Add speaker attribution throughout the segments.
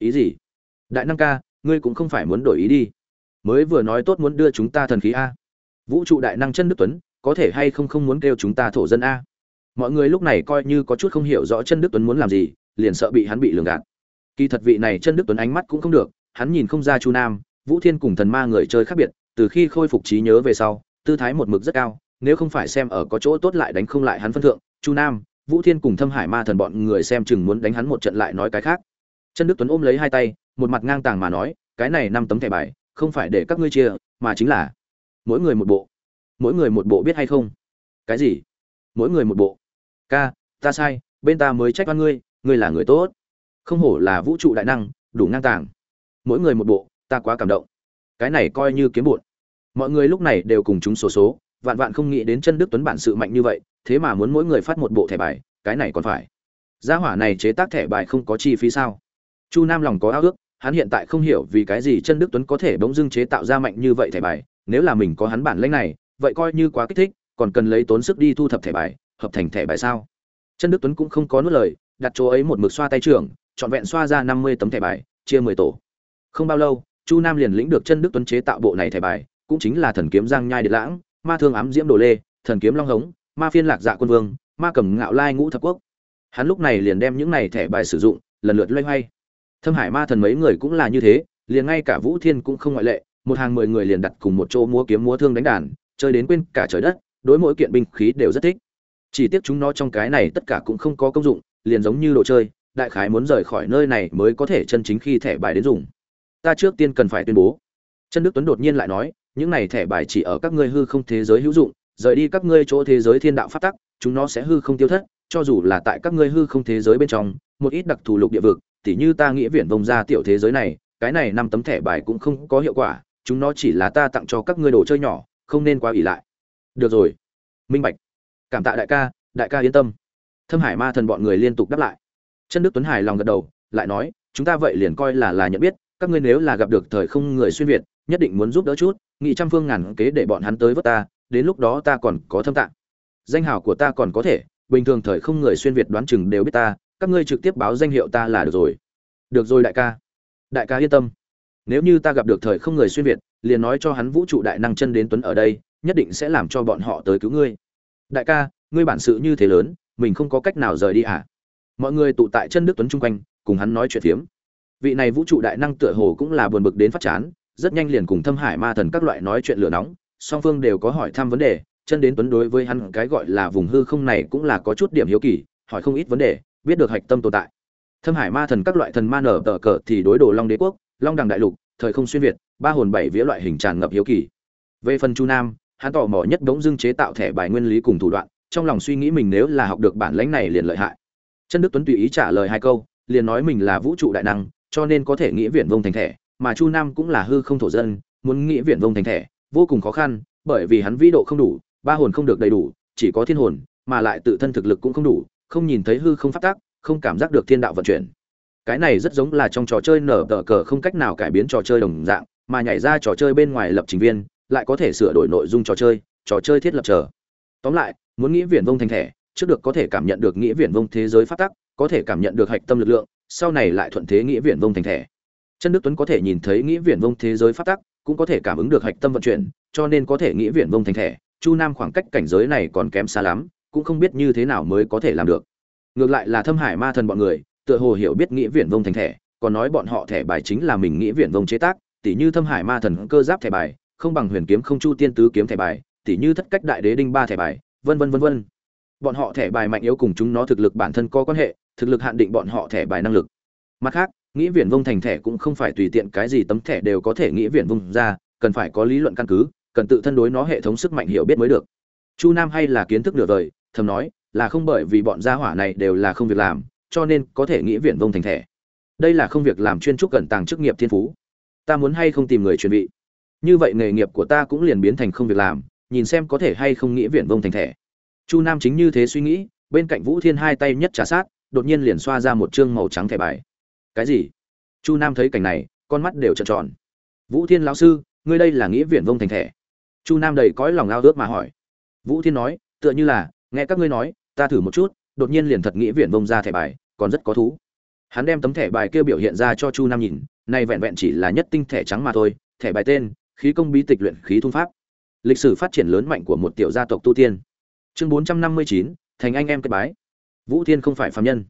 Speaker 1: ý gì? Đại năng ca, ngươi cũng không phải muốn đổi ý đi. Mới vừa nói tốt muốn đưa chúng ta thần khí a. Vũ trụ đại năng chân đức tuấn, có thể hay không không muốn kêu chúng ta thổ dân a? Mọi người lúc này coi như có chút không hiểu rõ chân đức tuấn muốn làm gì, liền sợ bị hắn bị lường gạt. Kỳ thật vị này chân đức tuấn ánh mắt cũng không được, hắn nhìn không ra chu nam, vũ thiên cùng thần ma người chơi khác biệt, từ khi khôi phục trí nhớ về sau, tư thái một mực rất cao, nếu không phải xem ở có chỗ tốt lại đánh không lại hắn phân thượng, chu nam, vũ thiên cùng thâm hải ma thần bọn người xem chừng muốn đánh hắn một trận lại nói cái khác chân đức tuấn ôm lấy hai tay, một mặt ngang tàng mà nói, cái này năm tấm thẻ bài, không phải để các ngươi chia, mà chính là mỗi người một bộ. Mỗi người một bộ biết hay không? Cái gì? Mỗi người một bộ. Ca, ta sai, bên ta mới trách oan ngươi ngươi là người tốt. Không hổ là vũ trụ đại năng, đủ ngang tàng. Mỗi người một bộ, ta quá cảm động. Cái này coi như kiếm bụn mọi người lúc này đều cùng chúng số số, vạn vạn không nghĩ đến chân đức tuấn bản sự mạnh như vậy, thế mà muốn mỗi người phát một bộ thẻ bài, cái này còn phải. Gia hỏa này chế tác thẻ bài không có chi phí sao? Chu nam lòng có ao ước, hắn hiện tại không hiểu vì cái gì chân đức tuấn có thể bỗng dưng chế tạo ra mạnh như vậy thẻ bài. Nếu là mình có hắn bản lãnh này, vậy coi như quá kích thích, còn cần lấy tốn sức đi thu thập thẻ bài, hợp thành thẻ bài sao? Chân đức tuấn cũng không có nuốt lời, đặt chỗ ấy một mực xoa tay trưởng, trọn vẹn xoa ra năm mươi tấm thẻ bài, chia mười tổ. Không bao lâu, chu nam liền lĩnh được chân đức tuấn chế tạo bộ này thẻ bài, cũng chính là thần kiếm giang nhai điện lãng, ma thương ám diễm đồ lê, thần kiếm long hống, ma phiên lạc dạ quân vương, ma cầm ngạo lai ngũ thập quốc. Hắn lúc này liền đem những này thẻ bài sử dụng, lần lượt loay hoay thâm hải ma thần mấy người cũng là như thế, liền ngay cả vũ thiên cũng không ngoại lệ, một hàng mười người liền đặt cùng một chỗ múa kiếm múa thương đánh đàn, chơi đến quên cả trời đất, đối mỗi kiện binh khí đều rất thích. Chỉ tiếc chúng nó trong cái này tất cả cũng không có công dụng, liền giống như đồ chơi, đại khái muốn rời khỏi nơi này mới có thể chân chính khi thẻ bài đến dùng. Ta trước tiên cần phải tuyên bố. Chân đức tuấn đột nhiên lại nói, những này thẻ bài chỉ ở các ngươi hư không thế giới hữu dụng, rời đi các ngươi chỗ thế giới thiên đạo phát tắc, chúng nó sẽ hư không tiêu thất, cho dù là tại các ngươi hư không thế giới bên trong, một ít đặc thù lục địa vực tỉ như ta nghĩa viện vông ra tiểu thế giới này, cái này năm tấm thẻ bài cũng không có hiệu quả, chúng nó chỉ là ta tặng cho các ngươi đồ chơi nhỏ, không nên quá ỷ lại. Được rồi. Minh bạch. Cảm tạ đại ca đại ca yên tâm. Thâm hải ma thần bọn người liên tục đáp lại. Chân đức tuấn hải lòng gật đầu, lại nói, chúng ta vậy liền coi là là nhận biết, các ngươi nếu là gặp được thời không người xuyên việt, nhất định muốn giúp đỡ chút, nghị trăm phương ngàn kế để bọn hắn tới vớt ta, đến lúc đó ta còn có thâm tạng. Danh hào của ta còn có thể, bình thường thời không người xuyên việt đoán chừng đều biết ta các ngươi trực tiếp báo danh hiệu ta là được rồi. Được rồi đại ca. Đại ca yên tâm. Nếu như ta gặp được thời không người xuyên việt, liền nói cho hắn vũ trụ đại năng chân đến tuấn ở đây, nhất định sẽ làm cho bọn họ tới cứu ngươi. Đại ca, ngươi bản sự như thế lớn, mình không có cách nào rời đi à? Mọi người tụ tại chân đức tuấn chung quanh, cùng hắn nói chuyện phiếm. Vị này vũ trụ đại năng tựa hồ cũng là buồn bực đến phát chán, rất nhanh liền cùng thâm hải ma thần các loại nói chuyện lửa nóng, song phương đều có hỏi thăm vấn đề, chân đến tuấn đối với hắn cái gọi là vùng hư không này cũng là có chút điểm hiếu kỳ, hỏi không ít vấn đề biết được hạch tâm tồn tại. Thâm hải ma thần các loại thần ma nở tờ cờ thì đối đồ long đế quốc, long đằng đại lục, thời không xuyên việt, ba hồn bảy vía loại hình tràn ngập hiếu kỳ. Về phần chu nam, hắn tò mò nhất đống dưng chế tạo thẻ bài nguyên lý cùng thủ đoạn, trong lòng suy nghĩ mình nếu là học được bản lãnh này liền lợi hại. Chân đức tuấn tùy ý trả lời hai câu, liền nói mình là vũ trụ đại năng, cho nên có thể nghĩa viển vông thành thẻ, mà chu nam cũng là hư không thổ dân, muốn nghĩa viển vông thành thẻ, vô cùng khó khăn, bởi vì hắn vĩ độ không đủ, ba hồn không được đầy đủ, chỉ có thiên hồn, mà lại tự thân thực lực cũng không đủ không nhìn thấy hư không phát tác không cảm giác được thiên đạo vận chuyển. Cái này rất giống là trong trò chơi nở tờ cờ không cách nào cải biến trò chơi đồng dạng, mà nhảy ra trò chơi bên ngoài lập trình viên, lại có thể sửa đổi nội dung trò chơi trò chơi thiết lập chờ. Tóm lại, muốn nghĩa viễn vông thành thẻ, trước được có thể cảm nhận được nghĩa viễn vông thế giới phát tắc, có thể cảm nhận được hạch tâm lực lượng, sau này lại thuận thế nghĩa viễn vông thành thẻ. Chân đức tuấn có thể nhìn thấy nghĩa viễn vông thế giới phát tắc, cũng có thể cảm ứng được hạch tâm vận chuyển, cho nên có thể nghĩa viễn vông thành thẻ. Chu nam khoảng cách cảnh giới này còn kém xa lắm cũng không biết như thế nào mới có thể làm được. Ngược lại là thâm hải ma thần bọn người, tựa hồ hiểu biết nghĩa viễn vông thành thẻ, còn nói bọn họ thẻ bài chính là mình nghĩa viễn vông chế tác, tỉ như thâm hải ma thần cơ giáp thẻ bài, không bằng huyền kiếm không chu tiên tứ kiếm thẻ bài, tỉ như thất cách đại đế đinh ba thẻ bài, vân vân vân vân. Bọn họ thẻ bài mạnh yếu cùng chúng nó thực lực bản thân có quan hệ, thực lực hạn định bọn họ thẻ bài năng lực. Mặt khác, nghĩa viễn vông thành thẻ cũng không phải tùy tiện cái gì tấm thẻ đều có thể nghĩa viễn vông ra, cần phải có lý luận căn cứ, cần tự thân đối nó hệ thống sức mạnh hiểu biết mới được. Chu nam hay là kiến thức nửa đời thầm nói, là không bởi vì bọn gia hỏa này đều là không việc làm, cho nên có thể nghĩ viện vông thành thẻ. Đây là không việc làm chuyên trúc cẩn tàng chức nghiệp thiên phú. Ta muốn hay không tìm người chuẩn bị? Như vậy nghề nghiệp của ta cũng liền biến thành không việc làm, nhìn xem có thể hay không nghĩ viện vông thành thẻ. Chu nam chính như thế suy nghĩ, bên cạnh vũ thiên hai tay nhất trả sát, đột nhiên liền xoa ra một chương màu trắng thẻ bài. Cái gì? Chu nam thấy cảnh này, con mắt đều trợn tròn. Vũ thiên lão sư, ngươi đây là nghĩa viện vông thành thẻ. Chu nam đầy cõi lòng ao ước mà hỏi. Vũ thiên nói, tựa như là nghe các ngươi nói, ta thử một chút, đột nhiên liền thật nghĩ viễn vông ra thẻ bài, còn rất có thú. Hắn đem tấm thẻ bài kia biểu hiện ra cho chu nam nhìn này vẹn vẹn chỉ là nhất tinh thẻ trắng mà thôi, thẻ bài tên, khí công bí tịch luyện khí thung pháp. Lịch sử phát triển lớn mạnh của một tiểu gia tộc tu tiên. Chương bốn trăm năm mươi chín, thành anh em kết bái. Vũ thiên không phải phạm nhân.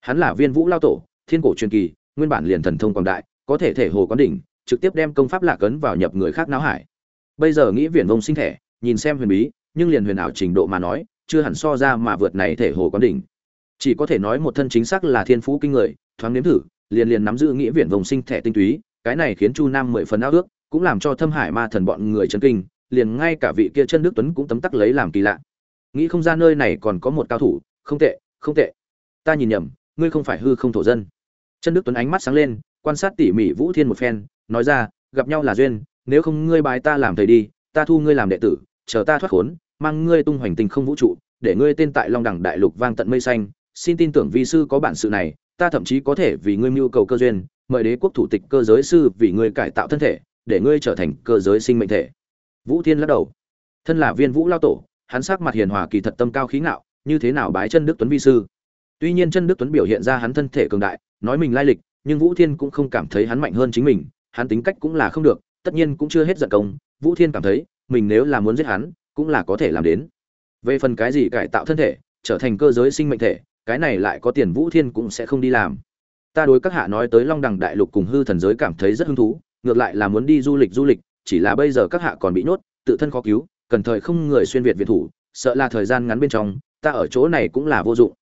Speaker 1: Hắn là viên vũ lao tổ, thiên cổ truyền kỳ, nguyên bản liền thần thông quảng đại, có thể thể hồ quán đỉnh, trực tiếp đem công pháp lạc ấn vào nhập người khác não hải. Bây giờ nghĩ viển vông sinh thẻ, nhìn xem huyền bí, nhưng liền huyền ảo trình độ mà nói chưa hẳn so ra mà vượt này thể hồ quán đỉnh. Chỉ có thể nói một thân chính xác là thiên phú kinh người, thoáng nếm thử, liền liền nắm giữ nghĩa viện vông sinh thẻ tinh túy, cái này khiến chu nam mười phần ao ước, cũng làm cho thâm hải ma thần bọn người chấn kinh, liền ngay cả vị kia chân đức tuấn cũng tấm tắc lấy làm kỳ lạ. Nghĩ không ra nơi này còn có một cao thủ, không tệ không tệ. Ta nhìn nhầm, ngươi không phải hư không thổ dân. Chân đức tuấn ánh mắt sáng lên, quan sát tỉ mỉ vũ thiên một phen, nói ra, gặp nhau là duyên, nếu không ngươi bài ta làm thầy đi, ta thu ngươi làm đệ tử, chờ ta thoát khốn mang ngươi tung hoành tình không vũ trụ, để ngươi tên tại long đẳng đại lục vang tận mây xanh. Xin tin tưởng vi sư có bản sự này, ta thậm chí có thể vì ngươi mưu cầu cơ duyên, mời đế quốc thủ tịch cơ giới sư vì ngươi cải tạo thân thể, để ngươi trở thành cơ giới sinh mệnh thể. Vũ thiên lắc đầu. Thân là viên vũ lao tổ, hắn sắc mặt hiền hòa kỳ thật tâm cao khí ngạo, như thế nào bái chân đức tuấn vi sư? Tuy nhiên chân đức tuấn biểu hiện ra hắn thân thể cường đại, nói mình lai lịch, nhưng vũ thiên cũng không cảm thấy hắn mạnh hơn chính mình, hắn tính cách cũng là không được, tất nhiên cũng chưa hết giận công. Vũ thiên cảm thấy, mình nếu là muốn giết hắn cũng là có thể làm đến. Về phần cái gì cải tạo thân thể, trở thành cơ giới sinh mệnh thể, cái này lại có tiền vũ thiên cũng sẽ không đi làm. Ta đối các hạ nói tới long đằng đại lục cùng hư thần giới cảm thấy rất hứng thú, ngược lại là muốn đi du lịch du lịch, chỉ là bây giờ các hạ còn bị nhốt, tự thân khó cứu, cần thời không người xuyên việt việt thủ, sợ là thời gian ngắn bên trong, ta ở chỗ này cũng là vô dụng.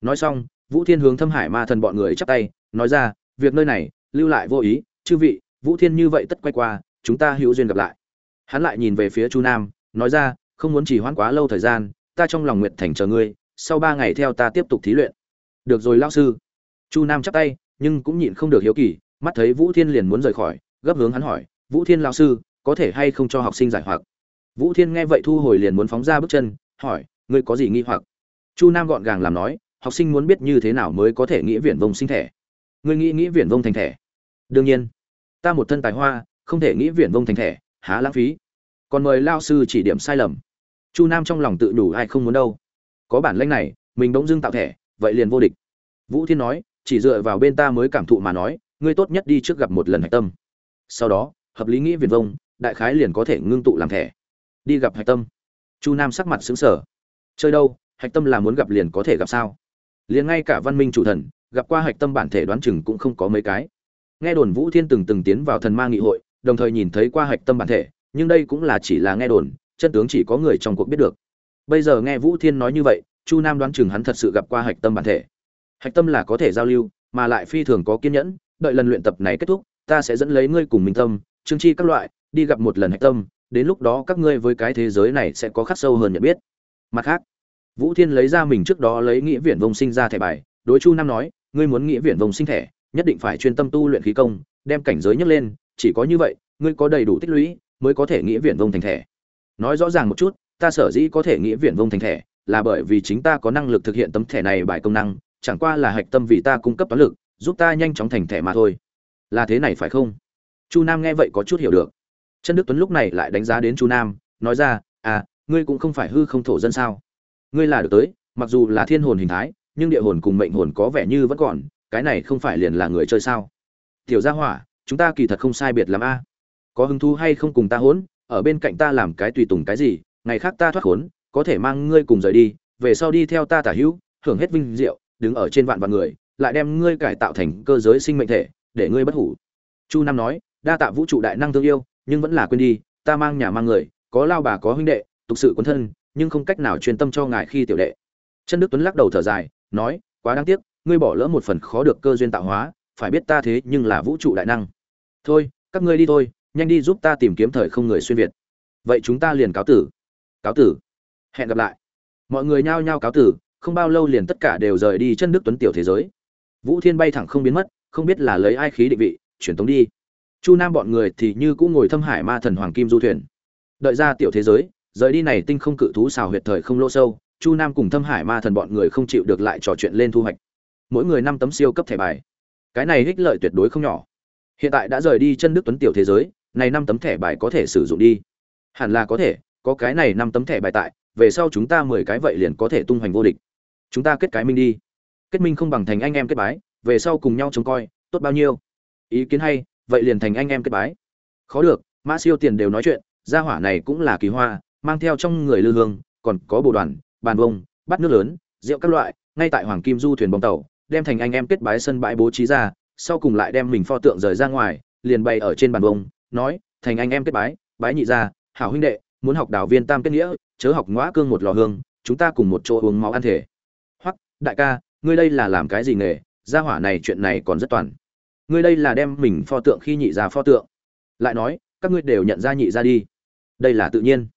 Speaker 1: Nói xong, vũ thiên hướng thâm hải ma thần bọn người chắp tay, nói ra, việc nơi này, lưu lại vô ý, chư vị, vũ thiên như vậy tất quay qua, chúng ta hữu duyên gặp lại. Hắn lại nhìn về phía chu nam nói ra, không muốn chỉ hoãn quá lâu thời gian, ta trong lòng nguyện thành chờ ngươi, sau ba ngày theo ta tiếp tục thí luyện. Được rồi lao sư. Chu nam chắp tay, nhưng cũng nhịn không được hiếu kỳ, mắt thấy vũ thiên liền muốn rời khỏi, gấp hướng hắn hỏi, vũ thiên lao sư, có thể hay không cho học sinh giải hoặc? Vũ thiên nghe vậy thu hồi liền muốn phóng ra bước chân, hỏi, ngươi có gì nghi hoặc? Chu nam gọn gàng làm nói, học sinh muốn biết như thế nào mới có thể nghĩa viển vông sinh thẻ? Ngươi nghĩ nghĩ viển vông thành thẻ? Đương nhiên. Ta một thân tài hoa, không thể nghĩ viển vông thành thẻ, há lãng phí còn mời lao sư chỉ điểm sai lầm. Chu nam trong lòng tự đủ ai không muốn đâu. Có bản lanh này, mình bỗng dưng tạo thẻ, vậy liền vô địch. Vũ thiên nói, chỉ dựa vào bên ta mới cảm thụ mà nói, ngươi tốt nhất đi trước gặp một lần hạch tâm. Sau đó, hợp lý nghĩ viền vông, đại khái liền có thể ngưng tụ làm thẻ. Đi gặp hạch tâm. Chu nam sắc mặt xứng sở chơi đâu, hạch tâm là muốn gặp liền có thể gặp sao? Liền ngay cả văn minh chủ thần, gặp qua hạch tâm bản thể đoán chừng cũng không có mấy cái. Nghe đồn vũ thiên từng từng tiến vào thần ma nghị hội, đồng thời nhìn thấy qua hạch tâm bản thể nhưng đây cũng là chỉ là nghe đồn, chân tướng chỉ có người trong cuộc biết được. Bây giờ nghe vũ thiên nói như vậy, chu nam đoán chừng hắn thật sự gặp qua hạch tâm bản thể. Hạch tâm là có thể giao lưu, mà lại phi thường có kiên nhẫn, đợi lần luyện tập này kết thúc, ta sẽ dẫn lấy ngươi cùng minh tâm chương chi các loại, đi gặp một lần hạch tâm, đến lúc đó các ngươi với cái thế giới này sẽ có khắc sâu hơn nhận biết. Mặt khác, vũ thiên lấy ra mình trước đó lấy nghĩa viễn vông sinh ra thẻ bài, đối chu nam nói, ngươi muốn nghĩa viễn vông sinh thẻ, nhất định phải chuyên tâm tu luyện khí công, đem cảnh giới nhấc lên, chỉ có như vậy, ngươi có đầy đủ tích lũy mới có thể nghĩa viễn vông thành thẻ. Nói rõ ràng một chút, ta sở dĩ có thể nghĩa viễn vông thành thẻ là bởi vì chính ta có năng lực thực hiện tấm thẻ này bài công năng, chẳng qua là hạch tâm vì ta cung cấp toán lực, giúp ta nhanh chóng thành thẻ mà thôi. Là thế này phải không? Chu nam nghe vậy có chút hiểu được. Chân đức tuấn lúc này lại đánh giá đến chu nam, nói ra à ngươi cũng không phải hư không thổ dân sao? Ngươi là được tới, mặc dù là thiên hồn hình thái, nhưng địa hồn cùng mệnh hồn có vẻ như vẫn còn, cái này không phải liền là người chơi sao? Tiểu gia hỏa, chúng ta kỳ thật không sai biệt lắm a có hứng thú hay không cùng ta hỗn, ở bên cạnh ta làm cái tùy tùng cái gì, ngày khác ta thoát khốn có thể mang ngươi cùng rời đi, về sau đi theo ta tả hữu hưởng hết vinh diệu, đứng ở trên vạn vạn người, lại đem ngươi cải tạo thành cơ giới sinh mệnh thể, để ngươi bất hủ. Chu nam nói, đa tạ vũ trụ đại năng thương yêu, nhưng vẫn là quên đi, ta mang nhà mang người, có lao bà có huynh đệ, tục sự quân thân, nhưng không cách nào truyền tâm cho ngài khi tiểu đệ. Chân đức tuấn lắc đầu thở dài, nói, quá đáng tiếc, ngươi bỏ lỡ một phần khó được cơ duyên tạo hóa, phải biết ta thế nhưng là vũ trụ đại năng. Thôi, các ngươi đi thôi nhanh đi giúp ta tìm kiếm thời không người xuyên việt. Vậy chúng ta liền cáo tử. Cáo tử. Hẹn gặp lại. Mọi người nhao nhao cáo tử, không bao lâu liền tất cả đều rời đi chân đức tuấn tiểu thế giới. Vũ thiên bay thẳng không biến mất, không biết là lấy ai khí định vị, chuyển tống đi. Chu nam bọn người thì như cũng ngồi thâm hải ma thần hoàng kim du thuyền. Đợi ra tiểu thế giới, rời đi này tinh không cự thú xào huyệt thời không lỗ sâu, chu nam cùng thâm hải ma thần bọn người không chịu được lại trò chuyện lên thu hoạch. Mỗi người năm tấm siêu cấp thẻ bài. Cái này ích lợi tuyệt đối không nhỏ. Hiện tại đã rời đi chân đức tuấn tiểu thế giới này năm tấm thẻ bài có thể sử dụng đi. Hẳn là có thể, có cái này năm tấm thẻ bài tại, về sau chúng ta mười cái vậy liền có thể tung hoành vô địch. Chúng ta kết cái minh đi. Kết minh không bằng thành anh em kết bái, về sau cùng nhau trông coi, tốt bao nhiêu. Ý kiến hay, vậy liền thành anh em kết bái. Khó được, mã siêu tiền đều nói chuyện, gia hỏa này cũng là kỳ hoa, mang theo trong người lư hương, còn có bộ đoàn, bàn bông bắt nước lớn, rượu các loại, ngay tại hoàng kim du thuyền bóng tàu, đem thành anh em kết bái sân bãi bố trí ra, sau cùng lại đem mình pho tượng rời ra ngoài, liền bày ở trên bàn bông nói, thành anh em kết bái bái nhị ra hảo huynh đệ, muốn học đào viên tam kết nghĩa, chớ học ngõ cương một lò hương, chúng ta cùng một chỗ uống máu ăn thể. Hoặc đại ca, ngươi đây là làm cái gì nghề? Gia hỏa này chuyện này còn rất toàn. Ngươi đây là đem mình pho tượng khi nhị ra pho tượng. Lại nói, các ngươi đều nhận ra nhị ra đi. Đây là tự nhiên.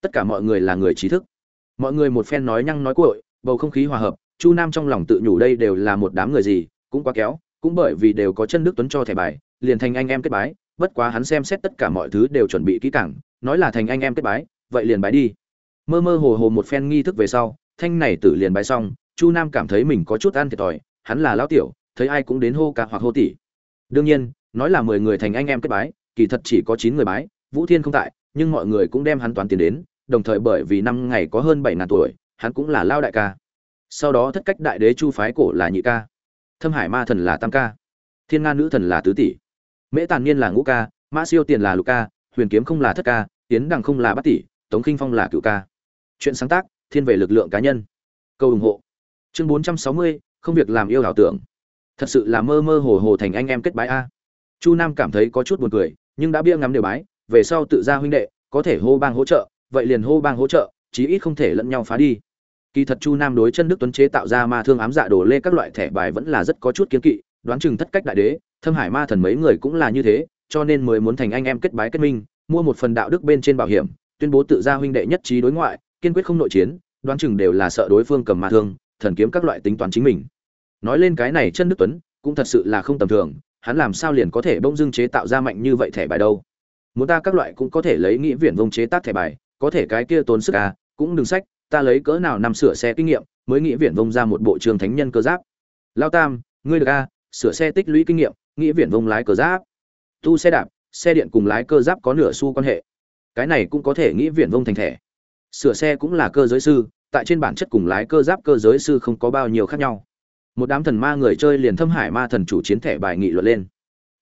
Speaker 1: Tất cả mọi người là người trí thức. Mọi người một phen nói nhăng nói cội bầu không khí hòa hợp, chu nam trong lòng tự nhủ đây đều là một đám người gì, cũng quá kéo, cũng bởi vì đều có chân đức tuấn cho thẻ bài, liền thành anh em kết bái bất quá hắn xem xét tất cả mọi thứ đều chuẩn bị kỹ càng, nói là thành anh em kết bái, vậy liền bái đi. Mơ mơ hồ hồ một phen nghi thức về sau, thanh này tử liền bái xong, chu nam cảm thấy mình có chút ăn thiệt thòi, hắn là lão tiểu, thấy ai cũng đến hô ca hoặc hô tỷ đương nhiên, nói là mười người thành anh em kết bái, kỳ thật chỉ có chín người bái, vũ thiên không tại, nhưng mọi người cũng đem hắn toán tiền đến, đồng thời bởi vì năm ngày có hơn bảy ngàn tuổi, hắn cũng là lao đại ca. Sau đó thất cách đại đế chu phái cổ là nhị ca. Thâm hải ma thần là tam ca. Thiên nga nữ thần là tứ tỷ mễ tàn niên là ngũ ca, mã siêu tiền là lục ca, huyền kiếm không là thất ca tiến đằng không là bát tỷ, tống khinh phong là cựu ca. Chuyện sáng tác, thiên về lực lượng cá nhân. Câu ủng hộ. Chương bốn trăm sáu mươi, không việc làm yêu ảo tưởng. Thật sự là mơ mơ hồ hồ thành anh em kết bái a. Chu nam cảm thấy có chút buồn cười, nhưng đã bia ngắm đều bái, về sau tự ra huynh đệ, có thể hô bang hỗ trợ, vậy liền hô bang hỗ trợ, chí ít không thể lẫn nhau phá đi. Kỳ thật chu nam đối chân đức tuấn chế tạo ra ma thương ám dạ đồ lê các loại thẻ bài vẫn là rất có chút kiến kỵ đoán chừng thất cách đại đế, thâm hải ma thần mấy người cũng là như thế, cho nên mới muốn thành anh em kết bái kết minh, mua một phần đạo đức bên trên bảo hiểm, tuyên bố tự ra huynh đệ nhất trí đối ngoại, kiên quyết không nội chiến, đoán chừng đều là sợ đối phương cầm ma thương, thần kiếm các loại tính toán chính mình. Nói lên cái này chân đức tuấn, cũng thật sự là không tầm thường, hắn làm sao liền có thể bỗng dưng chế tạo ra mạnh như vậy thẻ bài đâu? Muốn ta các loại cũng có thể lấy nghĩa viển vông chế tác thẻ bài, có thể cái kia tốn sức à cũng đừng sách, ta lấy cỡ nào nằm sửa xe kinh nghiệm, mới nghĩa viển vông ra một bộ trường thánh nhân cơ giáp. Lao tam, ngươi được a sửa xe tích lũy kinh nghiệm nghĩa viển vông lái cơ giáp. Tu xe đạp, xe điện cùng lái cơ giáp có nửa xu quan hệ. Cái này cũng có thể nghĩa viển vông thành thẻ. Sửa xe cũng là cơ giới sư, tại trên bản chất cùng lái cơ giáp cơ giới sư không có bao nhiêu khác nhau. Một đám thần ma người chơi liền thâm hải ma thần chủ chiến thẻ bài nghị luận lên.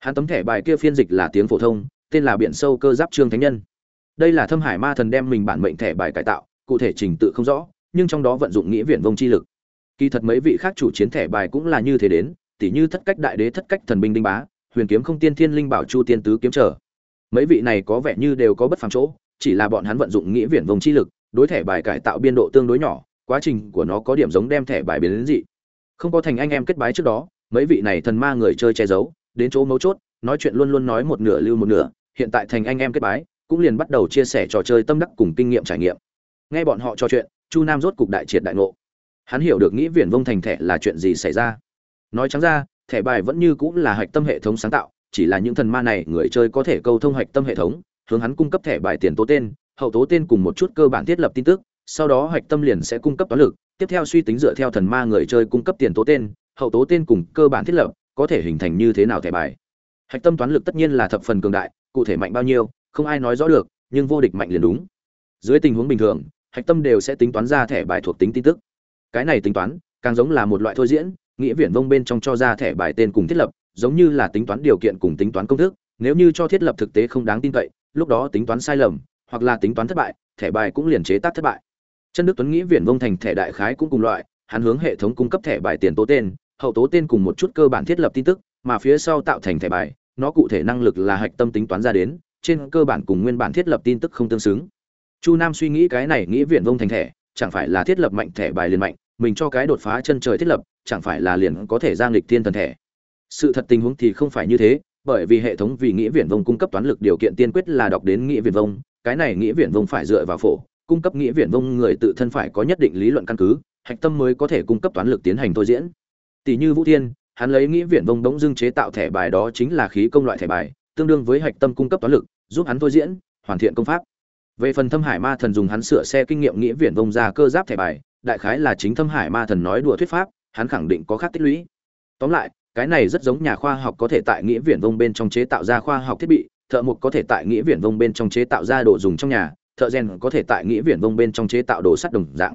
Speaker 1: Hắn tấm thẻ bài kia phiên dịch là tiếng phổ thông, tên là biển sâu cơ giáp trương thánh nhân. Đây là thâm hải ma thần đem mình bản mệnh thẻ bài cải tạo, cụ thể trình tự không rõ, nhưng trong đó vận dụng nghĩa viễn vông chi lực. Kỳ thật mấy vị khác chủ chiến thẻ bài cũng là như thế đến tỉ như thất cách đại đế, thất cách thần binh đinh bá, huyền kiếm không tiên thiên linh bảo chu tiên tứ kiếm trở. Mấy vị này có vẻ như đều có bất phàm chỗ, chỉ là bọn hắn vận dụng nghĩa viễn vông chi lực, đối thẻ bài cải tạo biên độ tương đối nhỏ, quá trình của nó có điểm giống đem thẻ bài biến đến dị. Không có thành anh em kết bái trước đó, mấy vị này thần ma người chơi che giấu, đến chỗ mấu chốt, nói chuyện luôn luôn nói một nửa lưu một nửa, hiện tại thành anh em kết bái, cũng liền bắt đầu chia sẻ trò chơi tâm đắc cùng kinh nghiệm trải nghiệm. Nghe bọn họ trò chuyện, chu nam rốt cục đại triệt đại ngộ. Hắn hiểu được nghĩ viển vông thành thẻ là chuyện gì xảy ra nói trắng ra, thẻ bài vẫn như cũng là hạch tâm hệ thống sáng tạo, chỉ là những thần ma này, người chơi có thể câu thông hạch tâm hệ thống, hướng hắn cung cấp thẻ bài tiền tố tên, hậu tố tên cùng một chút cơ bản thiết lập tin tức, sau đó hạch tâm liền sẽ cung cấp toán lực, tiếp theo suy tính dựa theo thần ma người chơi cung cấp tiền tố tên, hậu tố tên cùng cơ bản thiết lập, có thể hình thành như thế nào thẻ bài. Hạch tâm toán lực tất nhiên là thập phần cường đại, cụ thể mạnh bao nhiêu, không ai nói rõ được, nhưng vô địch mạnh liền đúng. Dưới tình huống bình thường, hạch tâm đều sẽ tính toán ra thẻ bài thuộc tính tin tức. Cái này tính toán, càng giống là một loại thôi diễn nghĩa viện vông bên trong cho ra thẻ bài tên cùng thiết lập, giống như là tính toán điều kiện cùng tính toán công thức, nếu như cho thiết lập thực tế không đáng tin cậy, lúc đó tính toán sai lầm, hoặc là tính toán thất bại, thẻ bài cũng liền chế tác thất bại. Chân đức tuấn nghĩ viện vông thành thẻ đại khái cũng cùng loại, hắn hướng hệ thống cung cấp thẻ bài tiền tố tên, hậu tố tên cùng một chút cơ bản thiết lập tin tức, mà phía sau tạo thành thẻ bài, nó cụ thể năng lực là hạch tâm tính toán ra đến, trên cơ bản cùng nguyên bản thiết lập tin tức không tương xứng. Chu nam suy nghĩ cái này nghĩ viện vông thành thẻ, chẳng phải là thiết lập mạnh thẻ bài liền mạnh mình cho cái đột phá chân trời thiết lập, chẳng phải là liền có thể giang lịch thiên thần thể? sự thật tình huống thì không phải như thế, bởi vì hệ thống vì nghĩa viển vông cung cấp toán lực điều kiện tiên quyết là đọc đến nghĩa viển vông, cái này nghĩa viển vông phải dựa vào phổ, cung cấp nghĩa viển vông người tự thân phải có nhất định lý luận căn cứ, hạch tâm mới có thể cung cấp toán lực tiến hành thôi diễn tỷ như vũ thiên, hắn lấy nghĩa viển vông đống dưng chế tạo thẻ bài đó chính là khí công loại thẻ bài, tương đương với hạch tâm cung cấp toán lực, giúp hắn thôi diễn, hoàn thiện công pháp về phần thâm hải ma thần dùng hắn sửa xe kinh nghiệm nghĩa viển vông ra cơ giáp thẻ bài đại khái là chính thâm hải ma thần nói đùa thuyết pháp, hắn khẳng định có khác tích lũy. Tóm lại, cái này rất giống nhà khoa học có thể tại nghĩa viển vông bên trong chế tạo ra khoa học thiết bị, thợ mộc có thể tại nghĩa viển vông bên trong chế tạo ra đồ dùng trong nhà, thợ rèn có thể tại nghĩa viển vông bên trong chế tạo đồ sắt đồng dạng.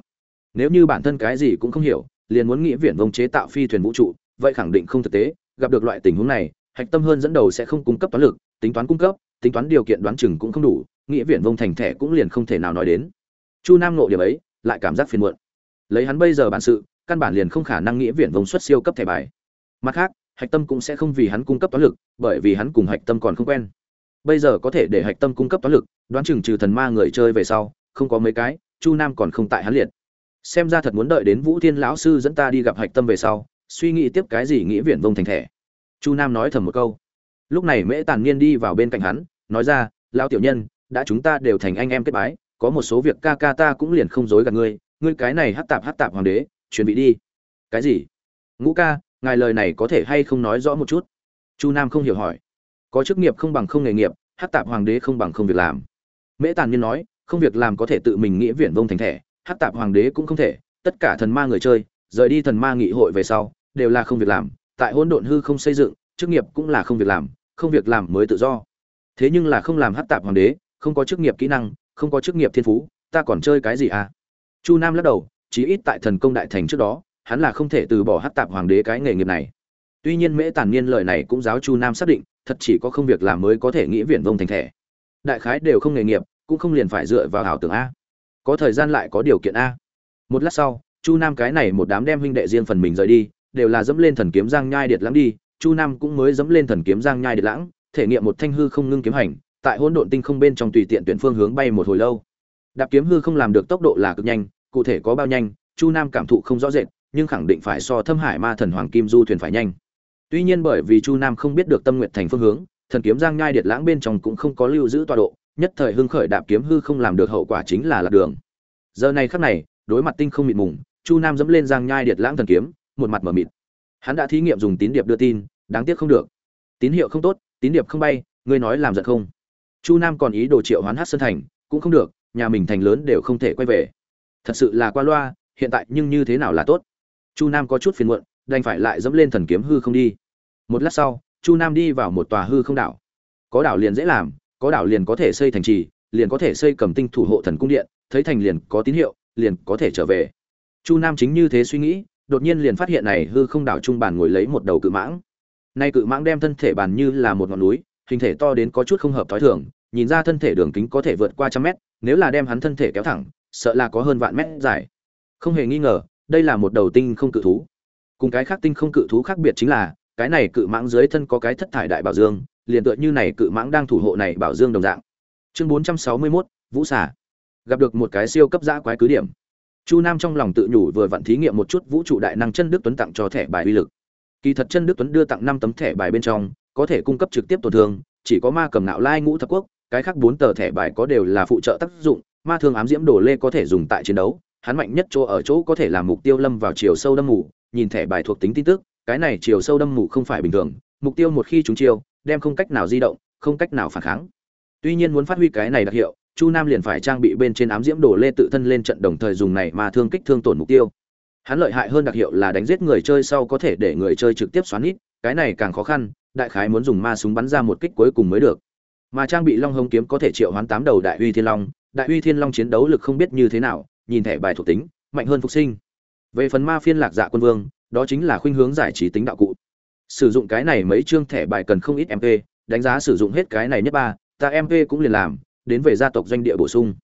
Speaker 1: Nếu như bản thân cái gì cũng không hiểu, liền muốn nghĩa viển vông chế tạo phi thuyền vũ trụ, vậy khẳng định không thực tế, gặp được loại tình huống này, hạch tâm hơn dẫn đầu sẽ không cung cấp toán lực, tính toán cung cấp, tính toán điều kiện đoán chừng cũng không đủ, nghĩa viện vông thành thẻ cũng liền không thể nào nói đến. Chu nam nộ điểm ấy, lại cảm giác phiền muộn lấy hắn bây giờ bản sự, căn bản liền không khả năng nghĩa viện vông xuất siêu cấp thẻ bài. Mặt khác, hạch tâm cũng sẽ không vì hắn cung cấp toán lực, bởi vì hắn cùng hạch tâm còn không quen. Bây giờ có thể để hạch tâm cung cấp toán lực, đoán chừng trừ thần ma người chơi về sau, không có mấy cái, chu nam còn không tại hắn liệt. Xem ra thật muốn đợi đến vũ thiên lão sư dẫn ta đi gặp hạch tâm về sau, suy nghĩ tiếp cái gì nghĩa viện vông thành thẻ. Chu nam nói thầm một câu. Lúc này mễ tàn niên đi vào bên cạnh hắn, nói ra, lão tiểu nhân, đã chúng ta đều thành anh em kết bái, có một số việc ca ca ta cũng liền không dối gạt ngươi ngươi cái này hát tạp hát tạp hoàng đế chuẩn bị đi. Cái gì? Ngũ ca, ngài lời này có thể hay không nói rõ một chút? Chu nam không hiểu hỏi. Có chức nghiệp không bằng không nghề nghiệp, hát tạp hoàng đế không bằng không việc làm. Mễ tàn nhiên nói, không việc làm có thể tự mình nghĩa viển vông thành thẻ, hát tạp hoàng đế cũng không thể, tất cả thần ma người chơi, rời đi thần ma nghị hội về sau, đều là không việc làm, tại hỗn độn hư không xây dựng, chức nghiệp cũng là không việc làm, không việc làm mới tự do. Thế nhưng là không làm hát tạp hoàng đế, không có chức nghiệp kỹ năng, không có chức nghiệp thiên phú, ta còn chơi cái gì à? Chu nam lắc đầu, chí ít tại thần công đại thành trước đó, hắn là không thể từ bỏ hát tạp hoàng đế cái nghề nghiệp này. Tuy nhiên mễ tản niên lời này cũng giáo chu nam xác định, thật chỉ có không việc làm mới có thể nghĩ viển vông thành thẻ. Đại khái đều không nghề nghiệp, cũng không liền phải dựa vào ảo tưởng a. Có thời gian lại có điều kiện a. Một lát sau, chu nam cái này một đám đem huynh đệ riêng phần mình rời đi, đều là dẫm lên thần kiếm giang nhai điệt lãng đi, chu nam cũng mới dẫm lên thần kiếm giang nhai điệt lãng, thể nghiệm một thanh hư không ngưng kiếm hành, tại hỗn độn tinh không bên trong tùy tiện tuyển phương hướng bay một hồi lâu đạp kiếm hư không làm được tốc độ là cực nhanh, cụ thể có bao nhanh, chu nam cảm thụ không rõ rệt, nhưng khẳng định phải so thâm hải ma thần hoàng kim du thuyền phải nhanh. Tuy nhiên bởi vì chu nam không biết được tâm nguyện thành phương hướng, thần kiếm giang nhai điệt lãng bên trong cũng không có lưu giữ tọa độ, nhất thời hưng khởi đạp kiếm hư không làm được hậu quả chính là lạc đường. Giờ này khắc này, đối mặt tinh không mịt mùng, chu nam dẫm lên giang nhai điệt lãng thần kiếm, một mặt mở mịt. Hắn đã thí nghiệm dùng tín điệp đưa tin, đáng tiếc không được. Tín hiệu không tốt, tín điệp không bay, ngươi nói làm giận không? Chu nam còn ý đồ triệu hoán hát sơn thành, cũng không được nhà mình thành lớn đều không thể quay về. Thật sự là qua loa, hiện tại nhưng như thế nào là tốt? Chu nam có chút phiền muộn, đành phải lại dẫm lên thần kiếm hư không đi. Một lát sau, chu nam đi vào một tòa hư không đảo. Có đảo liền dễ làm, có đảo liền có thể xây thành trì, liền có thể xây cầm tinh thủ hộ thần cung điện, thấy thành liền có tín hiệu, liền có thể trở về. Chu nam chính như thế suy nghĩ, đột nhiên liền phát hiện này hư không đảo trung bàn ngồi lấy một đầu cự mãng. Nay cự mãng đem thân thể bàn như là một ngọn núi, hình thể to đến có chút không hợp thói thường, nhìn ra thân thể đường kính có thể vượt qua trăm mét nếu là đem hắn thân thể kéo thẳng sợ là có hơn vạn mét dài. Không hề nghi ngờ đây là một đầu tinh không cự thú. Cùng cái khác tinh không cự thú khác biệt chính là cái này cự mãng dưới thân có cái thất thải đại bảo dương liền tựa như này cự mãng đang thủ hộ này bảo dương đồng dạng. Chương 461, vũ xả gặp được một cái siêu cấp dã quái cứ điểm. Chu nam trong lòng tự nhủ vừa vặn thí nghiệm một chút vũ trụ đại năng chân đức tuấn tặng cho thẻ bài uy lực. Kỳ thật chân đức tuấn đưa tặng năm tấm thẻ bài bên trong có thể cung cấp trực tiếp tổn thương chỉ có ma cầm nạo lai ngũ thập quốc cái khác bốn tờ thẻ bài có đều là phụ trợ tác dụng, ma thương ám diễm đồ lê có thể dùng tại chiến đấu, hắn mạnh nhất chỗ ở chỗ có thể làm mục tiêu lâm vào chiều sâu đâm mù, nhìn thẻ bài thuộc tính tin tức, cái này chiều sâu đâm mù không phải bình thường, mục tiêu một khi chúng chiêu, đem không cách nào di động, không cách nào phản kháng. Tuy nhiên muốn phát huy cái này đặc hiệu, chu nam liền phải trang bị bên trên ám diễm đồ lê tự thân lên trận đồng thời dùng này mà thương kích thương tổn mục tiêu. Hắn lợi hại hơn đặc hiệu là đánh giết người chơi sau có thể để người chơi trực tiếp xoắn ít cái này càng khó khăn, đại khái muốn dùng ma súng bắn ra một kích cuối cùng mới được mà trang bị long hồng kiếm có thể triệu hoán tám đầu đại uy thiên long, đại uy thiên long chiến đấu lực không biết như thế nào, nhìn thẻ bài thuộc tính, mạnh hơn phục sinh. Về phần ma phiên lạc dạ quân vương, đó chính là khuynh hướng giải trí tính đạo cụ. Sử dụng cái này mấy chương thẻ bài cần không ít mp đánh giá sử dụng hết cái này nhất ba, ta mp cũng liền làm, đến về gia tộc doanh địa bổ sung.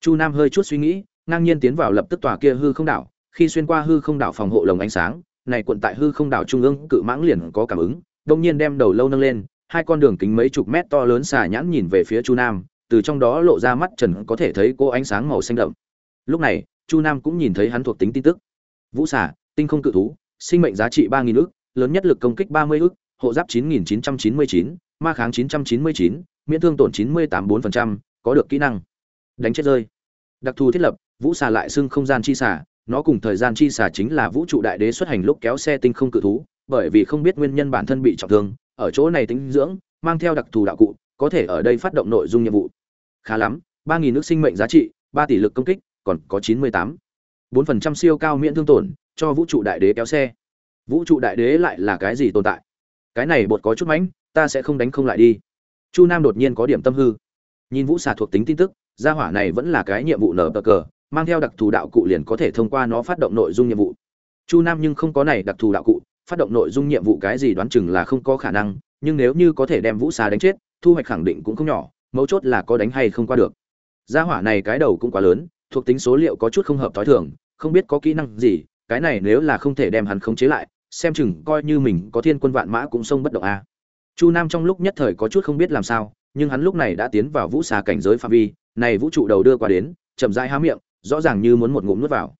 Speaker 1: Chu nam hơi chút suy nghĩ, ngang nhiên tiến vào lập tức tòa kia hư không đảo, khi xuyên qua hư không đảo phòng hộ lồng ánh sáng, này quận tại hư không đảo trung ương cự mãng liền có cảm ứng, đông nhiên đem đầu lâu nâng lên hai con đường kính mấy chục mét to lớn xà nhãn nhìn về phía chu nam, từ trong đó lộ ra mắt trần có thể thấy cô ánh sáng màu xanh đậm. Lúc này, chu nam cũng nhìn thấy hắn thuộc tính tin tức. Vũ xà, tinh không cự thú, sinh mệnh giá trị ba nghìn ước lớn nhất lực công kích ba mươi ước hộ giáp chín nghìn chín trăm chín mươi chín, ma kháng chín trăm chín mươi chín, miễn thương tổn chín mươi tám bốn phần trăm, có được kỹ năng. Đánh chết rơi. Đặc thù thiết lập, vũ xà lại xưng không gian chi xà, nó cùng thời gian chi xà chính là vũ trụ đại đế xuất hành lúc kéo xe tinh không cự thú bởi vì không biết nguyên nhân bản thân bị trọng thương, ở chỗ này tính dưỡng, mang theo đặc thù đạo cụ, có thể ở đây phát động nội dung nhiệm vụ. Khá lắm, ba nghìn nước sinh mệnh giá trị, ba tỷ lực công kích, còn có chín mươi tám. bốn phần trăm siêu cao miễn thương tổn, cho vũ trụ đại đế kéo xe. Vũ trụ đại đế lại là cái gì tồn tại? Cái này bột có chút mánh ta sẽ không đánh không lại đi. Chu nam đột nhiên có điểm tâm hư. Nhìn vũ xà thuộc tính tin tức, gia hỏa này vẫn là cái nhiệm vụ nở bờ cờ, mang theo đặc thù đạo cụ liền có thể thông qua nó phát động nội dung nhiệm vụ. Chu nam nhưng không có này đặc thù đạo cụ phát động nội dung nhiệm vụ cái gì đoán chừng là không có khả năng, nhưng nếu như có thể đem vũ xà đánh chết, thu hoạch khẳng định cũng không nhỏ, mấu chốt là có đánh hay không qua được. Gia hỏa này cái đầu cũng quá lớn, thuộc tính số liệu có chút không hợp thói thường, không biết có kỹ năng gì, cái này nếu là không thể đem hắn khống chế lại, xem chừng coi như mình có thiên quân vạn mã cũng sông bất động a. Chu nam trong lúc nhất thời có chút không biết làm sao, nhưng hắn lúc này đã tiến vào vũ xà cảnh giới phạm vi, này vũ trụ đầu đưa qua đến, chậm rãi há miệng, rõ ràng như muốn một ngụm nuốt vào.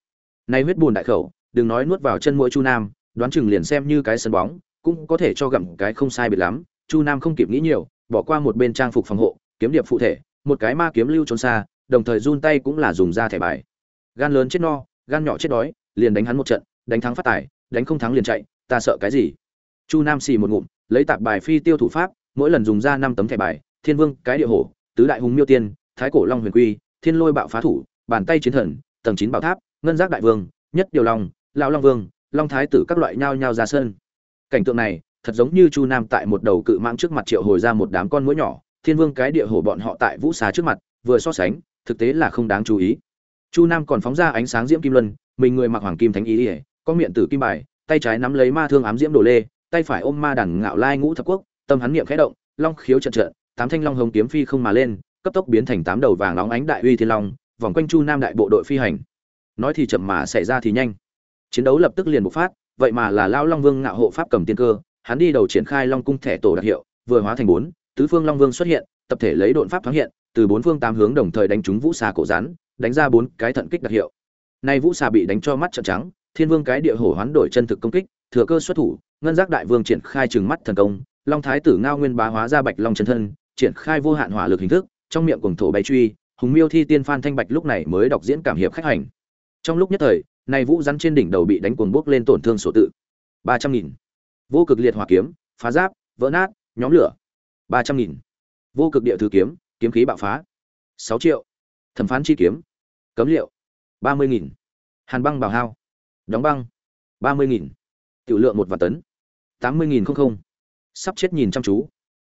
Speaker 1: Nay huyết buồn đại khẩu, đừng nói nuốt vào chân mũi chu nam đoán chừng liền xem như cái sân bóng, cũng có thể cho gặm cái không sai biệt lắm, chu nam không kịp nghĩ nhiều, bỏ qua một bên trang phục phòng hộ, kiếm điệp phụ thể, một cái ma kiếm lưu trốn xa, đồng thời run tay cũng là dùng ra thẻ bài. Gan lớn chết no, gan nhỏ chết đói, liền đánh hắn một trận, đánh thắng phát tài, đánh không thắng liền chạy, ta sợ cái gì? Chu nam xì một ngụm, lấy tạp bài phi tiêu thủ pháp, mỗi lần dùng ra năm tấm thẻ bài, thiên vương, cái địa hổ, tứ đại hùng miêu tiên, thái cổ long huyền quy, thiên lôi bạo phá thủ, bàn tay chiến thần, tầng chín bảo tháp, ngân giác đại vương, nhất điều long, lão long vương long thái tử các loại nhao nhao ra sơn cảnh tượng này, thật giống như chu nam tại một đầu cự mãng trước mặt triệu hồi ra một đám con mũi nhỏ, thiên vương cái địa hổ bọn họ tại vũ xá trước mặt, vừa so sánh, thực tế là không đáng chú ý. Chu nam còn phóng ra ánh sáng diễm kim luân, mình người mặc hoàng kim thánh ý ỉa có miệng tử kim bài, tay trái nắm lấy ma thương ám diễm đồ lê, tay phải ôm ma đàn ngạo lai ngũ thập quốc, tâm hắn niệm khẽ động, long khiếu trận trận, tám thanh long hồng kiếm phi không mà lên, cấp tốc biến thành tám đầu vàng nóng ánh đại uy thiên long, vòng quanh chu nam đại bộ đội phi hành. Nói thì chậm mà xảy ra thì nhanh chiến đấu lập tức liền bộc phát, vậy mà là lao long vương ngạo hộ pháp cầm tiên cơ, hắn đi đầu triển khai long cung thẻ tổ đặc hiệu, vừa hóa thành bốn, tứ phương long vương xuất hiện, tập thể lấy độn pháp thoáng hiện, từ bốn phương tám hướng đồng thời đánh trúng vũ xà cổ rắn, đánh ra bốn cái thận kích đặc hiệu. Nay vũ xà bị đánh cho mắt trợn trắng, thiên vương cái địa hổ hoán đổi chân thực công kích, thừa cơ xuất thủ, ngân giác đại vương triển khai trừng mắt thần công, long thái tử ngao nguyên bá hóa ra bạch long chân thân, triển khai vô hạn hỏa lực hình thức, trong miệng cuồng thổ bay truy, hùng miêu thi tiên phan thanh bạch lúc này mới đọc diễn cảm hiệp khách hành. Trong lúc nhất thời này vũ rắn trên đỉnh đầu bị đánh cuồng bốc lên tổn thương sổ tự. ba trăm nghìn. Vô cực liệt hỏa kiếm, phá giáp, vỡ nát, nhóm lửa. ba trăm nghìn. Vô cực địa thứ kiếm kiếm khí bạo phá. sáu triệu. Thẩm phán chi kiếm, cấm liệu. ba mươi nghìn. Hàn băng bảo hao. Đóng băng. ba mươi nghìn. Tiểu lượng một vạn tấn. tám mươi nghìn không không. Sắp chết nhìn chăm chú.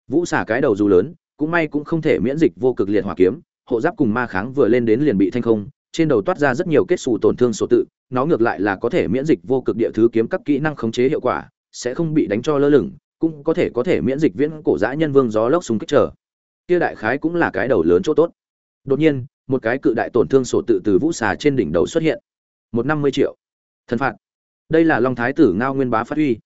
Speaker 1: Vũ xả cái đầu dù lớn, cũng may cũng không thể miễn dịch vô cực liệt hỏa kiếm. Hộ giáp cùng ma kháng vừa lên đến liền bị thanh không, trên đầu toát ra rất nhiều kết xù tổn thương số tự nó ngược lại là có thể miễn dịch vô cực địa thứ kiếm các kỹ năng khống chế hiệu quả, sẽ không bị đánh cho lơ lửng, cũng có thể có thể miễn dịch viễn cổ dã nhân vương gió lốc súng kích trở kia đại khái cũng là cái đầu lớn chỗ tốt. Đột nhiên, một cái cự đại tổn thương sổ tự từ vũ xà trên đỉnh đầu xuất hiện. Một năm mươi triệu. Thần phạt. Đây là long thái tử ngao nguyên bá phát huy.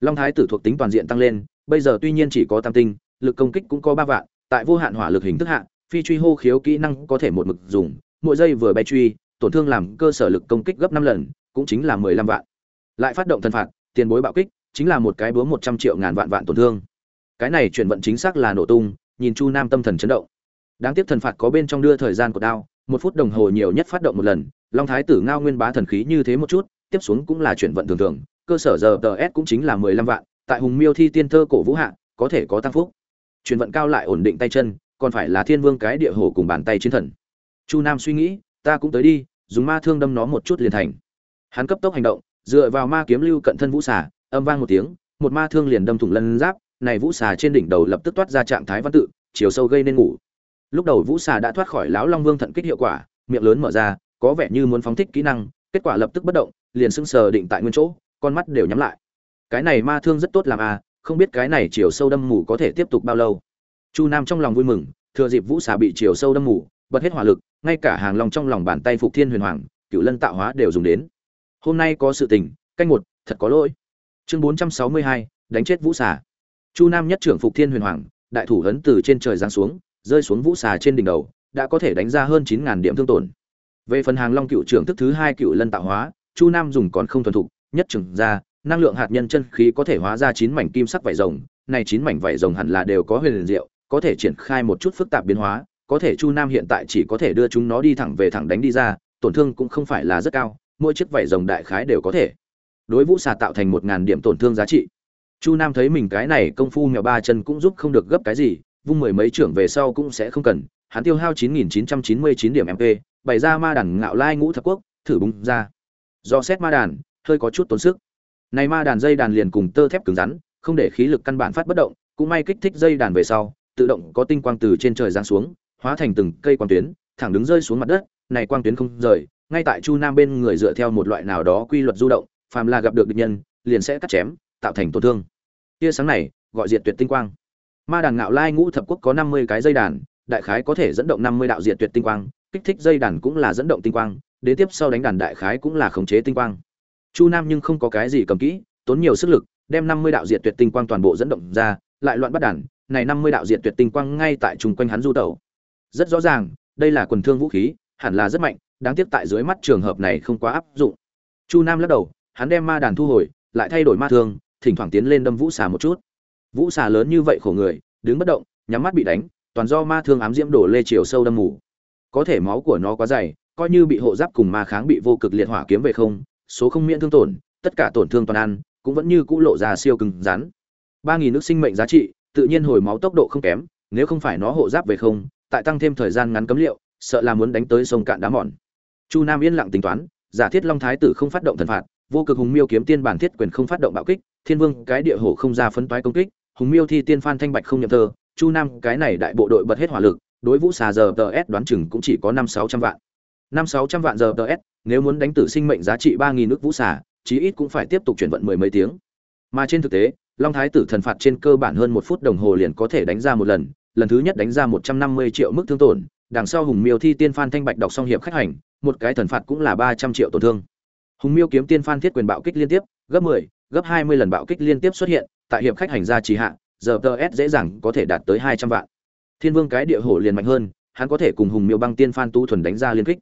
Speaker 1: Long thái tử thuộc tính toàn diện tăng lên, bây giờ tuy nhiên chỉ có tam tinh, lực công kích cũng có ba vạn, tại vô hạn hỏa lực hình thức hạ, phi truy hô khiếu kỹ năng có thể một mực dùng, mỗi giây vừa bay truy tổn thương làm cơ sở lực công kích gấp năm lần, cũng chính là mười lăm vạn. Lại phát động thần phạt, tiền bối bạo kích, chính là một cái búa một trăm triệu ngàn vạn vạn tổn thương. Cái này chuyển vận chính xác là nổ tung, nhìn chu nam tâm thần chấn động. Đáng tiếc thần phạt có bên trong đưa thời gian của đao một phút đồng hồ nhiều nhất phát động một lần, long thái tử ngao nguyên bá thần khí như thế một chút, tiếp xuống cũng là chuyển vận thường thường, cơ sở giờ DS cũng chính là mười lăm vạn, tại hùng miêu thi tiên thơ cổ vũ hạ, có thể có tăng phúc. Chuyển vận cao lại ổn định tay chân, còn phải là thiên vương cái địa hồ cùng bàn tay chiến thần. Chu nam suy nghĩ ta cũng tới đi, dùng ma thương đâm nó một chút liền thành. Hắn cấp tốc hành động, dựa vào ma kiếm lưu cận thân vũ xà, âm vang một tiếng, một ma thương liền đâm thủng lân giáp, này vũ xà trên đỉnh đầu lập tức toát ra trạng thái văn tự, chiều sâu gây nên ngủ. Lúc đầu vũ xà đã thoát khỏi lão long vương thận kích hiệu quả, miệng lớn mở ra, có vẻ như muốn phóng thích kỹ năng, kết quả lập tức bất động, liền sững sờ định tại nguyên chỗ, con mắt đều nhắm lại. Cái này ma thương rất tốt làm à không biết cái này chiều sâu đâm mù có thể tiếp tục bao lâu. Chu nam trong lòng vui mừng, thừa dịp vũ xà bị chiều sâu đâm mù bật hết hỏa lực, ngay cả hàng long trong lòng bàn tay phục thiên huyền hoàng cựu lân tạo hóa đều dùng đến. Hôm nay có sự tình, canh một, thật có lỗi. Chương bốn trăm sáu mươi hai, đánh chết vũ xà. Chu nam nhất trưởng phục thiên huyền hoàng, đại thủ ấn từ trên trời giáng xuống, rơi xuống vũ xà trên đỉnh đầu, đã có thể đánh ra hơn chín ngàn điểm thương tổn. Về phần hàng long cựu trưởng thức thứ hai cựu lân tạo hóa, chu nam dùng còn không thuần thục, nhất trưởng ra, năng lượng hạt nhân chân khí có thể hóa ra chín mảnh kim sắc vảy rồng, này chín mảnh vảy rồng hẳn là đều có huyền diệu, có thể triển khai một chút phức tạp biến hóa có thể chu nam hiện tại chỉ có thể đưa chúng nó đi thẳng về thẳng đánh đi ra, tổn thương cũng không phải là rất cao, mỗi chiếc vảy rồng đại khái đều có thể. Đối vũ xà tạo thành một ngàn điểm tổn thương giá trị. Chu nam thấy mình cái này công phu mèo ba chân cũng giúp không được gấp cái gì, vung mười mấy trưởng về sau cũng sẽ không cần, hắn tiêu hao chín nghìn chín trăm chín mươi chín điểm mp bày ra ma đàn ngạo lai ngũ thập quốc, thử bung ra. Do xét ma đàn, hơi có chút tốn sức. Này ma đàn dây đàn liền cùng tơ thép cứng rắn, không để khí lực căn bản phát bất động, cũng may kích thích dây đàn về sau, tự động có tinh quang từ trên trời giáng xuống hóa thành từng cây quang tuyến, thẳng đứng rơi xuống mặt đất, này quang tuyến không rời, ngay tại chu nam bên người dựa theo một loại nào đó quy luật du động, phàm là gặp được địch nhân, liền sẽ cắt chém, tạo thành tổn thương. Tia sáng này, gọi diệt tuyệt tinh quang. Ma đàn ngạo lai ngũ thập quốc có năm mươi cái dây đàn, đại khái có thể dẫn động năm mươi đạo diệt tuyệt tinh quang, kích thích dây đàn cũng là dẫn động tinh quang, đến tiếp sau đánh đàn đại khái cũng là khống chế tinh quang. Chu nam nhưng không có cái gì cầm kỹ, tốn nhiều sức lực, đem năm mươi đạo diệt tuyệt tinh quang toàn bộ dẫn động ra, lại loạn bắt đàn, này năm mươi đạo diệt tuyệt tinh quang ngay tại chung quanh hắn du tẩu rất rõ ràng, đây là quần thương vũ khí, hẳn là rất mạnh, đáng tiếc tại dưới mắt trường hợp này không quá áp dụng. Chu nam lắc đầu, hắn đem ma đàn thu hồi, lại thay đổi ma thương, thỉnh thoảng tiến lên đâm vũ xà một chút. Vũ xà lớn như vậy khổ người, đứng bất động, nhắm mắt bị đánh, toàn do ma thương ám diễm đổ lê chiều sâu đâm mù. Có thể máu của nó quá dày, coi như bị hộ giáp cùng ma kháng bị vô cực liệt hỏa kiếm về không, số không miễn thương tổn, tất cả tổn thương toàn ăn, cũng vẫn như cũ lộ ra siêu cứng rắn. Ba nghìn nước sinh mệnh giá trị, tự nhiên hồi máu tốc độ không kém, nếu không phải nó hộ giáp về không tại tăng thêm thời gian ngắn cấm liệu, sợ là muốn đánh tới sông cạn đá mòn. Chu nam yên lặng tính toán, giả thiết long thái tử không phát động thần phạt, vô cực hùng miêu kiếm tiên bản thiết quyền không phát động bạo kích, thiên vương cái địa hổ không ra phấn toái công kích, hùng miêu thi tiên phan thanh bạch không nhậm thơ chu nam cái này đại bộ đội bật hết hỏa lực, đối vũ xà giờ tờ s đoán chừng cũng chỉ có năm sáu trăm vạn. Năm sáu trăm vạn giờ tờ s, nếu muốn đánh tử sinh mệnh giá trị ba nghìn nước vũ xà, chí ít cũng phải tiếp tục chuyển vận mười mấy tiếng. Mà trên thực tế, long thái tử thần phạt trên cơ bản hơn một phút đồng hồ liền có thể đánh ra một lần lần thứ nhất đánh ra một trăm năm mươi triệu mức thương tổn, đằng sau hùng miêu thi tiên phan thanh bạch đọc xong hiệp khách hành, một cái thần phạt cũng là ba trăm triệu tổn thương. Hùng miêu kiếm tiên phan thiết quyền bạo kích liên tiếp, gấp mười, gấp hai mươi lần bạo kích liên tiếp xuất hiện, tại hiệp khách hành gia trì hạ, giờ TS s dễ dàng có thể đạt tới hai trăm vạn. Thiên vương cái địa hổ liền mạnh hơn, hắn có thể cùng hùng miêu băng tiên phan tu thuần đánh ra liên kích.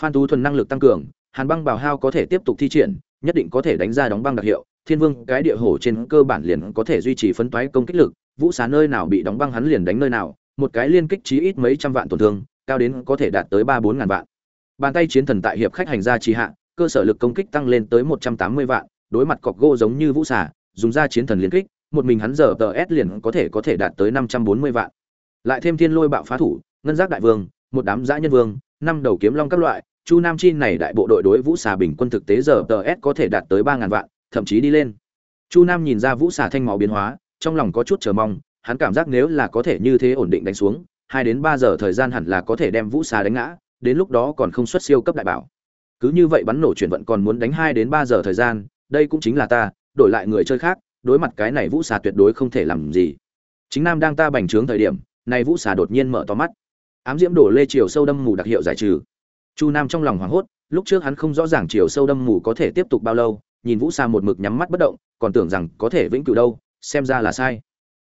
Speaker 1: Phan tu thuần năng lực tăng cường, hàn băng bào hao có thể tiếp tục thi triển, nhất định có thể đánh ra đóng băng đặc hiệu, thiên vương cái địa hổ trên cơ bản liền có thể duy trì phấn toái công kích lực vũ xá nơi nào bị đóng băng hắn liền đánh nơi nào, một cái liên kích chí ít mấy trăm vạn tổn thương, cao đến có thể đạt tới ba bốn ngàn vạn. Bàn tay chiến thần tại hiệp khách hành gia trì hạ, cơ sở lực công kích tăng lên tới một trăm tám mươi vạn, đối mặt cọc gỗ giống như vũ xà dùng ra chiến thần liên kích, một mình hắn giờ tờ s liền có thể có thể đạt tới năm trăm bốn mươi vạn. Lại thêm thiên lôi bạo phá thủ, ngân giác đại vương, một đám giã nhân vương, năm đầu kiếm long các loại, chu nam chi này đại bộ đội đối vũ xà bình quân thực tế giờ tờ s có thể đạt tới ba ngàn vạn, thậm chí đi lên. Chu nam nhìn ra vũ xà thanh máu biến hóa trong lòng có chút chờ mong, hắn cảm giác nếu là có thể như thế ổn định đánh xuống, hai đến ba giờ thời gian hẳn là có thể đem vũ xà đánh ngã, đến lúc đó còn không xuất siêu cấp đại bảo. Cứ như vậy bắn nổ chuyển vận còn muốn đánh hai đến ba giờ thời gian, đây cũng chính là ta, đổi lại người chơi khác, đối mặt cái này vũ xà tuyệt đối không thể làm gì. Chính nam đang ta bành trướng thời điểm, này vũ xà đột nhiên mở to mắt. Ám diễm đổ lê chiều sâu đâm mù đặc hiệu giải trừ. Chu nam trong lòng hoảng hốt, lúc trước hắn không rõ ràng chiều sâu đâm mù có thể tiếp tục bao lâu, nhìn vũ xà một mực nhắm mắt bất động, còn tưởng rằng có thể vĩnh cửu đâu xem ra là sai.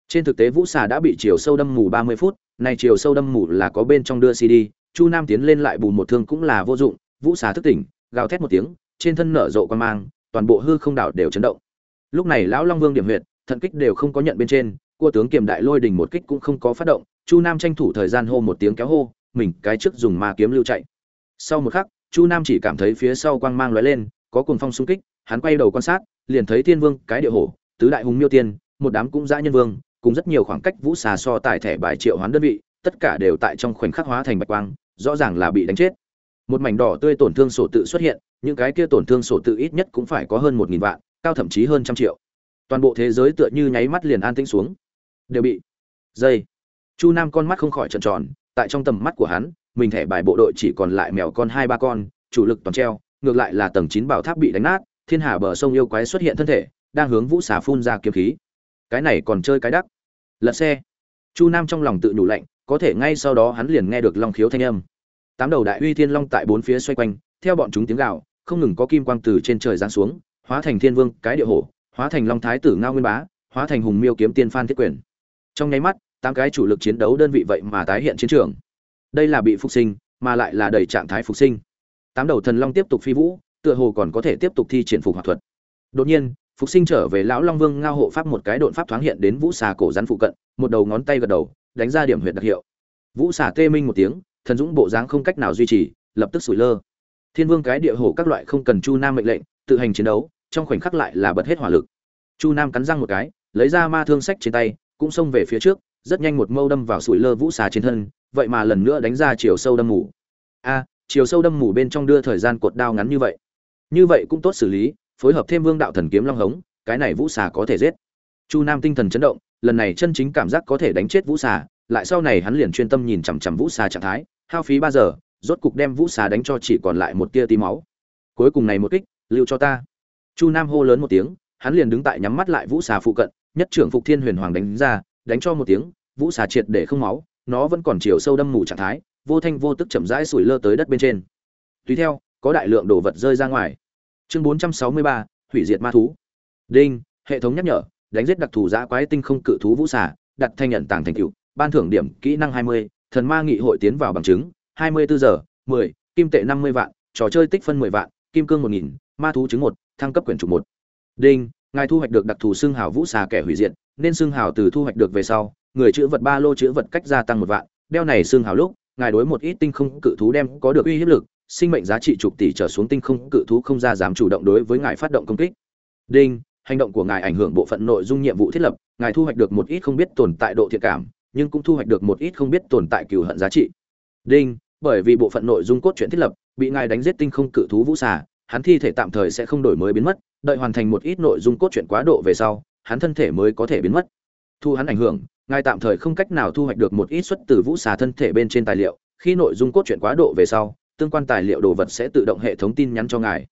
Speaker 1: Trên thực tế vũ xà đã bị chiều sâu đâm mù ba mươi phút này chiều sâu đâm mù là có bên trong đưa cd, chu nam tiến lên lại bù một thương cũng là vô dụng, vũ xà thức tỉnh, gào thét một tiếng, trên thân nở rộ quan mang, toàn bộ hư không đảo đều chấn động. Lúc này lão long vương điểm huyệt, thận kích đều không có nhận bên trên, cua tướng kiềm đại lôi đình một kích cũng không có phát động, chu nam tranh thủ thời gian hô một tiếng kéo hô, mình cái trước dùng ma kiếm lưu chạy. Sau một khắc, chu nam chỉ cảm thấy phía sau quang mang lóe lên, có cuồng phong xung kích, hắn quay đầu quan sát, liền thấy thiên vương, cái địa hổ tứ đại hùng miêu tiên, một đám cũng dã nhân vương, cùng rất nhiều khoảng cách vũ xà so tài thẻ bài triệu hoán đơn vị, tất cả đều tại trong khoảnh khắc hóa thành bạch quang, rõ ràng là bị đánh chết. Một mảnh đỏ tươi tổn thương sổ tự xuất hiện, những cái kia tổn thương sổ tự ít nhất cũng phải có hơn một nghìn vạn, cao thậm chí hơn trăm triệu. Toàn bộ thế giới tựa như nháy mắt liền an tĩnh xuống. Đều bị dây. Chu nam con mắt không khỏi trợn tròn, tại trong tầm mắt của hắn, mình thẻ bài bộ đội chỉ còn lại mèo con hai ba con, chủ lực toàn treo, ngược lại là tầng chín bảo tháp bị đánh nát, thiên hà bờ sông yêu quái xuất hiện thân thể đang hướng vũ xà phun ra kiếm khí. Cái này còn chơi cái đắc. Lật xe. Chu nam trong lòng tự nhủ lạnh, có thể ngay sau đó hắn liền nghe được long khiếu thanh âm. Tám đầu đại uy thiên long tại bốn phía xoay quanh, theo bọn chúng tiếng gạo không ngừng có kim quang từ trên trời giáng xuống, hóa thành thiên vương, cái địa hổ, hóa thành long thái tử ngao nguyên bá, hóa thành hùng miêu kiếm tiên phan thiết quyền. Trong nháy mắt, tám cái chủ lực chiến đấu đơn vị vậy mà tái hiện chiến trường. Đây là bị phục sinh, mà lại là đầy trạng thái phục sinh. Tám đầu thần long tiếp tục phi vũ, tựa hồ còn có thể tiếp tục thi triển phục hỏa thuật. Đột nhiên phục sinh trở về lão long vương ngao hộ pháp một cái đột pháp thoáng hiện đến vũ xà cổ rắn phụ cận, một đầu ngón tay gật đầu, đánh ra điểm huyệt đặc hiệu. Vũ xà tê minh một tiếng, thần dũng bộ dáng không cách nào duy trì, lập tức sủi lơ. Thiên vương cái địa hổ các loại không cần chu nam mệnh lệnh, tự hành chiến đấu, trong khoảnh khắc lại là bật hết hỏa lực. Chu nam cắn răng một cái, lấy ra ma thương sách trên tay, cũng xông về phía trước, rất nhanh một mâu đâm vào sủi lơ vũ xà trên thân, vậy mà lần nữa đánh ra chiều sâu đâm mù. A, chiều sâu đâm mù bên trong đưa thời gian cột đao ngắn như vậy. Như vậy cũng tốt xử lý phối hợp thêm vương đạo thần kiếm long hống, cái này vũ xà có thể giết. Chu nam tinh thần chấn động, lần này chân chính cảm giác có thể đánh chết vũ xà, lại sau này hắn liền chuyên tâm nhìn chằm chằm vũ xà trạng thái, hao phí ba giờ, rốt cục đem vũ xà đánh cho chỉ còn lại một tia tí máu. Cuối cùng này một kích, lưu cho ta. Chu nam hô lớn một tiếng, hắn liền đứng tại nhắm mắt lại vũ xà phụ cận, nhất trưởng phục thiên huyền hoàng đánh ra, đánh cho một tiếng, vũ xà triệt để không máu, nó vẫn còn chiều sâu đâm mù trạng thái, vô thanh vô tức chậm rãi sủi lơ tới đất bên trên. Tùy theo, có đại lượng đồ vật rơi ra ngoài chương 463, hủy diệt ma thú đinh hệ thống nhắc nhở đánh giết đặc thù giã quái tinh không cự thú vũ xà đặt thanh nhận tàng thành tựu ban thưởng điểm kỹ năng 20, thần ma nghị hội tiến vào bằng chứng 24 giờ 10, kim tệ 50 vạn trò chơi tích phân 10 vạn kim cương 1000, ma thú chứng 1, thăng cấp quyển trục 1. đinh ngài thu hoạch được đặc thù xương hào vũ xà kẻ hủy diệt nên xương hào từ thu hoạch được về sau người chữ vật ba lô chữ vật cách gia tăng một vạn đeo này xương hào lúc ngài đối một ít tinh không cự thú đem có được uy hiếp lực sinh mệnh giá trị chục tỷ trở xuống tinh không cự thú không ra dám chủ động đối với ngài phát động công kích. Đinh, hành động của ngài ảnh hưởng bộ phận nội dung nhiệm vụ thiết lập, ngài thu hoạch được một ít không biết tồn tại độ thiện cảm, nhưng cũng thu hoạch được một ít không biết tồn tại cừu hận giá trị. Đinh, bởi vì bộ phận nội dung cốt truyện thiết lập, bị ngài đánh giết tinh không cự thú vũ xà, hắn thi thể tạm thời sẽ không đổi mới biến mất, đợi hoàn thành một ít nội dung cốt truyện quá độ về sau, hắn thân thể mới có thể biến mất. Thu hắn ảnh hưởng, ngài tạm thời không cách nào thu hoạch được một ít xuất từ vũ xà thân thể bên trên tài liệu, khi nội dung cốt truyện quá độ về sau tương quan tài liệu đồ vật sẽ tự động hệ thống tin nhắn cho ngài.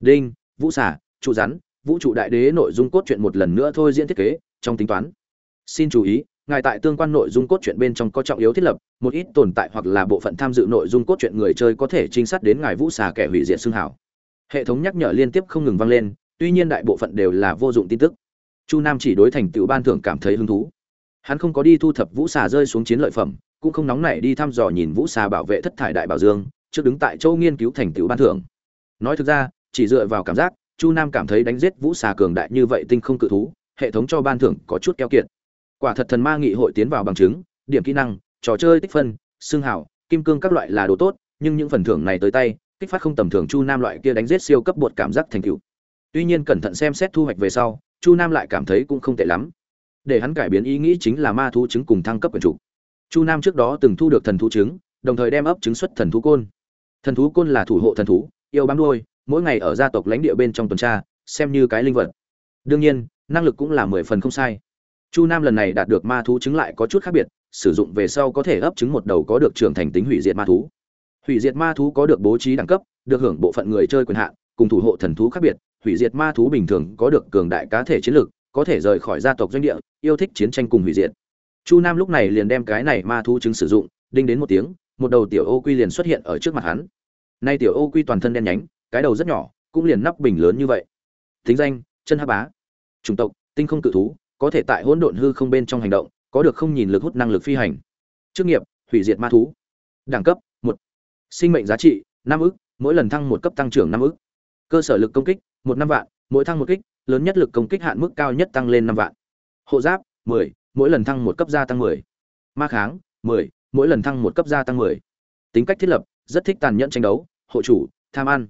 Speaker 1: Đinh, vũ xà, trụ rắn, vũ trụ đại đế nội dung cốt truyện một lần nữa thôi diễn thiết kế, trong tính toán. Xin chú ý, ngài tại tương quan nội dung cốt truyện bên trong có trọng yếu thiết lập, một ít tồn tại hoặc là bộ phận tham dự nội dung cốt truyện người chơi có thể trinh sát đến ngài vũ xà kẻ hủy diệt xương hảo. Hệ thống nhắc nhở liên tiếp không ngừng vang lên, tuy nhiên đại bộ phận đều là vô dụng tin tức. Chu nam chỉ đối thành tựu ban thưởng cảm thấy hứng thú. Hắn không có đi thu thập vũ xà rơi xuống chiến lợi phẩm, cũng không nóng nảy đi thăm dò nhìn vũ xà bảo vệ thất thải đại bảo dương trước đứng tại châu nghiên cứu thành tựu ban thưởng. Nói thực ra, chỉ dựa vào cảm giác, chu nam cảm thấy đánh giết vũ xà cường đại như vậy tinh không cự thú, hệ thống cho ban thưởng có chút keo kiệt. Quả thật thần ma nghị hội tiến vào bằng chứng, điểm kỹ năng, trò chơi tích phân, xương hảo kim cương các loại là đồ tốt, nhưng những phần thưởng này tới tay, kích phát không tầm thường chu nam loại kia đánh giết siêu cấp bột cảm giác thành tựu. Tuy nhiên cẩn thận xem xét thu hoạch về sau, chu nam lại cảm thấy cũng không tệ lắm. Để hắn cải biến ý nghĩ chính là ma thú trứng cùng thăng cấp quyền chủ. Chu nam trước đó từng thu được thần thú trứng, đồng thời đem ấp trứng xuất thần thú côn thần thú côn là thủ hộ thần thú, yêu bám đuôi, mỗi ngày ở gia tộc lãnh địa bên trong tuần tra, xem như cái linh vật. Đương nhiên, năng lực cũng là mười phần không sai. Chu nam lần này đạt được ma thú trứng lại có chút khác biệt, sử dụng về sau có thể ấp trứng một đầu có được trưởng thành tính hủy diệt ma thú. Hủy diệt ma thú có được bố trí đẳng cấp, được hưởng bộ phận người chơi quyền hạn, cùng thủ hộ thần thú khác biệt. Hủy diệt ma thú bình thường có được cường đại cá thể chiến lược có thể rời khỏi gia tộc doanh địa, yêu thích chiến tranh cùng hủy diệt. Chu nam lúc này liền đem cái này ma thú trứng sử dụng, đinh đến một tiếng một đầu tiểu ô quy liền xuất hiện ở trước mặt hắn. Nay tiểu ô quy toàn thân đen nhánh, cái đầu rất nhỏ, cũng liền nắp bình lớn như vậy. Thính danh, chân hát bá. Chủng tộc, tinh không cự thú, có thể tại hỗn độn hư không bên trong hành động, có được không nhìn lực hút năng lực phi hành. Chức nghiệp, hủy diệt ma thú. Đẳng cấp, một. Sinh mệnh giá trị, năm ức, mỗi lần thăng một cấp tăng trưởng năm ức. Cơ sở lực công kích, một năm vạn, mỗi thăng một kích, lớn nhất lực công kích hạn mức cao nhất tăng lên năm vạn. Hộ giáp, mười, mỗi lần thăng một cấp gia tăng mười. Ma kháng, mười mỗi lần thăng một cấp gia tăng mười. Tính cách thiết lập, rất thích tàn nhẫn tranh đấu, hộ chủ, tham ăn.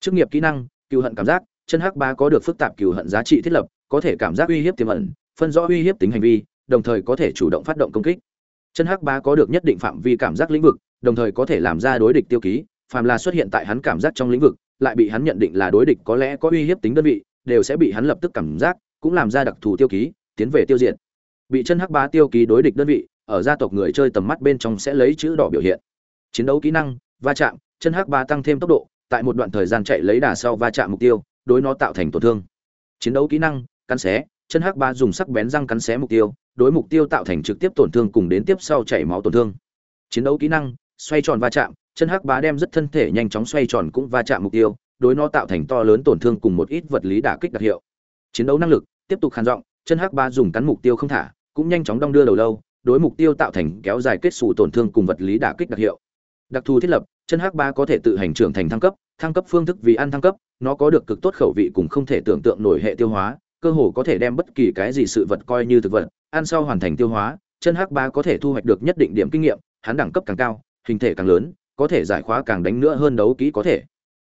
Speaker 1: Chức nghiệp kỹ năng cựu hận cảm giác, chân hắc ba có được phức tạp cựu hận giá trị thiết lập, có thể cảm giác uy hiếp tiềm ẩn, phân rõ uy hiếp tính hành vi, đồng thời có thể chủ động phát động công kích. Chân hắc ba có được nhất định phạm vi cảm giác lĩnh vực, đồng thời có thể làm ra đối địch tiêu ký, phàm là xuất hiện tại hắn cảm giác trong lĩnh vực, lại bị hắn nhận định là đối địch có lẽ có uy hiếp tính đơn vị, đều sẽ bị hắn lập tức cảm giác, cũng làm ra đặc thù tiêu ký, tiến về tiêu diệt. Bị chân hắc bá tiêu ký đối địch đơn vị ở gia tộc người chơi tầm mắt bên trong sẽ lấy chữ đỏ biểu hiện. Chiến đấu kỹ năng, va chạm, chân hắc bá tăng thêm tốc độ, tại một đoạn thời gian chạy lấy đà sau va chạm mục tiêu, đối nó tạo thành tổn thương. Chiến đấu kỹ năng, cắn xé, chân hắc bá dùng sắc bén răng cắn xé mục tiêu, đối mục tiêu tạo thành trực tiếp tổn thương cùng đến tiếp sau chảy máu tổn thương. Chiến đấu kỹ năng, xoay tròn va chạm, chân hắc bá đem rất thân thể nhanh chóng xoay tròn cũng va chạm mục tiêu, đối nó tạo thành to lớn tổn thương cùng một ít vật lý đả kích đặc hiệu. Chiến đấu năng lực, tiếp tục khàn giọng, chân hắc bá dùng cắn mục tiêu không thả, cũng nhanh chóng đong đưa đầu lâu đối mục tiêu tạo thành kéo dài kết xù tổn thương cùng vật lý đả kích đặc hiệu. Đặc thù thiết lập, chân hắc ba có thể tự hành trưởng thành thăng cấp thăng cấp phương thức vì ăn thăng cấp, nó có được cực tốt khẩu vị cùng không thể tưởng tượng nổi hệ tiêu hóa, cơ hồ có thể đem bất kỳ cái gì sự vật coi như thực vật, ăn sau hoàn thành tiêu hóa, chân hắc ba có thể thu hoạch được nhất định điểm kinh nghiệm, hắn đẳng cấp càng cao, hình thể càng lớn, có thể giải khóa càng đánh nữa hơn đấu kỹ có thể.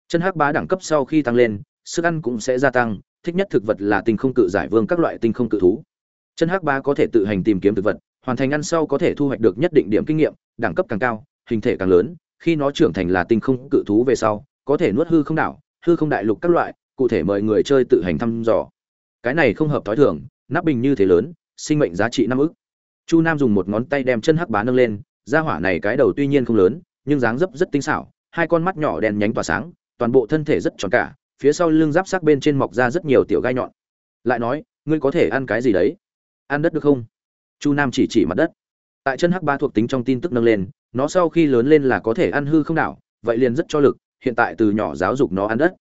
Speaker 1: Chân hắc bá đẳng cấp sau khi tăng lên, sức ăn cũng sẽ gia tăng, thích nhất thực vật là tinh không cự giải vương các loại tinh không cự thú. Chân hắc bá có thể tự hành tìm kiếm thực vật hoàn thành ăn sau có thể thu hoạch được nhất định điểm kinh nghiệm, đẳng cấp càng cao, hình thể càng lớn, khi nó trưởng thành là tinh không cự thú về sau, có thể nuốt hư không đảo, hư không đại lục các loại, cụ thể mời người chơi tự hành thăm dò. Cái này không hợp thói thường, nắp bình như thế lớn, sinh mệnh giá trị năm ức. Chu nam dùng một ngón tay đem chân hắc bá nâng lên ra hỏa này cái đầu tuy nhiên không lớn, nhưng dáng dấp rất tinh xảo, hai con mắt nhỏ đen nhánh tỏa sáng, toàn bộ thân thể rất tròn cả, phía sau lưng giáp sắc bên trên mọc ra rất nhiều tiểu gai nhọn. Lại nói, ngươi có thể ăn cái gì đấy? Ăn đất được không? Chu nam chỉ chỉ mặt đất. Tại chân hắc ba thuộc tính trong tin tức nâng lên nó sau khi lớn lên là có thể ăn hư không đảo vậy liền rất cho lực hiện tại từ nhỏ giáo dục nó ăn đất.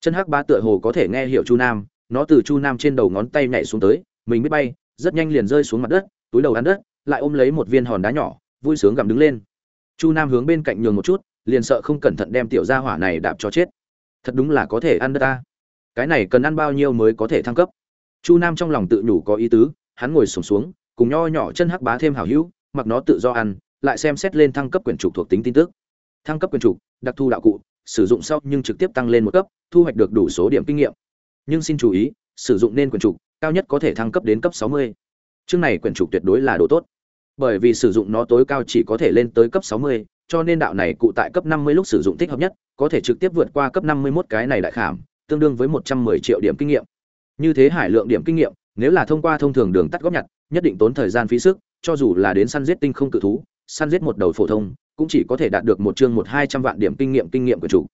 Speaker 1: Chân hắc ba tựa hồ có thể nghe hiểu chu nam nó từ chu nam trên đầu ngón tay nhảy xuống tới mình biết bay rất nhanh liền rơi xuống mặt đất túi đầu ăn đất lại ôm lấy một viên hòn đá nhỏ vui sướng gặm đứng lên. Chu nam hướng bên cạnh nhường một chút liền sợ không cẩn thận đem tiểu gia hỏa này đạp cho chết. Thật đúng là có thể ăn đất ta. Cái này cần ăn bao nhiêu mới có thể thăng cấp? Chu nam trong lòng tự nhủ có ý tứ hắn ngồi sùng xuống, xuống cùng nho nhỏ chân hắc bá thêm hảo hữu mặc nó tự do ăn lại xem xét lên thăng cấp quyền trục thuộc tính tin tức. Thăng cấp quyền trục đặc thu đạo cụ sử dụng sau nhưng trực tiếp tăng lên một cấp thu hoạch được đủ số điểm kinh nghiệm. Nhưng xin chú ý sử dụng nên quyền trục cao nhất có thể thăng cấp đến cấp 60. chương này quyền trục tuyệt đối là đồ tốt. Bởi vì sử dụng nó tối cao chỉ có thể lên tới cấp 60, cho nên đạo này cụ tại cấp 50 lúc sử dụng thích hợp nhất có thể trực tiếp vượt qua cấp 51 cái này đại khảm tương đương với 110 triệu điểm kinh nghiệm. Như thế hải lượng điểm kinh nghiệm nếu là thông qua thông thường đường tắt góp nhặt, nhất định tốn thời gian phí sức, cho dù là đến săn giết tinh không cự thú, săn giết một đầu phổ thông, cũng chỉ có thể đạt được một chương một hai trăm vạn điểm kinh nghiệm kinh nghiệm quyển trục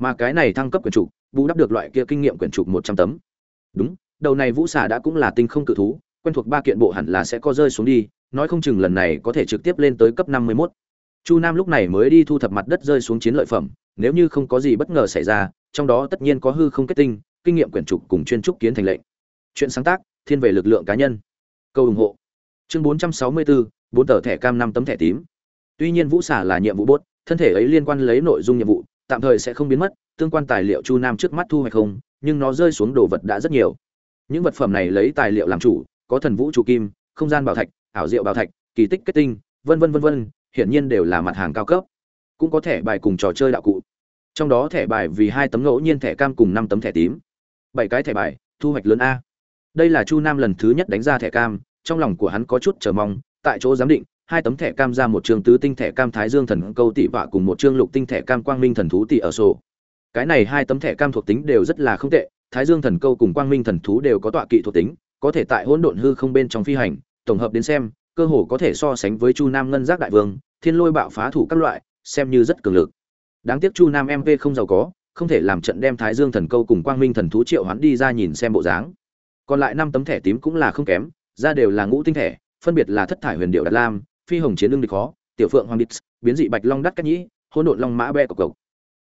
Speaker 1: mà cái này thăng cấp quyển trục bù đắp được loại kia kinh nghiệm quyển trục một trăm tấm. Đúng, đầu này vũ xà đã cũng là tinh không cự thú, quen thuộc ba kiện bộ hẳn là sẽ có rơi xuống đi, nói không chừng lần này có thể trực tiếp lên tới cấp năm mươi mốt. Chu nam lúc này mới đi thu thập mặt đất rơi xuống chiến lợi phẩm, nếu như không có gì bất ngờ xảy ra, trong đó tất nhiên có hư không kết tinh, kinh nghiệm quyển trục cùng chuyên trúc kiến thành lệnh. Chuyện sáng tác thiên về lực lượng cá nhân. Câu ủng hộ. Chương bốn trăm sáu mươi bốn bốn tờ thẻ cam năm tấm thẻ tím. Tuy nhiên vũ xả là nhiệm vụ bốt, thân thể ấy liên quan lấy nội dung nhiệm vụ, tạm thời sẽ không biến mất, tương quan tài liệu chu nam trước mắt thu hoạch không, nhưng nó rơi xuống đồ vật đã rất nhiều. Những vật phẩm này lấy tài liệu làm chủ, có thần vũ trụ kim, không gian bảo thạch, ảo diệu bảo thạch, kỳ tích kết tinh, vân vân vân vân, hiển nhiên đều là mặt hàng cao cấp. Cũng có thẻ bài cùng trò chơi đạo cụ. Trong đó thẻ bài vì hai tấm ngẫu nhiên thẻ cam cùng năm tấm thẻ tím. Bảy cái thẻ bài, thu hoạch lớn a đây là chu nam lần thứ nhất đánh ra thẻ cam, trong lòng của hắn có chút chờ mong, tại chỗ giám định, hai tấm thẻ cam ra một chương tứ tinh thẻ cam thái dương thần câu tỷ vạ cùng một chương lục tinh thẻ cam quang minh thần thú tỷ ở sổ. Cái này hai tấm thẻ cam thuộc tính đều rất là không tệ, thái dương thần câu cùng quang minh thần thú đều có tọa kỵ thuộc tính, có thể tại hỗn độn hư không bên trong phi hành, tổng hợp đến xem, cơ hồ có thể so sánh với chu nam ngân giác đại vương, thiên lôi bạo phá thủ các loại, xem như rất cường lực. Đáng tiếc chu nam mv không giàu có, không thể làm trận đem thái dương thần câu cùng quang minh thần thú triệu hắn đi ra nhìn xem bộ dáng còn lại năm tấm thẻ tím cũng là không kém, ra đều là ngũ tinh thẻ, phân biệt là thất thải huyền điệu đạt lam, phi hồng chiến lương địch khó, tiểu phượng hoàng địch, biến dị bạch long đắt cách nhĩ hôn độn long mã be cộc cộc.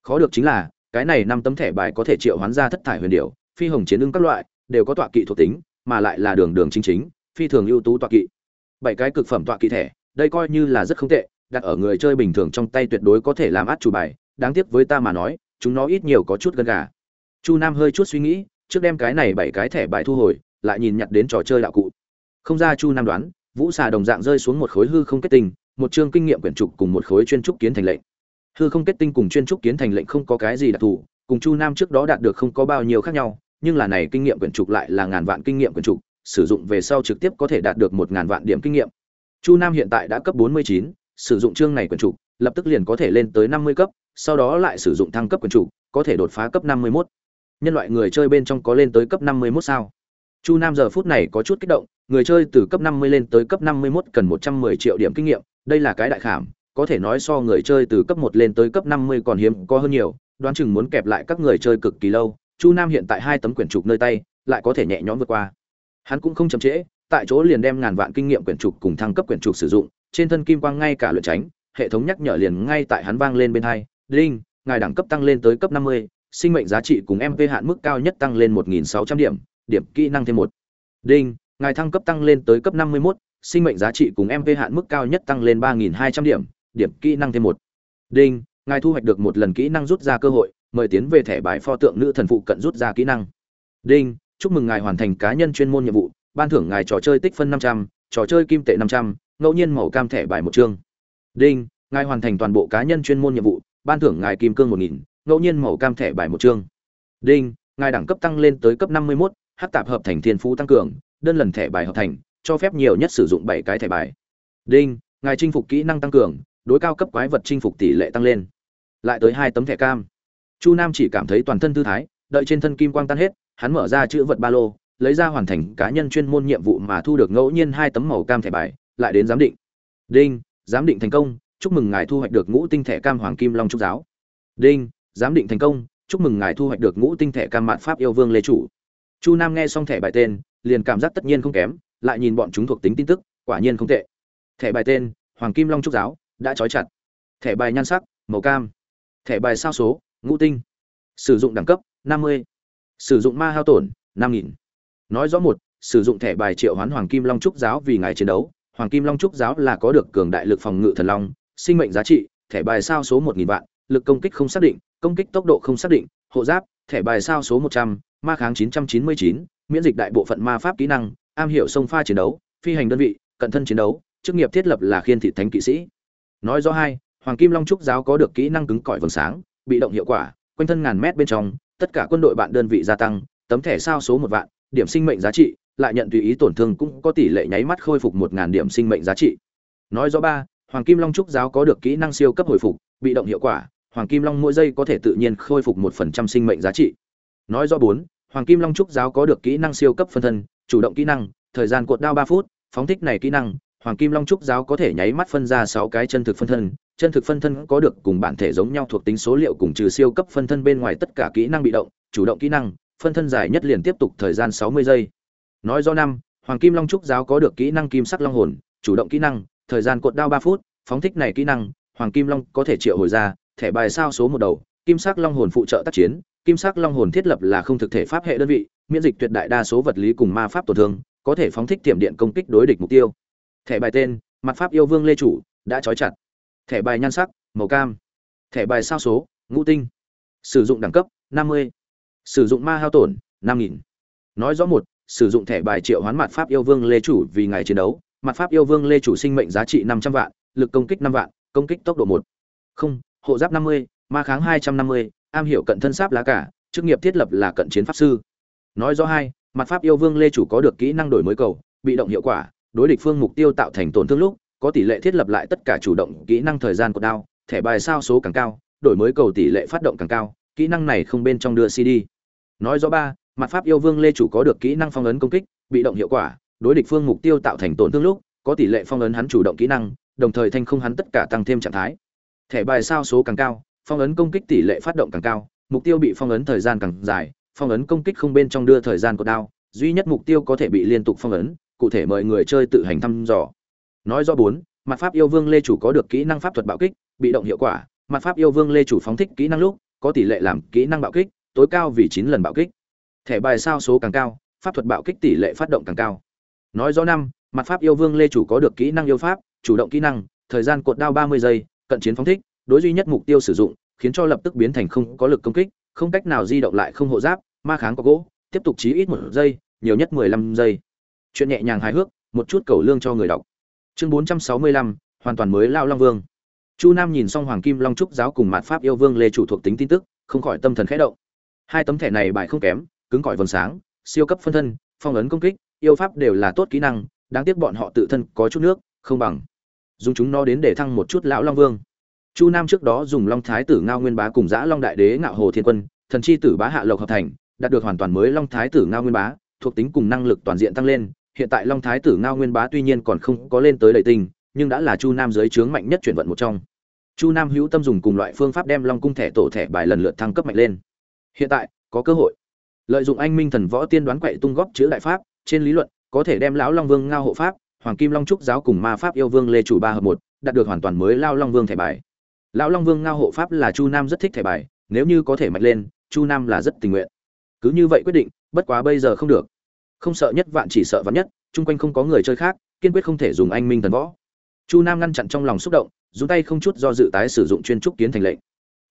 Speaker 1: Khó được chính là, cái này năm tấm thẻ bài có thể triệu hoán ra thất thải huyền điệu, phi hồng chiến lương các loại, đều có tọa kỵ thuộc tính, mà lại là đường đường chính chính, phi thường ưu tú tọa kỵ. Bảy cái cực phẩm tọa kỵ thẻ, đây coi như là rất không tệ, đặt ở người chơi bình thường trong tay tuyệt đối có thể làm át chủ bài, đáng tiếc với ta mà nói, chúng nó ít nhiều có chút gần gà. Chu nam hơi chút suy nghĩ trước đem cái này bảy cái thẻ bài thu hồi, lại nhìn nhặt đến trò chơi đạo cụ. Không ra chu nam đoán, vũ xà đồng dạng rơi xuống một khối hư không kết tinh, một chương kinh nghiệm quyển trục cùng một khối chuyên trúc kiến thành lệnh. Hư không kết tinh cùng chuyên trúc kiến thành lệnh không có cái gì đặc thù, cùng chu nam trước đó đạt được không có bao nhiêu khác nhau, nhưng là này kinh nghiệm quyển trục lại là ngàn vạn kinh nghiệm quyển trục, sử dụng về sau trực tiếp có thể đạt được một ngàn vạn điểm kinh nghiệm. Chu nam hiện tại đã cấp bốn mươi chín, sử dụng chương này quyển trục, lập tức liền có thể lên tới năm mươi cấp, sau đó lại sử dụng thăng cấp quyển trục, có thể đột phá cấp năm mươi 51 nhân loại người chơi bên trong có lên tới cấp năm mươi 51 sao Chu Nam giờ phút này có chút kích động, người chơi từ cấp 50 lên tới cấp 51 cần 110 triệu điểm kinh nghiệm, đây là cái đại khảm, có thể nói so người chơi từ cấp 1 lên tới cấp 50 còn hiếm có hơn nhiều, đoán chừng muốn kẹp lại các người chơi cực kỳ lâu. Chu Nam hiện tại hai tấm quyển trục nơi tay, lại có thể nhẹ nhõm vượt qua. Hắn cũng không chậm trễ, tại chỗ liền đem ngàn vạn kinh nghiệm quyển trục cùng thăng cấp quyển trục sử dụng, trên thân kim quang ngay cả luyện tránh, hệ thống nhắc nhở liền ngay tại hắn vang lên bên hai, "Đinh, ngài đẳng cấp tăng lên tới cấp 50, sinh mệnh giá trị cùng MP hạn mức cao nhất tăng lên 1600 điểm, điểm kỹ năng thêm một. Đinh ngài thăng cấp tăng lên tới cấp 51, sinh mệnh giá trị cùng mp hạn mức cao nhất tăng lên ba nghìn hai trăm điểm điểm kỹ năng thêm một. Đinh ngài thu hoạch được một lần kỹ năng rút ra cơ hội mời tiến về thẻ bài pho tượng nữ thần phụ cận rút ra kỹ năng. Đinh chúc mừng ngài hoàn thành cá nhân chuyên môn nhiệm vụ ban thưởng ngài trò chơi tích phân năm trăm trò chơi kim tệ năm trăm ngẫu nhiên màu cam thẻ bài một chương. Đinh ngài hoàn thành toàn bộ cá nhân chuyên môn nhiệm vụ ban thưởng ngài kim cương một nghìn ngẫu nhiên màu cam thẻ bài một chương. Đinh ngài đẳng cấp tăng lên tới cấp năm mươi 51, hắc tạp hợp thành thiên phú tăng cường đơn lần thẻ bài hợp thành cho phép nhiều nhất sử dụng bảy cái thẻ bài. Đinh ngài chinh phục kỹ năng tăng cường đối cao cấp quái vật chinh phục tỷ lệ tăng lên. Lại tới hai tấm thẻ cam. Chu nam chỉ cảm thấy toàn thân thư thái đợi trên thân kim quang tan hết hắn mở ra chữ vật ba lô lấy ra hoàn thành cá nhân chuyên môn nhiệm vụ mà thu được ngẫu nhiên hai tấm màu cam thẻ bài lại đến giám định. Đinh giám định thành công chúc mừng ngài thu hoạch được ngũ tinh thẻ cam hoàng kim long trúc giáo. Đinh giám định thành công, chúc mừng ngài thu hoạch được ngũ tinh thẻ cam mạn pháp yêu vương lê chủ. Chu nam nghe xong thẻ bài tên, liền cảm giác tất nhiên không kém, lại nhìn bọn chúng thuộc tính tin tức, quả nhiên không tệ. Thẻ bài tên, hoàng kim long trúc giáo, đã trói chặt. Thẻ bài nhan sắc, màu cam. Thẻ bài sao số, ngũ tinh. Sử dụng đẳng cấp 50. sử dụng ma hao tổn 5.000. nói rõ một, sử dụng thẻ bài triệu hoán hoàng kim long trúc giáo vì ngài chiến đấu, hoàng kim long trúc giáo là có được cường đại lực phòng ngự thần long, sinh mệnh giá trị, thẻ bài sao số 1.000 vạn, lực công kích không xác định công kích tốc độ không xác định hộ giáp thẻ bài sao số 100, ma kháng 999, miễn dịch đại bộ phận ma pháp kỹ năng am hiểu sông pha chiến đấu phi hành đơn vị cận thân chiến đấu chức nghiệp thiết lập là khiên thị thánh kỵ sĩ. Nói rõ hai hoàng kim long trúc giáo có được kỹ năng cứng cỏi vầng sáng bị động hiệu quả quanh thân ngàn mét bên trong tất cả quân đội bạn đơn vị gia tăng tấm thẻ sao số một vạn điểm sinh mệnh giá trị lại nhận tùy ý tổn thương cũng có tỷ lệ nháy mắt khôi phục một ngàn điểm sinh mệnh giá trị. Nói rõ ba hoàng kim long trúc giáo có được kỹ năng siêu cấp hồi phục bị động hiệu quả hoàng kim long mỗi giây có thể tự nhiên khôi phục một phần trăm sinh mệnh giá trị. Nói rõ bốn, hoàng kim long trúc giáo có được kỹ năng siêu cấp phân thân, chủ động kỹ năng, thời gian cột đao ba phút, phóng thích này kỹ năng, hoàng kim long trúc giáo có thể nháy mắt phân ra sáu cái chân thực phân thân. Chân thực phân thân có được cùng bản thể giống nhau thuộc tính số liệu cùng trừ siêu cấp phân thân bên ngoài tất cả kỹ năng bị động, chủ động kỹ năng, phân thân dài nhất liền tiếp tục thời gian sáu mươi giây. Nói do năm, hoàng kim long trúc giáo có được kỹ năng kim sắc long hồn, chủ động kỹ năng, thời gian cột đao ba phút, phóng thích này kỹ năng, hoàng kim long có thể triệu hồi ra thẻ bài sao số một đầu, kim sắc long hồn phụ trợ tác chiến, kim sắc long hồn thiết lập là không thực thể pháp hệ đơn vị, miễn dịch tuyệt đại đa số vật lý cùng ma pháp tổn thương, có thể phóng thích tiềm điện công kích đối địch mục tiêu. Thẻ bài tên mặt pháp yêu vương lê chủ, đã trói chặt. Thẻ bài nhan sắc, màu cam. Thẻ bài sao số, ngũ tinh. Sử dụng đẳng cấp 50. sử dụng ma hao tổn 5.000. nói rõ một, sử dụng thẻ bài triệu hoán mặt pháp yêu vương lê chủ vì ngày chiến đấu. Mặt pháp yêu vương lê chủ sinh mệnh giá trị 500 vạn, lực công kích 5 vạn, công kích tốc độ một. Không hộ giáp 50, ma kháng 250, am hiểu cận thân sáp lá cả chức nghiệp thiết lập là cận chiến pháp sư. Nói rõ hai mặt pháp yêu vương lê chủ có được kỹ năng đổi mới cầu bị động hiệu quả đối địch phương mục tiêu tạo thành tổn thương lúc có tỷ lệ thiết lập lại tất cả chủ động kỹ năng thời gian của đao thẻ bài sao số càng cao đổi mới cầu tỷ lệ phát động càng cao kỹ năng này không bên trong đưa cd. Nói rõ ba mặt pháp yêu vương lê chủ có được kỹ năng phong ấn công kích bị động hiệu quả đối địch phương mục tiêu tạo thành tổn thương lúc có tỷ lệ phong ấn hắn chủ động kỹ năng đồng thời thanh không hắn tất cả tăng thêm trạng thái thẻ bài sao số càng cao, phong ấn công kích tỷ lệ phát động càng cao, mục tiêu bị phong ấn thời gian càng dài, phong ấn công kích không bên trong đưa thời gian của đao, duy nhất mục tiêu có thể bị liên tục phong ấn, cụ thể mời người chơi tự hành thăm dò. Nói do bốn, mặt pháp yêu vương lê chủ có được kỹ năng pháp thuật bạo kích, bị động hiệu quả, mặt pháp yêu vương lê chủ phóng thích kỹ năng lúc, có tỷ lệ làm kỹ năng bạo kích, tối cao vì chín lần bạo kích. Thẻ bài sao số càng cao, pháp thuật bạo kích tỷ lệ phát động càng cao. Nói do năm, mặt pháp yêu vương lê chủ có được kỹ năng yêu pháp, chủ động kỹ năng, thời gian cột đao ba mươi giây cận chiến phóng thích, đối duy nhất mục tiêu sử dụng, khiến cho lập tức biến thành không có lực công kích, không cách nào di động lại không hộ giáp, ma kháng có gỗ, tiếp tục chí ít một giây, nhiều nhất mười lăm giây. Chuyện nhẹ nhàng hài hước, một chút cầu lương cho người đọc. Chương bốn trăm sáu mươi lăm, hoàn toàn mới lao long vương. Chu nam nhìn xong hoàng kim long trúc giáo cùng mạt pháp yêu vương lê chủ thuộc tính tin tức, không khỏi tâm thần khẽ động. Hai tấm thẻ này bài không kém, cứng cỏi vầng sáng, siêu cấp phân thân, phong ấn công kích, yêu pháp đều là tốt kỹ năng, đáng tiếc bọn họ tự thân có chút nước, không bằng dùng chúng nó đến để thăng một chút lão long vương. Chu nam trước đó dùng long thái tử ngao nguyên bá cùng giã long đại đế ngạo hồ thiên quân, thần chi tử bá hạ lộc hợp thành, đạt được hoàn toàn mới long thái tử ngao nguyên bá, thuộc tính cùng năng lực toàn diện tăng lên. Hiện tại long thái tử ngao nguyên bá tuy nhiên còn không có lên tới đầy tinh nhưng đã là chu nam dưới trướng mạnh nhất chuyển vận một trong. Chu nam hữu tâm dùng cùng loại phương pháp đem long cung thẻ tổ thẻ bài lần lượt thăng cấp mạnh lên. Hiện tại, có cơ hội. Lợi dụng anh minh thần võ tiên đoán quậy tung góp chữ đại pháp, trên lý luận, có thể đem lão long vương ngao hộ pháp hoàng kim long trúc giáo cùng ma pháp yêu vương lê chủ ba hợp một đạt được hoàn toàn mới lao long vương thẻ bài. Lão long vương ngao hộ pháp là chu nam rất thích thẻ bài, nếu như có thể mạnh lên, chu nam là rất tình nguyện. Cứ như vậy quyết định, bất quá bây giờ không được. Không sợ nhất vạn chỉ sợ vạn nhất, chung quanh không có người chơi khác, kiên quyết không thể dùng anh minh thần võ. Chu nam ngăn chặn trong lòng xúc động, dùng tay không chút do dự tái sử dụng chuyên trúc kiến thành lệnh.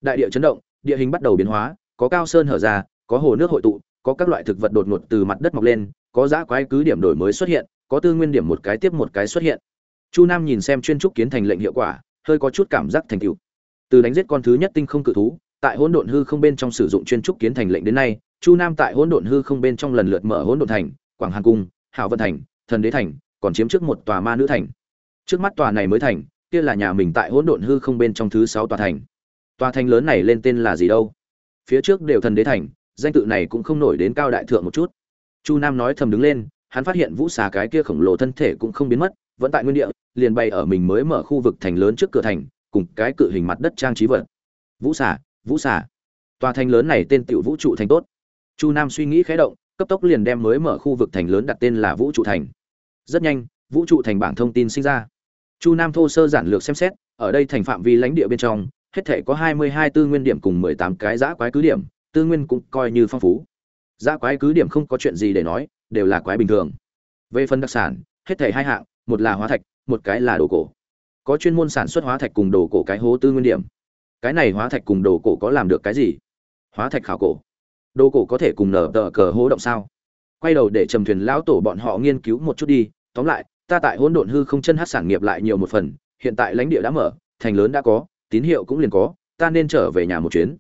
Speaker 1: Đại địa chấn động, địa hình bắt đầu biến hóa, có cao sơn hở ra, có hồ nước hội tụ có các loại thực vật đột ngột từ mặt đất mọc lên, có dã quái cứ điểm đổi mới xuất hiện, có tư nguyên điểm một cái tiếp một cái xuất hiện. Chu nam nhìn xem chuyên trúc kiến thành lệnh hiệu quả, hơi có chút cảm giác thành tựu. Từ đánh giết con thứ nhất tinh không cự thú, tại hỗn độn hư không bên trong sử dụng chuyên trúc kiến thành lệnh đến nay, chu nam tại hỗn độn hư không bên trong lần lượt mở hỗn độn thành, quảng hàn cung hạo vân thành, thần đế thành, còn chiếm trước một tòa ma nữ thành. Trước mắt tòa này mới thành, kia là nhà mình tại hỗn độn hư không bên trong thứ sáu tòa thành. Tòa thành lớn này lên tên là gì đâu? Phía trước đều thần đế thành danh tự này cũng không nổi đến cao đại thượng một chút. Chu nam nói thầm đứng lên, hắn phát hiện vũ xà cái kia khổng lồ thân thể cũng không biến mất, vẫn tại nguyên địa, liền bay ở mình mới mở khu vực thành lớn trước cửa thành, cùng cái cự hình mặt đất trang trí vật. Vũ xà vũ xà. Tòa thành lớn này tên tiểu vũ trụ thành tốt. Chu nam suy nghĩ khẽ động, cấp tốc liền đem mới mở khu vực thành lớn đặt tên là vũ trụ thành. Rất nhanh, vũ trụ thành bảng thông tin sinh ra. Chu nam thô sơ giản lược xem xét, ở đây thành phạm vi lãnh địa bên trong, hết thể có hai mươi hai tư nguyên điểm cùng mười tám cái giã quái cứ điểm tư nguyên cũng coi như phong phú. Dã quái cứ điểm không có chuyện gì để nói, đều là quái bình thường. Về phần đặc sản, hết thể hai hạng, một là hóa thạch, một cái là đồ cổ. Có chuyên môn sản xuất hóa thạch cùng đồ cổ cái hố tư nguyên điểm. Cái này hóa thạch cùng đồ cổ có làm được cái gì? Hóa thạch khảo cổ. Đồ cổ có thể cùng nở tờ cờ hố động sao? Quay đầu để trầm thuyền lão tổ bọn họ nghiên cứu một chút đi. Tóm lại, ta tại hỗn độn hư không chân hát sản nghiệp lại nhiều một phần, hiện tại lãnh địa đã mở, thành lớn đã có, tín hiệu cũng liền có, ta nên trở về nhà một chuyến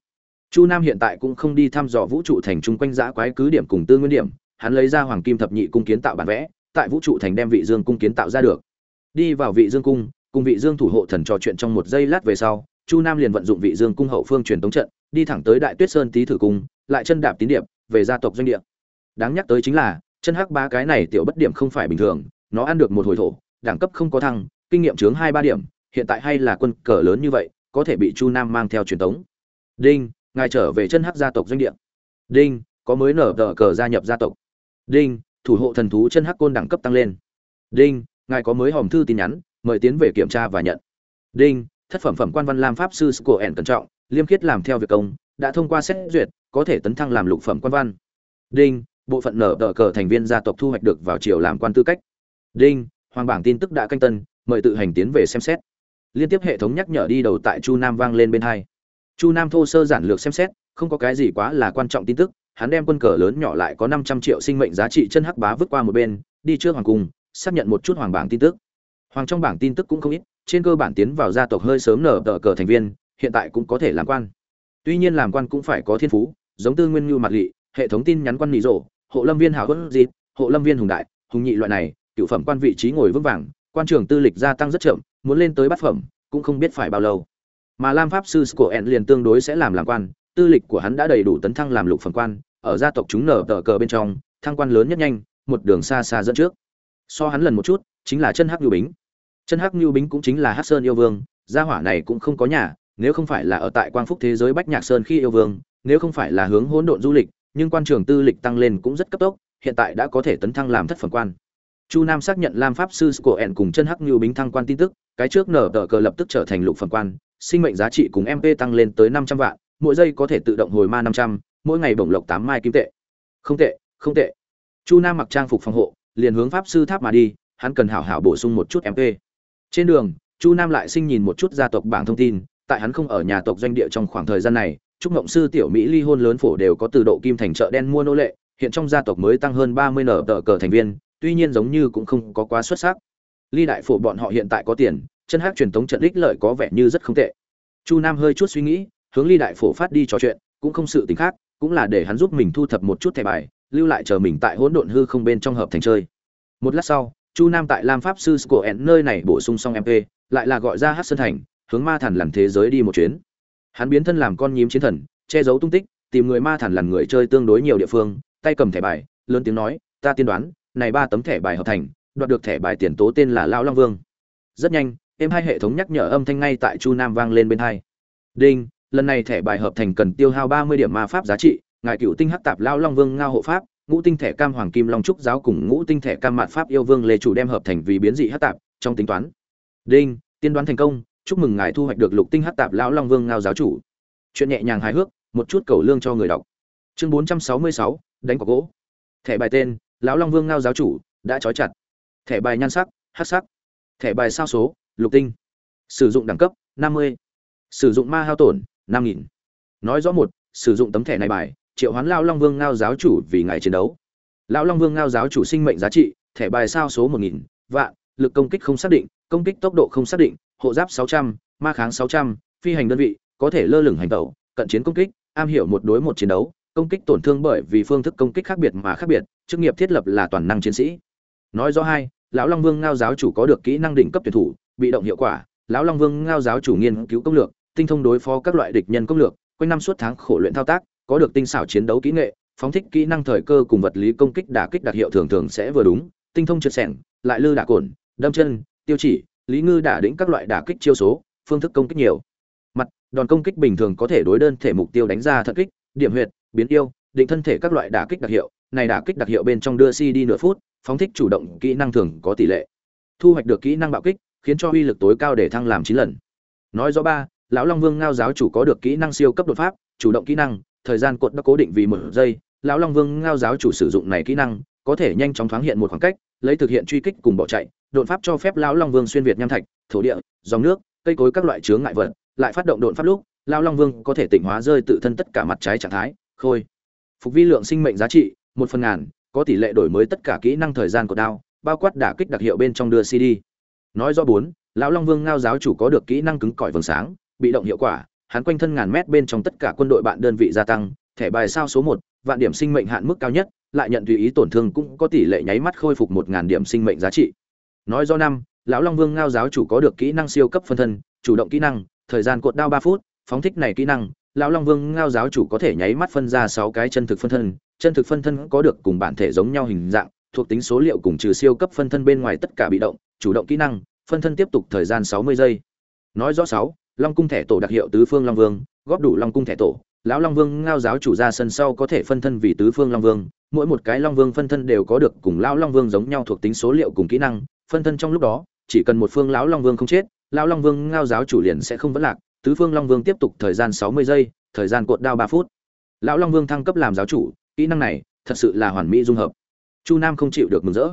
Speaker 1: chu nam hiện tại cũng không đi thăm dò vũ trụ thành trung quanh dã quái cứ điểm cùng tư nguyên điểm, hắn lấy ra hoàng kim thập nhị cung kiến tạo bản vẽ, tại vũ trụ thành đem vị dương cung kiến tạo ra được. Đi vào vị dương cung, cùng vị dương thủ hộ thần trò chuyện trong một giây lát về sau, chu nam liền vận dụng vị dương cung hậu phương truyền tống trận, đi thẳng tới đại tuyết sơn tý thử cung, lại chân đạp tín điệp, về gia tộc doanh địa. Đáng nhắc tới chính là, chân hắc ba cái này tiểu bất điểm không phải bình thường, nó ăn được một hồi thổ, đẳng cấp không có thăng, kinh nghiệm chướng hai ba điểm, hiện tại hay là quân cờ lớn như vậy, có thể bị chu nam mang theo truyền tống. Đinh! Ngài trở về chân hắc gia tộc doanh địa. Đinh, có mới nở tờ cờ gia nhập gia tộc. Đinh, thủ hộ thần thú chân hắc côn đẳng cấp tăng lên. Đinh, ngài có mới hòm thư tin nhắn, mời tiến về kiểm tra và nhận. Đinh, thất phẩm phẩm quan văn lam pháp sư của ẻn cẩn trọng, liêm khiết làm theo việc công, đã thông qua xét duyệt, có thể tấn thăng làm lục phẩm quan văn. Đinh, bộ phận nở tờ cờ thành viên gia tộc thu hoạch được vào chiều làm quan tư cách. Đinh, hoàng bảng tin tức đã canh tân, mời tự hành tiến về xem xét. Liên tiếp hệ thống nhắc nhở đi đầu tại chu nam vang lên bên hai chu nam thô sơ giản lược xem xét, không có cái gì quá là quan trọng tin tức, hắn đem quân cờ lớn nhỏ lại có năm trăm triệu sinh mệnh giá trị chân hắc bá vứt qua một bên, đi trước hoàng cung, xác nhận một chút hoàng bảng tin tức. Hoàng trong bảng tin tức cũng không ít, trên cơ bản tiến vào gia tộc hơi sớm nở tờ cờ thành viên, hiện tại cũng có thể làm quan. Tuy nhiên làm quan cũng phải có thiên phú, giống tư nguyên như mặt lỵ hệ thống tin nhắn quan nị rộ, hộ lâm viên hảo quân dịp, hộ lâm viên hùng đại, hùng nhị loại này, cựu phẩm quan vị trí ngồi vững vàng, quan trường tư lịch gia tăng rất chậm, muốn lên tới bát phẩm, cũng không biết phải bao lâu mà lam pháp sư của ẹn liền tương đối sẽ làm làm quan, tư lịch của hắn đã đầy đủ tấn thăng làm lục phẩm quan, ở gia tộc chúng nở tờ cờ bên trong, thăng quan lớn nhất nhanh, một đường xa xa dẫn trước. So hắn lần một chút, chính là chân hắc nhu bính. Chân hắc nhu bính cũng chính là hắc sơn yêu vương, gia hỏa này cũng không có nhà, nếu không phải là ở tại quang phúc thế giới bách nhạc sơn khi yêu vương, nếu không phải là hướng hỗn độn du lịch, nhưng quan trường tư lịch tăng lên cũng rất cấp tốc, hiện tại đã có thể tấn thăng làm thất phẩm quan. Chu nam xác nhận lam pháp sư của ẻn cùng chân hắc nhu bính thăng quan tin tức, cái trước nở tờ cờ lập tức trở thành lục phẩm quan sinh mệnh giá trị cùng mp tăng lên tới năm trăm vạn, mỗi giây có thể tự động hồi ma năm trăm, mỗi ngày bổng lộc tám mai kim tệ. Không tệ không tệ. Chu nam mặc trang phục phòng hộ, liền hướng pháp sư tháp mà đi, hắn cần hảo hảo bổ sung một chút mp trên đường, chu nam lại sinh nhìn một chút gia tộc bảng thông tin, tại hắn không ở nhà tộc doanh địa trong khoảng thời gian này trúc ngộng sư tiểu mỹ ly hôn lớn phổ đều có từ độ kim thành chợ đen mua nô lệ, hiện trong gia tộc mới tăng hơn ba mươi nở tờ cờ thành viên, tuy nhiên giống như cũng không có quá xuất sắc. Ly đại phổ bọn họ hiện tại có tiền chân hát truyền thống trận đích lợi có vẻ như rất không tệ. Chu nam hơi chút suy nghĩ, hướng ly đại phổ phát đi trò chuyện, cũng không sự tính khác, cũng là để hắn giúp mình thu thập một chút thẻ bài, lưu lại chờ mình tại hỗn độn hư không bên trong hợp thành chơi. Một lát sau, chu nam tại lam pháp sư sco n nơi này bổ sung xong mp lại là gọi ra hát sơn thành, hướng ma thần làm thế giới đi một chuyến. Hắn biến thân làm con nhím chiến thần, che giấu tung tích, tìm người ma thần làm người chơi tương đối nhiều địa phương, tay cầm thẻ bài, lớn tiếng nói, ta tiên đoán, này ba tấm thẻ bài hợp thành, đoạt được thẻ bài tiền tố tên là lao long vương. Rất nhanh em hai hệ thống nhắc nhở âm thanh ngay tại chu nam vang lên bên hai. Đinh, lần này thẻ bài hợp thành cần tiêu hao ba mươi điểm ma pháp giá trị, ngài cựu tinh hắc tạp lao long vương ngao hộ pháp, ngũ tinh thẻ cam hoàng kim long trúc giáo cùng ngũ tinh thẻ cam mạn pháp yêu vương lê chủ đem hợp thành vì biến dị hắc tạp, trong tính toán. Đinh, tiên đoán thành công, chúc mừng ngài thu hoạch được lục tinh hắc tạp lão long vương ngao giáo chủ. Chuyện nhẹ nhàng hài hước, một chút cầu lương cho người đọc. Chương bốn trăm sáu mươi sáu, đánh cọc gỗ. Thẻ bài tên lão long vương ngao giáo chủ, đã trói chặt. Thẻ bài nhan sắc, hắc sắc. Thẻ bài sao số lục tinh. Sử dụng đẳng cấp, năm mươi. Sử dụng ma hao tổn, năm nghìn. Nói rõ một, sử dụng tấm thẻ này bài, triệu hoán lao long vương ngao giáo chủ vì ngày chiến đấu. Lão long vương ngao giáo chủ sinh mệnh giá trị, thẻ bài sao số một nghìn, vạn, lực công kích không xác định, công kích tốc độ không xác định, hộ giáp sáu trăm, ma kháng sáu trăm, phi hành đơn vị, có thể lơ lửng hành tẩu, cận chiến công kích, am hiểu một đối một chiến đấu, công kích tổn thương bởi vì phương thức công kích khác biệt mà khác biệt, chức nghiệp thiết lập là toàn năng chiến sĩ. Nói rõ hai, lão long vương ngao giáo chủ có được kỹ năng đỉnh cấp tuyển thủ bị động hiệu quả, lão long vương ngao giáo chủ nghiên cứu công lược, tinh thông đối phó các loại địch nhân công lược, quanh năm suốt tháng khổ luyện thao tác, có được tinh xảo chiến đấu kỹ nghệ, phóng thích kỹ năng thời cơ cùng vật lý công kích đả kích đặc hiệu thường thường sẽ vừa đúng, tinh thông trượt sẻng, lại lư đả cồn, đâm chân, tiêu chỉ, lý ngư đả đĩnh các loại đả kích chiêu số, phương thức công kích nhiều. Mặt, đòn công kích bình thường có thể đối đơn thể mục tiêu đánh ra thận kích, điểm huyệt, biến yêu, định thân thể các loại đả kích đặc hiệu, này đả kích đặc hiệu bên trong đưa si đi nửa phút, phóng thích chủ động kỹ năng thường có tỷ lệ. Thu hoạch được kỹ năng bạo kích khiến cho uy lực tối cao để thăng làm chín lần. Nói rõ ba, lão long vương ngao giáo chủ có được kỹ năng siêu cấp đột pháp, chủ động kỹ năng, thời gian cột đã cố định vì một giây. Lão long vương ngao giáo chủ sử dụng này kỹ năng, có thể nhanh chóng thoáng hiện một khoảng cách, lấy thực hiện truy kích cùng bỏ chạy, đột pháp cho phép lão long vương xuyên việt nham thạch, thổ địa, dòng nước, cây cối các loại chướng ngại vật, lại phát động đột pháp lúc, lão long vương có thể tỉnh hóa rơi tự thân tất cả mặt trái trạng thái, khôi. Phục vi lượng sinh mệnh giá trị, một phần ngàn, có tỷ lệ đổi mới tất cả kỹ năng thời gian của đao, bao quát đả kích đặc hiệu bên trong đưa cd nói do bốn, lão long vương ngao giáo chủ có được kỹ năng cứng cỏi vầng sáng, bị động hiệu quả, hắn quanh thân ngàn mét bên trong tất cả quân đội bạn đơn vị gia tăng, thẻ bài sao số một, vạn điểm sinh mệnh hạn mức cao nhất, lại nhận tùy ý tổn thương cũng có tỷ lệ nháy mắt khôi phục một ngàn điểm sinh mệnh giá trị. Nói do năm, lão long vương ngao giáo chủ có được kỹ năng siêu cấp phân thân, chủ động kỹ năng, thời gian cột đao ba phút, phóng thích này kỹ năng, lão long vương ngao giáo chủ có thể nháy mắt phân ra sáu cái chân thực phân thân, chân thực phân thân có được cùng bản thể giống nhau hình dạng, thuộc tính số liệu cùng trừ siêu cấp phân thân bên ngoài tất cả bị động chủ động kỹ năng, phân thân tiếp tục thời gian sáu mươi giây. Nói rõ sáu, long cung thẻ tổ đặc hiệu tứ phương long vương, góp đủ long cung thẻ tổ, lão long vương ngao giáo chủ ra sân sau có thể phân thân vì tứ phương long vương, mỗi một cái long vương phân thân đều có được cùng lão long vương giống nhau thuộc tính số liệu cùng kỹ năng, phân thân trong lúc đó, chỉ cần một phương lão long vương không chết, lão long vương ngao giáo chủ liền sẽ không vấn lạc, tứ phương long vương tiếp tục thời gian sáu mươi giây, thời gian cuộn đao ba phút. Lão long vương thăng cấp làm giáo chủ, kỹ năng này thật sự là hoàn mỹ dung hợp. Chu nam không chịu được mừng rỡ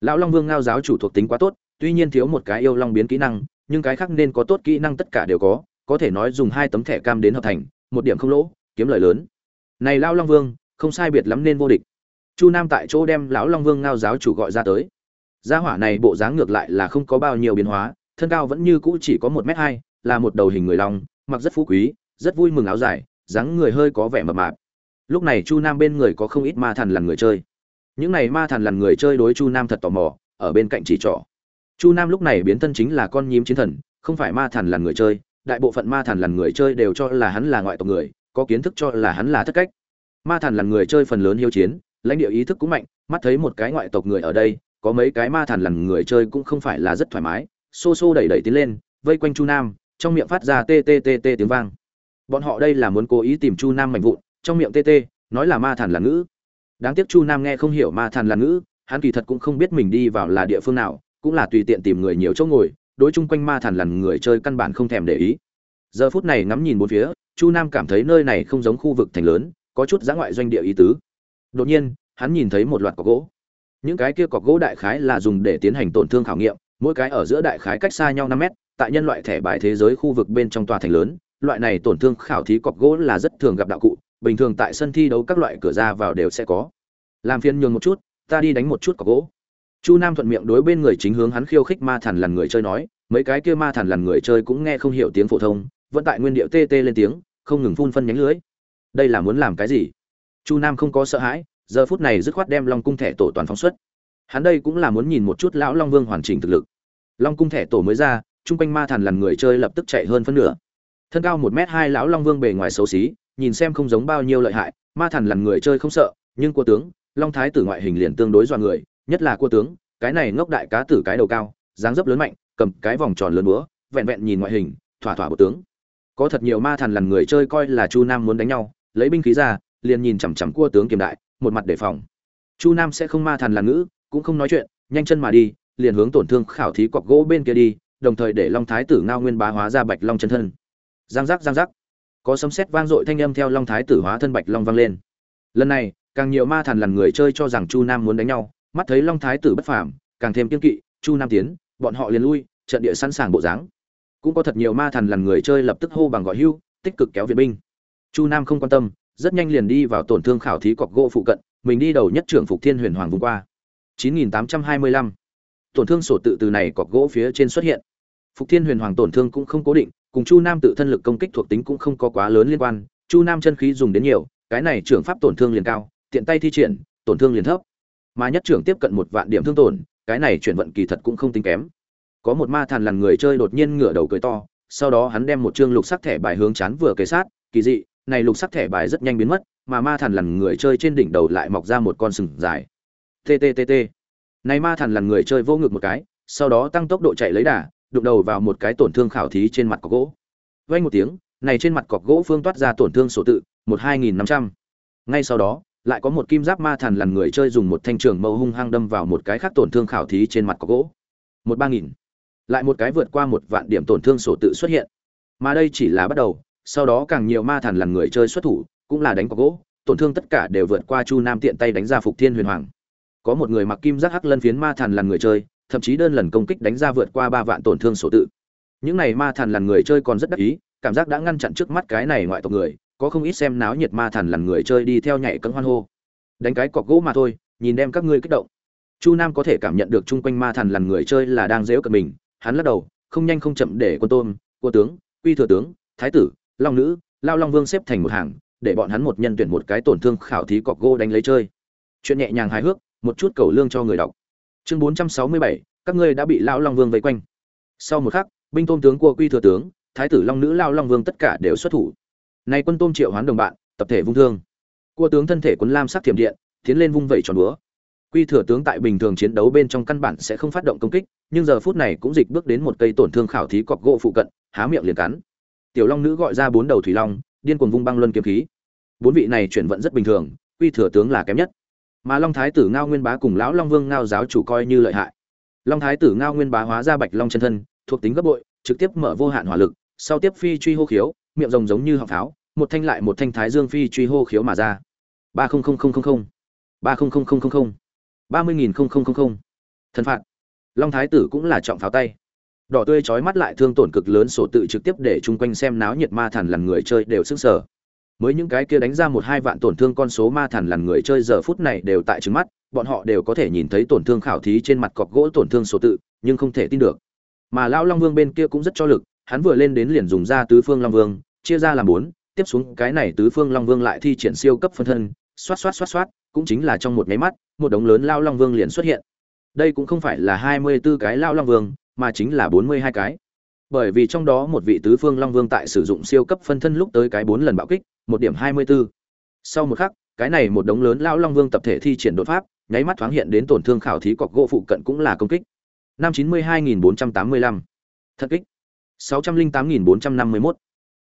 Speaker 1: lão long vương ngao giáo chủ thuộc tính quá tốt, tuy nhiên thiếu một cái yêu long biến kỹ năng, nhưng cái khác nên có tốt kỹ năng tất cả đều có có thể nói dùng hai tấm thẻ cam đến hợp thành, một điểm không lỗ, kiếm lời lớn. Này lão long vương, không sai biệt lắm nên vô địch. Chu nam tại chỗ đem lão long vương ngao giáo chủ gọi ra tới. Gia hỏa này bộ dáng ngược lại là không có bao nhiêu biến hóa, thân cao vẫn như cũ chỉ có một m hai, là một đầu hình người long, mặc rất phú quý, rất vui mừng áo dài, dáng người hơi có vẻ mập mạp. Lúc này chu nam bên người có không ít ma thần là người chơi những này ma thần lần người chơi đối chu nam thật tò mò, ở bên cạnh chỉ trỏ. Chu nam lúc này biến thân chính là con nhím chiến thần, không phải ma thần lần người chơi, đại bộ phận ma thần lần người chơi đều cho là hắn là ngoại tộc người, có kiến thức cho là hắn là thất cách. Ma thần lần người chơi phần lớn hiếu chiến, lãnh địa ý thức cũng mạnh, mắt thấy một cái ngoại tộc người ở đây, có mấy cái ma thần lần người chơi cũng không phải là rất thoải mái, xô xô đẩy đẩy tiến lên, vây quanh chu nam, trong miệng phát ra tê tê tê tê tiếng vang. Bọn họ đây là muốn cố ý tìm chu nam mạnh vụn, trong miệng tê tê, nói là ma thần là ngữ đáng tiếc chu nam nghe không hiểu ma thần là ngữ, hắn kỳ thật cũng không biết mình đi vào là địa phương nào, cũng là tùy tiện tìm người nhiều chỗ ngồi, đối chung quanh ma thần lần người chơi căn bản không thèm để ý. Giờ phút này ngắm nhìn bốn phía, chu nam cảm thấy nơi này không giống khu vực thành lớn, có chút giã ngoại doanh địa ý tứ. Đột nhiên, hắn nhìn thấy một loạt cọc gỗ. Những cái kia cọc gỗ đại khái là dùng để tiến hành tổn thương khảo nghiệm, mỗi cái ở giữa đại khái cách xa nhau năm mét, tại nhân loại thẻ bài thế giới khu vực bên trong tòa thành lớn, loại này tổn thương khảo thí cọc gỗ là rất thường gặp đạo cụ bình thường tại sân thi đấu các loại cửa ra vào đều sẽ có. Làm phiền nhường một chút, ta đi đánh một chút cọc gỗ. Chu nam thuận miệng đối bên người chính hướng hắn khiêu khích ma thần lần người chơi nói, mấy cái kia ma thần lần người chơi cũng nghe không hiểu tiếng phổ thông, vẫn tại nguyên điệu tê tê lên tiếng, không ngừng phun phân nhánh lưới. Đây là muốn làm cái gì? Chu nam không có sợ hãi, giờ phút này dứt khoát đem long cung thẻ tổ toàn phóng xuất. Hắn đây cũng là muốn nhìn một chút lão long vương hoàn chỉnh thực lực. Long cung thẻ tổ mới ra, chung quanh ma thần lần người chơi lập tức chạy hơn phân nửa. Thân cao một m hai lão long vương bề ngoài xấu xí nhìn xem không giống bao nhiêu lợi hại, ma thần lần người chơi không sợ, nhưng cua tướng, long thái tử ngoại hình liền tương đối dọa người, nhất là cua tướng, cái này ngốc đại cá tử cái đầu cao, dáng dấp lớn mạnh, cầm cái vòng tròn lớn búa, vẹn vẹn nhìn ngoại hình, thỏa thỏa bộ tướng. Có thật nhiều ma thần lần người chơi coi là chu nam muốn đánh nhau, lấy binh khí ra, liền nhìn chằm chằm cua tướng kiềm đại, một mặt đề phòng. Chu nam sẽ không ma thần là ngữ, cũng không nói chuyện, nhanh chân mà đi, liền hướng tổn thương khảo thí cọc gỗ bên kia đi, đồng thời để long thái tử ngao nguyên bá hóa ra bạch long chân thân. Giang giác giang giác có sấm sét vang dội thanh âm theo long thái tử hóa thân bạch long vang lên. Lần này, càng nhiều ma thần lần người chơi cho rằng chu nam muốn đánh nhau, mắt thấy long thái tử bất phàm, càng thêm kiên kỵ, chu nam tiến, bọn họ liền lui, trận địa sẵn sàng bộ dáng. Cũng có thật nhiều ma thần lần người chơi lập tức hô bằng gọi hưu, tích cực kéo viện binh. Chu nam không quan tâm, rất nhanh liền đi vào tổn thương khảo thí cọc gỗ phụ cận, mình đi đầu nhất trưởng phục thiên huyền hoàng vùng qua. 9825. tổn thương sổ tự từ này cọc gỗ phía trên xuất hiện. Phục thiên huyền hoàng tổn thương cũng không cố định cùng chu nam tự thân lực công kích thuộc tính cũng không có quá lớn liên quan, chu nam chân khí dùng đến nhiều, cái này trưởng pháp tổn thương liền cao, tiện tay thi triển, tổn thương liền thấp. Mà nhất trưởng tiếp cận một vạn điểm thương tổn, cái này chuyển vận kỳ thật cũng không tính kém. Có một ma thần lằn người chơi đột nhiên ngửa đầu cười to, sau đó hắn đem một chương lục sắc thẻ bài hướng chán vừa kế sát, kỳ dị, này lục sắc thẻ bài rất nhanh biến mất, mà ma thần lằn người chơi trên đỉnh đầu lại mọc ra một con sừng dài. Tttt này ma thần lằn người chơi vô ngực một cái, sau đó tăng tốc độ chạy lấy đà đụng đầu vào một cái tổn thương khảo thí trên mặt cọc gỗ. Vay một tiếng, này trên mặt cọc gỗ phương toát ra tổn thương sổ tự, một hai nghìn năm trăm. Ngay sau đó, lại có một kim giáp ma thần lằn người chơi dùng một thanh trường mâu hung hăng đâm vào một cái khác tổn thương khảo thí trên mặt cọc gỗ. Một ba nghìn. Lại một cái vượt qua một vạn điểm tổn thương sổ tự xuất hiện. Mà đây chỉ là bắt đầu, sau đó càng nhiều ma thần lằn người chơi xuất thủ, cũng là đánh cọc gỗ, tổn thương tất cả đều vượt qua chu nam tiện tay đánh ra phục thiên huyền hoàng. Có một người mặc kim giác hắc lân phiến ma thần lằn người chơi thậm chí đơn lần công kích đánh ra vượt qua ba vạn tổn thương số tự. Những này ma thần lần người chơi còn rất đắc ý, cảm giác đã ngăn chặn trước mắt cái này ngoại tộc người, có không ít xem náo nhiệt ma thần lần người chơi đi theo nhảy cẫng hoan hô. Đánh cái cọc gỗ mà thôi, nhìn đem các ngươi kích động. Chu nam có thể cảm nhận được chung quanh ma thần lần người chơi là đang dễu cận mình, hắn lắc đầu, không nhanh không chậm để quân tôn cô tướng, quy thừa tướng, thái tử, long nữ, lao long vương xếp thành một hàng, để bọn hắn một nhân tuyển một cái tổn thương khảo thí cọc gỗ đánh lấy chơi. Chuyện nhẹ nhàng hài hước, một chút cầu lương cho người đọc chương bốn trăm sáu mươi bảy, các ngươi đã bị lão long vương vây quanh. Sau một khắc, binh tôn tướng của quy thừa tướng, thái tử long nữ lao long vương tất cả đều xuất thủ. Nay quân tôm triệu hoán đồng bạn, tập thể vung thương. Cua tướng thân thể quân lam sắc thiểm điện, tiến lên vung vẩy tròn búa. Quy thừa tướng tại bình thường chiến đấu bên trong căn bản sẽ không phát động công kích, nhưng giờ phút này cũng dịch bước đến một cây tổn thương khảo thí cọc gỗ phụ cận, há miệng liền cắn. Tiểu long nữ gọi ra bốn đầu thủy long, điên cuồng vung băng luân kiếm khí. Bốn vị này chuyển vận rất bình thường, quy thừa tướng là kém nhất mà long thái tử ngao nguyên bá cùng lão long vương ngao giáo chủ coi như lợi hại. Long thái tử ngao nguyên bá hóa ra bạch long chân thân, thuộc tính gấp bội, trực tiếp mở vô hạn hỏa lực, sau tiếp phi truy hô khiếu, miệng rồng giống như họng pháo, một thanh lại một thanh thái dương phi truy hô khiếu mà ra. ba không không không không không. ba không không không không không. ba mươi nghìn không không không không. Thần phạt. Long thái tử cũng là trọng pháo tay. Đỏ tươi chói mắt lại thương tổn cực lớn sổ tự trực tiếp để chung quanh xem náo nhiệt ma thần lần người chơi đều sức sở mới những cái kia đánh ra một hai vạn tổn thương con số ma thần lần người chơi giờ phút này đều tại trứng mắt, bọn họ đều có thể nhìn thấy tổn thương khảo thí trên mặt cọc gỗ tổn thương số tự, nhưng không thể tin được. Mà lão long vương bên kia cũng rất cho lực, hắn vừa lên đến liền dùng ra tứ phương long vương, chia ra làm bốn, tiếp xuống cái này tứ phương long vương lại thi triển siêu cấp phân thân, xoát xoát xoát xoát, cũng chính là trong một máy mắt, một đống lớn lao long vương liền xuất hiện. Đây cũng không phải là hai mươi 24 cái lao long vương, mà chính là bốn mươi hai cái. Bởi vì trong đó một vị tứ phương long vương tại sử dụng siêu cấp phân thân lúc tới cái bốn lần bạo kích một điểm hai mươi 24. sau một khắc, cái này một đống lớn lao long vương tập thể thi triển đột pháp, nháy mắt thoáng hiện đến tổn thương khảo thí cọc gỗ phụ cận cũng là công kích. Năm chín mươi hai nghìn bốn trăm tám mươi lăm. Thật kích. sáu trăm linh tám nghìn bốn trăm năm mươi mốt.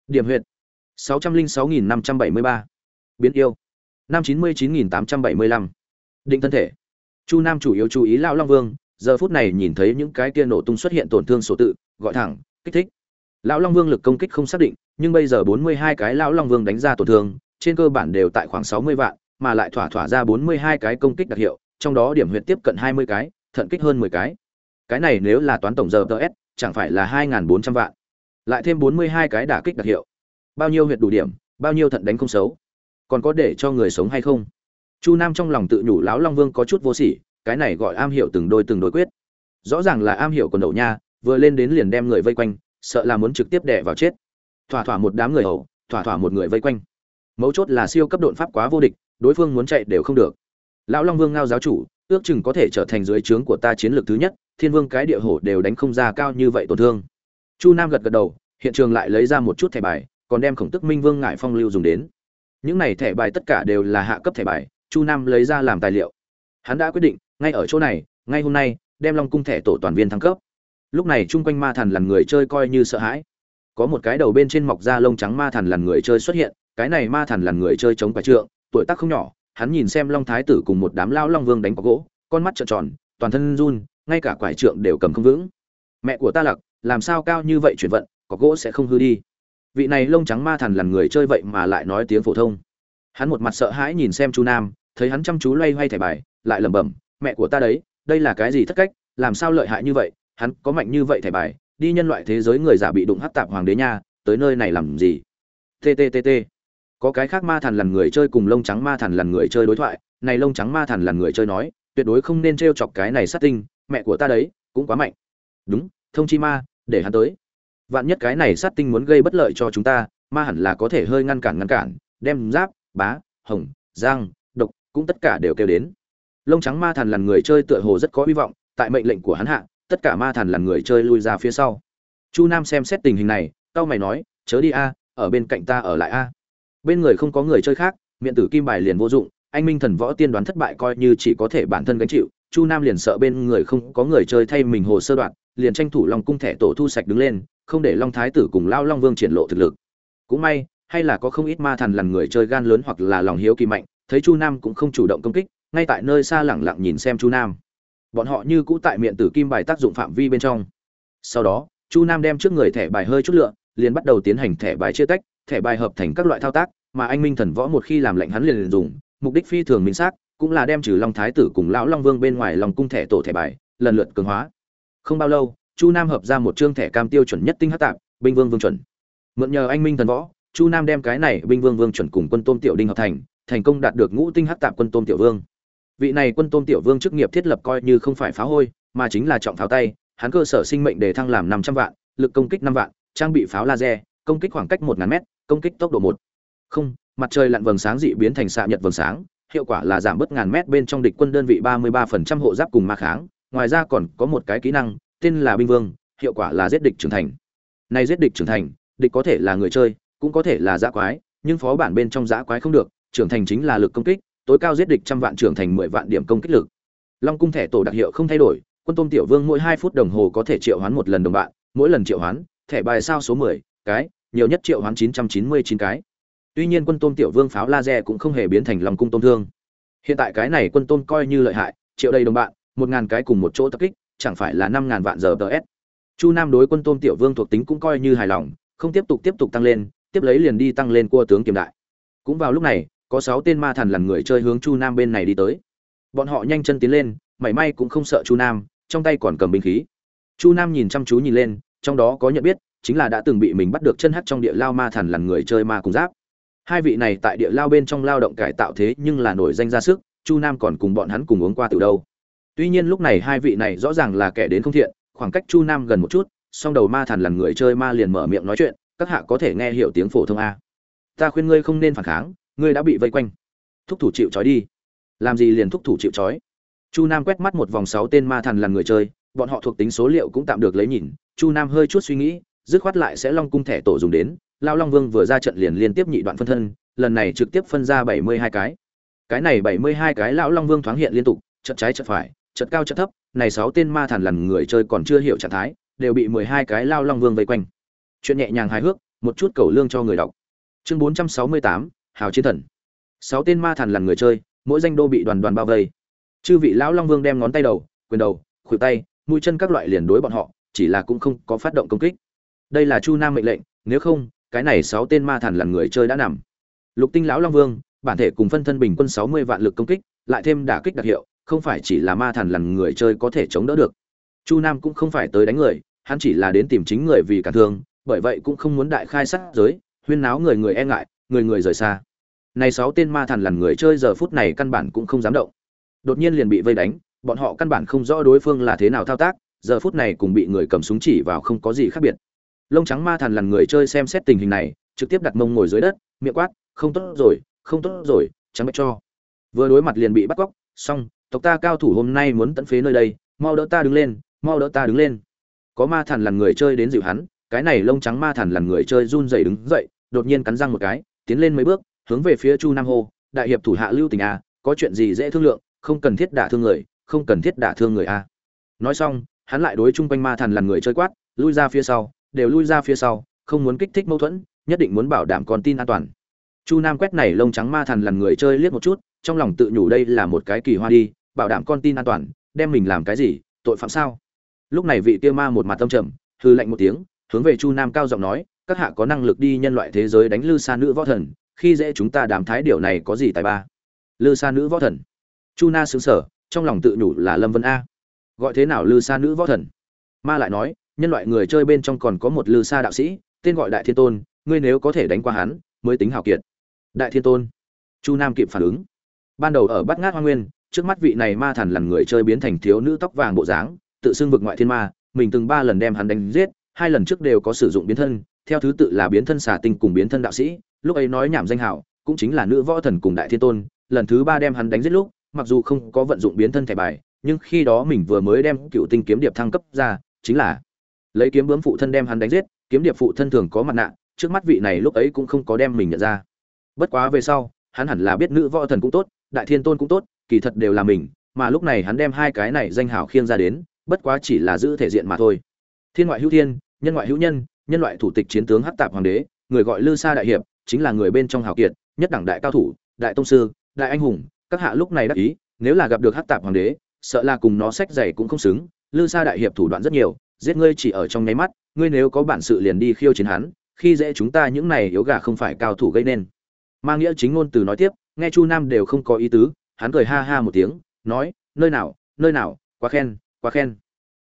Speaker 1: Điểm huyệt. sáu trăm linh sáu nghìn năm trăm bảy mươi ba. Biến yêu. Năm chín mươi chín nghìn tám trăm bảy mươi lăm. Định thân thể. Chu nam chủ yếu chú ý lao long vương, giờ phút này nhìn thấy những cái kia nổ tung xuất hiện tổn thương số tự, gọi thẳng, kích thích. Lão long vương lực công kích không xác định nhưng bây giờ bốn mươi hai cái lão long vương đánh ra tổn thương, trên cơ bản đều tại khoảng sáu mươi vạn, mà lại thỏa thỏa ra bốn mươi hai cái công kích đặc hiệu, trong đó điểm huyệt tiếp cận hai mươi cái, thận kích hơn mười cái. Cái này nếu là toán tổng giờ ts chẳng phải là hai bốn trăm vạn. Lại thêm bốn mươi hai cái đả kích đặc hiệu. Bao nhiêu huyệt đủ điểm, bao nhiêu thận đánh không xấu. Còn có để cho người sống hay không? Chu nam trong lòng tự nhủ lão long vương có chút vô sỉ, cái này gọi am hiểu từng đôi từng đôi quyết. Rõ ràng là am hiểu quần đầu nha, vừa lên đến liền đem người vây quanh, sợ là muốn trực tiếp đẻ vào chết thỏa thỏa một đám người hầu thỏa thỏa một người vây quanh. Mấu chốt là siêu cấp độn pháp quá vô địch, đối phương muốn chạy đều không được. Lão long vương ngao giáo chủ, ước chừng có thể trở thành dưới trướng của ta chiến lược thứ nhất, thiên vương cái địa hổ đều đánh không ra cao như vậy tổn thương. Chu nam gật gật đầu, hiện trường lại lấy ra một chút thẻ bài, còn đem khổng tức minh vương ngại phong lưu dùng đến. Những này thẻ bài tất cả đều là hạ cấp thẻ bài, chu nam lấy ra làm tài liệu. Hắn đã quyết định, ngay ở chỗ này, ngay hôm nay, đem long cung thẻ tổ toàn viên thăng cấp. Lúc này, chung quanh ma thần là người chơi coi như sợ hãi có một cái đầu bên trên mọc da lông trắng ma thần lằn người chơi xuất hiện, cái này ma thần lằn người chơi chống quả trượng, tuổi tác không nhỏ, hắn nhìn xem long thái tử cùng một đám lao long vương đánh có gỗ, con mắt trợn tròn, toàn thân run, ngay cả quải trượng đều cầm không vững. Mẹ của ta lặc làm sao cao như vậy chuyển vận, có gỗ sẽ không hư đi. Vị này lông trắng ma thần lằn người chơi vậy mà lại nói tiếng phổ thông. Hắn một mặt sợ hãi nhìn xem chu nam, thấy hắn chăm chú loay hoay thẻ bài, lại lẩm bẩm, mẹ của ta đấy, đây là cái gì thất cách, làm sao lợi hại như vậy, hắn có mạnh như vậy thẻ bài đi nhân loại thế giới người giả bị đụng hắc tạp hoàng đế nha, tới nơi này làm gì? Tttt có cái khác ma thần lần người chơi cùng lông trắng ma thần lần người chơi đối thoại, này lông trắng ma thần lần người chơi nói, tuyệt đối không nên t chọc cái này sát tinh, mẹ của ta đấy, cũng quá mạnh. Đúng, thông chi ma, để hắn tới. Vạn nhất cái này sát tinh muốn gây bất lợi cho chúng ta, ma hẳn là có thể hơi ngăn cản ngăn cản, đem giáp, bá, hồng, giang, độc, cũng tất cả đều kêu đến. Lông trắng ma thần lần người chơi tựa hồ rất có hy vọng, tại mệnh lệnh của hắn hạ tất cả ma thần lần người chơi lui ra phía sau. Chu nam xem xét tình hình này tao mày nói, chớ đi a, ở bên cạnh ta ở lại a. Bên người không có người chơi khác, miệng tử kim bài liền vô dụng, anh minh thần võ tiên đoán thất bại coi như chỉ có thể bản thân gánh chịu, chu nam liền sợ bên người không có người chơi thay mình hồ sơ đoạn, liền tranh thủ long cung thẻ tổ thu sạch đứng lên, không để long thái tử cùng lao long vương triển lộ thực lực. Cũng may, hay là có không ít ma thần lần người chơi gan lớn hoặc là lòng hiếu kỳ mạnh, thấy chu nam cũng không chủ động công kích, ngay tại nơi xa lẳng lặng nhìn xem chu nam bọn họ như cũ tại miệng tử kim bài tác dụng phạm vi bên trong. Sau đó chu nam đem trước người thẻ bài hơi chút lựa liền bắt đầu tiến hành thẻ bài chia tách thẻ bài hợp thành các loại thao tác mà anh minh thần võ một khi làm lệnh hắn liền, liền dùng mục đích phi thường minh xác cũng là đem trừ long thái tử cùng lão long vương bên ngoài lòng cung thẻ tổ thẻ bài lần lượt cường hóa. Không bao lâu chu nam hợp ra một chương thẻ cam tiêu chuẩn nhất tinh hát tạp binh vương vương chuẩn. Mượn nhờ anh minh thần võ chu nam đem cái này binh vương vương chuẩn cùng quân tôm tiểu đinh hợp thành thành công đạt được ngũ tinh hát tạp quân tôm tiểu vương vị này quân tôm tiểu vương chức nghiệp thiết lập coi như không phải phá hôi, mà chính là trọng pháo tay, hắn cơ sở sinh mệnh đề thăng làm năm trăm vạn, lực công kích năm vạn, trang bị pháo laser, công kích khoảng cách một ngàn mét, công kích tốc độ một. Không, mặt trời lặn vầng sáng dị biến thành xạ nhật vầng sáng, hiệu quả là giảm bớt ngàn mét bên trong địch quân đơn vị ba mươi ba phần trăm hộ giáp cùng ma kháng, ngoài ra còn có một cái kỹ năng, tên là binh vương, hiệu quả là giết địch trưởng thành. Này giết địch trưởng thành, địch có thể là người chơi, cũng có thể là giã quái, nhưng phó bản bên trong giã quái không được, trưởng thành chính là lực công kích tối cao giết địch trăm vạn trưởng thành mười vạn điểm công kích lực. Long cung thẻ tổ đặc hiệu không thay đổi, quân tôm tiểu vương mỗi hai phút đồng hồ có thể triệu hoán một lần đồng bạn, mỗi lần triệu hoán, thẻ bài sao số mười, cái, nhiều nhất triệu hoán chín trăm chín mươi chín cái. Tuy nhiên quân tôm tiểu vương pháo laser cũng không hề biến thành lòng cung tôm thương. Hiện tại cái này quân tôm coi như lợi hại, triệu đầy đồng bạn, một ngàn cái cùng một chỗ tập kích, chẳng phải là năm ngàn vạn giờ ts chu nam đối quân tôm tiểu vương thuộc tính cũng coi như hài lòng, không tiếp tục tiếp tục tăng lên, tiếp lấy liền đi tăng lên cua tướng kiềm đại. Cũng vào lúc này có sáu tên ma thần lần người chơi hướng chu nam bên này đi tới. Bọn họ nhanh chân tiến lên, mảy may cũng không sợ chu nam, trong tay còn cầm binh khí. Chu nam nhìn chăm chú nhìn lên, trong đó có nhận biết, chính là đã từng bị mình bắt được chân hắt trong địa lao ma thần lần người chơi ma cùng giáp. Hai vị này tại địa lao bên trong lao động cải tạo thế nhưng là nổi danh ra sức, chu nam còn cùng bọn hắn cùng uống qua từ đâu. Tuy nhiên lúc này hai vị này rõ ràng là kẻ đến không thiện, khoảng cách chu nam gần một chút, song đầu ma thần lần người chơi ma liền mở miệng nói chuyện, các hạ có thể nghe hiểu tiếng phổ thông a. Ta khuyên ngươi không nên phản kháng ngươi đã bị vây quanh. Thúc thủ chịu trói đi. Làm gì liền thúc thủ chịu trói? Chu nam quét mắt một vòng sáu tên ma thần là người chơi, bọn họ thuộc tính số liệu cũng tạm được lấy nhìn. Chu nam hơi chút suy nghĩ, dứt khoát lại sẽ long cung thẻ tổ dùng đến. Lao long vương vừa ra trận liền liên tiếp nhị đoạn phân thân, lần này trực tiếp phân ra bảy mươi hai cái. Cái này bảy mươi hai cái lão long vương thoáng hiện liên tục trận trái trận phải trận cao trận thấp, này sáu tên ma thần lằn người chơi còn chưa hiểu trạng thái, đều bị mười hai cái lao long vương vây quanh. Chuyện nhẹ nhàng hài hước, một chút cầu lương cho người đọc. Chương bốn trăm sáu mươi tám hào chiến thần. Sáu tên ma thần là người chơi, mỗi danh đô bị đoàn đoàn bao vây. Chư vị lão long vương đem ngón tay đầu, quyền đầu, khuỷu tay, mũi chân các loại liền đối bọn họ, chỉ là cũng không có phát động công kích. Đây là chu nam mệnh lệnh, nếu không, cái này sáu tên ma thần là người chơi đã nằm. Lục tinh lão long vương, bản thể cùng phân thân bình quân sáu mươi vạn lực công kích, lại thêm đả kích đặc hiệu, không phải chỉ là ma thần là người chơi có thể chống đỡ được. Chu nam cũng không phải tới đánh người, hắn chỉ là đến tìm chính người vì cả thương, bởi vậy cũng không muốn đại khai sát giới, huyên náo người người e ngại người người rời xa. Này sáu tên ma thần lần người chơi giờ phút này căn bản cũng không dám động. Đột nhiên liền bị vây đánh, bọn họ căn bản không rõ đối phương là thế nào thao tác, giờ phút này cùng bị người cầm súng chỉ vào không có gì khác biệt. Lông trắng ma thần lần người chơi xem xét tình hình này, trực tiếp đặt mông ngồi dưới đất, miệng quát, không tốt rồi, không tốt rồi trắng bạch cho. Vừa đối mặt liền bị bắt cóc, xong, tộc ta cao thủ hôm nay muốn tận phế nơi đây, mau đỡ ta đứng lên, mau đỡ ta đứng lên. Có ma thần lần người chơi đến dịu hắn, cái này lông trắng ma thần lần người chơi run rẩy đứng dậy, đột nhiên cắn răng một cái tiến lên mấy bước, hướng về phía chu nam hô, đại hiệp thủ hạ lưu tình a có chuyện gì dễ thương lượng, không cần thiết đả thương người, không cần thiết đả thương người a nói xong, hắn lại đối chung quanh ma thần lần người chơi quát, lui ra phía sau, đều lui ra phía sau, không muốn kích thích mâu thuẫn, nhất định muốn bảo đảm con tin an toàn. Chu nam quét này lông trắng ma thần lần người chơi liếc một chút, trong lòng tự nhủ đây là một cái kỳ hoa đi, bảo đảm con tin an toàn, đem mình làm cái gì, tội phạm sao? Lúc này vị kia ma một mặt tâm trầm hư lạnh một tiếng, hướng về chu nam cao giọng nói các hạ có năng lực đi nhân loại thế giới đánh lư sa nữ võ thần, khi dễ chúng ta đàm thái điều này có gì tài ba? Lư sa nữ võ thần. Chu na xứng sở trong lòng tự nhủ là lâm vân a. Gọi thế nào lư sa nữ võ thần? Ma lại nói, nhân loại người chơi bên trong còn có một lư sa đạo sĩ, tên gọi đại thiên tôn, ngươi nếu có thể đánh qua hắn, mới tính hào kiệt. Đại thiên tôn. Chu nam kịp phản ứng. Ban đầu ở bát ngát hoa nguyên, trước mắt vị này ma thần lần người chơi biến thành thiếu nữ tóc vàng bộ dáng, tự xưng vực ngoại thiên ma, mình từng ba lần đem hắn đánh giết, hai lần trước đều có sử dụng biến thân theo thứ tự là biến thân xà tinh cùng biến thân đạo sĩ, lúc ấy nói nhảm danh hảo, cũng chính là nữ võ thần cùng đại thiên tôn, lần thứ ba đem hắn đánh giết lúc, mặc dù không có vận dụng biến thân thẻ bài, nhưng khi đó mình vừa mới đem cựu tinh kiếm điệp thăng cấp ra, chính là lấy kiếm bướm phụ thân đem hắn đánh giết, kiếm điệp phụ thân thường có mặt nạ, trước mắt vị này lúc ấy cũng không có đem mình nhận ra. Bất quá về sau, hắn hẳn là biết nữ võ thần cũng tốt, đại thiên tôn cũng tốt, kỳ thật đều là mình, mà lúc này hắn đem hai cái này danh hảo khiêng ra đến, bất quá chỉ là giữ thể diện mà thôi. Thiên ngoại hữu thiên, nhân ngoại hữu nhân nhân loại thủ tịch chiến tướng hắc tạp hoàng đế, người gọi lư sa đại hiệp, chính là người bên trong hào kiệt, nhất đẳng đại cao thủ, đại tông sư, đại anh hùng, các hạ lúc này đắc ý, nếu là gặp được hắc tạp hoàng đế, sợ là cùng nó sách giày cũng không xứng, lư sa đại hiệp thủ đoạn rất nhiều, giết ngươi chỉ ở trong nháy mắt, ngươi nếu có bản sự liền đi khiêu chiến hắn, khi dễ chúng ta những này yếu gà không phải cao thủ gây nên. Mang nghĩa chính ngôn từ nói tiếp, nghe chu nam đều không có ý tứ, hắn cười ha ha một tiếng, nói, nơi nào nơi nào, quá khen quá khen.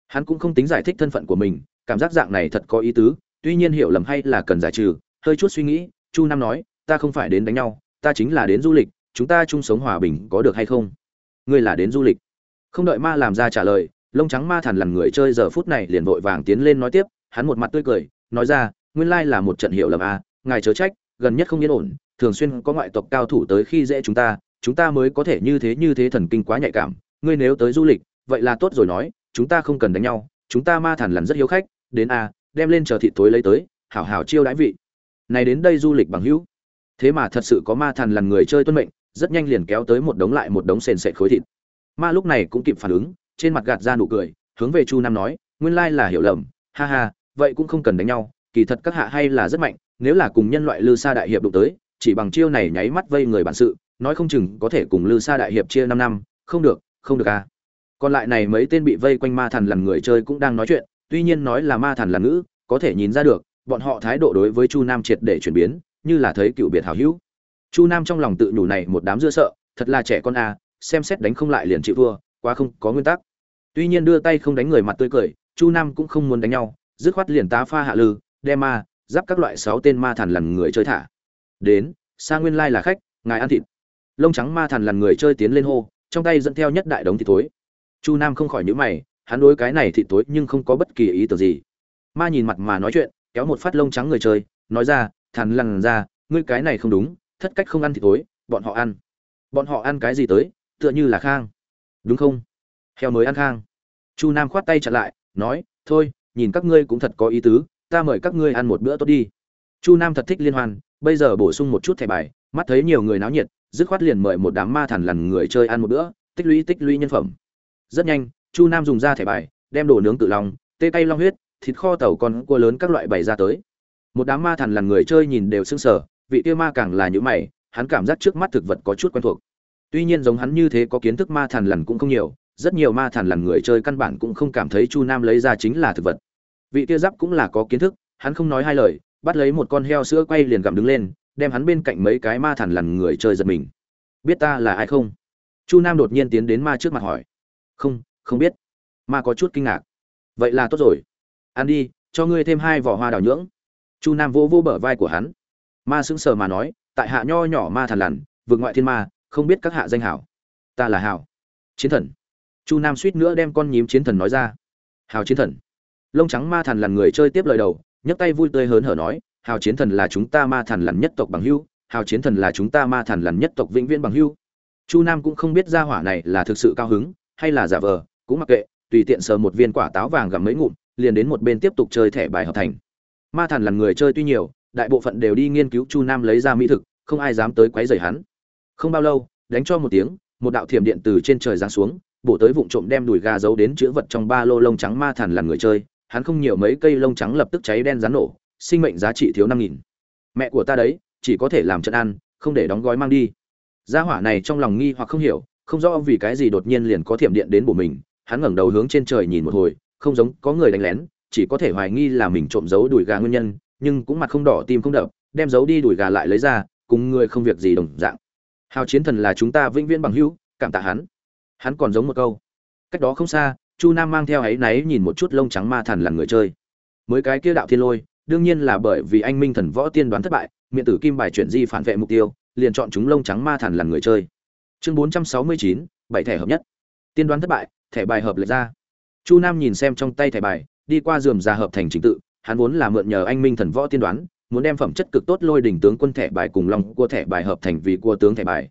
Speaker 1: Hắn cũng không tính giải thích thân phận của mình, cảm giác dạng này thật có ý tứ tuy nhiên hiểu lầm hay là cần giải trừ, hơi chút suy nghĩ, chu nam nói, ta không phải đến đánh nhau, ta chính là đến du lịch, chúng ta chung sống hòa bình có được hay không ngươi là đến du lịch không đợi ma làm ra trả lời, lông trắng ma thằn lằn người chơi giờ phút này liền vội vàng tiến lên nói tiếp, hắn một mặt tươi cười, nói ra, nguyên lai là một trận hiểu lầm à ngài chớ trách, gần nhất không yên ổn, thường xuyên có ngoại tộc cao thủ tới khi dễ chúng ta chúng ta mới có thể như thế như thế thần kinh quá nhạy cảm, ngươi nếu tới du lịch, vậy là tốt rồi nói, chúng ta không cần đánh nhau, chúng ta ma thằn lằn rất hiếu khách, đến à? Đem lên chờ thịt tối lấy tới, hảo hảo chiêu đãi vị. Này đến đây du lịch bằng hữu. Thế mà thật sự có ma thần lằn người chơi tuân mệnh, rất nhanh liền kéo tới một đống lại một đống sền sệt khối thịt. Ma lúc này cũng kịp phản ứng, trên mặt gạt ra nụ cười, hướng về chu nam nói, nguyên lai là hiểu lầm, ha ha, vậy cũng không cần đánh nhau, kỳ thật các hạ hay là rất mạnh, nếu là cùng nhân loại lư sa đại hiệp đụng tới, chỉ bằng chiêu này nháy mắt vây người bản sự, nói không chừng có thể cùng lư sa đại hiệp chia năm năm, không được không được à. Còn lại này mấy tên bị vây quanh ma thần lằn người chơi cũng đang nói chuyện tuy nhiên nói là ma thần là ngữ, có thể nhìn ra được, bọn họ thái độ đối với chu nam triệt để chuyển biến, như là thấy cựu biệt hảo hữu. Chu nam trong lòng tự nhủ này một đám dưa sợ, thật là trẻ con à xem xét đánh không lại liền chịu thua, quá không có nguyên tắc. Tuy nhiên đưa tay không đánh người mặt tươi cười, chu nam cũng không muốn đánh nhau, dứt khoát liền tá pha hạ lư, đem ma, giáp các loại sáu tên ma thần lần người chơi thả. Đến, sa nguyên lai là khách, ngài ăn thịt. Lông trắng ma thần lần người chơi tiến lên hô, trong tay dẫn theo nhất đại đống thịt thối. Chu nam không khỏi nhíu mày hắn đối cái này thịt tối nhưng không có bất kỳ ý tưởng gì. Ma nhìn mặt mà nói chuyện, kéo một phát lông trắng người chơi, nói ra thằn lằn ra, ngươi cái này không đúng, thất cách không ăn thịt tối, bọn họ ăn. Bọn họ ăn cái gì tới, tựa như là khang. Đúng không? Heo mới ăn khang. Chu nam khoát tay chặn lại, nói, thôi, nhìn các ngươi cũng thật có ý tứ, ta mời các ngươi ăn một bữa tốt đi. Chu nam thật thích liên hoan, bây giờ bổ sung một chút thẻ bài, mắt thấy nhiều người náo nhiệt, dứt khoát liền mời một đám ma thằn lằn người chơi ăn một bữa, tích lũy tích lũy nhân phẩm. Rất nhanh chu nam dùng ra thẻ bài, đem đồ nướng tự lòng, tê tay long huyết, thịt kho tàu con cua lớn các loại bày ra tới. Một đám ma thằn là người chơi nhìn đều sưng sờ, vị kia ma càng là những mày, hắn cảm giác trước mắt thực vật có chút quen thuộc. Tuy nhiên giống hắn như thế có kiến thức ma thằn lằn cũng không nhiều, rất nhiều ma thằn lằn người chơi căn bản cũng không cảm thấy chu nam lấy ra chính là thực vật. Vị kia giáp cũng là có kiến thức, hắn không nói hai lời, bắt lấy một con heo sữa quay liền gặm đứng lên, đem hắn bên cạnh mấy cái ma thằn lằn người chơi giật mình. Biết ta là ai không? Chu nam đột nhiên tiến đến ma trước mặt hỏi. Không không biết. Ma có chút kinh ngạc. Vậy là tốt rồi. Ăn đi, cho ngươi thêm hai vỏ hoa đào nhưỡng. Chu nam vô vô bờ vai của hắn. Ma sững sờ mà nói, tại hạ nho nhỏ ma thằn lằn, vượt ngoại thiên ma, không biết các hạ danh hảo. Ta là hảo. Chiến thần. Chu nam suýt nữa đem con nhím chiến thần nói ra. Hào chiến thần. Lông trắng ma thần lằn người chơi tiếp lời đầu, nhấc tay vui tươi hớn hở nói hào chiến thần là chúng ta ma thần lằn nhất tộc bằng hưu hào chiến thần là chúng ta ma thần lằn nhất tộc vĩnh viễn bằng hưu chu nam cũng không biết ra hỏa này là thực sự cao hứng, hay là giả vờ cũng mặc kệ, tùy tiện sờ một viên quả táo vàng gặm mấy ngụm, liền đến một bên tiếp tục chơi thẻ bài hợp thành. Ma thần là người chơi tuy nhiều, đại bộ phận đều đi nghiên cứu chu nam lấy ra mỹ thực, không ai dám tới quấy rầy hắn. Không bao lâu, đánh cho một tiếng, một đạo thiểm điện từ trên trời giáng xuống, bổ tới vụng trộm đem đùi gà giấu đến chữ vật trong ba lô lông trắng ma thần là người chơi, hắn không nhiều mấy cây lông trắng lập tức cháy đen rán nổ, sinh mệnh giá trị thiếu năm nghìn. Mẹ của ta đấy, chỉ có thể làm trận ăn, không để đóng gói mang đi. Gia hỏa này trong lòng nghi hoặc không hiểu, không rõ vì cái gì đột nhiên liền có thiểm điện đến bổ mình hắn ngẩng đầu hướng trên trời nhìn một hồi, không giống có người đánh lén, chỉ có thể hoài nghi là mình trộm giấu đùi gà nguyên nhân, nhưng cũng mặt không đỏ tim không đập, đem giấu đi đùi gà lại lấy ra, cùng người không việc gì đồng dạng. Hào chiến thần là chúng ta vĩnh viễn bằng hữu, cảm tạ hắn. Hắn còn giống một câu. Cách đó không xa, chu nam mang theo áy náy nhìn một chút lông trắng ma thần là người chơi. Mới cái kia đạo thiên lôi, đương nhiên là bởi vì anh minh thần võ tiên đoán thất bại, miệng tử kim bài chuyển di phản vệ mục tiêu, liền chọn chúng lông trắng ma thần là người chơi. Chương bốn trăm sáu mươi chín, bảy thẻ hợp nhất. Tiên đoán thất bại thẻ bài hợp lệch ra. Chu nam nhìn xem trong tay thẻ bài, đi qua dườm ra hợp thành trình tự, hắn vốn là mượn nhờ anh minh thần võ tiên đoán, muốn đem phẩm chất cực tốt lôi đỉnh tướng quân thẻ bài cùng long cua thẻ bài hợp thành vì cua tướng thẻ bài.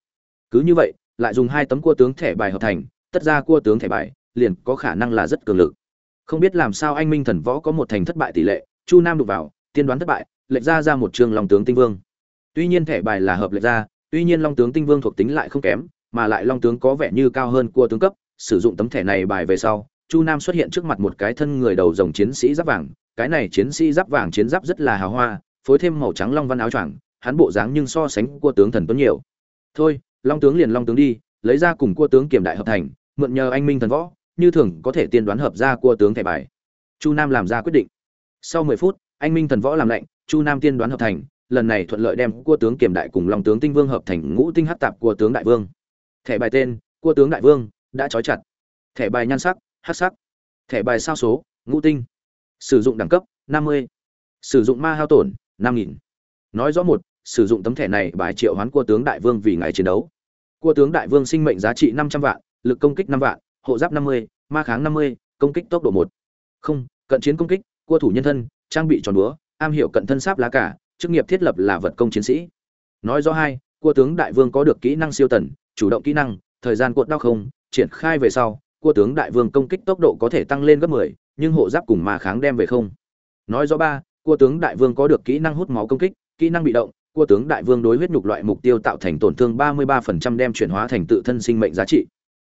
Speaker 1: Cứ như vậy, lại dùng hai tấm cua tướng thẻ bài hợp thành, tất ra cua tướng thẻ bài, liền có khả năng là rất cường lực. Không biết làm sao anh minh thần võ có một thành thất bại tỷ lệ, chu nam đụng vào, tiên đoán thất bại, lệch ra ra một trường long tướng tinh vương. Tuy nhiên thẻ bài là hợp lệch ra, tuy nhiên long tướng tinh vương thuộc tính lại không kém, mà lại long tướng có vẻ như cao hơn cua tướng cấp sử dụng tấm thẻ này bài về sau, chu nam xuất hiện trước mặt một cái thân người đầu rồng chiến sĩ giáp vàng. Cái này chiến sĩ giáp vàng chiến giáp rất là hào hoa, phối thêm màu trắng long văn áo choàng, hắn bộ dáng nhưng so sánh cua tướng thần tuấn nhiều. Thôi, long tướng liền long tướng đi, lấy ra cùng cua tướng kiểm đại hợp thành, mượn nhờ anh minh thần võ, như thường có thể tiên đoán hợp ra cua tướng thẻ bài. Chu nam làm ra quyết định. Sau mười phút, anh minh thần võ làm lệnh chu nam tiên đoán hợp thành, lần này thuận lợi đem cua tướng kiểm đại cùng long tướng tinh vương hợp thành ngũ tinh hát tạp cua tướng đại vương. Thẻ bài tên cua tướng đại vương đã trói chặt. Thẻ bài nhan sắc, hát sắc. Thẻ bài sao số, ngũ tinh. Sử dụng đẳng cấp, năm mươi. Sử dụng ma hao tổn, năm nghìn. Nói rõ một, sử dụng tấm thẻ này bài triệu hoán cua tướng đại vương vì ngày chiến đấu. Cua tướng đại vương sinh mệnh giá trị năm trăm vạn, lực công kích năm vạn, hộ giáp năm mươi, ma kháng năm mươi, công kích tốc độ một. Không, cận chiến công kích cua thủ nhân thân, trang bị tròn búa, am hiểu cận thân sáp lá cả, chức nghiệp thiết lập là vật công chiến sĩ. Nói rõ hai cua tướng đại vương có được kỹ năng siêu tần, chủ động kỹ năng, thời gian cuộn đau không triển khai về sau cua tướng đại vương công kích tốc độ có thể tăng lên gấp 10, nhưng hộ giáp cùng ma kháng đem về không. Nói rõ ba cua tướng đại vương có được kỹ năng hút máu công kích kỹ năng bị động cua tướng đại vương đối huyết nhục loại mục tiêu tạo thành tổn thương 33% đem chuyển hóa thành tự thân sinh mệnh giá trị.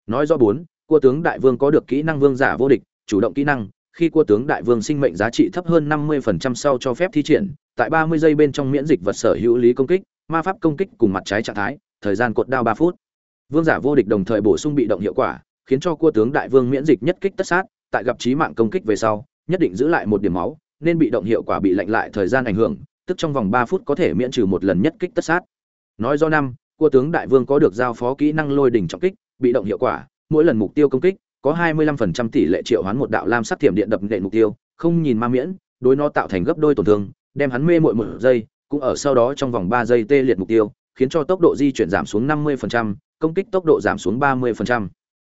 Speaker 1: Nói rõ bốn cua tướng đại vương có được kỹ năng vương giả vô địch chủ động kỹ năng khi cua tướng đại vương sinh mệnh giá trị thấp hơn 50% sau cho phép thi triển tại 30 giây bên trong miễn dịch vật sở hữu lý công kích ma pháp công kích cùng mặt trái trạng thái thời gian cột đao 3 phút vương giả vô địch đồng thời bổ sung bị động hiệu quả, khiến cho cua tướng đại vương miễn dịch nhất kích tất sát, tại gặp chí mạng công kích về sau, nhất định giữ lại một điểm máu, nên bị động hiệu quả bị lạnh lại thời gian ảnh hưởng, tức trong vòng ba phút có thể miễn trừ một lần nhất kích tất sát. Nói do năm, cua tướng đại vương có được giao phó kỹ năng lôi đỉnh trọng kích, bị động hiệu quả, mỗi lần mục tiêu công kích, có 25% tỷ lệ triệu hoán một đạo lam sắc thiểm điện đập nện mục tiêu, không nhìn ma miễn, đối nó tạo thành gấp đôi tổn thương, đem hắn mê muội một giây, cũng ở sau đó trong vòng 3 giây tê liệt mục tiêu khiến cho tốc độ di chuyển giảm xuống 50%, công kích tốc độ giảm xuống 30%.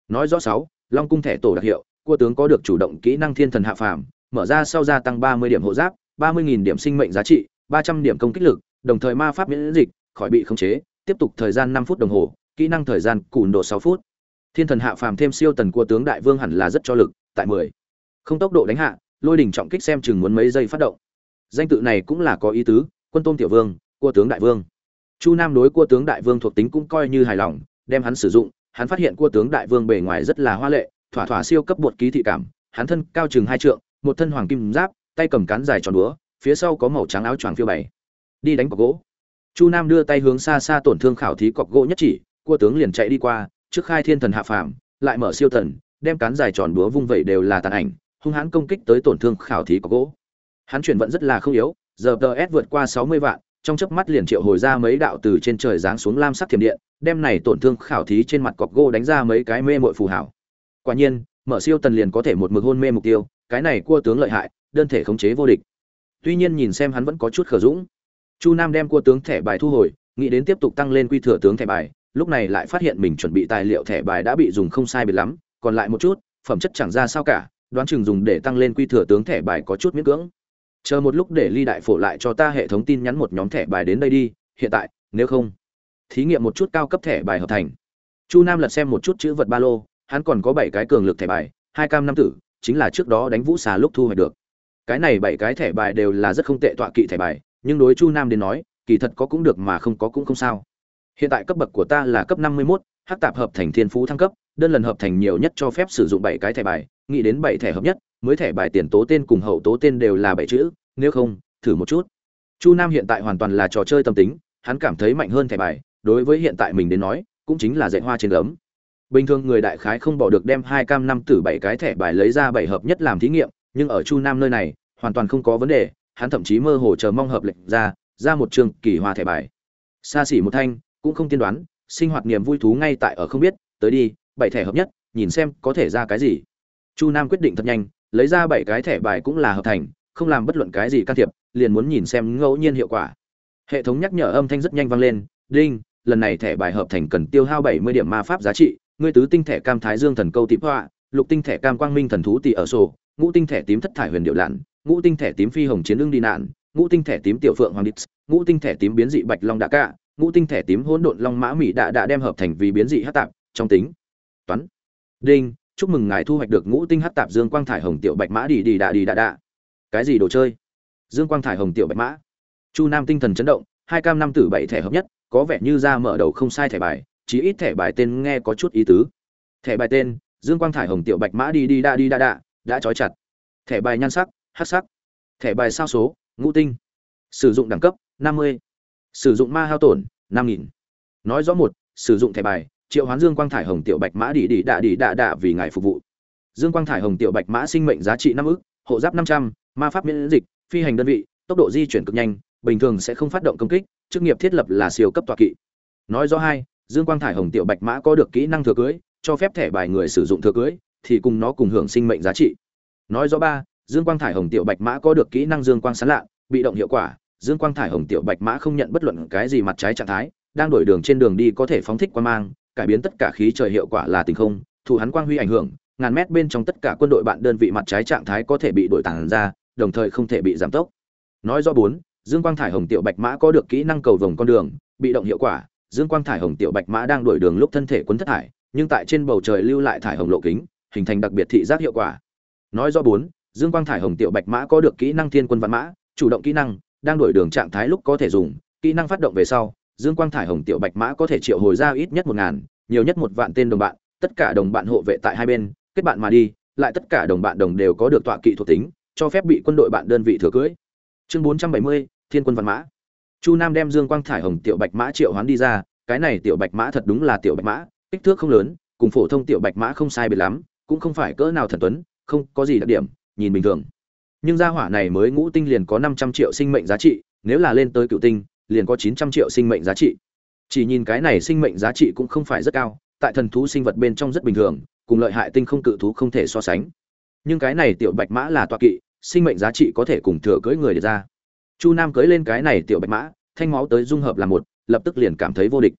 Speaker 1: Nói rõ 6, Long cung thẻ tổ đặc hiệu, cua tướng có được chủ động kỹ năng thiên thần hạ phàm, mở ra sau gia tăng 30 điểm hộ giáp, 30000 điểm sinh mệnh giá trị, 300 điểm công kích lực, đồng thời ma pháp miễn dịch, khỏi bị khống chế, tiếp tục thời gian 5 phút đồng hồ, kỹ năng thời gian cùn độ 6 phút. Thiên thần hạ phàm thêm siêu tần cua tướng đại vương hẳn là rất cho lực, tại 10. Không tốc độ đánh hạ, lôi đỉnh trọng kích xem chừng muốn mấy giây phát động. Danh tự này cũng là có ý tứ, quân tôn tiểu vương, cua tướng đại vương. Chu Nam đối cua tướng đại vương thuộc tính cũng coi như hài lòng, đem hắn sử dụng, hắn phát hiện cua tướng đại vương bề ngoài rất là hoa lệ, thỏa thỏa siêu cấp bột ký thị cảm, hắn thân cao chừng hai trượng, một thân hoàng kim giáp, tay cầm cán dài tròn đũa phía sau có màu trắng áo choàng phiêu bày. Đi đánh cọc gỗ. Chu Nam đưa tay hướng xa xa tổn thương khảo thí cọc gỗ nhất chỉ, cua tướng liền chạy đi qua, trước khai thiên thần hạ phàm, lại mở siêu thần, đem cán dài tròn đúa vung vẩy đều là tàn ảnh, hung hãn công kích tới tổn thương khảo thí cọc gỗ. Hắn chuyển vận rất là không yếu, giờ DS vượt qua 60 vạn, trong chớp mắt liền triệu hồi ra mấy đạo từ trên trời giáng xuống lam sắc thiểm điện, đem này tổn thương khảo thí trên mặt cọc gỗ đánh ra mấy cái mê muội phù hảo. Quả nhiên, mở siêu tần liền có thể một mực hôn mê mục tiêu, cái này cua tướng lợi hại, đơn thể khống chế vô địch. Tuy nhiên nhìn xem hắn vẫn có chút khờ dũng. Chu Nam đem cua tướng thẻ bài thu hồi, nghĩ đến tiếp tục tăng lên quy thừa tướng thẻ bài, lúc này lại phát hiện mình chuẩn bị tài liệu thẻ bài đã bị dùng không sai biệt lắm, còn lại một chút, phẩm chất chẳng ra sao cả, đoán chừng dùng để tăng lên quy thừa tướng thẻ bài có chút miễn cưỡng chờ một lúc để ly đại phổ lại cho ta hệ thống tin nhắn một nhóm thẻ bài đến đây đi hiện tại nếu không thí nghiệm một chút cao cấp thẻ bài hợp thành. Chu nam lật xem một chút chữ vật ba lô hắn còn có bảy cái cường lực thẻ bài hai cam năm tử chính là trước đó đánh vũ xà lúc thu hoạch được. Cái này bảy cái thẻ bài đều là rất không tệ tọa kỵ thẻ bài nhưng đối chu nam đến nói kỳ thật có cũng được mà không có cũng không sao. Hiện tại cấp bậc của ta là cấp năm mươi 51, hắc tạp hợp thành thiên phú thăng cấp đơn lần hợp thành nhiều nhất cho phép sử dụng bảy cái thẻ bài nghĩ đến bảy thẻ hợp nhất, mới thẻ bài tiền tố tên cùng hậu tố tên đều là bảy chữ, nếu không, thử một chút. Chu nam hiện tại hoàn toàn là trò chơi tâm tính, hắn cảm thấy mạnh hơn thẻ bài, đối với hiện tại mình đến nói, cũng chính là dạy hoa trên gấm. Bình thường người đại khái không bỏ được đem hai cam năm tử bảy cái thẻ bài lấy ra bảy hợp nhất làm thí nghiệm, nhưng ở chu nam nơi này, hoàn toàn không có vấn đề, hắn thậm chí mơ hồ chờ mong hợp lệnh ra ra một trường kỳ hoa thẻ bài. Xa xỉ một thanh, cũng không tiên đoán, sinh hoạt niềm vui thú ngay tại ở không biết, tới đi, bảy thẻ hợp nhất, nhìn xem có thể ra cái gì chu nam quyết định thật nhanh lấy ra bảy cái thẻ bài cũng là hợp thành không làm bất luận cái gì can thiệp liền muốn nhìn xem ngẫu nhiên hiệu quả. Hệ thống nhắc nhở âm thanh rất nhanh vang lên đinh lần này thẻ bài hợp thành cần tiêu hao bảy mươi điểm ma pháp giá trị ngươi tứ tinh thẻ cam thái dương thần câu tịp họa lục tinh thẻ cam quang minh thần thú tỷ ở sổ ngũ tinh thẻ tím thất thải huyền điệu lạn ngũ tinh thẻ tím phi hồng chiến lương đi nạn ngũ tinh thẻ tím tiểu phượng hoàng đít ngũ tinh thẻ tím biến dị bạch long đạ cạ, ngũ tinh thẻ tím hỗn độn long mã mỹ đạ đã đem hợp thành vì biến dị hát tạp trong tính. Toán. Đinh chúc mừng ngài thu hoạch được ngũ tinh hát tạp dương quang thải hồng tiểu bạch mã đi đi đà đi đà đà cái gì đồ chơi? Dương quang thải hồng tiểu bạch mã. Chu nam tinh thần chấn động, hai cam năm tử bảy thẻ hợp nhất, có vẻ như ra mở đầu không sai thẻ bài chỉ ít thẻ bài tên nghe có chút ý tứ. Thẻ bài tên, dương quang thải hồng tiểu bạch mã đi đi đa đi đa đa đã trói chặt. Thẻ bài nhan sắc hát sắc. Thẻ bài sao số, ngũ tinh. Sử dụng đẳng cấp, năm mươi. Sử dụng ma hao tổn, năm nghìn. Nói rõ một, sử dụng thẻ bài triệu hoán dương quang thải hồng tiểu bạch mã đi đi đạ đi đạ đạ vì ngài phục vụ. Dương quang thải hồng tiểu bạch mã sinh mệnh giá trị năm ức, hộ giáp năm trăm, ma pháp miễn dịch, phi hành đơn vị, tốc độ di chuyển cực nhanh, bình thường sẽ không phát động công kích, chức nghiệp thiết lập là siêu cấp tọa kỵ. Nói rõ hai, dương quang thải hồng tiểu bạch mã có được kỹ năng thừa cưới, cho phép thẻ bài người sử dụng thừa cưới, thì cùng nó cùng hưởng sinh mệnh giá trị. Nói rõ ba, dương quang thải hồng tiểu bạch mã có được kỹ năng dương quang sán lạ, bị động hiệu quả, dương quang thải hồng tiểu bạch mã không nhận bất luận cái gì mặt trái trạng thái, đang đổi đường trên đường đi có thể phóng thích quan mang cải biến tất cả khí trời hiệu quả là tình không thủ hắn quang huy ảnh hưởng, ngàn mét bên trong tất cả quân đội bạn đơn vị mặt trái trạng thái có thể bị đổi tản ra, đồng thời không thể bị giảm tốc. Nói rõ bốn, dương quang thải hồng tiểu bạch mã có được kỹ năng cầu vồng con đường, bị động hiệu quả, dương quang thải hồng tiểu bạch mã đang đổi đường lúc thân thể quấn thất thải, nhưng tại trên bầu trời lưu lại thải hồng lộ kính, hình thành đặc biệt thị giác hiệu quả. Nói rõ bốn, dương quang thải hồng tiểu bạch mã có được kỹ năng thiên quân văn mã, chủ động kỹ năng, đang đổi đường trạng thái lúc có thể dùng, kỹ năng phát động về sau dương quang thải hồng tiểu bạch mã có thể triệu hồi ra ít nhất một ngàn, nhiều nhất một vạn tên đồng bạn, tất cả đồng bạn hộ vệ tại hai bên, kết bạn mà đi, lại tất cả đồng bạn đồng đều có được tọa kỵ thuộc tính, cho phép bị quân đội bạn đơn vị thừa cưới. Chương bốn trăm bảy mươi, thiên quân văn mã. Chu nam đem dương quang thải hồng tiểu bạch mã triệu hoán đi ra, cái này tiểu bạch mã thật đúng là tiểu bạch mã, kích thước không lớn, cùng phổ thông tiểu bạch mã không sai biệt lắm, cũng không phải cỡ nào thần tuấn, không có gì đặc điểm, nhìn bình thường. Nhưng gia hỏa này mới ngũ tinh liền có năm trăm triệu sinh mệnh giá trị, nếu là lên tới cựu tinh liền có chín trăm triệu sinh mệnh giá trị. Chỉ nhìn cái này sinh mệnh giá trị cũng không phải rất cao, tại thần thú sinh vật bên trong rất bình thường, cùng lợi hại tinh không cự thú không thể so sánh. Nhưng cái này tiểu bạch mã là toa kỵ, sinh mệnh giá trị có thể cùng thừa cưỡi người để ra. Chu nam cưỡi lên cái này tiểu bạch mã, thanh máu tới dung hợp là một, lập tức liền cảm thấy vô địch.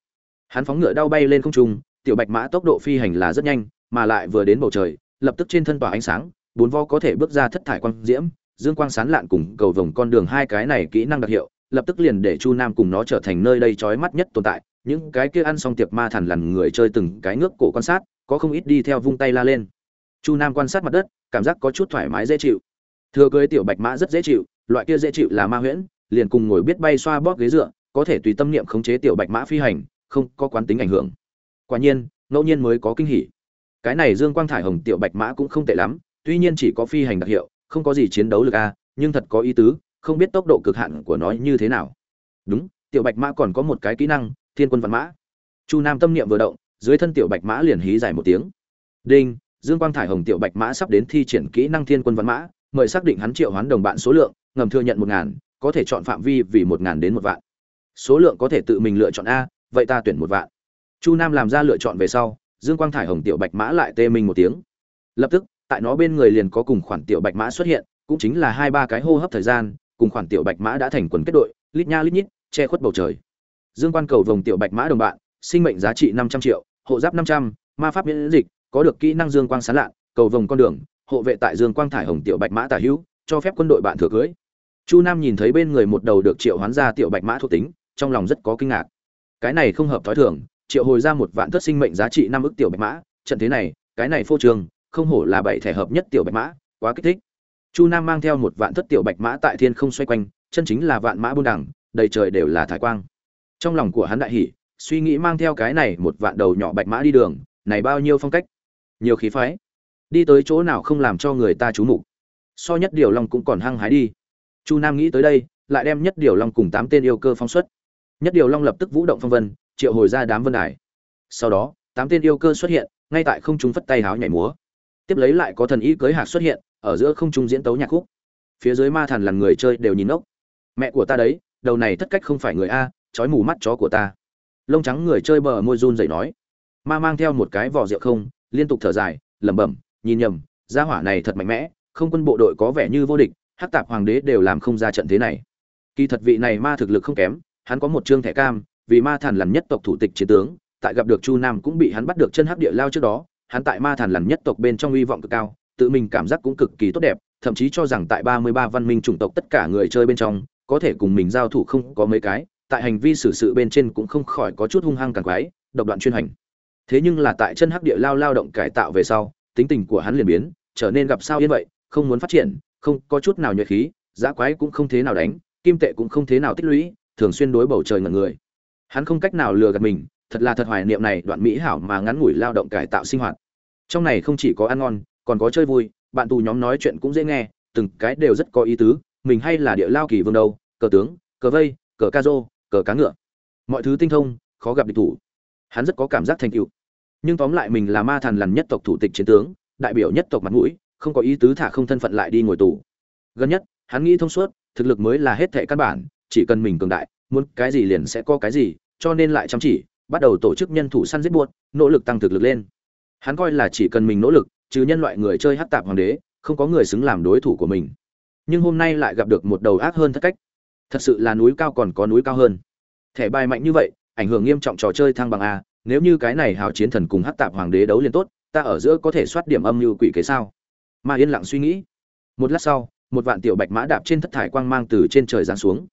Speaker 1: Hắn phóng ngựa đau bay lên không trung, tiểu bạch mã tốc độ phi hành là rất nhanh, mà lại vừa đến bầu trời, lập tức trên thân tỏa ánh sáng, bốn vo có thể bước ra thất thải quang diễm, dương quang sán lạn cùng cầu vồng con đường hai cái này kỹ năng đặc hiệu lập tức liền để chu nam cùng nó trở thành nơi đây trói mắt nhất tồn tại. Những cái kia ăn xong tiệc ma thần lằn người chơi từng cái ngước cổ quan sát, có không ít đi theo vung tay la lên. Chu nam quan sát mặt đất, cảm giác có chút thoải mái dễ chịu. Thừa cưới tiểu bạch mã rất dễ chịu, loại kia dễ chịu là ma huyễn, liền cùng ngồi biết bay xoa bóp ghế dựa, có thể tùy tâm niệm khống chế tiểu bạch mã phi hành, không có quán tính ảnh hưởng. Quả nhiên, ngẫu nhiên mới có kinh hỉ. Cái này dương quang thải hồng tiểu bạch mã cũng không tệ lắm, tuy nhiên chỉ có phi hành đặc hiệu, không có gì chiến đấu lực a, nhưng thật có ý tứ không biết tốc độ cực hạn của nó như thế nào. Đúng, tiểu bạch mã còn có một cái kỹ năng, thiên quân văn mã. Chu nam tâm niệm vừa động, dưới thân tiểu bạch mã liền hí dài một tiếng. Đinh, dương quang thải hồng tiểu bạch mã sắp đến thi triển kỹ năng thiên quân văn mã, mời xác định hắn triệu hoán đồng bạn số lượng, ngầm thừa nhận một ngàn, có thể chọn phạm vi vì một ngàn đến một vạn. Số lượng có thể tự mình lựa chọn a, vậy ta tuyển một vạn. Chu nam làm ra lựa chọn về sau, dương quang thải hồng tiểu bạch mã lại tê mình một tiếng. Lập tức, tại nó bên người liền có cùng khoản tiểu bạch mã xuất hiện, cũng chính là hai ba cái hô hấp thời gian cùng khoản tiểu bạch mã đã thành quần kết đội, lít nha lít nhít, che khuất bầu trời. Dương quan cầu vòng tiểu bạch mã đồng bạn, sinh mệnh giá trị năm trăm triệu, hộ giáp năm trăm, ma pháp miễn dịch, có được kỹ năng dương quang sán lạ cầu vòng con đường, hộ vệ tại dương quang thải hồng tiểu bạch mã tả hữu, cho phép quân đội bạn thừa cưới. Chu nam nhìn thấy bên người một đầu được triệu hoán ra tiểu bạch mã thuộc tính, trong lòng rất có kinh ngạc. Cái này không hợp thói thường, triệu hồi ra một vạn thất sinh mệnh giá trị năm ức tiểu bạch mã, trận thế này, cái này phô trường không hổ là bảy thẻ hợp nhất tiểu bạch mã, quá kích thích chu nam mang theo một vạn thất tiểu bạch mã tại thiên không xoay quanh, chân chính là vạn mã buôn đẳng đầy trời đều là thái quang. Trong lòng của hắn đại hỉ, suy nghĩ mang theo cái này một vạn đầu nhỏ bạch mã đi đường, này bao nhiêu phong cách? Nhiều khí phái. Đi tới chỗ nào không làm cho người ta chú mục. So nhất điều long cũng còn hăng hái đi. Chu nam nghĩ tới đây, lại đem nhất điều long cùng tám tên yêu cơ phóng xuất. Nhất điều long lập tức vũ động phong vân, triệu hồi ra đám vân đài. Sau đó, tám tên yêu cơ xuất hiện, ngay tại không trung phất tay háo nhảy múa. Tiếp lấy lại có thần ý cưới hạc xuất hiện ở giữa không trung diễn tấu nhạc khúc. Phía dưới ma thần là người chơi đều nhìn ốc mẹ của ta đấy, đầu này thất cách không phải người a trói mù mắt chó của ta. Lông trắng người chơi bờ môi run dậy nói. Ma mang theo một cái vỏ rượu không, liên tục thở dài, lẩm bẩm, nhìn nhầm, gia hỏa này thật mạnh mẽ, không quân bộ đội có vẻ như vô địch, hắc tạp hoàng đế đều làm không ra trận thế này. Kỳ thật vị này ma thực lực không kém, hắn có một trương thẻ cam, vì ma thần lần nhất tộc thủ tịch chiến tướng, tại gặp được chu nam cũng bị hắn bắt được chân hắc địa lao trước đó, hắn tại ma thần lần nhất tộc bên trong hy vọng cực cao tự mình cảm giác cũng cực kỳ tốt đẹp, thậm chí cho rằng tại ba mươi ba văn minh chủng tộc tất cả người chơi bên trong, có thể cùng mình giao thủ không có mấy cái, tại hành vi xử sự bên trên cũng không khỏi có chút hung hăng càng quái, độc đoạn chuyên hành. Thế nhưng là tại chân hắc địa lao lao động cải tạo về sau, tính tình của hắn liền biến, trở nên gặp sao yên vậy, không muốn phát triển, không có chút nào nhuệ khí, dã quái cũng không thế nào đánh, kim tệ cũng không thế nào tích lũy, thường xuyên đối bầu trời ngẩn người. Hắn không cách nào lừa gạt mình, thật là thật hoài niệm này đoạn mỹ hảo mà ngắn ngủi lao động cải tạo sinh hoạt. Trong này không chỉ có ăn ngon còn có chơi vui, bạn tù nhóm nói chuyện cũng dễ nghe, từng cái đều rất có ý tứ, mình hay là địa lao kỳ vương đâu, cờ tướng, cờ vây, cờ ca rô, cờ cá ngựa. Mọi thứ tinh thông, khó gặp địch thủ. Hắn rất có cảm giác thành tựu. Nhưng tóm lại mình là ma thần lần nhất tộc thủ tịch chiến tướng, đại biểu nhất tộc mặt mũi, không có ý tứ thả không thân phận lại đi ngồi tù. Gần nhất, hắn nghĩ thông suốt, thực lực mới là hết thệ căn bản, chỉ cần mình cường đại, muốn cái gì liền sẽ có cái gì, cho nên lại chăm chỉ, bắt đầu tổ chức nhân thủ săn giết buốt nỗ lực tăng thực lực lên. Hắn coi là chỉ cần mình nỗ lực trừ nhân loại người chơi hắc tạp hoàng đế, không có người xứng làm đối thủ của mình. Nhưng hôm nay lại gặp được một đầu ác hơn thất cách. Thật sự là núi cao còn có núi cao hơn. Thẻ bài mạnh như vậy, ảnh hưởng nghiêm trọng trò chơi thăng bằng a, nếu như cái này hào chiến thần cùng hắc tạp hoàng đế đấu liền tốt, ta ở giữa có thể soát điểm âm như quỷ kế sao? Mà yên lặng suy nghĩ. Một lát sau, một vạn tiểu bạch mã đạp trên thất thải quang mang từ trên trời giáng xuống.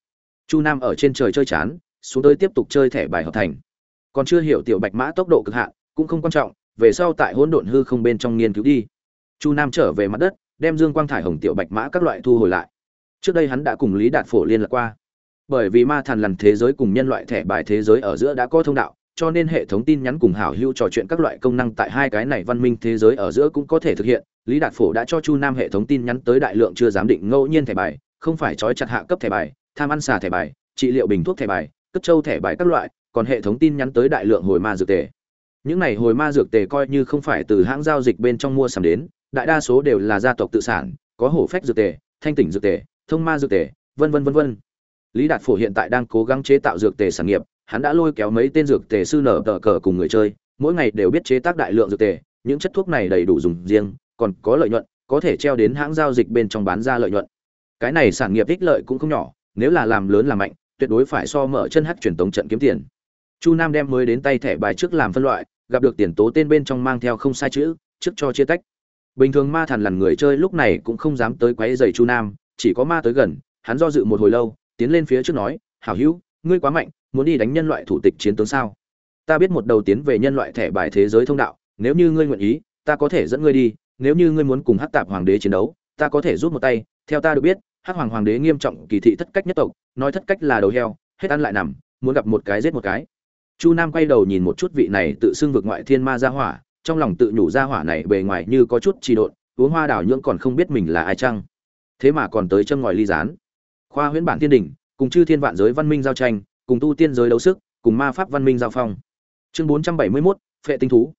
Speaker 1: Chu nam ở trên trời chơi chán, xuống tới tiếp tục chơi thẻ bài hợp thành. Còn chưa hiểu tiểu bạch mã tốc độ cực hạn, cũng không quan trọng về sau tại hỗn độn hư không bên trong nghiên cứu đi. Chu nam trở về mặt đất, đem dương quang thải hồng tiểu bạch mã các loại thu hồi lại. Trước đây hắn đã cùng lý đạt phổ liên lạc qua. Bởi vì ma thần lần thế giới cùng nhân loại thẻ bài thế giới ở giữa đã có thông đạo, cho nên hệ thống tin nhắn cùng hảo hữu trò chuyện các loại công năng tại hai cái này văn minh thế giới ở giữa cũng có thể thực hiện. Lý đạt phổ đã cho chu nam hệ thống tin nhắn tới đại lượng chưa giám định ngẫu nhiên thẻ bài, không phải trói chặt hạ cấp thẻ bài, tham ăn xà thẻ bài, trị liệu bình thuốc thẻ bài, cất châu thẻ bài các loại, còn hệ thống tin nhắn tới đại lượng hồi ma dược tề những này hồi ma dược tề coi như không phải từ hãng giao dịch bên trong mua sắm đến, đại đa số đều là gia tộc tự sản, có hổ phách dược tề, thanh tỉnh dược tề, thông ma dược tề, vân vân vân vân. Lý đạt phổ hiện tại đang cố gắng chế tạo dược tề sản nghiệp, hắn đã lôi kéo mấy tên dược tề sư nở tờ cờ cùng người chơi, mỗi ngày đều biết chế tác đại lượng dược tề, những chất thuốc này đầy đủ dùng riêng, còn có lợi nhuận, có thể treo đến hãng giao dịch bên trong bán ra lợi nhuận. Cái này sản nghiệp ích lợi cũng không nhỏ, nếu là làm lớn làm mạnh, tuyệt đối phải so mở chân hắc truyền tống trận kiếm tiền. Chu nam đem mới đến tay thẻ bài trước làm phân loại gặp được tiền tố tên bên trong mang theo không sai chữ, trước cho chia tách. Bình thường ma thần lằn người chơi lúc này cũng không dám tới quấy giày chu nam, chỉ có ma tới gần, hắn do dự một hồi lâu, tiến lên phía trước nói, hảo hữu, ngươi quá mạnh, muốn đi đánh nhân loại thủ tịch chiến tướng sao? Ta biết một đầu tiến về nhân loại thẻ bài thế giới thông đạo, nếu như ngươi nguyện ý, ta có thể dẫn ngươi đi, nếu như ngươi muốn cùng hắc tạp hoàng đế chiến đấu, ta có thể rút một tay, theo ta được biết, hắc hoàng hoàng đế nghiêm trọng kỳ thị thất cách nhất tộc, nói thất cách là đầu heo, hết ăn lại nằm, muốn gặp một cái giết một cái chu nam quay đầu nhìn một chút vị này tự xưng vực ngoại thiên ma gia hỏa trong lòng tự nhủ gia hỏa này bề ngoài như có chút trì độn uống hoa đào nhưỡng còn không biết mình là ai chăng. Thế mà còn tới châm ngòi ly gián. Khoa huyễn bản thiên đỉnh cùng chư thiên vạn giới văn minh giao tranh cùng tu tiên giới đấu sức cùng ma pháp văn minh giao phong. Chương bốn trăm bảy mươi 471, phệ tinh thú.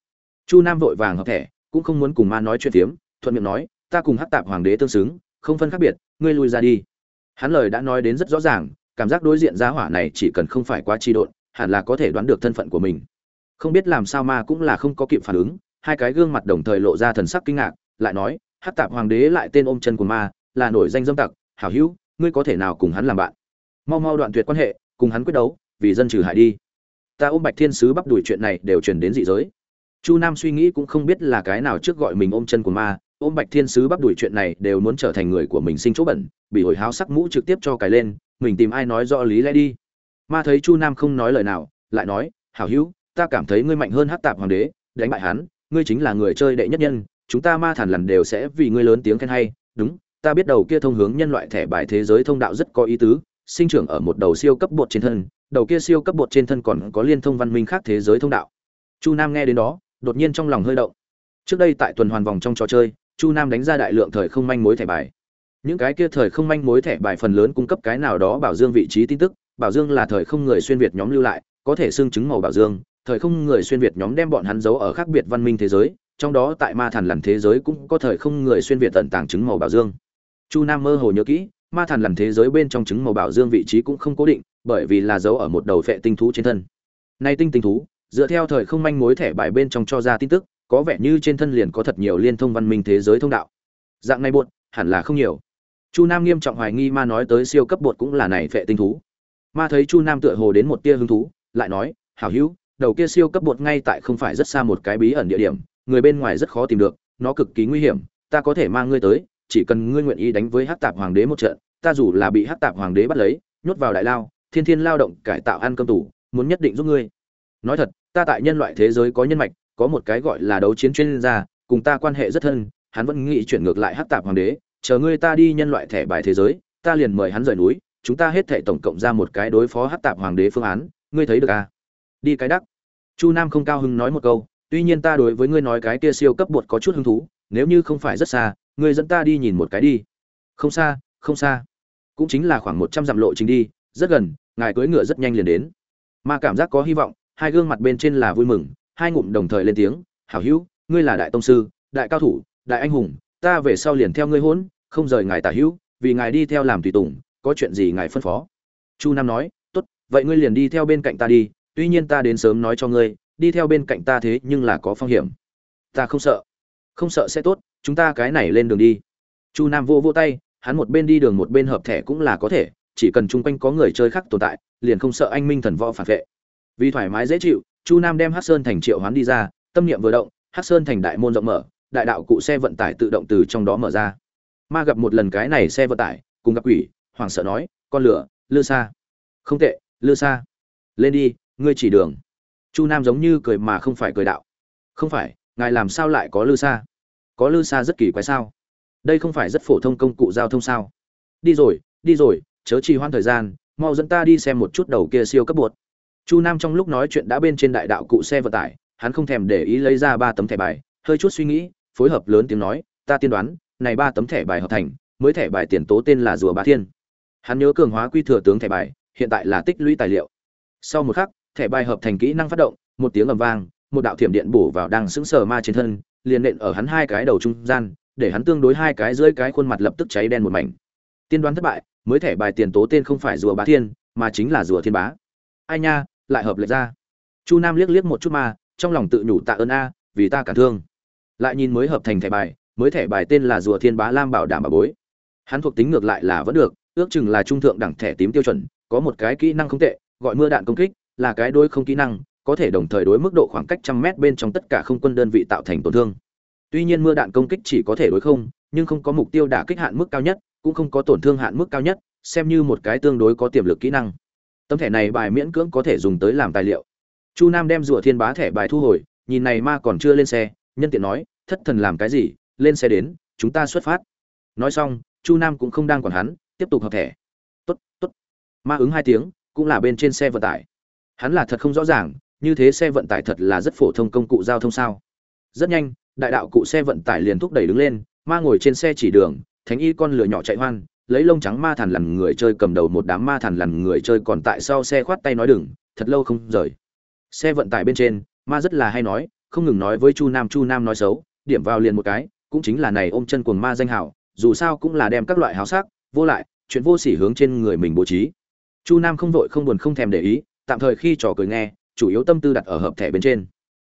Speaker 1: Chu nam vội vàng hợp thẻ cũng không muốn cùng ma nói chuyện tiếm thuận miệng nói ta cùng hắc tạp hoàng đế tương xứng không phân khác biệt ngươi lui ra đi. Hắn lời đã nói đến rất rõ ràng cảm giác đối diện giá hỏa này chỉ cần không phải quá trì độn hẳn là có thể đoán được thân phận của mình. Không biết làm sao ma cũng là không có kịp phản ứng, hai cái gương mặt đồng thời lộ ra thần sắc kinh ngạc, lại nói, hắc tạp hoàng đế lại tên ôm chân của ma, là nổi danh dâm tặc, hảo hữu, ngươi có thể nào cùng hắn làm bạn? Mau mau đoạn tuyệt quan hệ, cùng hắn quyết đấu, vì dân trừ hại đi. Ta ôm bạch thiên sứ bắp đuổi chuyện này đều truyền đến dị giới. Chu nam suy nghĩ cũng không biết là cái nào trước gọi mình ôm chân của ma, ôm bạch thiên sứ bắp đuổi chuyện này đều muốn trở thành người của mình sinh chỗ bẩn, bị hồi háo sắc mũ trực tiếp cho cài lên, mình tìm ai nói rõ lý lẽ đi ma thấy chu nam không nói lời nào, lại nói, hảo hữu, ta cảm thấy ngươi mạnh hơn hát tạp hoàng đế, đánh bại hắn, ngươi chính là người chơi đệ nhất nhân, chúng ta ma thản lần đều sẽ vì ngươi lớn tiếng khen hay, đúng, ta biết đầu kia thông hướng nhân loại thẻ bài thế giới thông đạo rất có ý tứ, sinh trưởng ở một đầu siêu cấp bột trên thân, đầu kia siêu cấp bột trên thân còn có liên thông văn minh khác thế giới thông đạo. Chu nam nghe đến đó, đột nhiên trong lòng hơi động. Trước đây tại tuần hoàn vòng trong trò chơi, chu nam đánh ra đại lượng thời không manh mối thẻ bài. Những cái kia thời không manh mối thẻ bài phần lớn cung cấp cái nào đó bảo dương vị trí tin tức bảo dương là thời không người xuyên việt nhóm lưu lại, có thể xương chứng màu bảo dương, thời không người xuyên việt nhóm đem bọn hắn giấu ở khác biệt văn minh thế giới, trong đó tại ma thần lằn thế giới cũng có thời không người xuyên việt tận tàng chứng màu bảo dương. Chu nam mơ hồ nhớ kỹ, ma thần lằn thế giới bên trong chứng màu bảo dương vị trí cũng không cố định, bởi vì là giấu ở một đầu phệ tinh thú trên thân. Nay tinh tinh thú, dựa theo thời không manh mối thẻ bài bên trong cho ra tin tức, có vẻ như trên thân liền có thật nhiều liên thông văn minh thế giới thông đạo. Dạng này bột hẳn là không nhiều. Chu nam nghiêm trọng hoài nghi ma nói tới siêu cấp bột cũng là này phệ tinh thú ma thấy chu nam tựa hồ đến một tia hứng thú, lại nói, hảo hữu, đầu kia siêu cấp bột ngay tại không phải rất xa một cái bí ẩn địa điểm, người bên ngoài rất khó tìm được, nó cực kỳ nguy hiểm, ta có thể mang ngươi tới, chỉ cần ngươi nguyện ý đánh với hát tạp hoàng đế một trận, ta dù là bị hát tạp hoàng đế bắt lấy, nhốt vào đại lao, thiên thiên lao động cải tạo ăn cơm tủ, muốn nhất định giúp ngươi. Nói thật, ta tại nhân loại thế giới có nhân mạch, có một cái gọi là đấu chiến chuyên gia, cùng ta quan hệ rất thân, hắn vẫn nghĩ chuyển ngược lại hát tạp hoàng đế, chờ ngươi ta đi nhân loại thẻ bài thế giới, ta liền mời hắn rời núi chúng ta hết thệ tổng cộng ra một cái đối phó hắc tạp hoàng đế phương án, ngươi thấy được à? đi cái đắc. Chu nam không cao hứng nói một câu, tuy nhiên ta đối với ngươi nói cái kia siêu cấp bột có chút hứng thú, nếu như không phải rất xa, ngươi dẫn ta đi nhìn một cái đi. Không xa không xa. Cũng chính là khoảng một trăm dặm lộ trình đi, rất gần, ngài cưỡi ngựa rất nhanh liền đến. Mà cảm giác có hy vọng, hai gương mặt bên trên là vui mừng, hai ngụm đồng thời lên tiếng, hảo hữu, ngươi là đại tông sư, đại cao thủ, đại anh hùng, ta về sau liền theo ngươi hỗn không rời ngài tả hữu, vì ngài đi theo làm tùy tùng có chuyện gì ngài phân phó? Chu nam nói, tốt, vậy ngươi liền đi theo bên cạnh ta đi, tuy nhiên ta đến sớm nói cho ngươi, đi theo bên cạnh ta thế nhưng là có phong hiểm. Ta không sợ. Không sợ sẽ tốt, chúng ta cái này lên đường đi. Chu nam vô vô tay, hắn một bên đi đường một bên hợp thẻ cũng là có thể, chỉ cần chung quanh có người chơi khác tồn tại, liền không sợ anh minh thần võ phản vệ. Vì thoải mái dễ chịu, chu nam đem hát sơn thành triệu hoán đi ra, tâm niệm vừa động hát sơn thành đại môn rộng mở, đại đạo cụ xe vận tải tự động từ trong đó mở ra. Ma gặp một lần cái này xe vận tải, cùng gặp quỷ hoàng sợ nói, con lửa, lư xa không tệ, lư xa lên đi, ngươi chỉ đường. Chu nam giống như cười mà không phải cười đạo. Không phải, ngài làm sao lại có lư xa có lư xa rất kỳ quái sao? Đây không phải rất phổ thông công cụ giao thông sao? Đi rồi đi rồi, chớ trì hoãn thời gian, mau dẫn ta đi xem một chút đầu kia siêu cấp bột. Chu nam trong lúc nói chuyện đã bên trên đại đạo cụ xe vận tải, hắn không thèm để ý lấy ra ba tấm thẻ bài, hơi chút suy nghĩ, phối hợp lớn tiếng nói, ta tiên đoán, này ba tấm thẻ bài hợp thành, mới thẻ bài tiền tố tên là rùa bá thiên hắn nhớ cường hóa quy thừa tướng thẻ bài, hiện tại là tích lũy tài liệu. Sau một khắc, thẻ bài hợp thành kỹ năng phát động, một tiếng ầm vang, một đạo thiểm điện bổ vào đang sững sờ ma trên thân, liền nện ở hắn hai cái đầu trung gian, để hắn tương đối hai cái dưới cái khuôn mặt lập tức cháy đen một mảnh. Tiên đoán thất bại, mới thẻ bài tiền tố tên không phải rùa bá thiên, mà chính là rùa thiên bá. Ai nha, lại hợp lệch ra. Chu nam liếc liếc một chút mà, trong lòng tự nhủ tạ ơn a, vì ta cả thương. Lại nhìn mới hợp thành thẻ bài, mới thẻ bài tên là rùa thiên bá lam bảo đảm bà bối. Hắn thuộc tính ngược lại là vẫn được ước chừng là trung thượng đẳng thẻ tím tiêu chuẩn, có một cái kỹ năng không tệ, gọi mưa đạn công kích, là cái đôi không kỹ năng, có thể đồng thời đối mức độ khoảng cách trăm mét bên trong tất cả không quân đơn vị tạo thành tổn thương. Tuy nhiên mưa đạn công kích chỉ có thể đối không, nhưng không có mục tiêu đả kích hạn mức cao nhất, cũng không có tổn thương hạn mức cao nhất, xem như một cái tương đối có tiềm lực kỹ năng. Tấm thẻ này bài miễn cưỡng có thể dùng tới làm tài liệu. Chu nam đem rùa thiên bá thẻ bài thu hồi, nhìn này ma còn chưa lên xe, nhân tiện nói, thất thần làm cái gì? Lên xe đến, chúng ta xuất phát. Nói xong, chu nam cũng không đang còn hắn tiếp tục hợp thẻ. Tốt tốt. Ma ứng hai tiếng, cũng là bên trên xe vận tải. Hắn là thật không rõ ràng, như thế xe vận tải thật là rất phổ thông công cụ giao thông sao? Rất nhanh, đại đạo cụ xe vận tải liền thúc đẩy đứng lên, ma ngồi trên xe chỉ đường, thánh y con lửa nhỏ chạy hoan, lấy lông trắng ma thần lằn người chơi cầm đầu một đám ma thần lằn người chơi còn tại sau xe khoát tay nói đừng, thật lâu không rời. Xe vận tải bên trên, ma rất là hay nói, không ngừng nói với chu nam chu nam nói xấu, điểm vào liền một cái, cũng chính là này ôm chân cuồng ma danh hảo, dù sao cũng là đem các loại háo sắc vô lại, chuyện vô sỉ hướng trên người mình bố trí. Chu nam không vội, không buồn, không thèm để ý, tạm thời khi trò cười nghe, chủ yếu tâm tư đặt ở hợp thẻ bên trên.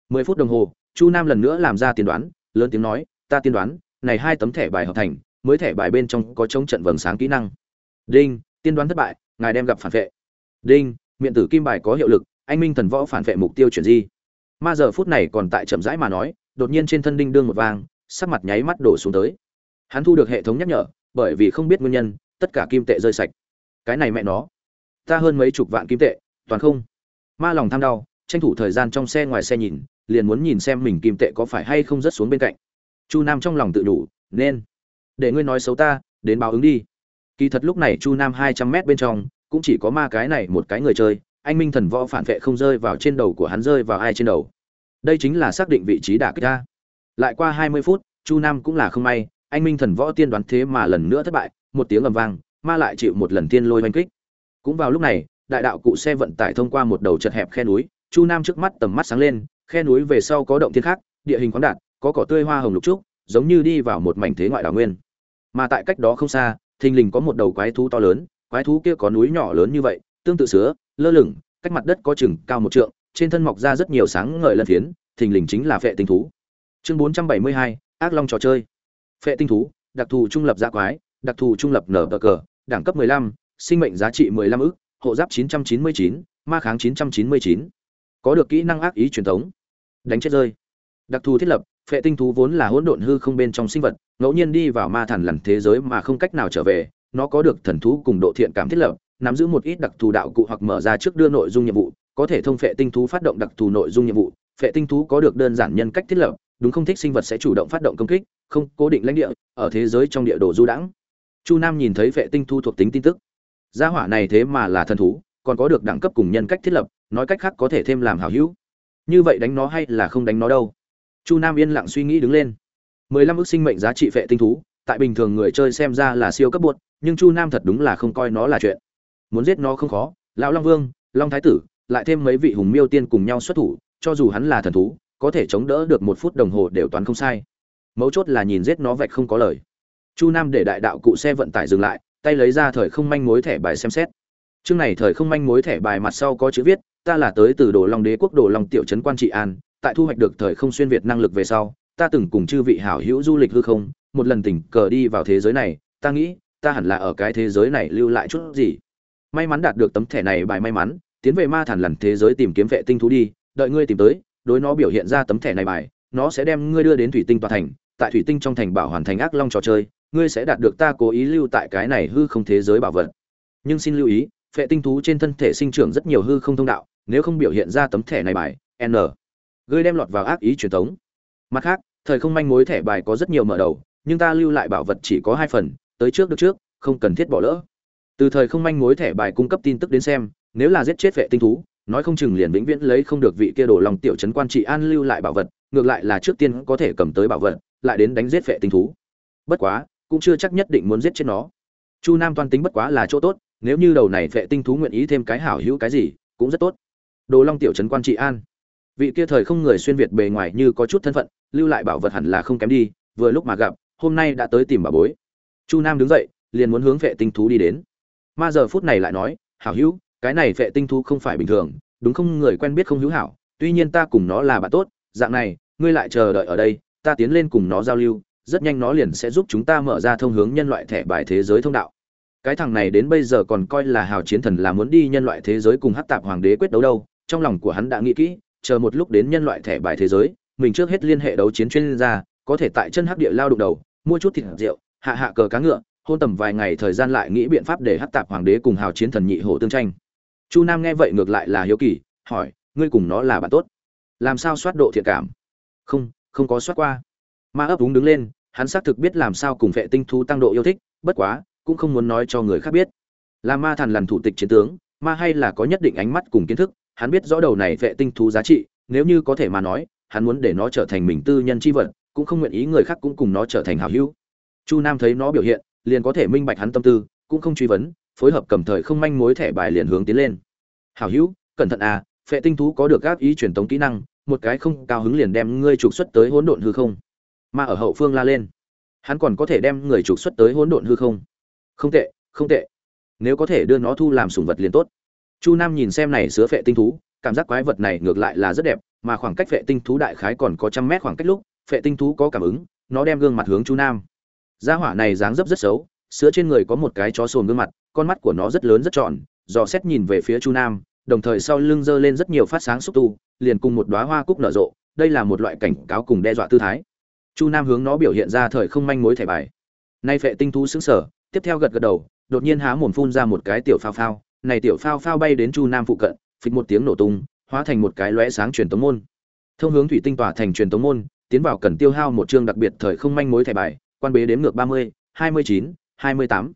Speaker 1: Mười phút đồng hồ, chu nam lần nữa làm ra tiên đoán, lớn tiếng nói, ta tiên đoán, này hai tấm thẻ bài hợp thành, mới thẻ bài bên trong có chống trận vầng sáng kỹ năng. Đinh, tiên đoán thất bại, ngài đem gặp phản vệ. Đinh, miệng tử kim bài có hiệu lực, anh minh thần võ phản vệ mục tiêu chuyển di. Ma giờ phút này còn tại chậm rãi mà nói, đột nhiên trên thân đinh đương một vang sắc mặt nháy mắt đổ xuống tới. Hắn thu được hệ thống nhắc nhở bởi vì không biết nguyên nhân, tất cả kim tệ rơi sạch. Cái này mẹ nó. Ta hơn mấy chục vạn kim tệ, toàn không. Ma lòng tham đau, tranh thủ thời gian trong xe ngoài xe nhìn, liền muốn nhìn xem mình kim tệ có phải hay không rớt xuống bên cạnh. Chu nam trong lòng tự đủ nên, để ngươi nói xấu ta, đến báo ứng đi. Kỳ thật lúc này chu nam hai trăm mét bên trong, cũng chỉ có ma cái này một cái người chơi, anh minh thần võ phản vệ không rơi vào trên đầu của hắn rơi vào ai trên đầu. Đây chính là xác định vị trí đả kích ta. Lại qua hai mươi phút, chu nam cũng là không may anh minh thần võ tiên đoán thế mà lần nữa thất bại, một tiếng ầm vang, ma lại chịu một lần tiên lôi oanh kích. Cũng vào lúc này, đại đạo cụ xe vận tải thông qua một đầu chật hẹp khe núi, chu nam trước mắt tầm mắt sáng lên, khe núi về sau có động thiên khác, địa hình khoáng đạt, có cỏ tươi hoa hồng lục trúc, giống như đi vào một mảnh thế ngoại đảo nguyên. Mà tại cách đó không xa, thình lình có một đầu quái thú to lớn, quái thú kia có núi nhỏ lớn như vậy, tương tự sứa, lơ lửng, cách mặt đất có chừng cao một trượng, trên thân mọc ra rất nhiều sáng ngời lân phiến, thình lình chính là phệ tinh thú. Chương bốn trăm bảy mươi hai, ác long trò chơi phệ tinh thú, đặc thù trung lập gia quái, đặc thù trung lập nở bờ cờ, đẳng cấp mười lăm, sinh mệnh giá trị mười lăm ức, hộ giáp chín trăm chín mươi chín, ma kháng chín trăm chín mươi chín. Có được kỹ năng ác ý truyền thống. Đánh chết rơi. Đặc thù thiết lập, phệ tinh thú vốn là hỗn độn hư không bên trong sinh vật, ngẫu nhiên đi vào ma thần lằn thế giới mà không cách nào trở về, nó có được thần thú cùng độ thiện cảm thiết lập, nắm giữ một ít đặc thù đạo cụ hoặc mở ra trước đưa nội dung nhiệm vụ, có thể thông phệ tinh thú phát động đặc thù nội dung nhiệm vụ, phệ tinh thú có được đơn giản nhân cách thiết lập, đúng không thích sinh vật sẽ chủ động phát động công kích không cố định lãnh địa, ở thế giới trong địa đồ du đãng. Chu nam nhìn thấy vệ tinh thu thuộc tính tin tức. Gia hỏa này thế mà là thần thú, còn có được đẳng cấp cùng nhân cách thiết lập, nói cách khác có thể thêm làm hảo hữu. Như vậy đánh nó hay là không đánh nó đâu? Chu nam yên lặng suy nghĩ đứng lên. Mười lăm ước sinh mệnh giá trị vệ tinh thú, tại bình thường người chơi xem ra là siêu cấp buốt nhưng chu nam thật đúng là không coi nó là chuyện. Muốn giết nó không khó, lão long vương, long thái tử, lại thêm mấy vị hùng miêu tiên cùng nhau xuất thủ, cho dù hắn là thần thú, có thể chống đỡ được một phút đồng hồ đều toán không sai mấu chốt là nhìn giết nó vạch không có lời. Chu nam để đại đạo cụ xe vận tải dừng lại, tay lấy ra thời không manh mối thẻ bài xem xét. Chương này thời không manh mối thẻ bài mặt sau có chữ viết, ta là tới từ đồ long đế quốc đồ long tiểu trấn quan trị an, tại thu hoạch được thời không xuyên việt năng lực về sau, ta từng cùng chư vị hảo hữu du lịch hư không, một lần tình cờ đi vào thế giới này, ta nghĩ, ta hẳn là ở cái thế giới này lưu lại chút gì. May mắn đạt được tấm thẻ này bài may mắn, tiến về ma thản lần thế giới tìm kiếm vệ tinh thú đi, đợi ngươi tìm tới, đối nó biểu hiện ra tấm thẻ này bài, nó sẽ đem ngươi đưa đến thủy tinh tòa thành tại thủy tinh trong thành bảo hoàn thành ác long trò chơi, ngươi sẽ đạt được ta cố ý lưu tại cái này hư không thế giới bảo vật. Nhưng xin lưu ý, phệ tinh thú trên thân thể sinh trưởng rất nhiều hư không thông đạo, nếu không biểu hiện ra tấm thẻ này bài, n. Ngươi đem lọt vào ác ý truyền thống. Mặt khác, thời không manh mối thẻ bài có rất nhiều mở đầu, nhưng ta lưu lại bảo vật chỉ có hai phần, tới trước được trước, không cần thiết bỏ lỡ. Từ thời không manh mối thẻ bài cung cấp tin tức đến xem, nếu là giết chết vệ tinh thú, nói không chừng liền vĩnh viễn lấy không được vị kia đổ lòng tiểu trấn quan trị an lưu lại bảo vật, ngược lại là trước tiên có thể cầm tới bảo vật lại đến đánh giết vệ tinh thú. Bất quá, cũng chưa chắc nhất định muốn giết chết nó. Chu nam toan tính bất quá là chỗ tốt, nếu như đầu này vệ tinh thú nguyện ý thêm cái hảo hữu cái gì, cũng rất tốt. Đồ long tiểu trấn quan trị an. Vị kia thời không người xuyên việt bề ngoài như có chút thân phận, lưu lại bảo vật hẳn là không kém đi, vừa lúc mà gặp, hôm nay đã tới tìm bà bối. Chu nam đứng dậy, liền muốn hướng vệ tinh thú đi đến. Ma giờ phút này lại nói, hảo hữu, cái này vệ tinh thú không phải bình thường, đúng không? Người quen biết không hữu hảo, tuy nhiên ta cùng nó là bạn tốt, dạng này, ngươi lại chờ đợi ở đây ta tiến lên cùng nó giao lưu, rất nhanh nó liền sẽ giúp chúng ta mở ra thông hướng nhân loại thẻ bài thế giới thông đạo. Cái thằng này đến bây giờ còn coi là hào chiến thần là muốn đi nhân loại thế giới cùng hát tạp hoàng đế quyết đấu đâu, trong lòng của hắn đã nghĩ kỹ, chờ một lúc đến nhân loại thẻ bài thế giới, mình trước hết liên hệ đấu chiến chuyên gia, có thể tại chân hắc địa lao đụng đầu, mua chút thịt rượu, hạ hạ cờ cá ngựa, hôn tầm vài ngày thời gian lại nghĩ biện pháp để hát tạp hoàng đế cùng hào chiến thần nhị hổ tương tranh. Chu nam nghe vậy ngược lại là hiếu kỳ, hỏi, ngươi cùng nó là bạn tốt? Làm sao soát độ thiện cảm? Không không có soát qua. Ma ấp úng đứng lên, hắn xác thực biết làm sao cùng vệ tinh thu tăng độ yêu thích, bất quá, cũng không muốn nói cho người khác biết. Là ma thần làn thủ tịch chiến tướng, ma hay là có nhất định ánh mắt cùng kiến thức, hắn biết rõ đầu này vệ tinh thú giá trị, nếu như có thể mà nói, hắn muốn để nó trở thành mình tư nhân chi vật, cũng không nguyện ý người khác cũng cùng nó trở thành hảo hữu. Chu nam thấy nó biểu hiện, liền có thể minh bạch hắn tâm tư, cũng không truy vấn, phối hợp cầm thời không manh mối thẻ bài liền hướng tiến lên. Hảo hữu, cẩn thận à vệ tinh thú có được gác ý truyền tống kỹ năng một cái không cao hứng liền đem ngươi trục xuất tới hỗn độn hư không. Mà ở hậu phương la lên, hắn còn có thể đem người trục xuất tới hỗn độn hư không. Không tệ không tệ. Nếu có thể đưa nó thu làm sủng vật liền tốt. Chu nam nhìn xem này sứa phệ tinh thú, cảm giác quái vật này ngược lại là rất đẹp, mà khoảng cách phệ tinh thú đại khái còn có trăm mét khoảng cách lúc, phệ tinh thú có cảm ứng, nó đem gương mặt hướng chu nam. Gia hỏa này dáng dấp rất xấu, sứa trên người có một cái chó sồn gương mặt, con mắt của nó rất lớn rất tròn, dò xét nhìn về phía chu nam, đồng thời sau lưng giơ lên rất nhiều phát sáng xúc tu liền cùng một đóa hoa cúc nở rộ, đây là một loại cảnh cáo cùng đe dọa tư thái. Chu nam hướng nó biểu hiện ra thời không manh mối thẻ bài. Nay phệ tinh thú sững sở tiếp theo gật gật đầu, đột nhiên há mồm phun ra một cái tiểu phao phao. Này tiểu phao phao bay đến chu nam phụ cận, phịch một tiếng nổ tung, hóa thành một cái lóe sáng truyền tống môn. Thông hướng thủy tinh tỏa thành truyền tống môn, tiến vào cần tiêu hao một chương đặc biệt thời không manh mối thẻ bài, quan bế đếm ngược ba mươi, hai mươi chín, hai mươi tám.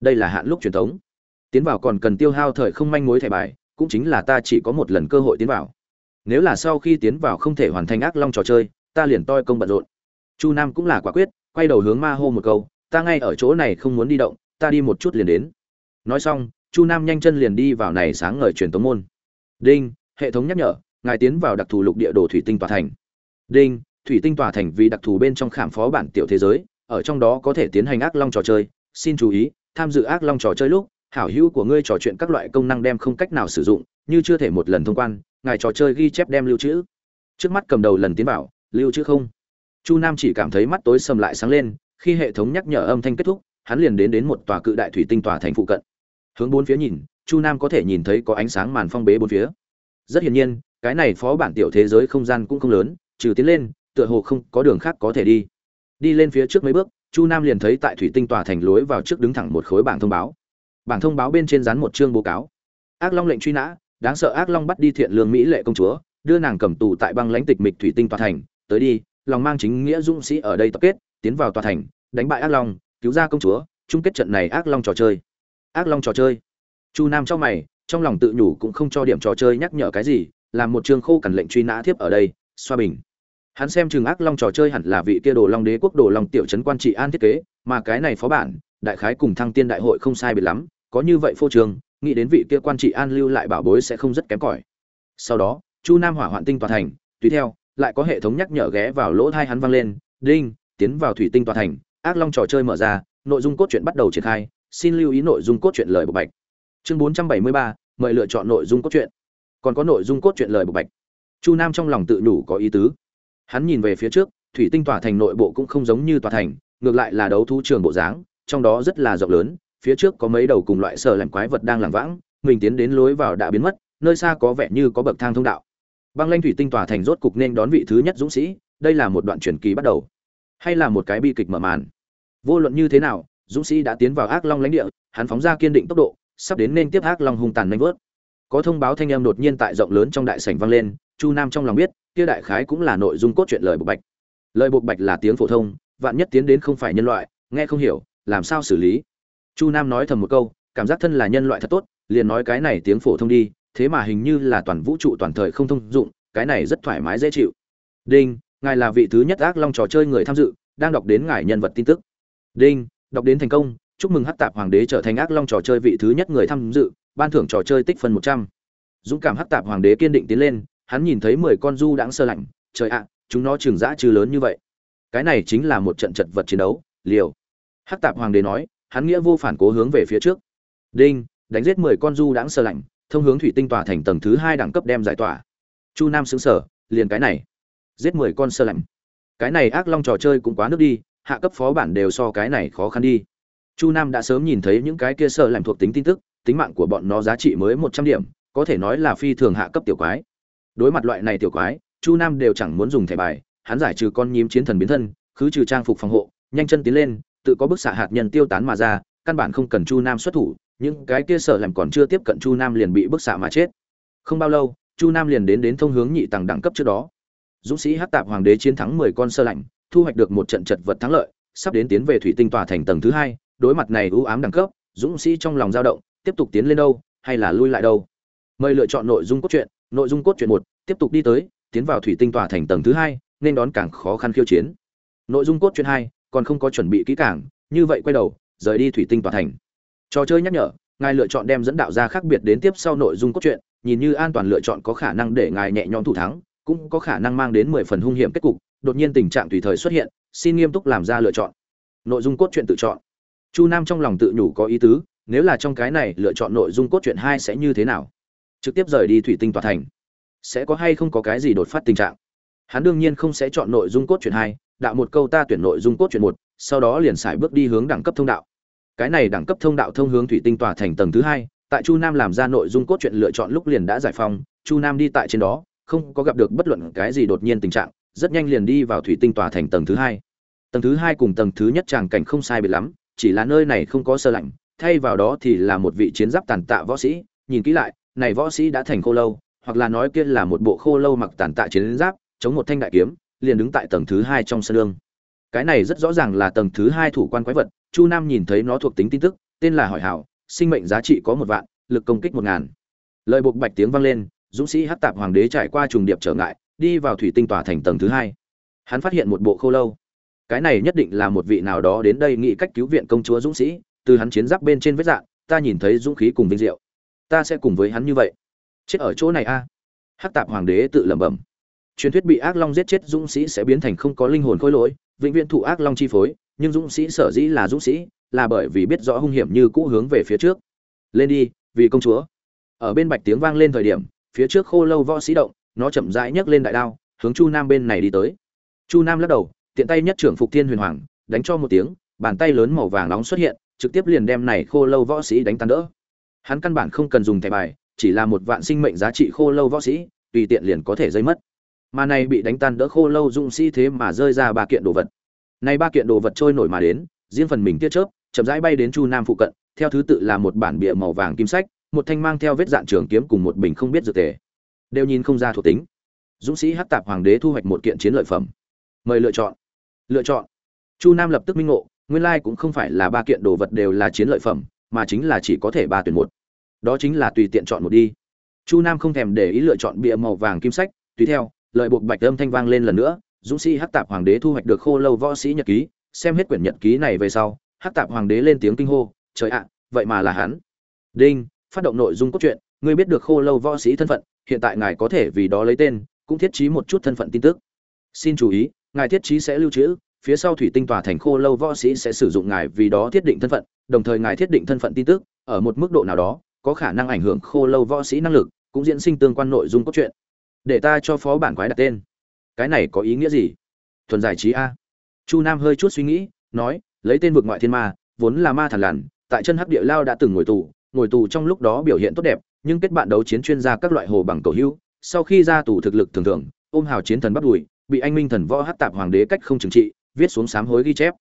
Speaker 1: Đây là hạn lúc truyền tống. Tiến vào còn cần tiêu hao thời không manh mối thẻ bài, cũng chính là ta chỉ có một lần cơ hội tiến vào nếu là sau khi tiến vào không thể hoàn thành ác long trò chơi, ta liền toi công bận rộn. Chu nam cũng là quả quyết, quay đầu hướng ma hô một câu, ta ngay ở chỗ này không muốn đi động, ta đi một chút liền đến. Nói xong, chu nam nhanh chân liền đi vào này sáng ngời truyền tống môn. Đinh, hệ thống nhắc nhở, ngài tiến vào đặc thù lục địa đồ thủy tinh tòa thành. Đinh, thủy tinh tòa thành vì đặc thù bên trong khảm phó bản tiểu thế giới, ở trong đó có thể tiến hành ác long trò chơi. Xin chú ý, tham dự ác long trò chơi lúc, hảo hữu của ngươi trò chuyện các loại công năng đem không cách nào sử dụng như chưa thể một lần thông quan, ngài trò chơi ghi chép đem lưu trữ. Trước mắt cầm đầu lần tiến bảo lưu trữ không? Chu nam chỉ cảm thấy mắt tối sầm lại sáng lên, khi hệ thống nhắc nhở âm thanh kết thúc, hắn liền đến đến một tòa cự đại thủy tinh tòa thành phụ cận. Hướng bốn phía nhìn, chu nam có thể nhìn thấy có ánh sáng màn phong bế bốn phía. Rất hiển nhiên, cái này phó bản tiểu thế giới không gian cũng không lớn, trừ tiến lên, tựa hồ không có đường khác có thể đi. Đi lên phía trước mấy bước, chu nam liền thấy tại thủy tinh tòa thành lối vào trước đứng thẳng một khối bảng thông báo. Bảng thông báo bên trên dán một chương báo cáo. Ác long lệnh truy nã đáng sợ ác long bắt đi thiện lương mỹ lệ công chúa, đưa nàng cầm tù tại băng lãnh tịch mịch thủy tinh tòa thành, tới đi, lòng mang chính nghĩa dũng sĩ ở đây tập kết, tiến vào tòa thành, đánh bại ác long, cứu ra công chúa, chung kết trận này ác long trò chơi. Ác long trò chơi. Chu nam trong mày, trong lòng tự nhủ cũng không cho điểm trò chơi nhắc nhở cái gì, làm một trường khô cẩn lệnh truy nã thiếp ở đây, xoa bình. Hắn xem chừng ác long trò chơi hẳn là vị kia đồ long đế quốc đồ long tiểu trấn quan trị an thiết kế, mà cái này phó bản, đại khái cùng thăng tiên đại hội không sai biệt lắm, có như vậy phô trường nghĩ đến vị kia quan trị an lưu lại bảo bối sẽ không rất kém cỏi. Sau đó, chu nam hỏa hoạn tinh tòa thành, tùy theo, lại có hệ thống nhắc nhở ghé vào lỗ thai hắn vang lên, đinh, tiến vào thủy tinh tòa thành. Ác long trò chơi mở ra, nội dung cốt truyện bắt đầu triển khai, xin lưu ý nội dung cốt truyện lời bộc bạch. Chương bốn trăm bảy mươi ba, mời lựa chọn nội dung cốt truyện. Còn có nội dung cốt truyện lời bộc bạch. Chu nam trong lòng tự đủ có ý tứ. Hắn nhìn về phía trước, thủy tinh tòa thành nội bộ cũng không giống như tòa thành, ngược lại là đấu thú trường bộ dáng, trong đó rất là rộng lớn phía trước có mấy đầu cùng loại sở lạnh quái vật đang lảng vãng, mình tiến đến lối vào đã biến mất, nơi xa có vẻ như có bậc thang thông đạo. Băng lanh thủy tinh tòa thành rốt cục nên đón vị thứ nhất dũng sĩ, đây là một đoạn truyền kỳ bắt đầu. Hay là một cái bi kịch mở màn. Vô luận như thế nào, dũng sĩ đã tiến vào ác long lãnh địa, hắn phóng ra kiên định tốc độ, sắp đến nên tiếp ác long hung tàn nhanh vớt. Có thông báo thanh âm đột nhiên tại rộng lớn trong đại sảnh vang lên, chu nam trong lòng biết, kia đại khái cũng là nội dung cốt truyện lời bộ bạch. Lời bộ bạch là tiếng phổ thông, vạn nhất tiến đến không phải nhân loại, nghe không hiểu, làm sao xử lý? Chu nam nói thầm một câu, cảm giác thân là nhân loại thật tốt, liền nói cái này tiếng phổ thông đi, thế mà hình như là toàn vũ trụ toàn thời không thông dụng, cái này rất thoải mái dễ chịu. Đinh, ngài là vị thứ nhất ác long trò chơi người tham dự, đang đọc đến ngài nhân vật tin tức. Đinh, đọc đến thành công, chúc mừng hắc tạp hoàng đế trở thành ác long trò chơi vị thứ nhất người tham dự, ban thưởng trò chơi tích phân một trăm. Dũng cảm hắc tạp hoàng đế kiên định tiến lên, hắn nhìn thấy mười con du đãng sơ lạnh, trời ạ à, chúng nó trường giã trừ lớn như vậy. Cái này chính là một trận chật vật chiến đấu, liều. Hắc tạp hoàng đế nói hắn nghĩa vô phản cố hướng về phía trước. Đinh, đánh giết mười con du đãng sơ lạnh, thông hướng thủy tinh tòa thành tầng thứ hai đẳng cấp đem giải tỏa. Chu nam xứng sở liền cái này. Giết mười con sơ lạnh. Cái này ác long trò chơi cũng quá nước đi, hạ cấp phó bản đều so cái này khó khăn đi. Chu nam đã sớm nhìn thấy những cái kia sơ lạnh thuộc tính tin tức, tính mạng của bọn nó giá trị mới một trăm điểm, có thể nói là phi thường hạ cấp tiểu quái. Đối mặt loại này tiểu quái, chu nam đều chẳng muốn dùng thẻ bài, hắn giải trừ con nhím chiến thần biến thân, khứ trừ trang phục phòng hộ, nhanh chân tiến lên tự có bức xạ hạt nhân tiêu tán mà ra, căn bản không cần chu nam xuất thủ, những cái kia sợ làm còn chưa tiếp cận chu nam liền bị bức xạ mà chết. Không bao lâu, chu nam liền đến đến thông hướng nhị tầng đẳng cấp trước đó. Dũng sĩ hát tạp hoàng đế chiến thắng mười con sơ lạnh, thu hoạch được một trận chật vật thắng lợi, sắp đến tiến về thủy tinh tòa thành tầng thứ hai, đối mặt này ưu ám đẳng cấp, dũng sĩ trong lòng dao động, tiếp tục tiến lên đâu, hay là lui lại đâu? Mời lựa chọn nội dung cốt truyện, nội dung cốt truyện một, tiếp tục đi tới, tiến vào thủy tinh tòa thành tầng thứ hai, nên đón càng khó khăn khiêu chiến. Nội dung cốt truyện hai còn không có chuẩn bị kỹ càng, như vậy quay đầu, rời đi thủy tinh tòa thành. Trò chơi nhắc nhở, ngài lựa chọn đem dẫn đạo ra khác biệt đến tiếp sau nội dung cốt truyện, nhìn như an toàn lựa chọn có khả năng để ngài nhẹ nhõm thủ thắng, cũng có khả năng mang đến mười phần hung hiểm kết cục, đột nhiên tình trạng tùy thời xuất hiện, xin nghiêm túc làm ra lựa chọn. Nội dung cốt truyện tự chọn. Chu nam trong lòng tự nhủ có ý tứ, nếu là trong cái này lựa chọn nội dung cốt truyện hai sẽ như thế nào? Trực tiếp rời đi thủy tinh tòa thành. Sẽ có hay không có cái gì đột phát tình trạng? Hắn đương nhiên không sẽ chọn nội dung cốt truyện hai đạo một câu ta tuyển nội dung cốt truyện một, sau đó liền xài bước đi hướng đẳng cấp thông đạo. Cái này đẳng cấp thông đạo thông hướng thủy tinh tòa thành tầng thứ hai, tại chu nam làm ra nội dung cốt truyện lựa chọn lúc liền đã giải phóng, chu nam đi tại trên đó, không có gặp được bất luận cái gì đột nhiên tình trạng, rất nhanh liền đi vào thủy tinh tòa thành tầng thứ hai. Tầng thứ hai cùng tầng thứ nhất tràng cảnh không sai biệt lắm, chỉ là nơi này không có sơ lạnh, thay vào đó thì là một vị chiến giáp tàn tạ võ sĩ, nhìn kỹ lại, này võ sĩ đã thành khô lâu, hoặc là nói kia là một bộ khô lâu mặc tàn tạ chiến giáp, chống một thanh đại kiếm liền đứng tại tầng thứ hai trong sân đường. cái này rất rõ ràng là tầng thứ hai thủ quan quái vật, chu nam nhìn thấy nó thuộc tính tin tức, tên là hỏi hảo, sinh mệnh giá trị có một vạn, lực công kích một ngàn. Lời buộc bạch tiếng vang lên, dũng sĩ hát tạp hoàng đế trải qua trùng điệp trở ngại, đi vào thủy tinh tòa thành tầng thứ hai. Hắn phát hiện một bộ khô lâu. Cái này nhất định là một vị nào đó đến đây nghĩ cách cứu viện công chúa dũng sĩ, từ hắn chiến giáp bên trên vết dạng, ta nhìn thấy dũng khí cùng vinh diệu. Ta sẽ cùng với hắn như vậy. Chết ở chỗ này a. À? hắc tạp hoàng đế tự lẩm bẩm truyền thuyết bị ác long giết chết dũng sĩ sẽ biến thành không có linh hồn khôi lỗi, vĩnh viễn thụ ác long chi phối, nhưng dũng sĩ sở dĩ là dũng sĩ, là bởi vì biết rõ hung hiểm như cũ hướng về phía trước. Lên đi, vì công chúa. Ở bên bạch tiếng vang lên thời điểm, phía trước khô lâu võ sĩ động, nó chậm rãi nhấc lên đại đao, hướng chu nam bên này đi tới. Chu nam lắc đầu, tiện tay nhất trưởng phục thiên huyền hoàng, đánh cho một tiếng, bàn tay lớn màu vàng nóng xuất hiện, trực tiếp liền đem này khô lâu võ sĩ đánh tan đỡ. Hắn căn bản không cần dùng thẻ bài, chỉ là một vạn sinh mệnh giá trị khô lâu võ sĩ, tùy tiện liền có thể dây mất mà này bị đánh tan đỡ khô lâu dũng sĩ thế mà rơi ra ba kiện đồ vật. Này ba kiện đồ vật trôi nổi mà đến, riêng phần mình tiết chớp, chậm rãi bay đến chu nam phụ cận, theo thứ tự là một bản bìa màu vàng kim sách, một thanh mang theo vết dạn trường kiếm cùng một bình không biết dược tề. Đều nhìn không ra thuộc tính. Dũng sĩ hát tạp hoàng đế thu hoạch một kiện chiến lợi phẩm. Mời lựa chọn. Lựa chọn. Chu nam lập tức minh ngộ, nguyên lai cũng không phải là ba kiện đồ vật đều là chiến lợi phẩm, mà chính là chỉ có thể ba tuyển một. Đó chính là tùy tiện chọn một đi. Chu nam không thèm để ý lựa chọn bìa màu vàng kim sách, tùy theo lợi buộc bạch âm thanh vang lên lần nữa, dũng sĩ hắc tạp hoàng đế thu hoạch được khô lâu võ sĩ nhật ký, xem hết quyển nhật ký này về sau, hắc tạp hoàng đế lên tiếng kinh hô, trời ạ, vậy mà là hắn. Đinh, phát động nội dung cốt truyện, ngươi biết được khô lâu võ sĩ thân phận, hiện tại ngài có thể vì đó lấy tên, cũng thiết trí một chút thân phận tin tức. Xin chú ý, ngài thiết trí sẽ lưu trữ, phía sau thủy tinh tòa thành khô lâu võ sĩ sẽ sử dụng ngài vì đó thiết định thân phận, đồng thời ngài thiết định thân phận tin tức, ở một mức độ nào đó, có khả năng ảnh hưởng khô lâu võ sĩ năng lực, cũng diễn sinh tương quan nội dung cốt truyện để ta cho phó bản quái đặt tên. Cái này có ý nghĩa gì? Thuần giải trí a. Chu nam hơi chút suy nghĩ, nói, lấy tên vực ngoại thiên ma, vốn là ma thần lằn, tại chân hắc địa lao đã từng ngồi tù ngồi tù trong lúc đó biểu hiện tốt đẹp, nhưng kết bạn đấu chiến chuyên gia các loại hồ bằng cầu hữu, sau khi ra tù thực lực thường thường, ôm hào chiến thần bắt đùi, bị anh minh thần võ hát tạp hoàng đế cách không trừng trị, viết xuống sám hối ghi chép.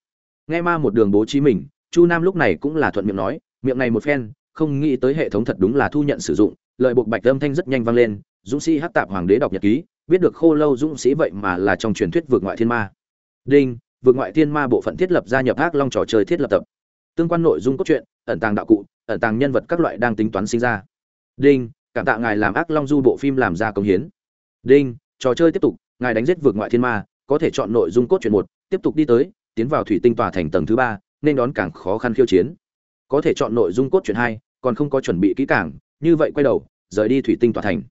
Speaker 1: Nghe ma một đường bố trí mình, chu nam lúc này cũng là thuận miệng nói, miệng này một phen, không nghĩ tới hệ thống thật đúng là thu nhận sử dụng lợi buộc bạch âm thanh rất nhanh vang lên dũng sĩ hát tạp hoàng đế đọc nhật ký, biết được khô lâu dũng sĩ vậy mà là trong truyền thuyết vượt ngoại thiên ma. Đinh, vượt ngoại thiên ma bộ phận thiết lập gia nhập ác long trò chơi thiết lập tập. Tương quan nội dung cốt truyện, ẩn tàng đạo cụ, ẩn tàng nhân vật các loại đang tính toán sinh ra. Đinh, cảm tạ ngài làm ác long du bộ phim làm ra công hiến. Đinh, trò chơi tiếp tục, ngài đánh giết vượt ngoại thiên ma, có thể chọn nội dung cốt truyện một, tiếp tục đi tới, tiến vào thủy tinh tòa thành tầng thứ ba, nên đón càng khó khăn khiêu chiến. Có thể chọn nội dung cốt truyện hai, còn không có chuẩn bị kỹ càng, như vậy quay đầu, rời đi thủy tinh tòa thành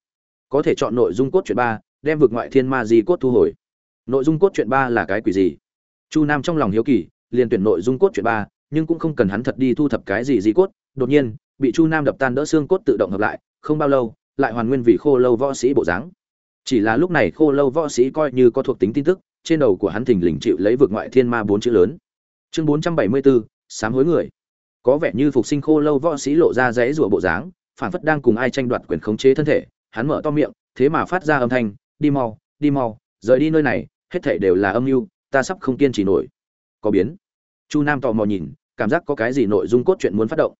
Speaker 1: có thể chọn nội dung cốt truyện ba, đem vượt ngoại thiên ma di cốt thu hồi. Nội dung cốt truyện ba là cái quỷ gì? Chu nam trong lòng hiếu kỳ, liền tuyển nội dung cốt truyện ba, nhưng cũng không cần hắn thật đi thu thập cái gì di cốt. Đột nhiên, bị chu nam đập tan đỡ xương cốt tự động hợp lại, không bao lâu, lại hoàn nguyên vì khô lâu võ sĩ bộ dáng. Chỉ là lúc này khô lâu võ sĩ coi như có thuộc tính tin tức, trên đầu của hắn thình lình chịu lấy vượt ngoại thiên ma bốn chữ lớn. Chương bốn trăm bảy mươi bốn sám hối người. Có vẻ như phục sinh khô lâu võ sĩ lộ ra dãy rủa bộ dáng, phản phất đang cùng ai tranh đoạt quyền khống chế thân thể hắn mở to miệng, thế mà phát ra âm thanh, đi mau đi mau, rời đi nơi này, hết thảy đều là âm mưu, ta sắp không kiên trì nổi. Có biến. Chu nam tò mò nhìn, cảm giác có cái gì nội dung cốt truyện muốn phát động.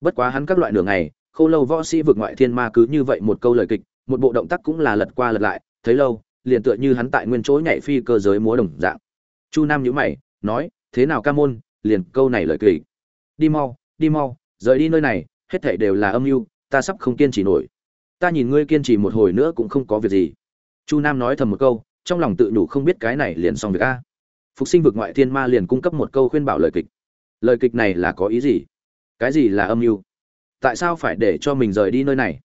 Speaker 1: Bất quá hắn các loại nửa ngày khâu lâu võ sĩ vượt ngoại thiên ma cứ như vậy một câu lời kịch, một bộ động tác cũng là lật qua lật lại, thấy lâu, liền tựa như hắn tại nguyên chỗ nhảy phi cơ giới múa đồng dạng. Chu nam nhíu mày, nói, thế nào ca môn, liền câu này lời kịch. Đi mau đi mau, rời đi nơi này, hết thảy đều là âm mưu, ta sắp không kiên trì nổi ta nhìn ngươi kiên trì một hồi nữa cũng không có việc gì. Chu nam nói thầm một câu, trong lòng tự nhủ không biết cái này liền xong việc a. Phục sinh vực ngoại thiên ma liền cung cấp một câu khuyên bảo lời kịch. Lời kịch này là có ý gì? Cái gì là âm mưu? Tại sao phải để cho mình rời đi nơi này?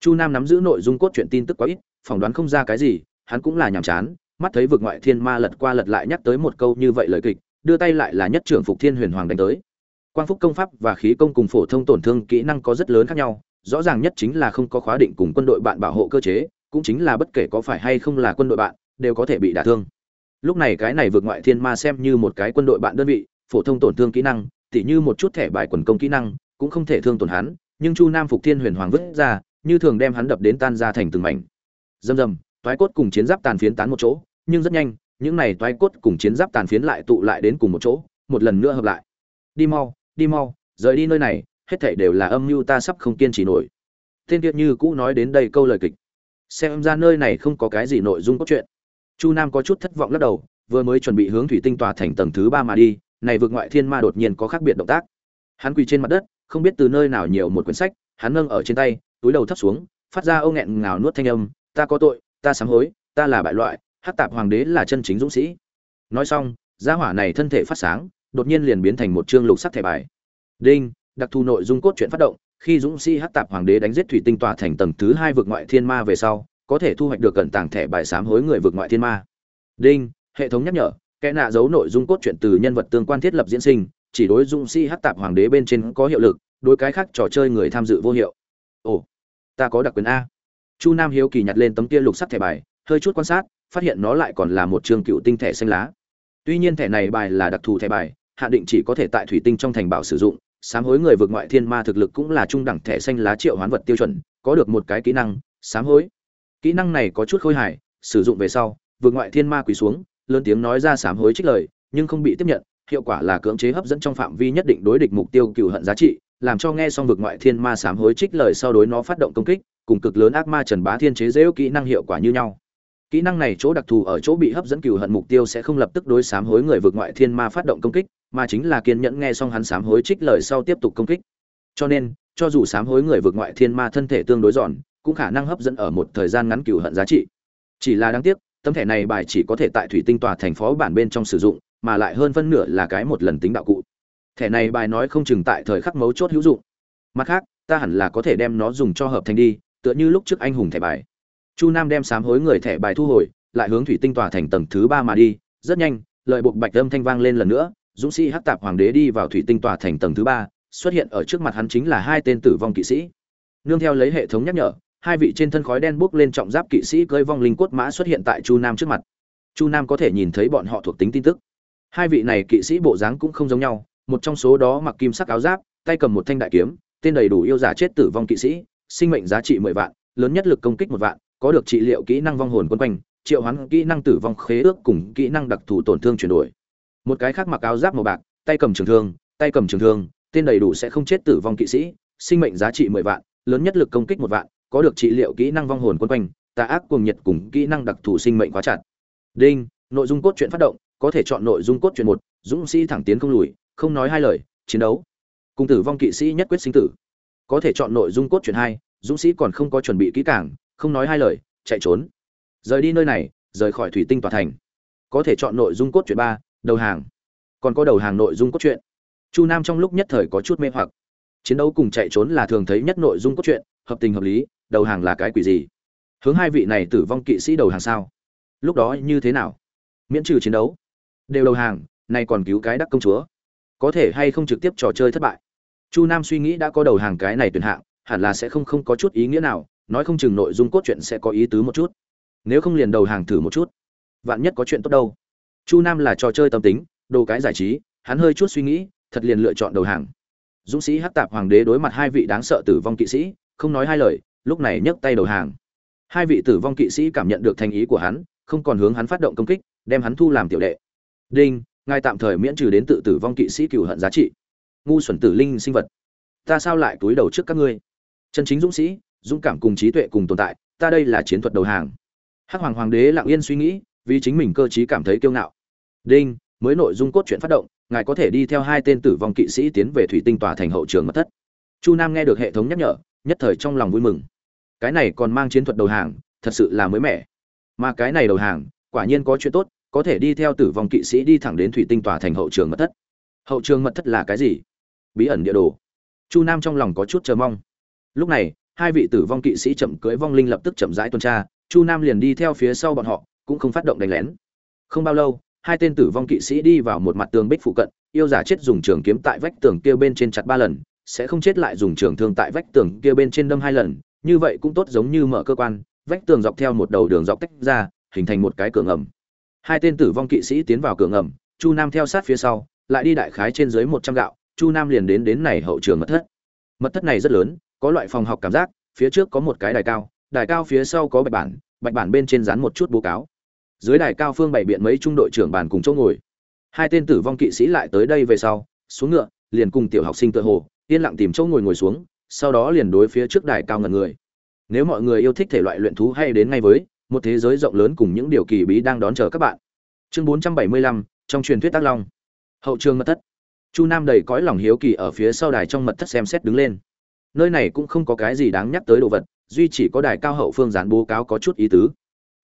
Speaker 1: Chu nam nắm giữ nội dung cốt truyện tin tức quá ít, phỏng đoán không ra cái gì, hắn cũng là nhàm chán, mắt thấy vực ngoại thiên ma lật qua lật lại nhắc tới một câu như vậy lời kịch, đưa tay lại là nhất trưởng phục thiên huyền hoàng đánh tới. Quang phúc công pháp và khí công cùng phổ thông tổn thương kỹ năng có rất lớn khác nhau rõ ràng nhất chính là không có khóa định cùng quân đội bạn bảo hộ cơ chế, cũng chính là bất kể có phải hay không là quân đội bạn, đều có thể bị đả thương. Lúc này cái này vượt ngoại thiên ma xem như một cái quân đội bạn đơn vị, phổ thông tổn thương kỹ năng, tỉ như một chút thẻ bài quần công kỹ năng, cũng không thể thương tổn hắn, nhưng chu nam phục thiên huyền hoàng vứt ra, như thường đem hắn đập đến tan ra thành từng mảnh. Dầm dầm toái cốt cùng chiến giáp tàn phiến tán một chỗ, nhưng rất nhanh, những này toái cốt cùng chiến giáp tàn phiến lại tụ lại đến cùng một chỗ, một lần nữa hợp lại. Đi mau đi mau, rời đi nơi này hết thảy đều là âm mưu ta sắp không kiên trì nổi. Tên kiệt như cũ nói đến đây câu lời kịch. Xem ra nơi này không có cái gì nội dung cốt truyện. Chu nam có chút thất vọng lắc đầu, vừa mới chuẩn bị hướng thủy tinh tòa thành tầng thứ ba mà đi, này vượt ngoại thiên ma đột nhiên có khác biệt động tác. Hắn quỳ trên mặt đất, không biết từ nơi nào nhiều một quyển sách, hắn nâng ở trên tay, túi đầu thấp xuống, phát ra âu nghẹn ngào nuốt thanh âm, ta có tội, ta sám hối, ta là bại loại, hắc tạp hoàng đế là chân chính dũng sĩ. Nói xong, gia hỏa này thân thể phát sáng, đột nhiên liền biến thành một chương lục sắc thẻ bài. Đinh! Đặc thù nội dung cốt truyện phát động, khi dũng sĩ hắc tạp hoàng đế đánh giết thủy tinh tòa thành tầng thứ hai vượt ngoại thiên ma về sau, có thể thu hoạch được cẩn tàng thẻ bài sám hối người vượt ngoại thiên ma. Đinh, hệ thống nhắc nhở, kẻ nạ giấu nội dung cốt truyện từ nhân vật tương quan thiết lập diễn sinh, chỉ đối dũng sĩ hắc tạp hoàng đế bên trên có hiệu lực, đối cái khác trò chơi người tham dự vô hiệu. Ồ, ta có đặc quyền a. Chu nam hiếu kỳ nhặt lên tấm kia lục sắc thẻ bài, hơi chút quan sát, phát hiện nó lại còn là một trường cựu tinh thẻ xanh lá. Tuy nhiên thẻ này bài là đặc thù thẻ bài, hạ định chỉ có thể tại thủy tinh trong thành bảo sử dụng sám hối người vượt ngoại thiên ma thực lực cũng là trung đẳng thẻ xanh lá triệu hoán vật tiêu chuẩn, có được một cái kỹ năng, sám hối. Kỹ năng này có chút khôi hài, sử dụng về sau, vượt ngoại thiên ma quỳ xuống, lớn tiếng nói ra sám hối trích lời, nhưng không bị tiếp nhận, hiệu quả là cưỡng chế hấp dẫn trong phạm vi nhất định đối địch mục tiêu cựu hận giá trị, làm cho nghe xong vượt ngoại thiên ma sám hối trích lời sau đối nó phát động công kích, cùng cực lớn ác ma trần bá thiên chế dễu kỹ năng hiệu quả như nhau. Kỹ năng này chỗ đặc thù ở chỗ bị hấp dẫn cựu hận mục tiêu sẽ không lập tức đối sám hối người vượt ngoại thiên ma phát động công kích mà chính là kiên nhẫn nghe xong hắn sám hối trích lời sau tiếp tục công kích. Cho nên, cho dù sám hối người vực ngoại thiên ma thân thể tương đối giòn, cũng khả năng hấp dẫn ở một thời gian ngắn cửu hận giá trị. Chỉ là đáng tiếc, tấm thẻ này bài chỉ có thể tại thủy tinh tòa thành phố bản bên trong sử dụng, mà lại hơn phân nửa là cái một lần tính đạo cụ. Thẻ này bài nói không chừng tại thời khắc mấu chốt hữu dụng. Mặt khác, ta hẳn là có thể đem nó dùng cho hợp thành đi, tựa như lúc trước anh hùng thẻ bài. Chu nam đem sám hối người thẻ bài thu hồi, lại hướng thủy tinh tòa thành tầng thứ ba mà đi. Rất nhanh lợi buộc bạch âm thanh vang lên lần nữa dũng sĩ hắc tạp hoàng đế đi vào thủy tinh tòa thành tầng thứ ba, xuất hiện ở trước mặt hắn chính là hai tên tử vong kỵ sĩ. Nương theo lấy hệ thống nhắc nhở, hai vị trên thân khói đen bốc lên trọng giáp kỵ sĩ cơi vong linh cốt mã xuất hiện tại chu nam trước mặt. Chu nam có thể nhìn thấy bọn họ thuộc tính tin tức. Hai vị này kỵ sĩ bộ dáng cũng không giống nhau, một trong số đó mặc kim sắc áo giáp, tay cầm một thanh đại kiếm, tên đầy đủ yêu giả chết tử vong kỵ sĩ, sinh mệnh giá trị mười vạn, lớn nhất lực công kích một vạn, có được trị liệu kỹ năng vong hồn quân quanh, triệu hoán kỹ năng tử vong khế ước cùng kỹ năng đặc thù tổn thương chuyển đổi một cái khác mặc áo giáp màu bạc, tay cầm trường thương, tay cầm trường thương, tên đầy đủ sẽ không chết tử vong kỵ sĩ, sinh mệnh giá trị mười vạn, lớn nhất lực công kích một vạn, có được trị liệu kỹ năng vong hồn quân quanh, tà ác cuồng nhiệt cùng kỹ năng đặc thù sinh mệnh quá chặt. Đinh, nội dung cốt truyện phát động, có thể chọn nội dung cốt truyện một, dũng sĩ thẳng tiến không lùi, không nói hai lời, chiến đấu. Cùng tử vong kỵ sĩ nhất quyết sinh tử. Có thể chọn nội dung cốt truyện hai, dũng sĩ còn không có chuẩn bị kỹ càng, không nói hai lời, chạy trốn. Rời đi nơi này, rời khỏi thủy tinh tòa thành. Có thể chọn nội dung cốt truyện ba đầu hàng. Còn có đầu hàng nội dung cốt truyện. Chu nam trong lúc nhất thời có chút mê hoặc. Chiến đấu cùng chạy trốn là thường thấy nhất nội dung cốt truyện, hợp tình hợp lý, đầu hàng là cái quỷ gì? Hướng hai vị này tử vong kỵ sĩ đầu hàng sao? Lúc đó như thế nào? Miễn trừ chiến đấu. Đều đầu hàng, nay còn cứu cái đắc công chúa. Có thể hay không trực tiếp trò chơi thất bại? Chu nam suy nghĩ đã có đầu hàng cái này tuyển hạng, hẳn là sẽ không không có chút ý nghĩa nào, nói không chừng nội dung cốt truyện sẽ có ý tứ một chút. Nếu không liền đầu hàng thử một chút. Vạn nhất có chuyện tốt đâu chu nam là trò chơi tâm tính, đồ cái giải trí, hắn hơi chút suy nghĩ, thật liền lựa chọn đầu hàng. Dũng sĩ hắc tạp hoàng đế đối mặt hai vị đáng sợ tử vong kỵ sĩ, không nói hai lời, lúc này nhấc tay đầu hàng. Hai vị tử vong kỵ sĩ cảm nhận được thành ý của hắn, không còn hướng hắn phát động công kích, đem hắn thu làm tiểu đệ. Đinh, ngài tạm thời miễn trừ đến tự tử vong kỵ sĩ cửu hận giá trị. Ngu xuẩn tử linh sinh vật. Ta sao lại túi đầu trước các ngươi? Chân chính dũng sĩ, dũng cảm cùng trí tuệ cùng tồn tại, ta đây là chiến thuật đầu hàng. Hắc hoàng hoàng đế lặng yên suy nghĩ, vì chính mình cơ trí cảm thấy kiêu ngạo đinh, mới nội dung cốt truyện phát động, ngài có thể đi theo hai tên tử vong kỵ sĩ tiến về thủy tinh tòa thành hậu trường mật thất. Chu nam nghe được hệ thống nhắc nhở, nhất thời trong lòng vui mừng. Cái này còn mang chiến thuật đầu hàng, thật sự là mới mẻ. Mà cái này đầu hàng, quả nhiên có chuyện tốt, có thể đi theo tử vong kỵ sĩ đi thẳng đến thủy tinh tòa thành hậu trường mật thất. Hậu trường mật thất là cái gì? Bí ẩn địa đồ. Chu nam trong lòng có chút chờ mong. Lúc này, hai vị tử vong kỵ sĩ chậm cưới vong linh lập tức chậm rãi tuần tra, chu nam liền đi theo phía sau bọn họ, cũng không phát động đánh lén. Không bao lâu hai tên tử vong kỵ sĩ đi vào một mặt tường bích phụ cận, yêu giả chết dùng trường kiếm tại vách tường kia bên trên chặt ba lần, sẽ không chết lại dùng trường thương tại vách tường kia bên trên đâm hai lần, như vậy cũng tốt giống như mở cơ quan, vách tường dọc theo một đầu đường dọc tách ra, hình thành một cái cửa ngầm. Hai tên tử vong kỵ sĩ tiến vào cửa ngầm, chu nam theo sát phía sau, lại đi đại khái trên dưới một trăm gạo, chu nam liền đến đến này hậu trường mật thất. Mật thất này rất lớn, có loại phòng học cảm giác, phía trước có một cái đài cao đài cao phía sau có bạch bản bạch bản bên trên dán một chút bố cáo dưới đài cao phương bày biện mấy trung đội trưởng bàn cùng chỗ ngồi. Hai tên tử vong kỵ sĩ lại tới đây về sau xuống ngựa liền cùng tiểu học sinh tự hồ yên lặng tìm chỗ ngồi ngồi xuống sau đó liền đối phía trước đài cao ngần người. Nếu mọi người yêu thích thể loại luyện thú hay đến ngay với một thế giới rộng lớn cùng những điều kỳ bí đang đón chờ các bạn. Chương 475, trong truyền thuyết tác long. Hậu trường mật thất. Chu nam đầy cõi lòng hiếu kỳ ở phía sau đài trong mật thất xem xét đứng lên. Nơi này cũng không có cái gì đáng nhắc tới đồ vật duy chỉ có đài cao hậu phương dán bố cáo có chút ý tứ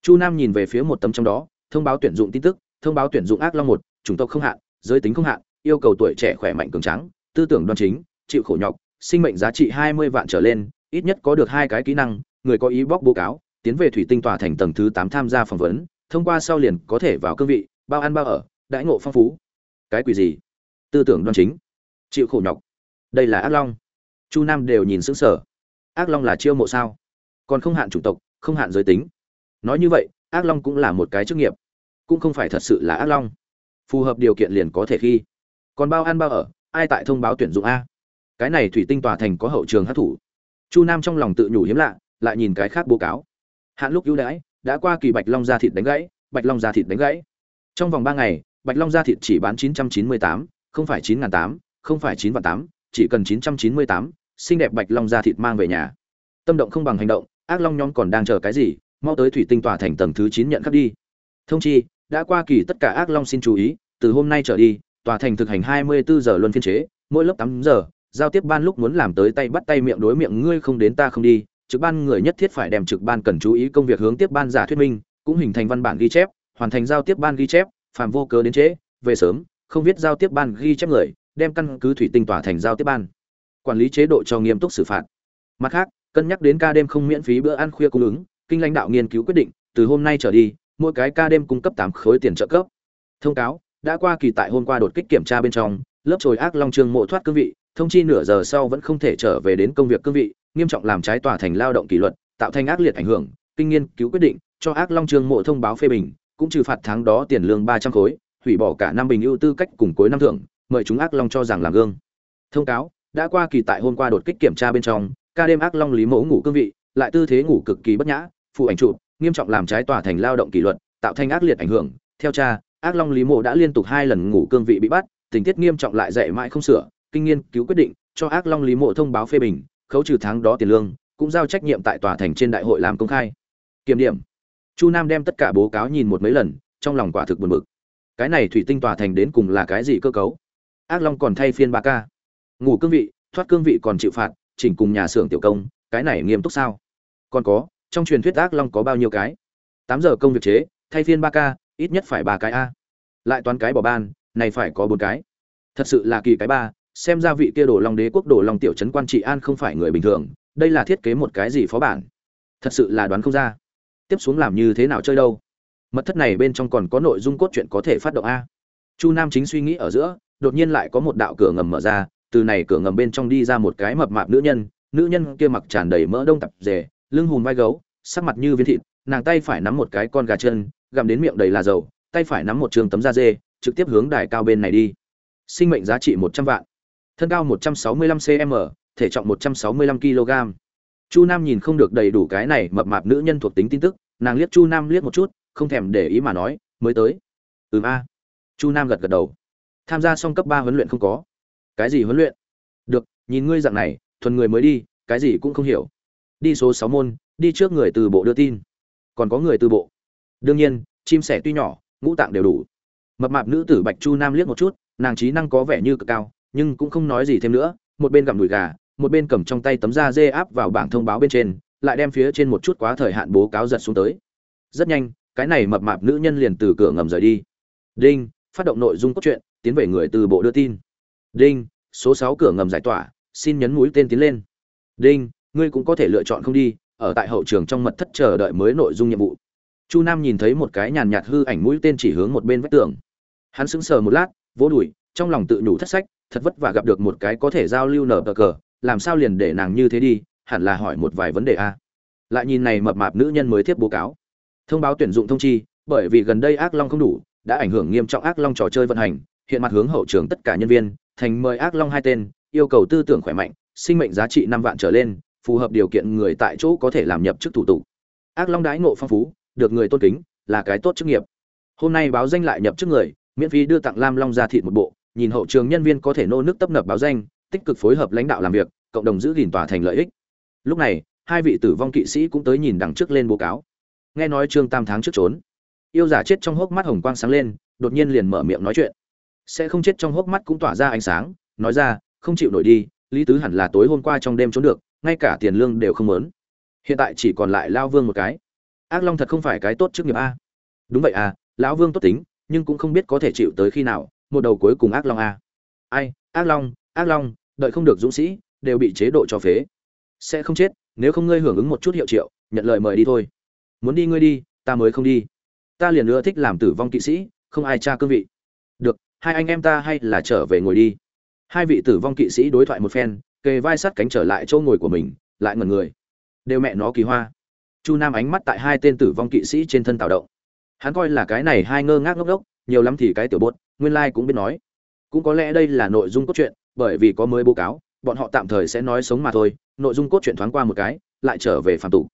Speaker 1: chu nam nhìn về phía một tấm trong đó, thông báo tuyển dụng tin tức, thông báo tuyển dụng ác long một, chủng tộc không hạn, giới tính không hạn, yêu cầu tuổi trẻ khỏe mạnh cường tráng, tư tưởng đoan chính, chịu khổ nhọc, sinh mệnh giá trị hai mươi vạn trở lên, ít nhất có được hai cái kỹ năng, người có ý bóc bố cáo, tiến về thủy tinh tòa thành tầng thứ tám tham gia phỏng vấn, thông qua sau liền có thể vào cương vị, bao ăn bao ở, đãi ngộ phong phú. Cái quỷ gì? Tư tưởng đoan chính, chịu khổ nhọc. Đây là ác long. Chu nam đều nhìn sững sờ. Ác long là chiêu mộ sao? Còn không hạn chủng tộc, không hạn giới tính nói như vậy, ác long cũng là một cái chức nghiệp. Cũng không phải thật sự là ác long. Phù hợp điều kiện liền có thể khi. Còn bao ăn bao ở, ai tại thông báo tuyển dụng a? Cái này thủy tinh tòa thành có hậu trường hát thủ chu nam trong lòng tự nhủ hiếm lạ, lại nhìn cái khác bố cáo. Hạn lúc ưu đãi, đã qua kỳ bạch long da thịt đánh gãy, bạch long da thịt đánh gãy. Trong vòng ba ngày, bạch long da thịt chỉ bán chín trăm chín mươi tám, không phải chín n tám, không phải chín vạn tám, chỉ cần chín trăm chín mươi tám, xinh đẹp bạch long da thịt mang về nhà. Tâm động không bằng hành động, ác long nhóm còn đang chờ cái gì? Mau tới thủy tinh tòa thành tầng thứ chín nhận khắc đi. Thông chi, đã qua kỳ tất cả ác long xin chú ý, từ hôm nay trở đi tòa thành thực hành hai mươi bốn giờ luân phiên chế, mỗi lớp tám giờ, giao tiếp ban lúc muốn làm tới tay bắt tay miệng đối miệng ngươi không đến ta không đi, trực ban người nhất thiết phải đem trực ban cần chú ý công việc hướng tiếp ban giả thuyết minh, cũng hình thành văn bản ghi chép, hoàn thành giao tiếp ban ghi chép, phàm vô cớ đến trễ về sớm, không viết giao tiếp ban ghi chép người, đem căn cứ thủy tinh tỏa thành giao tiếp ban. Quản lý chế độ cho nghiêm túc xử phạt. Mặt khác, cân nhắc đến ca đêm không miễn phí bữa ăn khuya cung ứng kinh lãnh đạo nghiên cứu quyết định, từ hôm nay trở đi, mỗi cái ca đêm cung cấp tám khối tiền trợ cấp. Thông cáo, đã qua kỳ tại hôm qua đột kích kiểm tra bên trong, lớp trồi ác long trương mộ thoát cương vị, thông chi nửa giờ sau vẫn không thể trở về đến công việc cương vị, nghiêm trọng làm trái tòa thành lao động kỷ luật, tạo thành ác liệt ảnh hưởng. Kinh nghiên cứu quyết định, cho ác long trương mộ thông báo phê bình, cũng trừ phạt tháng đó tiền lương ba trăm khối, hủy bỏ cả năm bình ưu tư cách cùng cuối năm thưởng, mời chúng ác long cho rằng làm gương. Thông cáo, đã qua kỳ tại hôm qua đột kích kiểm tra bên trong, ca đêm ác long lý mẫu ngủ cương vị lại tư thế ngủ cực kỳ bất nhã, phụ ảnh trụ nghiêm trọng làm trái tòa thành lao động kỷ luật, tạo thành ác liệt ảnh hưởng. Theo cha, ác long lý mộ đã liên tục hai lần ngủ cương vị bị bắt, tình tiết nghiêm trọng lại dạy mãi không sửa, kinh nghiên cứu quyết định cho ác long lý mộ thông báo phê bình, khấu trừ tháng đó tiền lương, cũng giao trách nhiệm tại tòa thành trên đại hội làm công khai. Kiểm điểm. Chu nam đem tất cả bố cáo nhìn một mấy lần, trong lòng quả thực buồn bực. Cái này thủy tinh tòa thành đến cùng là cái gì cơ cấu? Ác long còn thay phiên ba ca. Ngủ cương vị, thoát cương vị còn chịu phạt, chỉnh cùng nhà xưởng tiểu công, cái này nghiêm túc sao? Còn có, trong truyền thuyết ác long có bao nhiêu cái? Tám giờ công việc chế, thay phiên ba ca, ít nhất phải ba cái a. Lại toán cái bỏ ban, này phải có bốn cái. Thật sự là kỳ cái ba, xem ra vị kia đổ long đế quốc, đổ long tiểu trấn quan trị an không phải người bình thường, đây là thiết kế một cái gì phó bản? Thật sự là đoán không ra. Tiếp xuống làm như thế nào chơi đâu? Mật thất này bên trong còn có nội dung cốt truyện có thể phát động a. Chu nam chính suy nghĩ ở giữa, đột nhiên lại có một đạo cửa ngầm mở ra, từ này cửa ngầm bên trong đi ra một cái mập mạp nữ nhân nữ nhân kia mặc tràn đầy mỡ đông tập dề lưng hùn vai gấu, sắc mặt như viên thịt, nàng tay phải nắm một cái con gà chân, gặm đến miệng đầy là dầu, tay phải nắm một trường tấm da dê, trực tiếp hướng đài cao bên này đi. Sinh mệnh giá trị một trăm vạn, thân cao một trăm sáu mươi lăm cm thể trọng một trăm sáu mươi lăm kg chu nam nhìn không được đầy đủ cái này mập mạp nữ nhân thuộc tính tin tức, nàng liếc chu nam liếc một chút, không thèm để ý mà nói, mới tới. Ừm a. Chu nam gật gật đầu. Tham gia xong cấp ba huấn luyện không có. Cái gì huấn luyện? Được, nhìn ngươi dạng này, thuần người mới đi, cái gì cũng không hiểu đi số sáu môn, đi trước người từ bộ đưa tin. Còn có người từ bộ. Đương nhiên, chim sẻ tuy nhỏ, ngũ tạng đều đủ. Mập mạp nữ tử bạch chu nam liếc một chút, nàng trí năng có vẻ như cực cao, nhưng cũng không nói gì thêm nữa, một bên gặm đùi gà, một bên cầm trong tay tấm da dê áp vào bảng thông báo bên trên, lại đem phía trên một chút quá thời hạn bố cáo giật xuống tới. Rất nhanh, cái này mập mạp nữ nhân liền từ cửa ngầm rời đi. Đinh, phát động nội dung cốt truyện, tiến về người từ bộ đưa tin. Đinh, số sáu cửa ngầm giải tỏa, xin nhấn mũi tên tiến lên. Đinh ngươi cũng có thể lựa chọn không đi, ở tại hậu trường trong mật thất chờ đợi mới nội dung nhiệm vụ. Chu nam nhìn thấy một cái nhàn nhạt hư ảnh mũi tên chỉ hướng một bên vách tường. Hắn sững sờ một lát, vỗ đùi, trong lòng tự nhủ thất sách, thật vất vả gặp được một cái có thể giao lưu nở cờ cờ, làm sao liền để nàng như thế đi, hẳn là hỏi một vài vấn đề a. Lại nhìn này mập mạp nữ nhân mới tiếp bố cáo. Thông báo tuyển dụng thông chi, bởi vì gần đây ác long không đủ, đã ảnh hưởng nghiêm trọng ác long trò chơi vận hành, hiện mặt hướng hậu trường tất cả nhân viên, thành mời ác long hai tên, yêu cầu tư tưởng khỏe mạnh, sinh mệnh giá trị năm vạn trở lên phù hợp điều kiện người tại chỗ có thể làm nhập chức thủ tục. Ác long đãi ngộ phong phú, được người tôn kính, là cái tốt chức nghiệp. Hôm nay báo danh lại nhập chức người, miễn phí đưa tặng lam long ra thịt một bộ, nhìn hậu trường nhân viên có thể nô nước tấp nập báo danh, tích cực phối hợp lãnh đạo làm việc, cộng đồng giữ gìn tòa thành lợi ích. Lúc này, hai vị tử vong kỵ sĩ cũng tới nhìn đằng trước lên báo cáo. Nghe nói trương tam tháng trước trốn. Yêu giả chết trong hốc mắt hồng quang sáng lên, đột nhiên liền mở miệng nói chuyện. Sẽ không chết trong hốc mắt cũng tỏa ra ánh sáng, nói ra, không chịu nổi đi, lý tứ hẳn là tối hôm qua trong đêm trốn được ngay cả tiền lương đều không muốn. Hiện tại chỉ còn lại lao vương một cái. Ác long thật không phải cái tốt trước nghiệp a. Đúng vậy à lão vương tốt tính, nhưng cũng không biết có thể chịu tới khi nào, một đầu cuối cùng ác long a. Ai, ác long ác long, đợi không được dũng sĩ, đều bị chế độ cho phế. Sẽ không chết, nếu không ngươi hưởng ứng một chút hiệu triệu, nhận lời mời đi thôi. Muốn đi ngươi đi, ta mới không đi. Ta liền nữa thích làm tử vong kỵ sĩ, không ai tra cương vị. Được, hai anh em ta hay là trở về ngồi đi. Hai vị tử vong kỵ sĩ đối thoại một phen kề vai sát cánh trở lại chỗ ngồi của mình lại ngẩn người. Đều mẹ nó kỳ hoa. Chu nam ánh mắt tại hai tên tử vong kỵ sĩ trên thân tạo động. Hắn coi là cái này hai ngơ ngác ngốc ngốc nhiều lắm thì cái tiểu bột, nguyên lai cũng biết nói. Cũng có lẽ đây là nội dung cốt truyện bởi vì có mới báo cáo bọn họ tạm thời sẽ nói sống mà thôi nội dung cốt truyện thoáng qua một cái lại trở về phàm tục.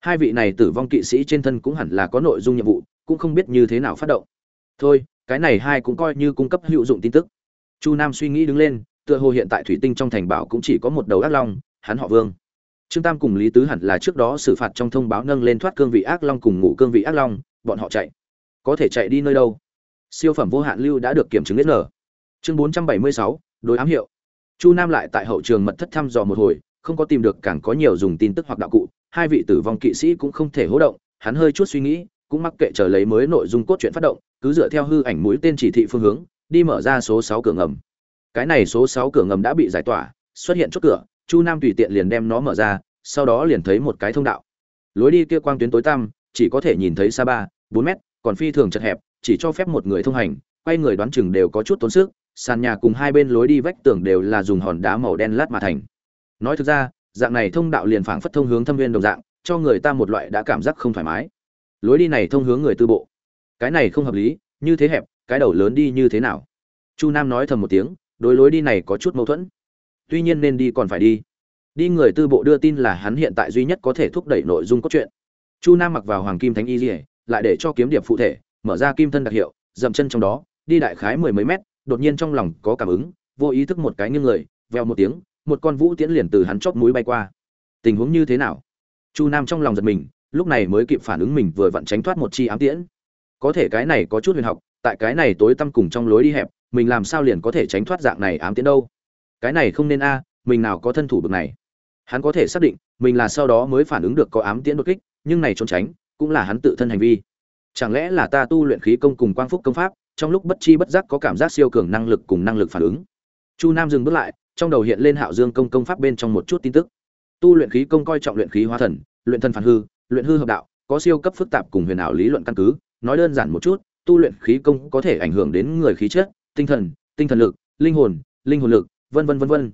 Speaker 1: Hai vị này tử vong kỵ sĩ trên thân cũng hẳn là có nội dung nhiệm vụ cũng không biết như thế nào phát động. Thôi cái này hai cũng coi như cung cấp hữu dụng tin tức. Chu nam suy nghĩ đứng lên tựa hồ hiện tại thủy tinh trong thành bảo cũng chỉ có một đầu ác long, hắn họ vương. Trương tam cùng lý tứ hẳn là trước đó xử phạt trong thông báo nâng lên thoát cương vị ác long cùng ngủ cương vị ác long, bọn họ chạy. Có thể chạy đi nơi đâu? Siêu phẩm vô hạn lưu đã được kiểm chứng nở. Chương bốn trăm bảy mươi sáu, đối ám hiệu. Chu nam lại tại hậu trường mật thất thăm dò một hồi, không có tìm được càng có nhiều dùng tin tức hoặc đạo cụ, hai vị tử vong kỵ sĩ cũng không thể hỗ động, hắn hơi chút suy nghĩ, cũng mắc kệ chờ lấy mới nội dung cốt truyện phát động, cứ dựa theo hư ảnh mũi tên chỉ thị phương hướng, đi mở ra số sáu cửa ngầm cái này số sáu cửa ngầm đã bị giải tỏa, xuất hiện chốt cửa, chu nam tùy tiện liền đem nó mở ra, sau đó liền thấy một cái thông đạo. Lối đi kia quang tuyến tối tăm, chỉ có thể nhìn thấy xa ba, bốn mét, còn phi thường chật hẹp, chỉ cho phép một người thông hành, quay người đoán chừng đều có chút tốn sức, sàn nhà cùng hai bên lối đi vách tường đều là dùng hòn đá màu đen lát mà thành. Nói thực ra, dạng này thông đạo liền phảng phất thông hướng thâm viên đồng dạng, cho người ta một loại đã cảm giác không thoải mái. Lối đi này thông hướng người tư bộ. Cái này không hợp lý, như thế hẹp, cái đầu lớn đi như thế nào? Chu nam nói thầm một tiếng đối lối đi này có chút mâu thuẫn. Tuy nhiên nên đi còn phải đi. Đi người tư bộ đưa tin là hắn hiện tại duy nhất có thể thúc đẩy nội dung cốt truyện. Chu nam mặc vào hoàng kim thánh y dỉa lại để cho kiếm điệp phụ thể, mở ra kim thân đặc hiệu, dậm chân trong đó, đi đại khái mười mấy mét, đột nhiên trong lòng có cảm ứng, vô ý thức một cái nghiêng người veo một tiếng, một con vũ tiễn liền từ hắn chóp núi bay qua. Tình huống như thế nào? Chu nam trong lòng giật mình, lúc này mới kịp phản ứng mình vừa vặn tránh thoát một chi ám tiễn. Có thể cái này có chút huyền học, tại cái này tối tăm cùng trong lối đi hẹp mình làm sao liền có thể tránh thoát dạng này ám tiễn đâu? Cái này không nên a, mình nào có thân thủ bực này. Hắn có thể xác định, mình là sau đó mới phản ứng được có ám tiễn đột kích, nhưng này trốn tránh, cũng là hắn tự thân hành vi. Chẳng lẽ là ta tu luyện khí công cùng quang phúc công pháp, trong lúc bất chi bất giác có cảm giác siêu cường năng lực cùng năng lực phản ứng? Chu nam dừng bước lại, trong đầu hiện lên hạo dương công công pháp bên trong một chút tin tức. Tu luyện khí công coi trọng luyện khí hóa thần, luyện thần phản hư, luyện hư hợp đạo, có siêu cấp phức tạp cùng huyền ảo lý luận căn cứ. Nói đơn giản một chút, tu luyện khí công có thể ảnh hưởng đến người khí chất tinh thần tinh thần lực, linh hồn linh hồn lực, vân vân vân vân.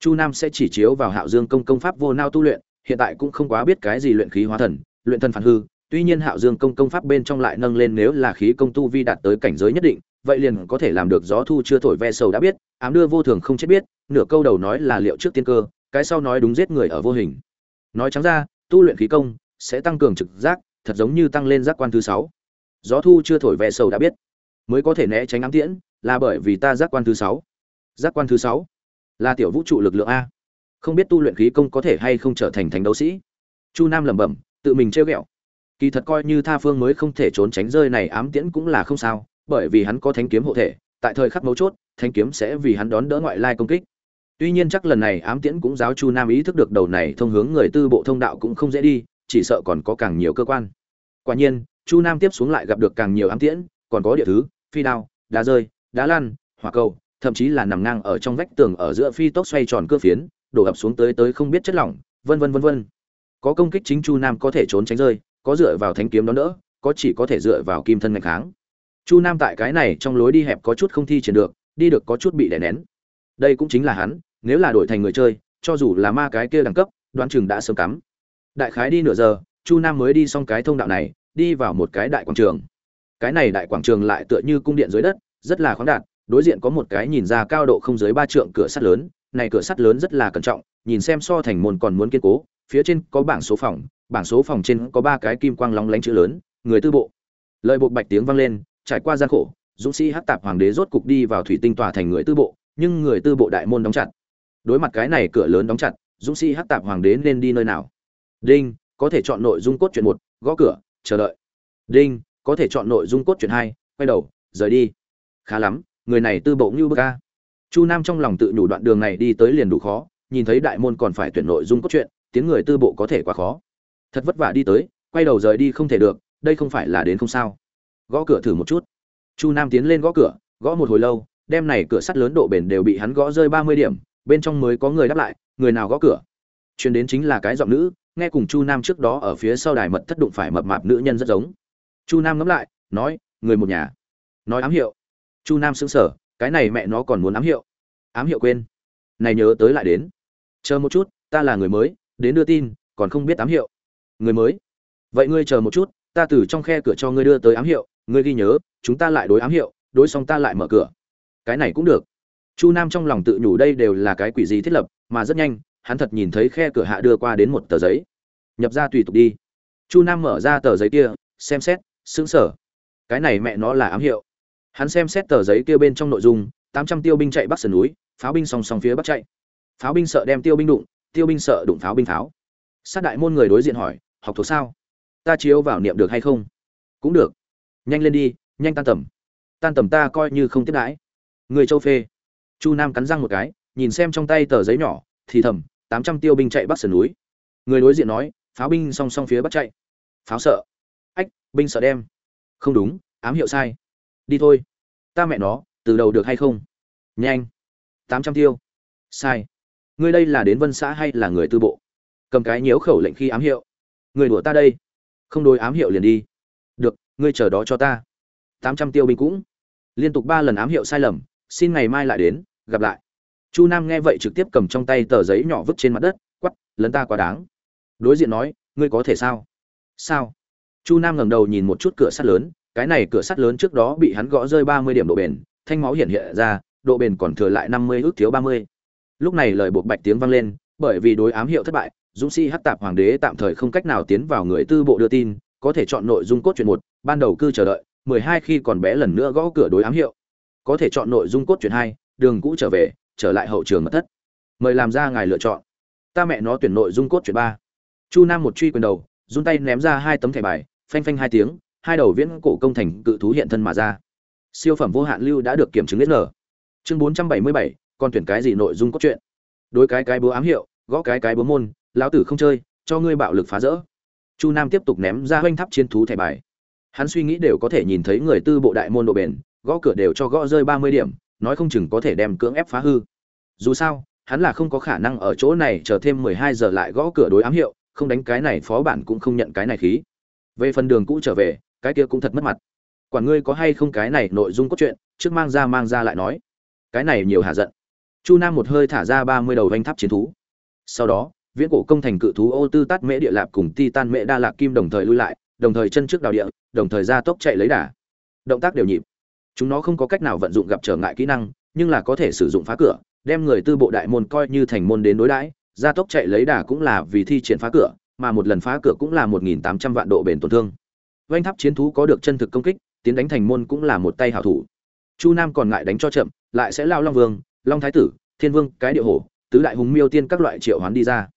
Speaker 1: Chu nam sẽ chỉ chiếu vào hạo dương công công pháp vô nao tu luyện, hiện tại cũng không quá biết cái gì luyện khí hóa thần, luyện thần phản hư. Tuy nhiên hạo dương công công pháp bên trong lại nâng lên nếu là khí công tu vi đạt tới cảnh giới nhất định, vậy liền có thể làm được gió thu chưa thổi ve sầu đã biết, ám đưa vô thường không chết biết, nửa câu đầu nói là liệu trước tiên cơ, cái sau nói đúng giết người ở vô hình. Nói trắng ra, tu luyện khí công sẽ tăng cường trực giác, thật giống như tăng lên giác quan thứ sáu. Gió thu chưa thổi ve sầu đã biết, mới có thể né tránh ám tiễn là bởi vì ta giác quan thứ sáu. Giác quan thứ sáu là tiểu vũ trụ lực lượng a. Không biết tu luyện khí công có thể hay không trở thành thành đấu sĩ. Chu nam lẩm bẩm, tự mình trêu ghẹo. Kỳ thật coi như tha phương mới không thể trốn tránh rơi này ám tiễn cũng là không sao, bởi vì hắn có thánh kiếm hộ thể, tại thời khắc mấu chốt, thánh kiếm sẽ vì hắn đón đỡ ngoại lai công kích. Tuy nhiên chắc lần này ám tiễn cũng giáo chu nam ý thức được đầu này thông hướng người tư bộ thông đạo cũng không dễ đi, chỉ sợ còn có càng nhiều cơ quan. Quả nhiên, chu nam tiếp xuống lại gặp được càng nhiều ám tiễn, còn có địa thứ, phi đao, đá rơi đá lăn, hỏa cầu, thậm chí là nằm ngang ở trong vách tường ở giữa phi tốc xoay tròn cưa phiến, đổ ập xuống tới tới không biết chất lỏng, vân vân vân vân. Có công kích chính chu nam có thể trốn tránh rơi, có dựa vào thánh kiếm đó đỡ, có chỉ có thể dựa vào kim thân ngạch kháng. Chu nam tại cái này trong lối đi hẹp có chút không thi triển được, đi được có chút bị đè nén. Đây cũng chính là hắn, nếu là đổi thành người chơi, cho dù là ma cái kia đẳng cấp, đoán chừng đã sớm cắm. Đại khái đi nửa giờ, chu nam mới đi xong cái thông đạo này, đi vào một cái đại quảng trường. Cái này đại quảng trường lại tựa như cung điện dưới đất rất là khoáng đạt, đối diện có một cái nhìn ra cao độ không dưới ba trượng cửa sắt lớn, này cửa sắt lớn rất là cẩn trọng, nhìn xem so thành môn còn muốn kiên cố, phía trên có bảng số phòng, bảng số phòng trên có ba cái kim quang lóng lánh chữ lớn, người tư bộ. Lời bộ bạch tiếng vang lên, trải qua gian khổ, dũng sĩ hắc tạp hoàng đế rốt cục đi vào thủy tinh tòa thành người tư bộ, nhưng người tư bộ đại môn đóng chặt. Đối mặt cái này cửa lớn đóng chặt, dũng sĩ hắc tạp hoàng đế nên đi nơi nào? Đinh, có thể chọn nội dung cốt truyện một, gõ cửa, chờ đợi. Đinh, có thể chọn nội dung cốt truyện hai, quay đầu, rời đi khá lắm, người này tư bộ như bức ca chu nam trong lòng tự nhủ đoạn đường này đi tới liền đủ khó, nhìn thấy đại môn còn phải tuyển nội dung cốt truyện, tiếng người tư bộ có thể quá khó. Thật vất vả đi tới, quay đầu rời đi không thể được, đây không phải là đến không sao. Gõ cửa thử một chút. Chu nam tiến lên gõ cửa, gõ một hồi lâu, đem này cửa sắt lớn độ bền đều bị hắn gõ rơi ba mươi điểm, bên trong mới có người đáp lại, người nào gõ cửa? Chuyến đến chính là cái giọng nữ, nghe cùng chu nam trước đó ở phía sau đài mật thất đụng phải mập mạp nữ nhân rất giống. Chu nam ngẫm lại, nói, người một nhà. Nói ám hiệu chu nam xứng sở cái này mẹ nó còn muốn ám hiệu. Ám hiệu quên. Này nhớ tới lại đến. Chờ một chút, ta là người mới, đến đưa tin, còn không biết ám hiệu. Người mới. Vậy ngươi chờ một chút, ta từ trong khe cửa cho ngươi đưa tới ám hiệu, ngươi ghi nhớ, chúng ta lại đối ám hiệu, đối xong ta lại mở cửa. Cái này cũng được. Chu nam trong lòng tự nhủ đây đều là cái quỷ gì thiết lập, mà rất nhanh, hắn thật nhìn thấy khe cửa hạ đưa qua đến một tờ giấy. Nhập ra tùy tục đi. Chu nam mở ra tờ giấy kia, xem xét xứng sở cái này mẹ nó là ám hiệu hắn xem xét tờ giấy kia bên trong nội dung, tám trăm tiêu binh chạy bắc sườn núi, pháo binh song song phía bắc chạy. Pháo binh sợ đem tiêu binh đụng, tiêu binh sợ đụng pháo binh pháo. Sát đại môn người đối diện hỏi, học thuộc sao? Ta chiếu vào niệm được hay không? Cũng được. Nhanh lên đi, nhanh tan tầm. Tan tầm ta coi như không tiếp đãi. Người châu phê. Chu nam cắn răng một cái, nhìn xem trong tay tờ giấy nhỏ, thì thầm, tám trăm tiêu binh chạy bắc sườn núi. Người đối diện nói, pháo binh song song phía bắc chạy. Pháo sợ. Ách, binh sợ đem. Không đúng, ám hiệu sai đi thôi. Ta mẹ nó, từ đầu được hay không? Nhanh. Tám trăm tiêu. Sai. Ngươi đây là đến vân xã hay là người tư bộ? Cầm cái nhiễu khẩu lệnh khi ám hiệu. Người đùa ta đây. Không đối ám hiệu liền đi. Được, ngươi chờ đó cho ta. Tám trăm tiêu binh cũng. Liên tục ba lần ám hiệu sai lầm. Xin ngày mai lại đến, gặp lại. Chu nam nghe vậy trực tiếp cầm trong tay tờ giấy nhỏ vứt trên mặt đất quắp lấn ta quá đáng. Đối diện nói, ngươi có thể sao? Sao? Chu nam ngẩng đầu nhìn một chút cửa sắt lớn cái này cửa sắt lớn trước đó bị hắn gõ rơi ba mươi điểm độ bền, thanh máu hiện hiện ra, độ bền còn thừa lại năm mươi, ước thiếu ba mươi. Lúc này lời buộc bạch tiếng vang lên, bởi vì đối ám hiệu thất bại, dũng sĩ hắc tạp hoàng đế tạm thời không cách nào tiến vào người tư bộ đưa tin, có thể chọn nội dung cốt truyện một, ban đầu cư chờ đợi, mười hai khi còn bé lần nữa gõ cửa đối ám hiệu. Có thể chọn nội dung cốt truyện hai, đường cũ trở về, trở lại hậu trường mật thất. Mời làm ra ngài lựa chọn. Ta mẹ nó tuyển nội dung cốt truyện ba. Chu nam một truy quyền đầu, run tay ném ra hai tấm thẻ bài, phanh phanh hai tiếng hai đầu viễn cổ công thành cự thú hiện thân mà ra. Siêu phẩm vô hạn lưu đã được kiểm chứng đến nở chương bốn trăm bảy mươi bảy, còn tuyển cái gì nội dung cốt truyện? Đối cái cái búa ám hiệu, gõ cái cái búa môn, lão tử không chơi, cho ngươi bạo lực phá rỡ. Chu nam tiếp tục ném ra hoanh tháp chiến thú thẻ bài. Hắn suy nghĩ đều có thể nhìn thấy người tư bộ đại môn độ bền, gõ cửa đều cho gõ rơi ba mươi điểm, nói không chừng có thể đem cưỡng ép phá hư. Dù sao, hắn là không có khả năng ở chỗ này chờ thêm mười hai giờ lại gõ cửa đối ám hiệu, không đánh cái này phó bản cũng không nhận cái này khí. Về phần đường cũ trở về cái kia cũng thật mất mặt. Quản ngươi có hay không cái này nội dung cốt truyện, trước mang ra mang ra lại nói. Cái này nhiều hạ giận. Chu nam một hơi thả ra ba mươi đầu vanh tháp chiến thú. Sau đó, viễn cổ công thành cự thú ô tư tát mễ địa lạp cùng ti tan mễ đa lạc kim đồng thời lui lại, đồng thời chân trước đào địa, đồng thời ra tốc chạy lấy đà. Động tác đều nhịp. Chúng nó không có cách nào vận dụng gặp trở ngại kỹ năng, nhưng là có thể sử dụng phá cửa, đem người tư bộ đại môn coi như thành môn đến đối đãi gia tốc chạy lấy đà cũng là vì thi triển phá cửa, mà một lần phá cửa cũng là một nghìn tám trăm vạn độ bền tổn thương vanh tháp chiến thú có được chân thực công kích, tiến đánh thành môn cũng là một tay hảo thủ. Chu nam còn ngại đánh cho chậm, lại sẽ lao long vương, long thái tử, thiên vương, cái địa hổ, tứ đại hùng miêu tiên các loại triệu hoán đi ra.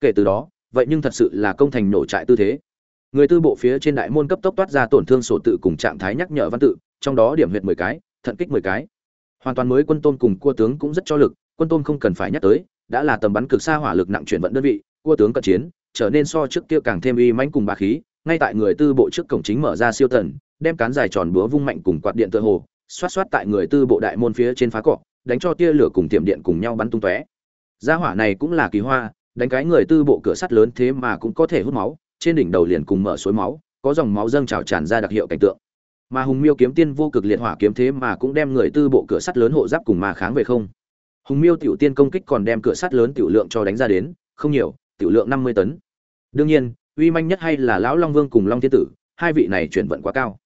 Speaker 1: Kể từ đó, vậy nhưng thật sự là công thành nổ trại tư thế. Người tư bộ phía trên đại môn cấp tốc toát ra tổn thương sổ tự cùng trạng thái nhắc nhở văn tự, trong đó điểm huyệt mười cái, thận kích mười cái. Hoàn toàn mới quân tôn cùng cua tướng cũng rất cho lực, quân tôn không cần phải nhắc tới, đã là tầm bắn cực xa hỏa lực nặng chuyển vận đơn vị, cua tướng cận chiến, trở nên so trước kia càng thêm uy mãnh cùng bá khí ngay tại người tư bộ trước cổng chính mở ra siêu tần, đem cán dài tròn búa vung mạnh cùng quạt điện tựa hồ, xoát xoát tại người tư bộ đại môn phía trên phá cọ đánh cho tia lửa cùng tiệm điện cùng nhau bắn tung tóe. Gia hỏa này cũng là kỳ hoa, đánh cái người tư bộ cửa sắt lớn thế mà cũng có thể hút máu, trên đỉnh đầu liền cùng mở suối máu, có dòng máu dâng trào tràn ra đặc hiệu cảnh tượng. Mà hùng miêu kiếm tiên vô cực liệt hỏa kiếm thế mà cũng đem người tư bộ cửa sắt lớn hộ giáp cùng mà kháng về không. Hùng miêu tiểu tiên công kích còn đem cửa sắt lớn tiểu lượng cho đánh ra đến, không nhiều, tiểu lượng năm mươi tấn. Đương nhiên uy manh nhất hay là lão long vương cùng long thiên tử, hai vị này chuyển vận quá cao.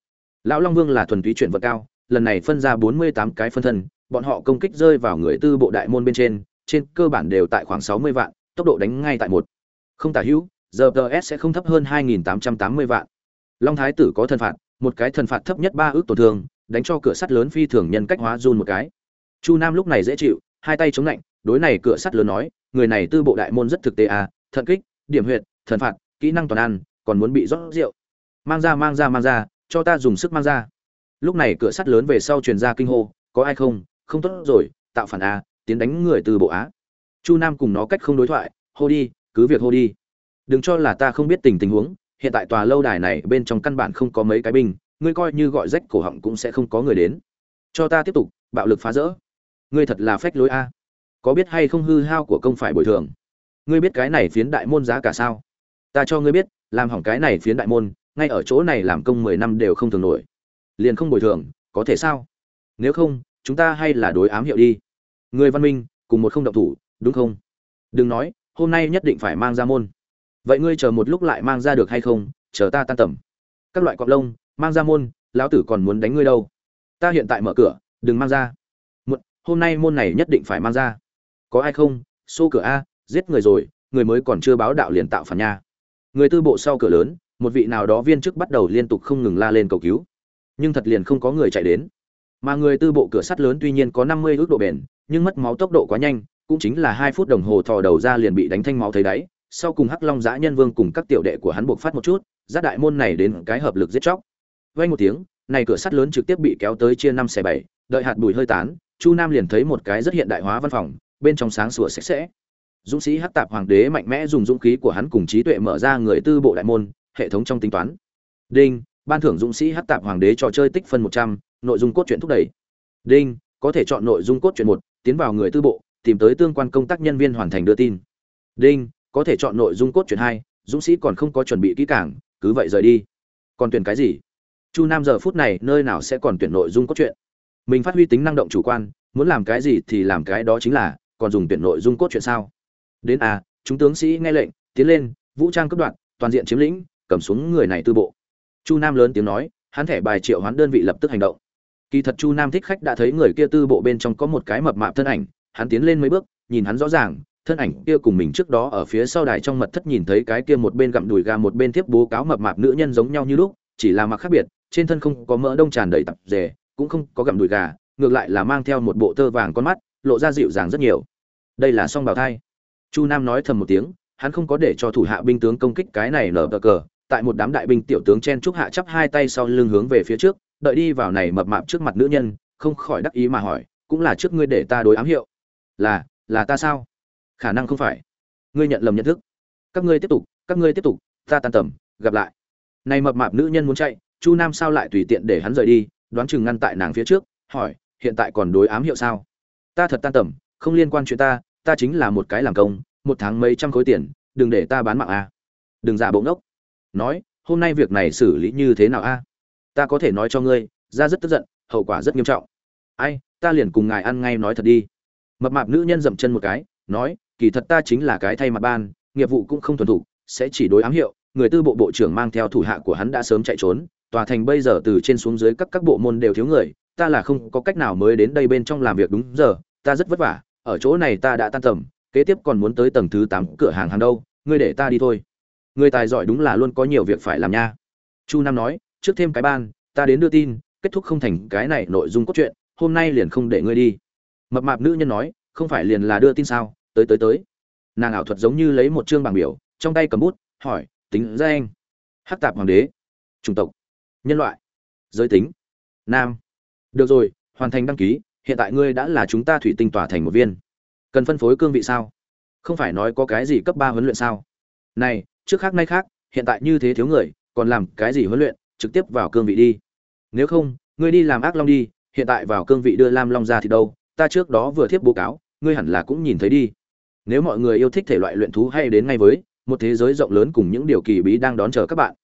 Speaker 1: Lão long vương là thuần túy chuyển vận cao, lần này phân ra bốn mươi tám cái phân thân, bọn họ công kích rơi vào người tư bộ đại môn bên trên trên cơ bản đều tại khoảng sáu mươi vạn, tốc độ đánh ngay tại một. Không tả hữu giờ ts sẽ không thấp hơn hai nghìn tám trăm tám mươi vạn. Long thái tử có thân phạt, một cái thần phạt thấp nhất ba ước tổn thương, đánh cho cửa sắt lớn phi thường nhân cách hóa run một cái. Chu nam lúc này dễ chịu, hai tay chống lạnh, đối này cửa sắt lớn nói, người này tư bộ đại môn rất thực tế à thận kích, điểm huyệt, thần phạt kỹ năng toàn ăn, còn muốn bị rót rượu. Mang ra mang ra mang ra, cho ta dùng sức mang ra. Lúc này cửa sắt lớn về sau truyền ra kinh hô, có ai không? Không tốt rồi, tạo phản a, tiến đánh người từ bộ á chu nam cùng nó cách không đối thoại, hô đi, cứ việc hô đi. Đừng cho là ta không biết tình tình huống, hiện tại tòa lâu đài này bên trong căn bản không có mấy cái binh, ngươi coi như gọi rách cổ họng cũng sẽ không có người đến. Cho ta tiếp tục, bạo lực phá rỡ. Ngươi thật là phách lối a. Có biết hay không hư hao của công phải bồi thường? Ngươi biết cái này phiến đại môn giá cả sao? Ta cho ngươi biết, làm hỏng cái này phiến đại môn, ngay ở chỗ này làm công mười năm đều không thường nổi. Liền không bồi thường, có thể sao? Nếu không, chúng ta hay là đối ám hiệu đi. Người văn minh, cùng một không động thủ, đúng không? Đừng nói, hôm nay nhất định phải mang ra môn. Vậy ngươi chờ một lúc lại mang ra được hay không? Chờ ta tan tầm. Các loại cọp lông, mang ra môn, lão tử còn muốn đánh ngươi đâu. Ta hiện tại mở cửa, đừng mang ra. Một hôm nay môn này nhất định phải mang ra. Có ai không? Xô cửa a, giết người rồi, người mới còn chưa báo đạo liền tạo phản nha người tư bộ sau cửa lớn, một vị nào đó viên chức bắt đầu liên tục không ngừng la lên cầu cứu. Nhưng thật liền không có người chạy đến. Mà người tư bộ cửa sắt lớn tuy nhiên có năm mươi ước độ bền, nhưng mất máu tốc độ quá nhanh, cũng chính là hai phút đồng hồ thò đầu ra liền bị đánh thanh máu thấy đáy. Sau cùng hắc long giã nhân vương cùng các tiểu đệ của hắn buộc phát một chút giác đại môn này đến cái hợp lực giết chóc. Vay một tiếng, này cửa sắt lớn trực tiếp bị kéo tới chia năm xẻ bảy, đợi hạt bụi hơi tán, chu nam liền thấy một cái rất hiện đại hóa văn phòng, bên trong sáng sủa sạch sẽ dũng sĩ hắc tạp hoàng đế mạnh mẽ dùng dũng khí của hắn cùng trí tuệ mở ra người tư bộ đại môn, hệ thống trong tính toán. Đinh, ban thưởng dũng sĩ hắc tạp hoàng đế trò chơi tích phân một trăm, nội dung cốt truyện thúc đẩy. Đinh, có thể chọn nội dung cốt truyện một, tiến vào người tư bộ, tìm tới tương quan công tác nhân viên hoàn thành đưa tin. Đinh, có thể chọn nội dung cốt truyện hai, dũng sĩ còn không có chuẩn bị kỹ càng, cứ vậy rời đi. Còn tuyển cái gì? Chu nam giờ phút này nơi nào sẽ còn tuyển nội dung cốt truyện? Mình phát huy tính năng động chủ quan, muốn làm cái gì thì làm cái đó chính là, còn dùng tuyển nội dung cốt truyện sao? Đến a chúng tướng sĩ nghe lệnh, tiến lên, vũ trang cấp đoạn, toàn diện chiếm lĩnh, cầm xuống người này tư bộ. Chu nam lớn tiếng nói, hắn thẻ bài triệu hoán đơn vị lập tức hành động. Kỳ thật chu nam thích khách đã thấy người kia tư bộ bên trong có một cái mập mạp thân ảnh, hắn tiến lên mấy bước, nhìn hắn rõ ràng, thân ảnh kia cùng mình trước đó ở phía sau đài trong mật thất nhìn thấy cái kia một bên gặm đùi gà một bên tiếp bố cáo mập mạp nữ nhân giống nhau như lúc, chỉ là mặc khác biệt, trên thân không có mỡ đông tràn đầy tập rề cũng không có gặm đùi gà, ngược lại là mang theo một bộ tơ vàng con mắt, lộ ra dịu dàng rất nhiều. Đây là song bào thai chu nam nói thầm một tiếng, hắn không có để cho thủ hạ binh tướng công kích cái này nở cờ cờ, tại một đám đại binh tiểu tướng chen trúc hạ chắp hai tay sau lưng hướng về phía trước, đợi đi vào này mập mạp trước mặt nữ nhân, không khỏi đắc ý mà hỏi, cũng là trước ngươi để ta đối ám hiệu. Là là ta sao? Khả năng không phải. Ngươi nhận lầm nhận thức. Các ngươi tiếp tục, các ngươi tiếp tục, ta tan tầm, gặp lại. Này mập mạp nữ nhân muốn chạy, chu nam sao lại tùy tiện để hắn rời đi, đoán chừng ngăn tại nàng phía trước, hỏi, hiện tại còn đối ám hiệu sao? Ta thật tan tầm, không liên quan chuyện ta ta chính là một cái làm công, một tháng mấy trăm khối tiền, đừng để ta bán mạng a. Đừng giả bộ ngốc. Nói, hôm nay việc này xử lý như thế nào a? Ta có thể nói cho ngươi ra rất tức giận, hậu quả rất nghiêm trọng. Ai, ta liền cùng ngài ăn ngay nói thật đi. Mập mạp nữ nhân dậm chân một cái, nói, kỳ thật ta chính là cái thay mặt ban, nghiệp vụ cũng không thuần thục, sẽ chỉ đối ám hiệu, người tư bộ bộ trưởng mang theo thủ hạ của hắn đã sớm chạy trốn, tòa thành bây giờ từ trên xuống dưới các các bộ môn đều thiếu người, ta là không có cách nào mới đến đây bên trong làm việc đúng giờ, ta rất vất vả ở chỗ này ta đã tan tầm, kế tiếp còn muốn tới tầng thứ tám cửa hàng hàng đâu, ngươi để ta đi thôi. Người tài giỏi đúng là luôn có nhiều việc phải làm nha. Chu nam nói, trước thêm cái ban, ta đến đưa tin, kết thúc không thành cái này nội dung cốt truyện, hôm nay liền không để ngươi đi. Mập mạp nữ nhân nói, không phải liền là đưa tin sao? Tới tới tới. Nàng ảo thuật giống như lấy một chương bảng biểu, trong tay cầm bút, hỏi, tính ra anh, hắc tạp hoàng đế, chủng tộc, nhân loại, giới tính, nam. Được rồi, hoàn thành đăng ký hiện tại ngươi đã là chúng ta thủy tinh tỏa thành một viên. Cần phân phối cương vị sao? Không phải nói có cái gì cấp ba huấn luyện sao? Này trước khác nay khác hiện tại như thế thiếu người còn làm cái gì huấn luyện trực tiếp vào cương vị đi. Nếu không ngươi đi làm ác long đi hiện tại vào cương vị đưa lam long ra thì đâu? Ta trước đó vừa thiếp bố cáo ngươi hẳn là cũng nhìn thấy đi. Nếu mọi người yêu thích thể loại luyện thú hay đến ngay với một thế giới rộng lớn cùng những điều kỳ bí đang đón chờ các bạn.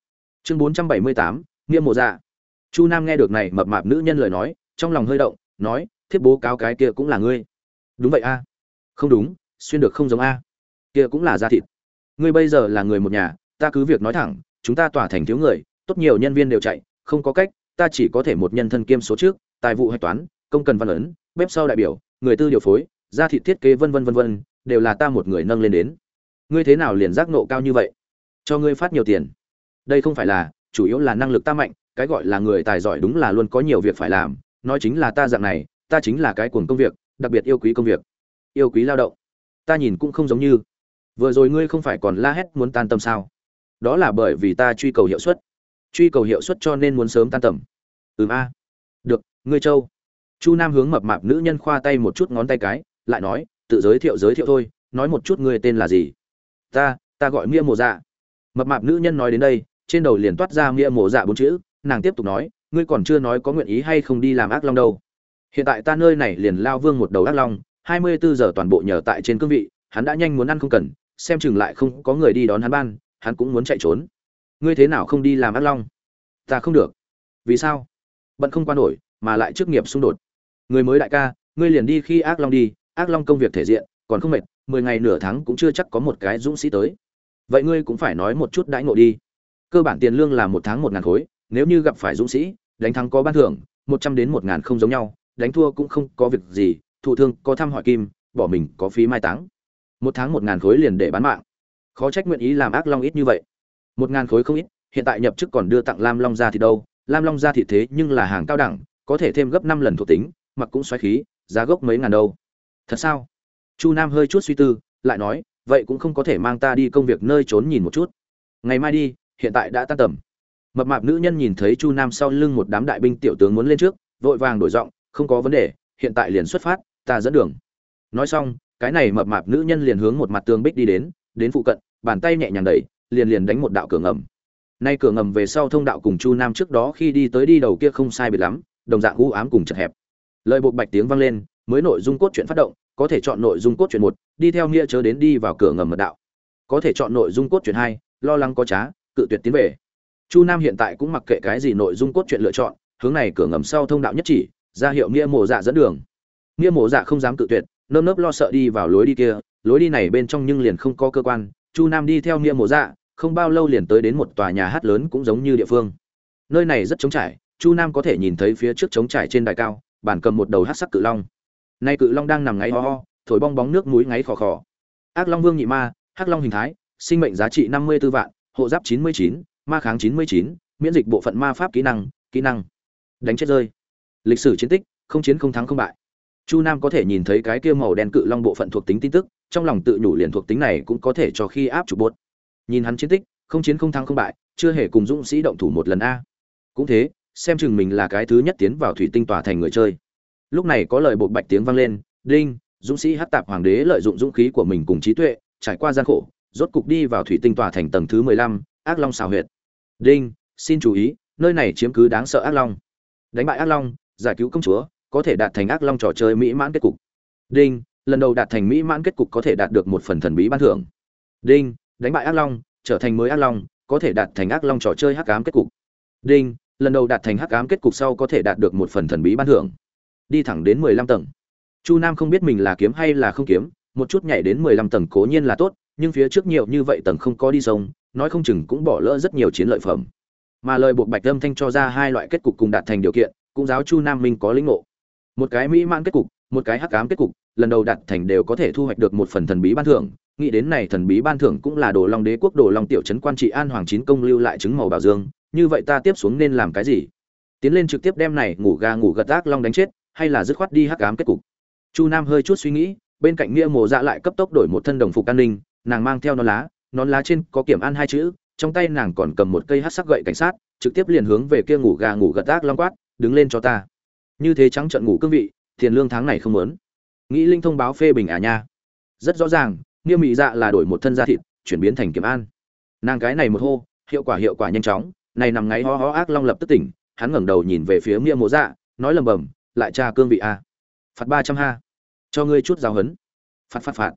Speaker 1: Chương 478, nghiêm mộ dạ. Chu nam nghe được này mập mạp nữ nhân lời nói trong lòng hơi động nói thiếp bố cáo cái kia cũng là ngươi. Đúng vậy a. Không đúng, xuyên được không giống a. Kia cũng là da thịt. Ngươi bây giờ là người một nhà, ta cứ việc nói thẳng, chúng ta tỏa thành thiếu người, tốt nhiều nhân viên đều chạy, không có cách, ta chỉ có thể một nhân thân kiêm số trước, tài vụ hạch toán, công cần văn ấn, bếp sau đại biểu, người tư điều phối gia thị thiết kế vân vân vân vân, đều là ta một người nâng lên đến. Ngươi thế nào liền giác nộ cao như vậy? Cho ngươi phát nhiều tiền. Đây không phải là, chủ yếu là năng lực ta mạnh, cái gọi là người tài giỏi đúng là luôn có nhiều việc phải làm, nói chính là ta dạng này ta chính là cái cuồng công việc, đặc biệt yêu quý công việc, yêu quý lao động. Ta nhìn cũng không giống như. Vừa rồi ngươi không phải còn la hét muốn tan tâm sao? Đó là bởi vì ta truy cầu hiệu suất. Truy cầu hiệu suất cho nên muốn sớm tan tầm. Ừm a. Được, ngươi châu. Chu nam hướng mập mạp nữ nhân khoa tay một chút ngón tay cái, lại nói, tự giới thiệu giới thiệu thôi, nói một chút ngươi tên là gì? Ta ta gọi mia mồ dạ. Mập mạp nữ nhân nói đến đây, trên đầu liền toát ra mia mồ dạ bốn chữ, nàng tiếp tục nói, ngươi còn chưa nói có nguyện ý hay không đi làm ác long đâu hiện tại ta nơi này liền lao vương một đầu ác long, hai mươi bốn giờ toàn bộ nhờ tại trên cương vị, hắn đã nhanh muốn ăn không cần, xem chừng lại không có người đi đón hắn ban, hắn cũng muốn chạy trốn. Ngươi thế nào không đi làm ác long? Ta không được. Vì sao? Bận không qua nổi, mà lại chức nghiệp xung đột. Người mới đại ca, ngươi liền đi khi ác long đi, ác long công việc thể diện, còn không mệt, mười ngày nửa tháng cũng chưa chắc có một cái dũng sĩ tới. Vậy ngươi cũng phải nói một chút đãi ngộ đi. Cơ bản tiền lương là một tháng một ngàn khối, nếu như gặp phải dũng sĩ, đánh thắng có ban thưởng, một trăm đến một ngàn không giống nhau đánh thua cũng không có việc gì, thụ thương có thăm hỏi kim, bỏ mình có phí mai táng. Một tháng một ngàn khối liền để bán mạng. Khó trách nguyện ý làm ác long ít như vậy. Một ngàn khối không ít, hiện tại nhập chức còn đưa tặng lam long ra thì đâu? Lam long ra thì thế nhưng là hàng cao đẳng, có thể thêm gấp năm lần thuộc tính, mặc cũng xoáy khí, giá gốc mấy ngàn đâu. Thật sao? Chu nam hơi chút suy tư, lại nói, vậy cũng không có thể mang ta đi công việc nơi trốn nhìn một chút. Ngày mai đi, hiện tại đã tan tầm. Mập mạp nữ nhân nhìn thấy chu nam sau lưng một đám đại binh tiểu tướng muốn lên trước, vội vàng đổi giọng không có vấn đề, hiện tại liền xuất phát, ta dẫn đường. Nói xong, cái này mập mạp nữ nhân liền hướng một mặt tường bích đi đến đến phụ cận, bàn tay nhẹ nhàng đẩy, liền liền đánh một đạo cửa ngầm. Nay cửa ngầm về sau thông đạo cùng chu nam trước đó khi đi tới đi đầu kia không sai biệt lắm, đồng dạng u ám cùng chật hẹp. Lời bộ bạch tiếng vang lên, mới nội dung cốt truyện phát động, có thể chọn nội dung cốt truyện một, đi theo nghĩa chớ đến đi vào cửa ngầm mật đạo. Có thể chọn nội dung cốt truyện hai, lo lắng có trá, cự tuyệt tiến về. Chu nam hiện tại cũng mặc kệ cái gì nội dung cốt truyện lựa chọn, hướng này cửa ngầm sau thông đạo nhất chỉ ra hiệu nghĩa mộ dạ dẫn đường. Nghĩa mộ dạ không dám cự tuyệt, nơm nớp lo sợ đi vào lối đi kia, lối đi này bên trong nhưng liền không có cơ quan, chu nam đi theo nghĩa mộ dạ không bao lâu liền tới đến một tòa nhà hát lớn cũng giống như địa phương. Nơi này rất trống trải, chu nam có thể nhìn thấy phía trước trống trải trên đài cao bản cầm một đầu hát sắc cự long. Nay cự long đang nằm ngáy ho ho, thổi bong bóng nước mũi ngáy khò khò. Ác long vương nhị ma, hắc long hình thái, sinh mệnh giá trị năm mươi 54 vạn, hộ giáp chín mươi chín, ma kháng chín mươi chín, miễn dịch bộ phận ma pháp kỹ năng kỹ năng. Đánh chết rơi lịch sử chiến tích, không chiến không thắng không bại. Chu nam có thể nhìn thấy cái kia màu đen cự long bộ phận thuộc tính tin tức, trong lòng tự nhủ liền thuộc tính này cũng có thể cho khi áp chủ bột. nhìn hắn chiến tích, không chiến không thắng không bại, chưa hề cùng dũng sĩ động thủ một lần a. Cũng thế, xem chừng mình là cái thứ nhất tiến vào thủy tinh tòa thành người chơi. Lúc này có lời bộ bạch tiếng vang lên, đinh, dũng sĩ hát tạp hoàng đế lợi dụng dũng khí của mình cùng trí tuệ, trải qua gian khổ, rốt cục đi vào thủy tinh tòa thành tầng thứ mười lăm, ác long xào huyệt. Đinh, xin chú ý, nơi này chiếm cứ đáng sợ ác long. Đánh bại ác long giải cứu công chúa, có thể đạt thành ác long trò chơi mỹ mãn kết cục. Đinh, lần đầu đạt thành mỹ mãn kết cục có thể đạt được một phần thần bí ban thưởng. Đinh, đánh bại ác long, trở thành mới ác long, có thể đạt thành ác long trò chơi hắc ám kết cục. Đinh, lần đầu đạt thành hắc ám kết cục sau có thể đạt được một phần thần bí ban thưởng. Đi thẳng đến mười lăm tầng. Chu nam không biết mình là kiếm hay là không kiếm, một chút nhảy đến mười lăm tầng cố nhiên là tốt, nhưng phía trước nhiều như vậy tầng không có đi sông, nói không chừng cũng bỏ lỡ rất nhiều chiến lợi phẩm. Mà lời buộc bạch âm thanh cho ra hai loại kết cục cùng đạt thành điều kiện cũng giáo chu nam minh có lĩnh ngộ. Một cái mỹ mãn kết cục, một cái hắc ám kết cục, lần đầu đạt thành đều có thể thu hoạch được một phần thần bí ban thưởng. Nghĩ đến này thần bí ban thưởng cũng là đồ long đế quốc đồ long tiểu trấn quan trị an hoàng chín công lưu lại chứng màu bảo dương. Như vậy ta tiếp xuống nên làm cái gì? Tiến lên trực tiếp đem này ngủ gà ngủ gật ác long đánh chết, hay là dứt khoát đi hắc ám kết cục? Chu nam hơi chút suy nghĩ, bên cạnh nghĩa mồ dạ lại cấp tốc đổi một thân đồng phục an ninh, nàng mang theo nón lá nón lá trên có kiểm an hai chữ, trong tay nàng còn cầm một cây hát sắc gậy cảnh sát, trực tiếp liền hướng về kia ngủ gà ngủ gật ác long quát đứng lên cho ta. Như thế trắng trận ngủ cương vị, tiền lương tháng này không muốn. Nghĩ linh thông báo phê bình à nha. Rất rõ ràng, nghiêm Mị dạ là đổi một thân da thịt, chuyển biến thành kiểm an. Nàng cái này một hô, hiệu quả hiệu quả nhanh chóng, này nằm ngáy ho ho ác long lập tức tỉnh, hắn ngẩng đầu nhìn về phía nghĩa mộ dạ nói lầm bầm, lại tra cương vị a. Phạt ba trăm ha. Cho ngươi chút giáo hấn phạt phạt phạt.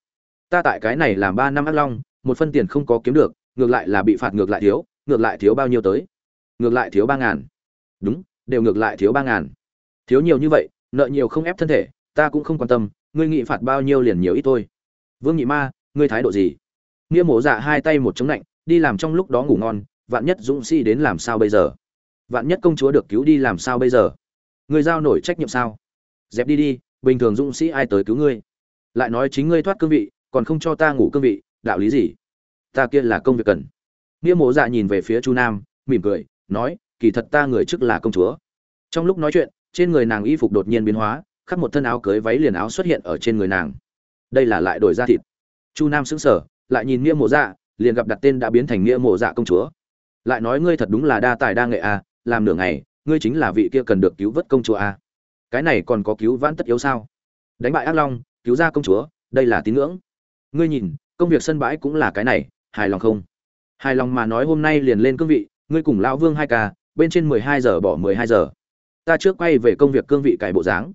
Speaker 1: Ta tại cái này làm ba năm ác long, một phân tiền không có kiếm được, ngược lại là bị phạt ngược lại thiếu, ngược lại thiếu bao nhiêu tới? Ngược lại thiếu ba ngàn. Đúng đều ngược lại thiếu ba ngàn. Thiếu nhiều như vậy, nợ nhiều không ép thân thể, ta cũng không quan tâm, ngươi nghị phạt bao nhiêu liền nhiều ít thôi. Vương nhị ma, ngươi thái độ gì? Nghĩa mổ dạ hai tay một chống lạnh, đi làm trong lúc đó ngủ ngon, vạn nhất dũng sĩ đến làm sao bây giờ? Vạn nhất công chúa được cứu đi làm sao bây giờ? Ngươi giao nổi trách nhiệm sao? Dẹp đi đi, bình thường dũng sĩ ai tới cứu ngươi? Lại nói chính ngươi thoát cương vị, còn không cho ta ngủ cương vị, đạo lý gì? Ta kia là công việc cần. Nghĩa mổ dạ nhìn về phía chu nam, mỉm cười, nói kỳ thật ta người trước là công chúa. Trong lúc nói chuyện, trên người nàng y phục đột nhiên biến hóa khắc một thân áo cưới váy liền áo xuất hiện ở trên người nàng. Đây là lại đổi ra thịt. Chu nam sững sờ, lại nhìn nghĩa mộ dạ liền gặp đặt tên đã biến thành nghĩa mộ dạ công chúa. Lại nói ngươi thật đúng là đa tài đa nghệ à làm nửa ngày, ngươi chính là vị kia cần được cứu vớt công chúa à. Cái này còn có cứu vãn tất yếu sao? Đánh bại ác long, cứu ra công chúa, đây là tín ngưỡng. Ngươi nhìn, công việc sân bãi cũng là cái này, hài lòng không? Hài lòng mà nói hôm nay liền lên cương vị, ngươi cùng lão vương hai ca bên trên mười hai giờ bỏ mười hai giờ. Ta trước quay về công việc cương vị cải bộ dáng.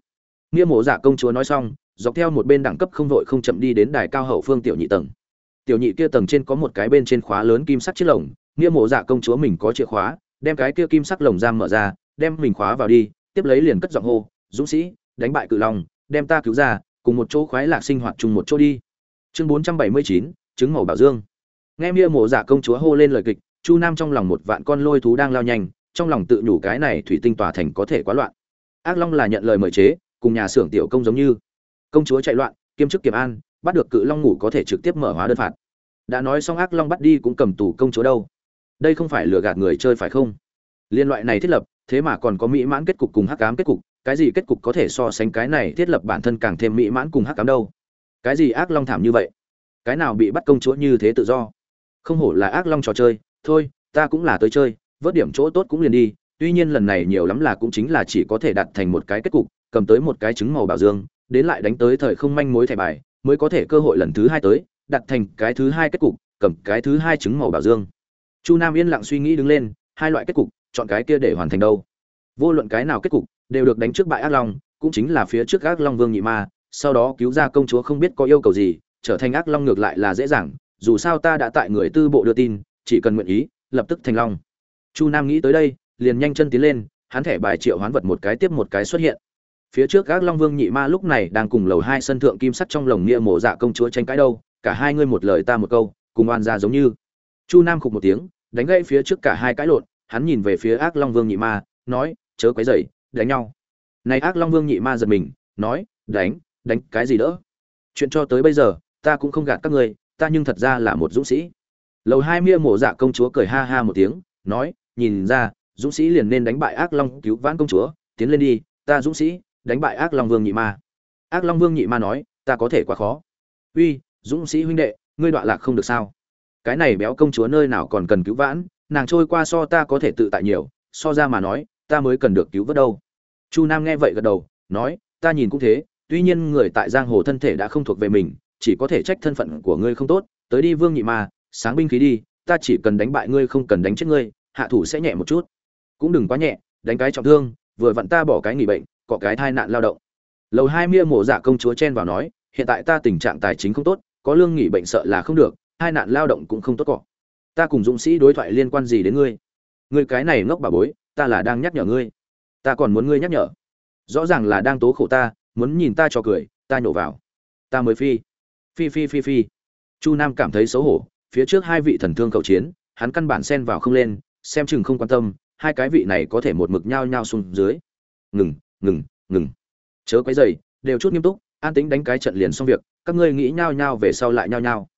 Speaker 1: Nghĩa mộ giả công chúa nói xong, dọc theo một bên đẳng cấp không vội không chậm đi đến đài cao hậu phương tiểu nhị tầng. Tiểu nhị kia tầng trên có một cái bên trên khóa lớn kim sắt chiếc lồng, nghĩa mộ giả công chúa mình có chìa khóa, đem cái kia kim sắc lồng giam mở ra, đem mình khóa vào đi, tiếp lấy liền cất giọng hô, dũng sĩ, đánh bại cự long, đem ta cứu ra, cùng một chỗ khoái lạc sinh hoạt chung một chỗ đi. Chương bốn trăm bảy mươi chín trứng màu bảo dương. Nghe mia mộ giả công chúa hô lên lời kịch, chu nam trong lòng một vạn con lôi thú đang lao nhanh trong lòng tự nhủ cái này thủy tinh tòa thành có thể quá loạn. Ác long là nhận lời mời chế, cùng nhà xưởng tiểu công giống như. Công chúa chạy loạn, kiêm chức kiểm an, bắt được cự long ngủ có thể trực tiếp mở hóa đơn phạt. Đã nói xong ác long bắt đi cũng cầm tù công chúa đâu. Đây không phải lừa gạt người chơi phải không? Liên loại này thiết lập, thế mà còn có mỹ mãn kết cục cùng hắc ám kết cục, cái gì kết cục có thể so sánh cái này thiết lập bản thân càng thêm mỹ mãn cùng hắc ám đâu? Cái gì ác long thảm như vậy? Cái nào bị bắt công chúa như thế tự do? Không hổ là ác long trò chơi, thôi, ta cũng là tới chơi vớt điểm chỗ tốt cũng liền đi, tuy nhiên lần này nhiều lắm là cũng chính là chỉ có thể đặt thành một cái kết cục, cầm tới một cái trứng màu bảo dương, đến lại đánh tới thời không manh mối thẻ bài, mới có thể cơ hội lần thứ hai tới đặt thành cái thứ hai kết cục, cầm cái thứ hai trứng màu bảo dương. Chu nam yên lặng suy nghĩ đứng lên, hai loại kết cục, chọn cái kia để hoàn thành đâu. Vô luận cái nào kết cục, đều được đánh trước bại ác long, cũng chính là phía trước ác long vương nhị ma, sau đó cứu ra công chúa không biết có yêu cầu gì, trở thành ác long ngược lại là dễ dàng, dù sao ta đã tại người tư bộ đưa tin, chỉ cần nguyện ý, lập tức thành long chu nam nghĩ tới đây, liền nhanh chân tiến lên, hắn thẻ bài triệu hoán vật một cái tiếp một cái xuất hiện. Phía trước các long vương nhị ma lúc này đang cùng lầu hai sân thượng kim sắt trong lồng nghĩa mổ dạ công chúa tranh cãi đâu, cả hai ngươi một lời ta một câu, cùng oan ra giống như. Chu nam khục một tiếng, đánh gãy phía trước cả hai cãi lộn, hắn nhìn về phía ác long vương nhị ma, nói, chớ quấy dậy đánh nhau. Này ác long vương nhị ma giật mình, nói, đánh đánh cái gì đỡ? Chuyện cho tới bây giờ, ta cũng không gạt các ngươi, ta nhưng thật ra là một dũng sĩ. Lầu hai mia mổ dạ công chúa cười ha ha một tiếng, nói nhìn ra, dũng sĩ liền nên đánh bại ác long cứu vãn công chúa, tiến lên đi, ta dũng sĩ, đánh bại ác long vương nhị ma. Ác long vương nhị ma nói, ta có thể quá khó. Uy, dũng sĩ huynh đệ, ngươi đọa lạc không được sao? Cái này béo công chúa nơi nào còn cần cứu vãn, nàng trôi qua so ta có thể tự tại nhiều, so ra mà nói, ta mới cần được cứu vớt đâu. Chu nam nghe vậy gật đầu, nói, ta nhìn cũng thế, tuy nhiên người tại giang hồ thân thể đã không thuộc về mình, chỉ có thể trách thân phận của ngươi không tốt, tới đi vương nhị ma, sáng binh khí đi, ta chỉ cần đánh bại ngươi không cần đánh chết ngươi hạ thủ sẽ nhẹ một chút. Cũng đừng quá nhẹ, đánh cái trọng thương, vừa vặn ta bỏ cái nghỉ bệnh cọ cái thai nạn lao động. Lầu hai mia mổ giả dạ công chúa chen vào nói, hiện tại ta tình trạng tài chính không tốt, có lương nghỉ bệnh sợ là không được hai nạn lao động cũng không tốt cọ. Ta cùng dũng sĩ đối thoại liên quan gì đến ngươi? Ngươi cái này ngốc bà bối, ta là đang nhắc nhở ngươi. Ta còn muốn ngươi nhắc nhở. Rõ ràng là đang tố khổ ta, muốn nhìn ta cho cười, ta nhổ vào. Ta mới phi. Phi phi phi phi. Chu nam cảm thấy xấu hổ, phía trước hai vị thần thương cậu chiến, hắn căn bản xen vào không lên xem chừng không quan tâm, hai cái vị này có thể một mực nhao nhao xuống dưới. Ngừng ngừng ngừng. Chớ quấy dày đều chút nghiêm túc, an tính đánh cái trận liền xong việc, các ngươi nghĩ nhao nhao về sau lại nhao nhao.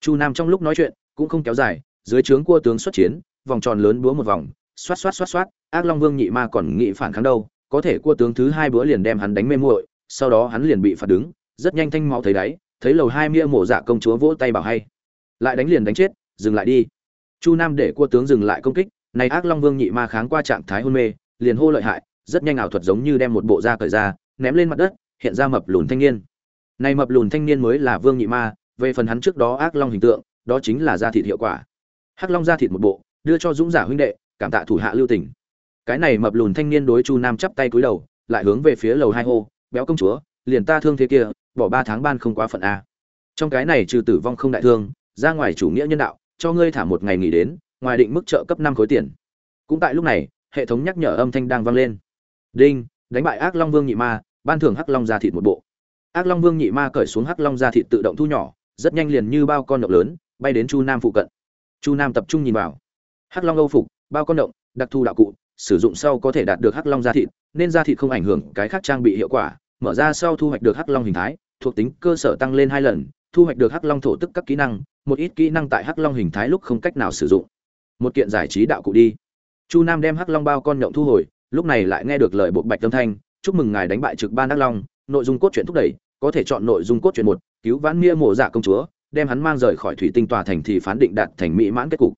Speaker 1: Chu nam trong lúc nói chuyện cũng không kéo dài, dưới trướng cua tướng xuất chiến, vòng tròn lớn búa một vòng, xoát xoát xoát xoát, ác long vương nhị ma còn nghĩ phản kháng đâu, có thể cua tướng thứ hai bữa liền đem hắn đánh mê muội, sau đó hắn liền bị phạt đứng, rất nhanh thanh máu thấy đáy, thấy lầu hai mia mổ dạ công chúa vỗ tay bảo hay. Lại đánh liền đánh chết, dừng lại đi. Chu nam để cua tướng dừng lại công kích này ác long vương nhị ma kháng qua trạng thái hôn mê, liền hô lợi hại, rất nhanh ảo thuật giống như đem một bộ da cởi ra, ném lên mặt đất, hiện ra mập lùn thanh niên. Này mập lùn thanh niên mới là vương nhị ma, về phần hắn trước đó ác long hình tượng, đó chính là da thịt hiệu quả. Hắc long da thịt một bộ, đưa cho dũng giả huynh đệ, cảm tạ thủ hạ lưu tình. Cái này mập lùn thanh niên đối chu nam chắp tay cúi đầu, lại hướng về phía lầu hai hô, béo công chúa, liền ta thương thế kia, bỏ ba tháng ban không quá phận a. Trong cái này trừ tử vong không đại thương, ra ngoài chủ nghĩa nhân đạo, cho ngươi thả một ngày nghỉ đến ngoài định mức trợ cấp năm khối tiền. Cũng tại lúc này, hệ thống nhắc nhở âm thanh đang vang lên. Đinh, đánh bại ác long vương nhị ma, ban thưởng hắc long ra thịt một bộ. Ác long vương nhị ma cởi xuống hắc long ra thịt tự động thu nhỏ, rất nhanh liền như bao con động lớn, bay đến chu nam phụ cận. Chu nam tập trung nhìn vào. Hắc long âu phục, bao con động, đặc thù đạo cụ, sử dụng sau có thể đạt được hắc long da thịt, nên da thịt không ảnh hưởng, cái khác trang bị hiệu quả, mở ra sau thu hoạch được hắc long hình thái, thuộc tính cơ sở tăng lên hai lần, thu hoạch được hắc long thổ tức các kỹ năng, một ít kỹ năng tại hắc long hình thái lúc không cách nào sử dụng một kiện giải trí đạo cụ đi. Chu nam đem hắc long bao con nhộng thu hồi, lúc này lại nghe được lời buộc bạch tâm thanh, chúc mừng ngài đánh bại trực ban đắc long, nội dung cốt truyện thúc đẩy, có thể chọn nội dung cốt truyện một, cứu vãn mia mộ giả công chúa, đem hắn mang rời khỏi thủy tinh tòa thành thì phán định đạt thành mỹ mãn kết cục.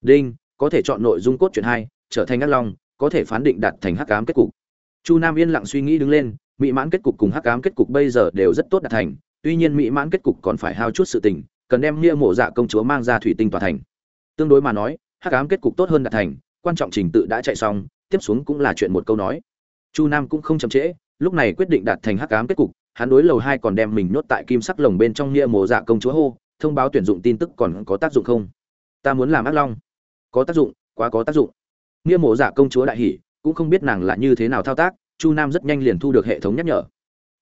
Speaker 1: Đinh, có thể chọn nội dung cốt truyện hai, trở thành hắc long, có thể phán định đạt thành hắc ám kết cục. Chu nam yên lặng suy nghĩ đứng lên, mỹ mãn kết cục cùng hắc ám kết cục bây giờ đều rất tốt đạt thành, tuy nhiên mỹ mãn kết cục còn phải hao chút sự tình, cần đem nghĩa mộ dạ công chúa mang ra thủy tinh tòa thành. Tương đối mà nói hắc ám kết cục tốt hơn đạt thành, quan trọng trình tự đã chạy xong, tiếp xuống cũng là chuyện một câu nói. Chu nam cũng không chậm trễ, lúc này quyết định đạt thành hắc ám kết cục, hắn đối lầu hai còn đem mình nhốt tại kim sắc lồng bên trong nghĩa mộ dạ công chúa hô, thông báo tuyển dụng tin tức còn có tác dụng không? Ta muốn làm ác long. Có tác dụng, quá có tác dụng. Nghĩa mộ dạ công chúa đại hỉ, cũng không biết nàng là như thế nào thao tác, chu nam rất nhanh liền thu được hệ thống nhắc nhở.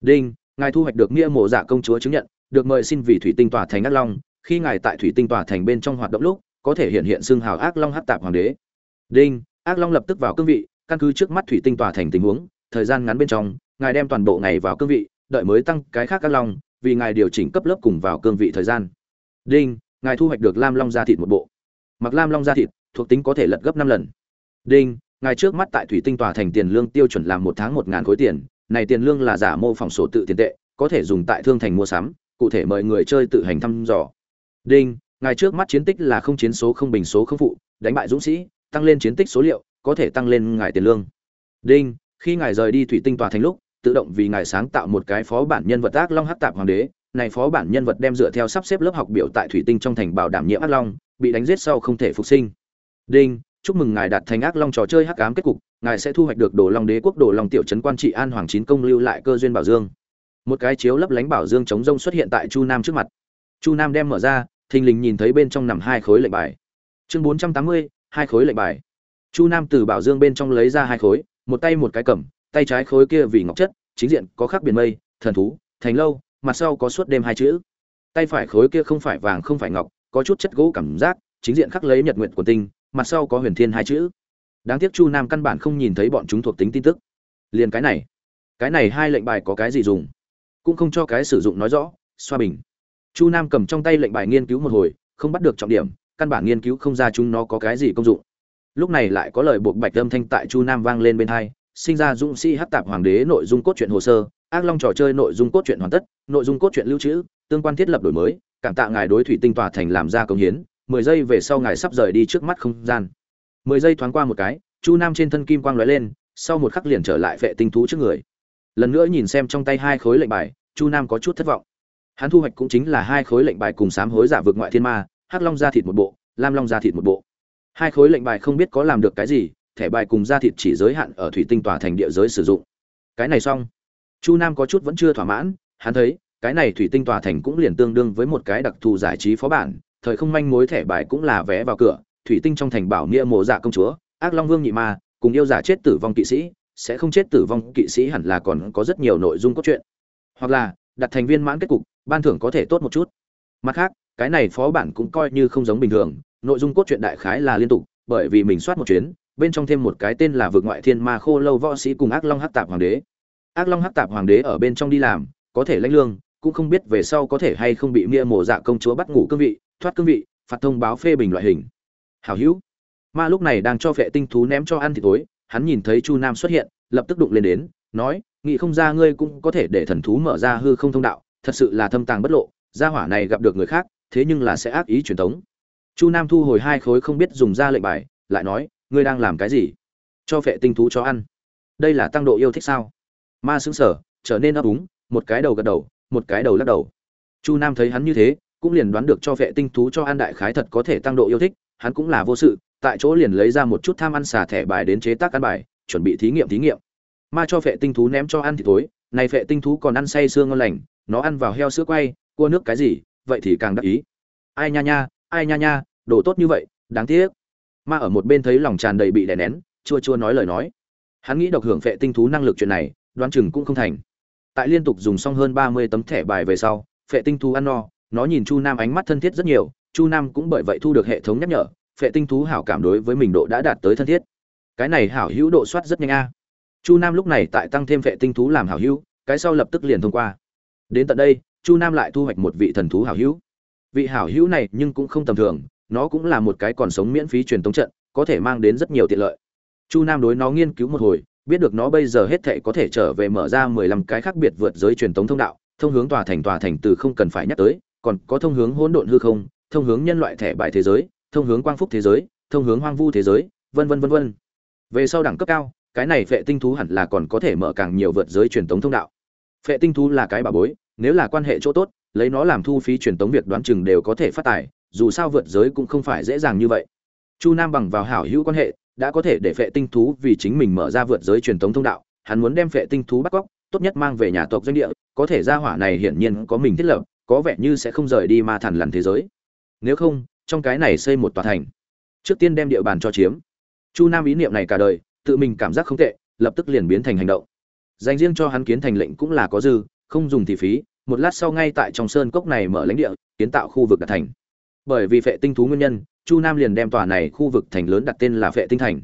Speaker 1: Đinh, ngài thu hoạch được nghĩa mộ dạ công chúa chứng nhận, được mời xin vì thủy tinh tòa thành ác long, khi ngài tại thủy tinh tòa thành bên trong hoạt động lúc có thể hiện hiện xương hào ác long hát tạp hoàng đế. Đinh, ác long lập tức vào cương vị, căn cứ trước mắt thủy tinh tòa thành tình huống, thời gian ngắn bên trong, ngài đem toàn bộ ngày vào cương vị, đợi mới tăng cái khác ác long, vì ngài điều chỉnh cấp lớp cùng vào cương vị thời gian. Đinh, ngài thu hoạch được lam long da thịt một bộ. Mặc lam long da thịt, thuộc tính có thể lật gấp năm lần. Đinh, ngài trước mắt tại thủy tinh tòa thành tiền lương tiêu chuẩn làm một tháng một ngàn khối tiền, này tiền lương là giả mô phỏng sổ tự tiền tệ, có thể dùng tại thương thành mua sắm, cụ thể mời người chơi tự hành thăm dò. Đinh ngài trước mắt chiến tích là không chiến số không bình số không phụ, đánh bại dũng sĩ, tăng lên chiến tích số liệu, có thể tăng lên ngài tiền lương. Đinh, khi ngài rời đi thủy tinh tòa thành lúc, tự động vì ngài sáng tạo một cái phó bản nhân vật ác long hắc tạp hoàng đế. Này phó bản nhân vật đem dựa theo sắp xếp lớp học biểu tại thủy tinh trong thành bảo đảm nhiệm ác long, bị đánh giết sau không thể phục sinh. Đinh, chúc mừng ngài đạt thành ác long trò chơi hắc ám kết cục, ngài sẽ thu hoạch được đồ long đế quốc đồ long tiểu trấn quan trị an hoàng chín công lưu lại cơ duyên bảo dương. Một cái chiếu lấp lánh bảo dương chống rông xuất hiện tại chu nam trước mặt. Chu nam đem mở ra thình lình nhìn thấy bên trong nằm hai khối lệnh bài. Chương bốn trăm tám mươi, hai khối lệnh bài. Chu nam từ bảo dương bên trong lấy ra hai khối, một tay một cái cầm, tay trái khối kia vì ngọc chất, chính diện có khắc biển mây, thần thú, thành lâu, mặt sau có suốt đêm hai chữ. Tay phải khối kia không phải vàng không phải ngọc, có chút chất gỗ cảm giác, chính diện khắc lấy nhật nguyện của tinh, mặt sau có huyền thiên hai chữ. Đáng tiếc chu nam căn bản không nhìn thấy bọn chúng thuộc tính tin tức. Liền cái này cái này hai lệnh bài có cái gì dùng? Cũng không cho cái sử dụng nói rõ, xoa bình chu nam cầm trong tay lệnh bài nghiên cứu một hồi, không bắt được trọng điểm, căn bản nghiên cứu không ra chúng nó có cái gì công dụng. Lúc này lại có lời buộc bạch âm thanh tại chu nam vang lên bên hai, sinh ra dũng sĩ hát tạp hoàng đế nội dung cốt truyện hồ sơ, ác long trò chơi nội dung cốt truyện hoàn tất, nội dung cốt truyện lưu trữ, tương quan thiết lập đổi mới, cảm tạ ngài đối thủy tinh tòa thành làm ra công hiến, mười giây về sau ngài sắp rời đi trước mắt không gian. Mười giây thoáng qua một cái, chu nam trên thân kim quang lóe lên, sau một khắc liền trở lại vệ tinh thú trước người. Lần nữa nhìn xem trong tay hai khối lệnh bài, chu nam có chút thất vọng hắn thu hoạch cũng chính là hai khối lệnh bài cùng sám hối giả vượt ngoại thiên ma, hắc long ra thịt một bộ, lam long ra thịt một bộ. Hai khối lệnh bài không biết có làm được cái gì, thẻ bài cùng ra thịt chỉ giới hạn ở thủy tinh tòa thành địa giới sử dụng. Cái này xong. Chu nam có chút vẫn chưa thỏa mãn, hắn thấy, cái này thủy tinh tòa thành cũng liền tương đương với một cái đặc thù giải trí phó bản, thời không manh mối thẻ bài cũng là vé vào cửa, thủy tinh trong thành bảo nghĩa mộ dạ công chúa, ác long vương nhị ma, cùng yêu giả chết tử vong kỵ sĩ, sẽ không chết tử vong kỵ sĩ hẳn là còn có rất nhiều nội dung cốt truyện. Hoặc là, đặt thành viên mãn kết cục ban thưởng có thể tốt một chút. Mặt khác, cái này phó bản cũng coi như không giống bình thường, nội dung cốt truyện đại khái là liên tục, bởi vì mình soát một chuyến, bên trong thêm một cái tên là vượt ngoại thiên ma khô lâu võ sĩ cùng ác long hắc tạp hoàng đế. Ác long hắc tạp hoàng đế ở bên trong đi làm, có thể lãnh lương, cũng không biết về sau có thể hay không bị mia mổ dạ công chúa bắt ngủ cương vị, thoát cương vị, phạt thông báo phê bình loại hình. Hảo hữu. Ma lúc này đang cho vệ tinh thú ném cho ăn thì tối, hắn nhìn thấy chu nam xuất hiện, lập tức đụng lên đến, nói nghĩ không ra ngươi cũng có thể để thần thú mở ra hư không thông đạo thật sự là thâm tàng bất lộ, gia hỏa này gặp được người khác, thế nhưng là sẽ ác ý truyền thống chu nam thu hồi hai khối không biết dùng ra lệnh bài, lại nói, ngươi đang làm cái gì? Cho phệ tinh thú cho ăn. Đây là tăng độ yêu thích sao? Ma xứng sở trở nên ấp úng, một cái đầu gật đầu, một cái đầu lắc đầu. Chu nam thấy hắn như thế, cũng liền đoán được cho phệ tinh thú cho ăn đại khái thật có thể tăng độ yêu thích, hắn cũng là vô sự, tại chỗ liền lấy ra một chút tham ăn xả thẻ bài đến chế tác ăn bài, chuẩn bị thí nghiệm thí nghiệm. Ma cho phệ tinh thú ném cho ăn thì tối này phệ tinh thú còn ăn say xương ngon lành nó ăn vào heo sữa quay, cua nước cái gì, vậy thì càng đắc ý. Ai nha nha, ai nha nha, đồ tốt như vậy, đáng tiếc. Ma ở một bên thấy lòng tràn đầy bị đè nén, chua chua nói lời nói. Hắn nghĩ độc hưởng phệ tinh thú năng lực chuyện này, đoán chừng cũng không thành. Tại liên tục dùng xong hơn ba mươi tấm thẻ bài về sau, phệ tinh thú ăn no, nó nhìn chu nam ánh mắt thân thiết rất nhiều, chu nam cũng bởi vậy thu được hệ thống nhắc nhở, phệ tinh thú hảo cảm đối với mình độ đã đạt tới thân thiết. Cái này hảo hữu độ soát rất nhanh a. Chu nam lúc này tại tăng thêm phệ tinh thú làm hảo hữu, cái sau lập tức liền thông qua đến tận đây, chu nam lại thu hoạch một vị thần thú hảo hữu. Vị hảo hữu này nhưng cũng không tầm thường, nó cũng là một cái còn sống miễn phí truyền tống trận, có thể mang đến rất nhiều tiện lợi. Chu nam đối nó nghiên cứu một hồi, biết được nó bây giờ hết thệ có thể trở về mở ra mười lăm cái khác biệt vượt giới truyền tống thông đạo, thông hướng tòa thành tòa thành từ không cần phải nhắc tới, còn có thông hướng hỗn độn hư không, thông hướng nhân loại thẻ bài thế giới, thông hướng quang phúc thế giới, thông hướng hoang vu thế giới, vân vân vân vân. Về sau đẳng cấp cao, cái này vệ tinh thú hẳn là còn có thể mở càng nhiều vượt giới truyền tống thông đạo phệ tinh thú là cái bà bối, nếu là quan hệ chỗ tốt, lấy nó làm thu phí truyền tống việc đoán chừng đều có thể phát tài, dù sao vượt giới cũng không phải dễ dàng như vậy. Chu nam bằng vào hảo hữu quan hệ, đã có thể để phệ tinh thú vì chính mình mở ra vượt giới truyền tống thông đạo, hắn muốn đem phệ tinh thú bắt cóc, tốt nhất mang về nhà tộc doanh địa, có thể ra hỏa này hiển nhiên có mình thiết lập, có vẻ như sẽ không rời đi ma thần lằn thế giới. Nếu không, trong cái này xây một tòa thành, trước tiên đem địa bàn cho chiếm. Chu nam ý niệm này cả đời, tự mình cảm giác không tệ, lập tức liền biến thành hành động dành riêng cho hắn kiến thành lệnh cũng là có dư, không dùng thì phí, một lát sau ngay tại trong sơn cốc này mở lãnh địa, kiến tạo khu vực đặt thành. Bởi vì phệ tinh thú nguyên nhân, chu nam liền đem tòa này khu vực thành lớn đặt tên là phệ tinh thành.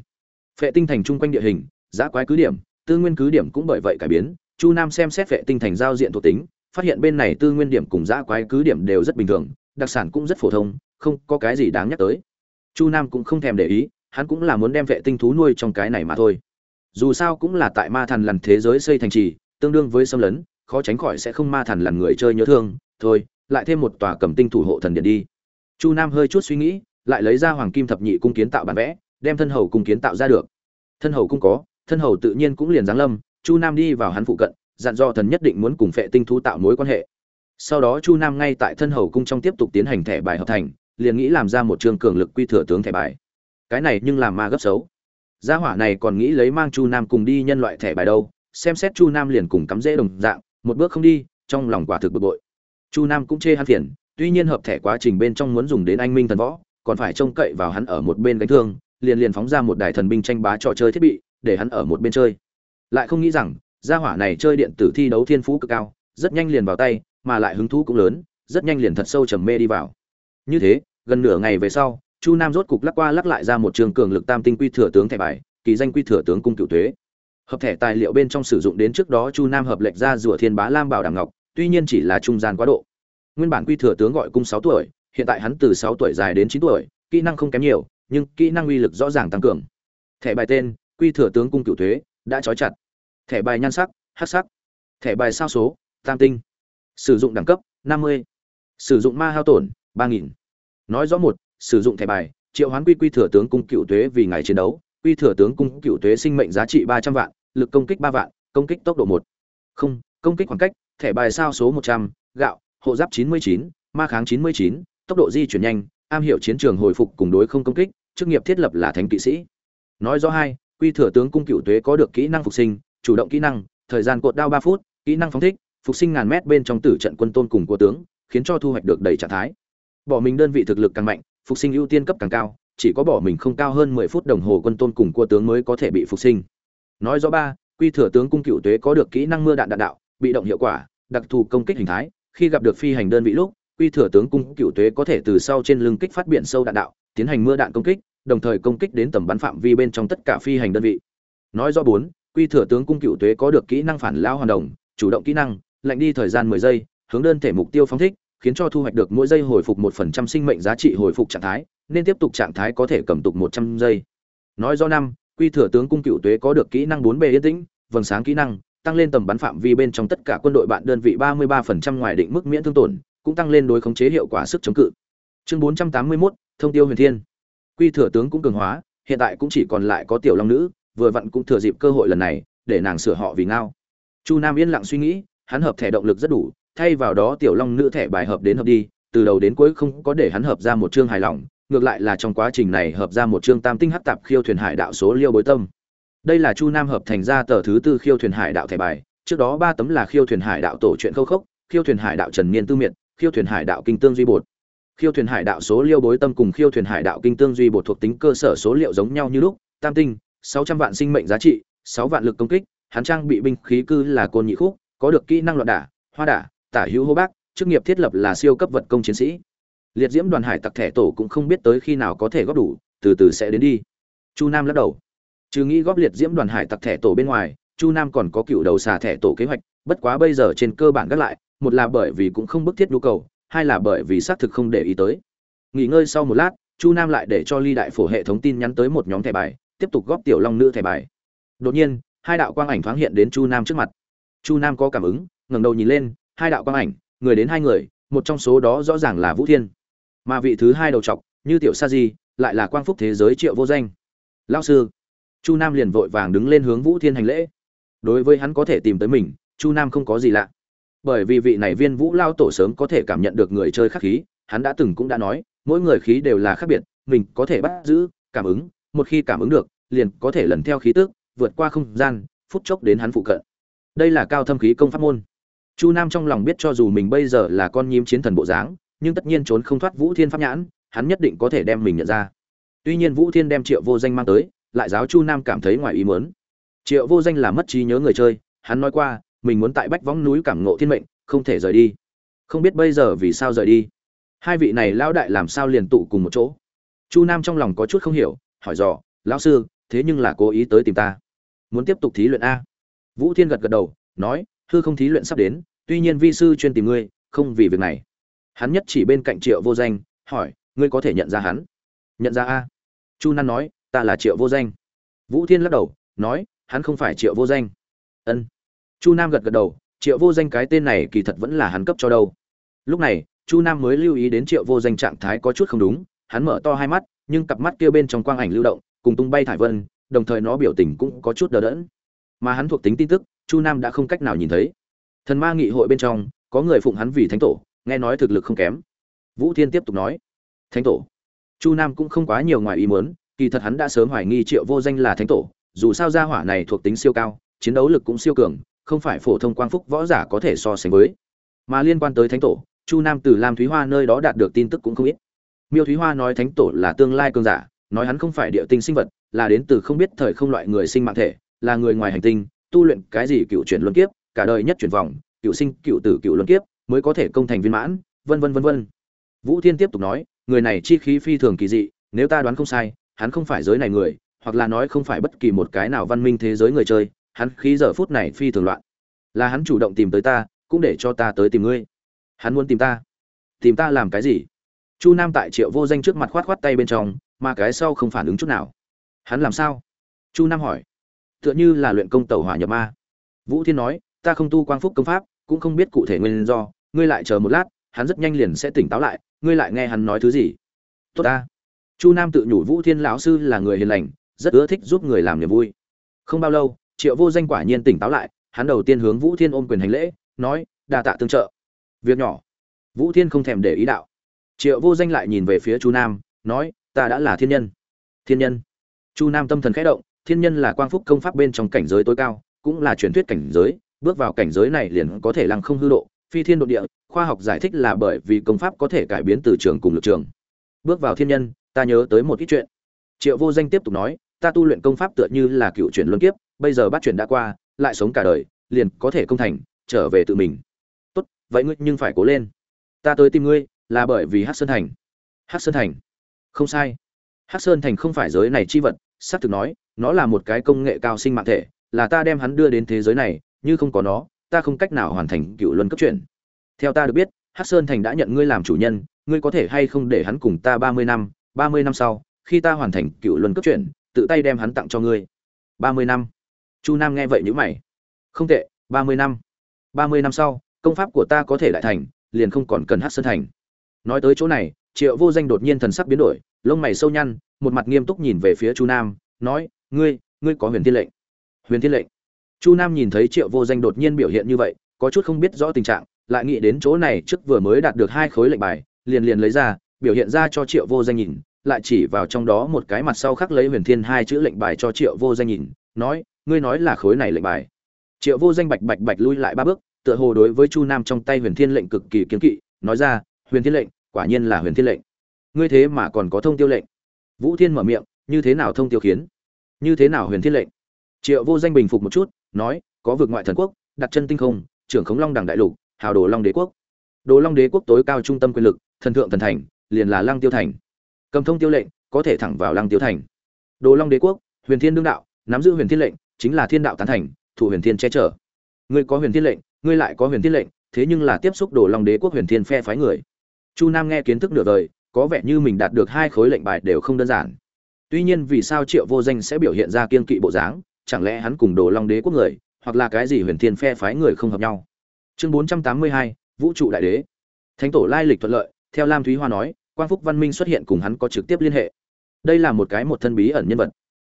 Speaker 1: Phệ tinh thành chung quanh địa hình giã quái cứ điểm, tư nguyên cứ điểm cũng bởi vậy cải biến, chu nam xem xét phệ tinh thành giao diện thuộc tính, phát hiện bên này tư nguyên điểm cùng giã quái cứ điểm đều rất bình thường, đặc sản cũng rất phổ thông, không có cái gì đáng nhắc tới. Chu nam cũng không thèm để ý, hắn cũng là muốn đem vệ tinh thú nuôi trong cái này mà thôi dù sao cũng là tại ma thần lần thế giới xây thành trì, tương đương với xâm lấn, khó tránh khỏi sẽ không ma thần lần người chơi nhớ thương. Thôi, lại thêm một tòa cầm tinh thủ hộ thần điện đi. Chu nam hơi chút suy nghĩ, lại lấy ra hoàng kim thập nhị cung kiến tạo bản vẽ, đem thân hầu cung kiến tạo ra được. Thân hầu cung có, thân hầu tự nhiên cũng liền giáng lâm, chu nam đi vào hắn phụ cận, dặn dò thần nhất định muốn cùng phệ tinh thú tạo mối quan hệ. Sau đó chu nam ngay tại thân hầu cung trong tiếp tục tiến hành thẻ bài hợp thành, liền nghĩ làm ra một trường cường lực quy thừa tướng thẻ bài. Cái này nhưng làm ma gấp xấu gia hỏa này còn nghĩ lấy mang chu nam cùng đi nhân loại thẻ bài đâu, xem xét chu nam liền cùng cắm dễ đồng dạng, một bước không đi, trong lòng quả thực bực bội. Chu nam cũng chê hắn phiền, tuy nhiên hợp thẻ quá trình bên trong muốn dùng đến anh minh thần võ, còn phải trông cậy vào hắn ở một bên gánh thương, liền liền phóng ra một đài thần binh tranh bá trò chơi thiết bị, để hắn ở một bên chơi. Lại không nghĩ rằng, gia hỏa này chơi điện tử thi đấu thiên phú cực cao, rất nhanh liền vào tay, mà lại hứng thú cũng lớn, rất nhanh liền thật sâu trầm mê đi vào. Như thế, gần nửa ngày về sau chu nam rốt cục lắc qua lắc lại ra một trường cường lực tam tinh quy thừa tướng thẻ bài, kỳ danh quy thừa tướng cung cựu thuế. Hợp thẻ tài liệu bên trong sử dụng đến trước đó chu nam hợp lệnh ra rủa thiên bá lam bảo đằng ngọc, tuy nhiên chỉ là trung gian quá độ. Nguyên bản quy thừa tướng gọi cung sáu tuổi, hiện tại hắn từ sáu tuổi dài đến chín tuổi, kỹ năng không kém nhiều, nhưng kỹ năng uy lực rõ ràng tăng cường. Thẻ bài tên, quy thừa tướng cung cựu thuế, đã trói chặt. Thẻ bài nhan sắc hát sắc. Thẻ bài sao số, tam tinh. Sử dụng đẳng cấp 50. sử dụng ma hao tổn, ba nghìn. Nói rõ một sử dụng thẻ bài triệu hoán quy quy thừa tướng cung cựu tuế vì ngày chiến đấu. Quy thừa tướng cung cựu tuế sinh mệnh giá trị 300 vạn lực công kích ba vạn công kích tốc độ một. Không công kích khoảng cách thẻ bài sao số 100, gạo hộ giáp 99, ma kháng 99, tốc độ di chuyển nhanh am hiểu chiến trường hồi phục cùng đối không công kích chức nghiệp thiết lập là thánh kỵ sĩ. Nói rõ hai quy thừa tướng cung cựu tuế có được kỹ năng phục sinh chủ động kỹ năng thời gian cột đao ba phút kỹ năng phóng thích phục sinh ngàn mét bên trong tử trận quân tôn cùng của tướng khiến cho thu hoạch được đầy trạng thái. Bỏ mình đơn vị thực lực càng mạnh phục sinh ưu tiên cấp càng cao chỉ có bỏ mình không cao hơn mười phút đồng hồ quân tôn cùng cua tướng mới có thể bị phục sinh. Nói rõ ba quy thừa tướng cung cựu tuế có được kỹ năng mưa đạn đạn đạo bị động hiệu quả đặc thù công kích hình thái khi gặp được phi hành đơn vị lúc quy thừa tướng cung cựu tuế có thể từ sau trên lưng kích phát biển sâu đạn đạo tiến hành mưa đạn công kích đồng thời công kích đến tầm bắn phạm vi bên trong tất cả phi hành đơn vị. Nói rõ bốn quy thừa tướng cung cựu tuế có được kỹ năng phản lao hoàn đồng chủ động kỹ năng lạnh đi thời gian 10 giây, hướng đơn thể mục tiêu phóng thích, khiến cho thu hoạch được mỗi giây hồi phục một phần trăm sinh mệnh giá trị hồi phục trạng thái, nên tiếp tục trạng thái có thể cầm tục 100 giây. Nói do năm, quy thừa tướng cung cựu tuế có được kỹ năng bốn bề yên tĩnh, vầng sáng kỹ năng, tăng lên tầm bắn phạm vi bên trong tất cả quân đội bạn đơn vị 33% ngoài định mức miễn thương tổn, cũng tăng lên đối khống chế hiệu quả sức chống cự. Chương 481, Thông tiêu huyền thiên. Quy thừa tướng cũng cường hóa, hiện tại cũng chỉ còn lại có tiểu long nữ, vừa vặn cũng thừa dịp cơ hội lần này, để nàng sửa họ vì ngao. Chu Nam yên lặng suy nghĩ, hắn hợp thẻ động lực rất đủ, thay vào đó tiểu long nữ thẻ bài hợp đến hợp đi, từ đầu đến cuối không có để hắn hợp ra một chương hài lòng, ngược lại là trong quá trình này hợp ra một chương tam tinh hắc tạp khiêu thuyền hải đạo số liêu bối tâm. Đây là Chu Nam hợp thành ra tờ thứ tư khiêu thuyền hải đạo thẻ bài, trước đó ba tấm là khiêu thuyền hải đạo tổ truyện khâu khốc, khiêu thuyền hải đạo Trần Niên Tư Miệt, khiêu thuyền hải đạo Kinh Tương Duy Bột. Khiêu thuyền hải đạo số liêu bối tâm cùng khiêu thuyền hải đạo Kinh Tương Duy Bột thuộc tính cơ sở số liệu giống nhau như lúc, tam tinh, 600 vạn sinh mệnh giá trị, sáu vạn lực công kích, hắn trang bị binh khí cư là côn nhị khúc, có được kỹ năng loạn đả hoa đả tả hữu hô bác, chức nghiệp thiết lập là siêu cấp vật công chiến sĩ. Liệt diễm đoàn hải tặc thẻ tổ cũng không biết tới khi nào có thể góp đủ, từ từ sẽ đến đi. Chu nam lắc đầu. Trừ nghĩ góp liệt diễm đoàn hải tặc thẻ tổ bên ngoài, chu nam còn có cựu đầu xà thẻ tổ kế hoạch, bất quá bây giờ trên cơ bản gác lại, một là bởi vì cũng không bức thiết nhu cầu, hai là bởi vì xác thực không để ý tới. Nghỉ ngơi sau một lát, chu nam lại để cho ly đại phổ hệ thống tin nhắn tới một nhóm thẻ bài, tiếp tục góp tiểu long nữ thẻ bài. Đột nhiên, hai đạo quang ảnh thoáng hiện đến chu nam trước mặt. Chu nam có cảm ứng, ngẩng đầu nhìn lên hai đạo quang ảnh, người đến hai người, một trong số đó rõ ràng là vũ thiên. Mà vị thứ hai đầu trọc như tiểu sa di, lại là quang phúc thế giới triệu vô danh. Lao sư, chu nam liền vội vàng đứng lên hướng vũ thiên hành lễ. Đối với hắn có thể tìm tới mình, chu nam không có gì lạ. Bởi vì vị này viên vũ lao tổ sớm có thể cảm nhận được người chơi khắc khí, hắn đã từng cũng đã nói, mỗi người khí đều là khác biệt, mình có thể bắt giữ, cảm ứng, một khi cảm ứng được, liền có thể lần theo khí tức, vượt qua không gian, phút chốc đến hắn phụ cận. Đây là cao thâm khí công pháp môn chu nam trong lòng biết cho dù mình bây giờ là con nhím chiến thần bộ dáng nhưng tất nhiên trốn không thoát vũ thiên pháp nhãn hắn nhất định có thể đem mình nhận ra. Tuy nhiên vũ thiên đem triệu vô danh mang tới lại giáo chu nam cảm thấy ngoài ý muốn. Triệu vô danh là mất trí nhớ người chơi hắn nói qua mình muốn tại bách võng núi cảm ngộ thiên mệnh không thể rời đi. Không biết bây giờ vì sao rời đi. Hai vị này lão đại làm sao liền tụ cùng một chỗ? Chu nam trong lòng có chút không hiểu hỏi dò lão sư thế nhưng là cố ý tới tìm ta. Muốn tiếp tục thí luyện a? Vũ Thiên gật gật đầu, nói, hư không thí luyện sắp đến, tuy nhiên vi sư chuyên tìm ngươi, không vì việc này. Hắn nhất chỉ bên cạnh Triệu Vô Danh, hỏi, ngươi có thể nhận ra hắn? Nhận ra a? Chu Năn nói, ta là Triệu Vô Danh. Vũ Thiên lắc đầu, nói, hắn không phải Triệu Vô Danh. Ân. Chu Nam gật gật đầu, Triệu Vô Danh cái tên này kỳ thật vẫn là hắn cấp cho đâu. Lúc này, Chu Nam mới lưu ý đến Triệu Vô Danh trạng thái có chút không đúng, hắn mở to hai mắt, nhưng cặp mắt kia bên trong quang ảnh lưu động, cùng tung bay thải vân, đồng thời nó biểu tình cũng có chút đờ đẫn mà hắn thuộc tính tin tức chu nam đã không cách nào nhìn thấy. Thần ma nghị hội bên trong, có người phụng hắn vì thánh tổ, nghe nói thực lực không kém. Vũ thiên tiếp tục nói, thánh tổ? Chu nam cũng không quá nhiều ngoài ý muốn, kỳ thật hắn đã sớm hoài nghi triệu vô danh là thánh tổ, dù sao gia hỏa này thuộc tính siêu cao, chiến đấu lực cũng siêu cường, không phải phổ thông quang phúc võ giả có thể so sánh với. Mà liên quan tới thánh tổ, chu nam từ lam thúy hoa nơi đó đạt được tin tức cũng không ít. Miêu thúy hoa nói thánh tổ là tương lai cường giả, nói hắn không phải địa tinh sinh vật, là đến từ không biết thời không loại người sinh mạng thể, là người ngoài hành tinh tu luyện cái gì cựu chuyển luân kiếp, cả đời nhất chuyển vòng, cựu sinh, cựu tử, cựu luân kiếp, mới có thể công thành viên mãn, vân vân vân vân. Vũ thiên tiếp tục nói, người này chi khí phi thường kỳ dị, nếu ta đoán không sai, hắn không phải giới này người, hoặc là nói không phải bất kỳ một cái nào văn minh thế giới người chơi, hắn khí giờ phút này phi thường loạn. Là hắn chủ động tìm tới ta, cũng để cho ta tới tìm ngươi. Hắn muốn tìm ta. Tìm ta làm cái gì? Chu nam tại triệu vô danh trước mặt khoát khoát tay bên trong, mà cái sau không phản ứng chút nào. Hắn làm sao? Chu nam hỏi tựa như là luyện công tẩu hỏa nhập ma. Vũ thiên nói, ta không tu quang phúc công pháp, cũng không biết cụ thể nguyên do, ngươi lại chờ một lát, hắn rất nhanh liền sẽ tỉnh táo lại, ngươi lại nghe hắn nói thứ gì. Tốt ta. Chu nam tự nhủ vũ thiên lão sư là người hiền lành, rất ưa thích giúp người làm niềm vui. Không bao lâu, triệu vô danh quả nhiên tỉnh táo lại, hắn đầu tiên hướng vũ thiên ôm quyền hành lễ, nói, đa tạ tương trợ. Việc nhỏ. Vũ thiên không thèm để ý đạo. Triệu vô danh lại nhìn về phía chu nam, nói, ta đã là thiên nhân. Thiên nhân? Chu nam tâm thần khẽ động thiên nhân là quang phúc công pháp bên trong cảnh giới tối cao, cũng là truyền thuyết cảnh giới, bước vào cảnh giới này liền có thể lăng không hư độ, phi thiên độ địa, khoa học giải thích là bởi vì công pháp có thể cải biến từ trường cùng lực trường. Bước vào thiên nhân, ta nhớ tới một ít chuyện. Triệu vô danh tiếp tục nói, ta tu luyện công pháp tựa như là cựu chuyển luân kiếp, bây giờ bắt chuyển đã qua, lại sống cả đời, liền có thể công thành, trở về tự mình. Tốt, vậy ngươi nhưng phải cố lên. Ta tới tìm ngươi, là bởi vì hắc sơn thành. Hắc sơn thành. Không sai. Hắc sơn thành không phải giới này chi vật sát thực nói nó là một cái công nghệ cao sinh mạng thể, là ta đem hắn đưa đến thế giới này, như không có nó, ta không cách nào hoàn thành cựu luân cấp chuyển. Theo ta được biết, hắc sơn thành đã nhận ngươi làm chủ nhân, ngươi có thể hay không để hắn cùng ta ba mươi năm, ba mươi năm sau, khi ta hoàn thành cựu luân cấp chuyển, tự tay đem hắn tặng cho ngươi. ba mươi năm. Chu nam nghe vậy nhữ mày. Không tệ, ba mươi năm. ba mươi năm sau, công pháp của ta có thể lại thành, liền không còn cần hát sơn thành. Nói tới chỗ này, triệu vô danh đột nhiên thần sắc biến đổi, lông mày sâu nhăn, một mặt nghiêm túc nhìn về phía chu nam, nói ngươi ngươi có huyền thiên lệnh. Huyền thiên lệnh? Chu nam nhìn thấy triệu vô danh đột nhiên biểu hiện như vậy, có chút không biết rõ tình trạng, lại nghĩ đến chỗ này trước vừa mới đạt được hai khối lệnh bài, liền liền lấy ra, biểu hiện ra cho triệu vô danh nhìn, lại chỉ vào trong đó một cái mặt sau khắc lấy huyền thiên hai chữ lệnh bài cho triệu vô danh nhìn, nói, ngươi nói là khối này lệnh bài. Triệu vô danh bạch bạch bạch lui lại ba bước, tựa hồ đối với chu nam trong tay huyền thiên lệnh cực kỳ kiếm kỵ, nói ra, huyền thiên lệnh, quả nhiên là huyền thiên lệnh. Ngươi thế mà còn có thông tiêu lệnh. Vũ thiên mở miệng, như thế nào thông tiêu khiến? Như thế nào huyền thiên lệnh? Triệu vô danh bình phục một chút, nói, có vực ngoại thần quốc, đặt chân tinh không, trưởng khống long đẳng đại lục, hào đồ long đế quốc. Đồ long đế quốc tối cao trung tâm quyền lực, thần thượng thần thành, liền là lăng tiêu thành. Cầm thông tiêu lệnh, có thể thẳng vào lăng tiêu thành. Đồ long đế quốc, huyền thiên đương đạo, nắm giữ huyền thiên lệnh, chính là thiên đạo tán thành, thủ huyền thiên che chở. Ngươi có huyền thiên lệnh, ngươi lại có huyền thiên lệnh, thế nhưng là tiếp xúc đồ long đế quốc huyền thiên phe phái người. Chu nam nghe kiến thức nửa đời, có vẻ như mình đạt được hai khối lệnh bài đều không đơn giản tuy nhiên vì sao triệu vô danh sẽ biểu hiện ra kiên kỵ bộ dáng, chẳng lẽ hắn cùng đồ long đế quốc người, hoặc là cái gì huyền thiên phe phái người không hợp nhau? Chương bốn trăm tám mươi hai, vũ trụ đại đế. Thánh tổ lai lịch thuận lợi, theo lam thúy hoa nói, quang phúc văn minh xuất hiện cùng hắn có trực tiếp liên hệ. Đây là một cái một thân bí ẩn nhân vật.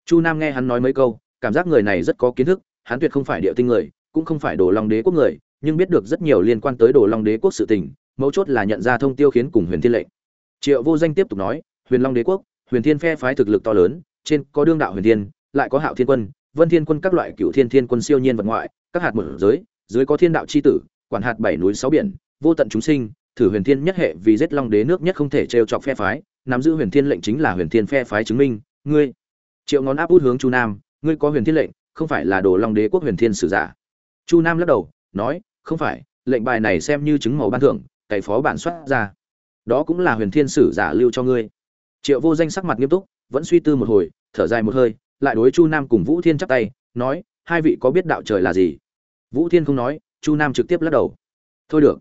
Speaker 1: Chu nam nghe hắn nói mấy câu, cảm giác người này rất có kiến thức, hắn tuyệt không phải địa tinh người, cũng không phải đồ long đế quốc người, nhưng biết được rất nhiều liên quan tới đồ long đế quốc sự tình, mấu chốt là nhận ra thông tiêu khiến cùng huyền thiên lệnh. Triệu vô danh tiếp tục nói, huyền long đế quốc huyền thiên phe phái thực lực to lớn, trên có đương đạo huyền thiên, lại có hạo thiên quân, vân thiên quân các loại cựu thiên thiên quân siêu nhiên vật ngoại, các hạt mở giới, dưới có thiên đạo c h i tử, quản hạt bảy núi sáu biển, vô tận chúng sinh, thử huyền thiên nhất hệ vì giết long đế nước nhất không thể trêu chọc phe phái, nắm giữ huyền thiên lệnh chính là huyền thiên phe phái chứng minh, ngươi, triệu ngón áp út hướng chu nam, ngươi có huyền thiên lệnh, không phải là đồ long đế quốc huyền thiên sử giả. Chu nam lắc đầu, nói, không phải, lệnh bài này xem như chứng màu ban thưởng cày phó bản soát ra. Đó cũng là huyền thiên sử giả lưu cho ngươi triệu vô danh sắc mặt nghiêm túc, vẫn suy tư một hồi, thở dài một hơi, lại đối chu nam cùng vũ thiên chắp tay, nói, hai vị có biết đạo trời là gì? Vũ thiên không nói, chu nam trực tiếp lắc đầu. Thôi được,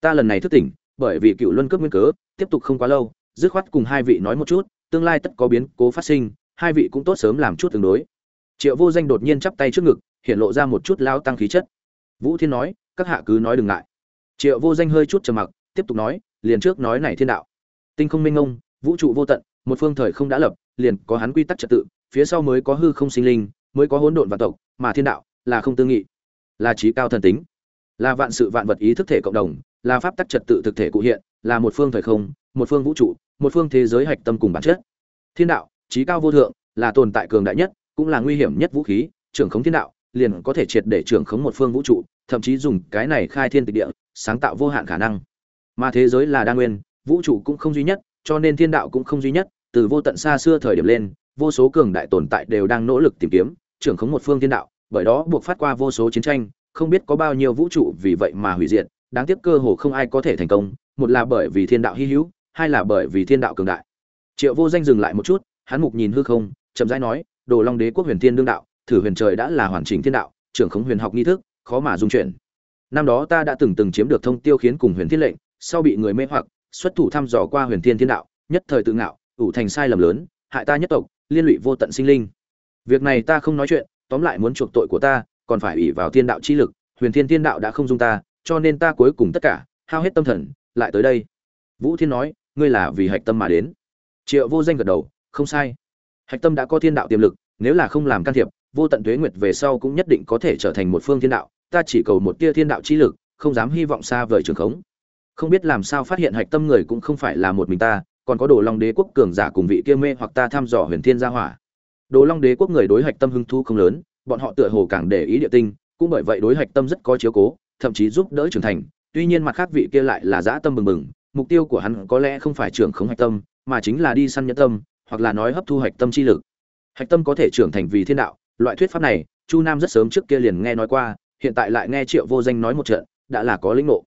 Speaker 1: ta lần này thức tỉnh, bởi vì cựu luân cướp nguyên cớ, tiếp tục không quá lâu, dứt khoát cùng hai vị nói một chút, tương lai tất có biến cố phát sinh, hai vị cũng tốt sớm làm chút tương đối. Triệu vô danh đột nhiên chắp tay trước ngực hiện lộ ra một chút lao tăng khí chất. Vũ thiên nói, các hạ cứ nói đừng ngại. Triệu vô danh hơi chút trầm mặc, tiếp tục nói, liền trước nói này thiên đạo. Tinh không minh ông vũ trụ vô tận, một phương thời không đã lập, liền có hắn quy tắc trật tự, phía sau mới có hư không sinh linh, mới có hỗn độn và tộc, mà thiên đạo là không tương nghị, là trí cao thần tính, là vạn sự vạn vật ý thức thể cộng đồng, là pháp tắc trật tự thực thể cụ hiện, là một phương thời không, một phương vũ trụ, một phương thế giới hạch tâm cùng bản chất. Thiên đạo, trí cao vô thượng, là tồn tại cường đại nhất, cũng là nguy hiểm nhất vũ khí, trưởng khống thiên đạo, liền có thể triệt để trưởng khống một phương vũ trụ, thậm chí dùng cái này khai thiên tịch địa, sáng tạo vô hạn khả năng. Mà thế giới là đa nguyên, vũ trụ cũng không duy nhất cho nên thiên đạo cũng không duy nhất, từ vô tận xa xưa thời điểm lên, vô số cường đại tồn tại đều đang nỗ lực tìm kiếm, trưởng khống một phương thiên đạo, bởi đó buộc phát qua vô số chiến tranh, không biết có bao nhiêu vũ trụ vì vậy mà hủy diệt, đáng tiếc cơ hồ không ai có thể thành công, một là bởi vì thiên đạo hy hữu, hai là bởi vì thiên đạo cường đại. Triệu vô danh dừng lại một chút, hắn mục nhìn hư không, chậm rãi nói, đồ long đế quốc huyền thiên đương đạo, thử huyền trời đã là hoàn chỉnh thiên đạo, trưởng khống huyền học nghi thức, khó mà dung chuyển. Năm đó ta đã từng từng chiếm được thông tiêu khiến cùng huyền thiên lệnh, sau bị người mê hoặc xuất thủ thăm dò qua huyền thiên thiên đạo, nhất thời tự ngạo, ủ thành sai lầm lớn, hại ta nhất tộc, liên lụy vô tận sinh linh. Việc này ta không nói chuyện, tóm lại muốn chuộc tội của ta, còn phải ủy vào thiên đạo chi lực, huyền thiên thiên đạo đã không dung ta, cho nên ta cuối cùng tất cả, hao hết tâm thần, lại tới đây. Vũ thiên nói, ngươi là vì hạch tâm mà đến. Triệu vô danh gật đầu, không sai. Hạch tâm đã có thiên đạo tiềm lực, nếu là không làm can thiệp, vô tận tuế nguyệt về sau cũng nhất định có thể trở thành một phương thiên đạo, ta chỉ cầu một tia thiên đạo chi lực, không dám hy vọng xa vời trường khống không biết làm sao phát hiện hạch tâm người cũng không phải là một mình ta, còn có đồ long đế quốc cường giả cùng vị kia mê hoặc ta thăm dò huyền thiên gia hỏa. Đồ long đế quốc người đối hạch tâm hưng thu không lớn, bọn họ tựa hồ càng để ý địa tinh, cũng bởi vậy đối hạch tâm rất có chiếu cố, thậm chí giúp đỡ trưởng thành. Tuy nhiên mặt khác vị kia lại là dã tâm bừng bừng, mục tiêu của hắn có lẽ không phải trưởng khống hạch tâm, mà chính là đi săn nhẫn tâm, hoặc là nói hấp thu hạch tâm chi lực. Hạch tâm có thể trưởng thành vì thiên đạo, loại thuyết pháp này, chu nam rất sớm trước kia liền nghe nói qua, hiện tại lại nghe triệu vô danh nói một trận, đã là có lĩnh ngộ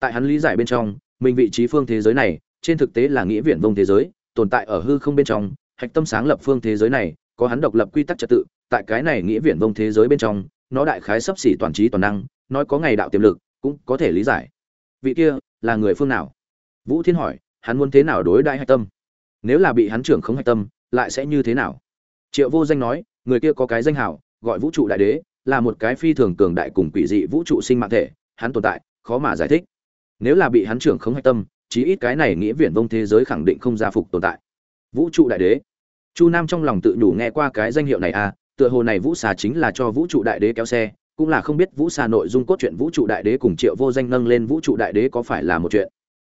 Speaker 1: tại hắn lý giải bên trong, mình vị trí phương thế giới này, trên thực tế là nghĩa viễn vông thế giới, tồn tại ở hư không bên trong, hạch tâm sáng lập phương thế giới này, có hắn độc lập quy tắc trật tự, tại cái này nghĩa viễn vông thế giới bên trong, nó đại khái sấp xỉ toàn trí toàn năng, nói có ngày đạo tiềm lực, cũng có thể lý giải. Vị kia, là người phương nào? Vũ thiên hỏi, hắn muốn thế nào đối đại hạch tâm? Nếu là bị hắn trưởng không hạch tâm, lại sẽ như thế nào? Triệu vô danh nói, người kia có cái danh hào gọi vũ trụ đại đế, là một cái phi thường cường đại cùng quỷ dị vũ trụ sinh mạng thể, hắn tồn tại, khó mà giải thích nếu là bị hắn trưởng không hạch tâm, chí ít cái này nghĩa viễn vông thế giới khẳng định không gia phục tồn tại. Vũ trụ đại đế. Chu nam trong lòng tự đủ nghe qua cái danh hiệu này à tựa hồ này vũ xà chính là cho vũ trụ đại đế kéo xe, cũng là không biết vũ xà nội dung cốt truyện vũ trụ đại đế cùng triệu vô danh nâng lên vũ trụ đại đế có phải là một chuyện.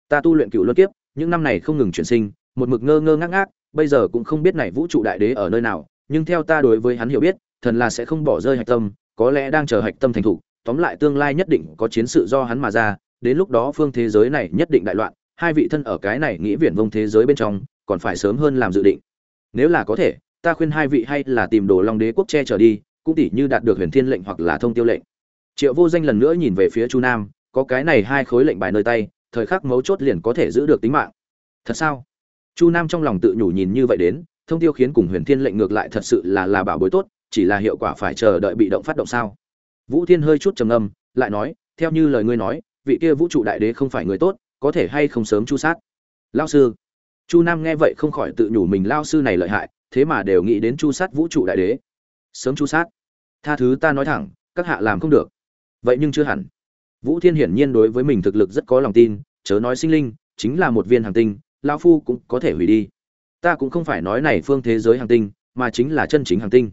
Speaker 1: Ta tu luyện cựu luân kiếp, những năm này không ngừng chuyển sinh, một mực ngơ ngơ ngác ngác, bây giờ cũng không biết này vũ trụ đại đế ở nơi nào, nhưng theo ta đối với hắn hiểu biết, thần là sẽ không bỏ rơi hạch tâm, có lẽ đang chờ hạch tâm thành thủ, tóm lại tương lai nhất định có chiến sự do hắn mà ra đến lúc đó phương thế giới này nhất định đại loạn, hai vị thân ở cái này nghĩ viển vông thế giới bên trong, còn phải sớm hơn làm dự định. Nếu là có thể, ta khuyên hai vị hay là tìm đồ long đế quốc che trở đi, cũng tỉ như đạt được huyền thiên lệnh hoặc là thông tiêu lệnh. Triệu vô danh lần nữa nhìn về phía chu nam, có cái này hai khối lệnh bài nơi tay, thời khắc mấu chốt liền có thể giữ được tính mạng. Thật sao? Chu nam trong lòng tự nhủ nhìn như vậy đến, thông tiêu khiến cùng huyền thiên lệnh ngược lại thật sự là là bảo bối tốt, chỉ là hiệu quả phải chờ đợi bị động phát động sao? Vũ thiên hơi chút trầm âm lại nói, theo như lời ngươi nói vị kia vũ trụ đại đế không phải người tốt, có thể hay không sớm chu sát? Lao sư, chu nam nghe vậy không khỏi tự nhủ mình lao sư này lợi hại, thế mà đều nghĩ đến chu sát vũ trụ đại đế. Sớm chu sát? Tha thứ ta nói thẳng, các hạ làm không được. Vậy nhưng chưa hẳn. Vũ thiên hiển nhiên đối với mình thực lực rất có lòng tin, chớ nói sinh linh, chính là một viên hàng tinh lao phu cũng có thể hủy đi. Ta cũng không phải nói này phương thế giới hàng tinh, mà chính là chân chính hàng tinh.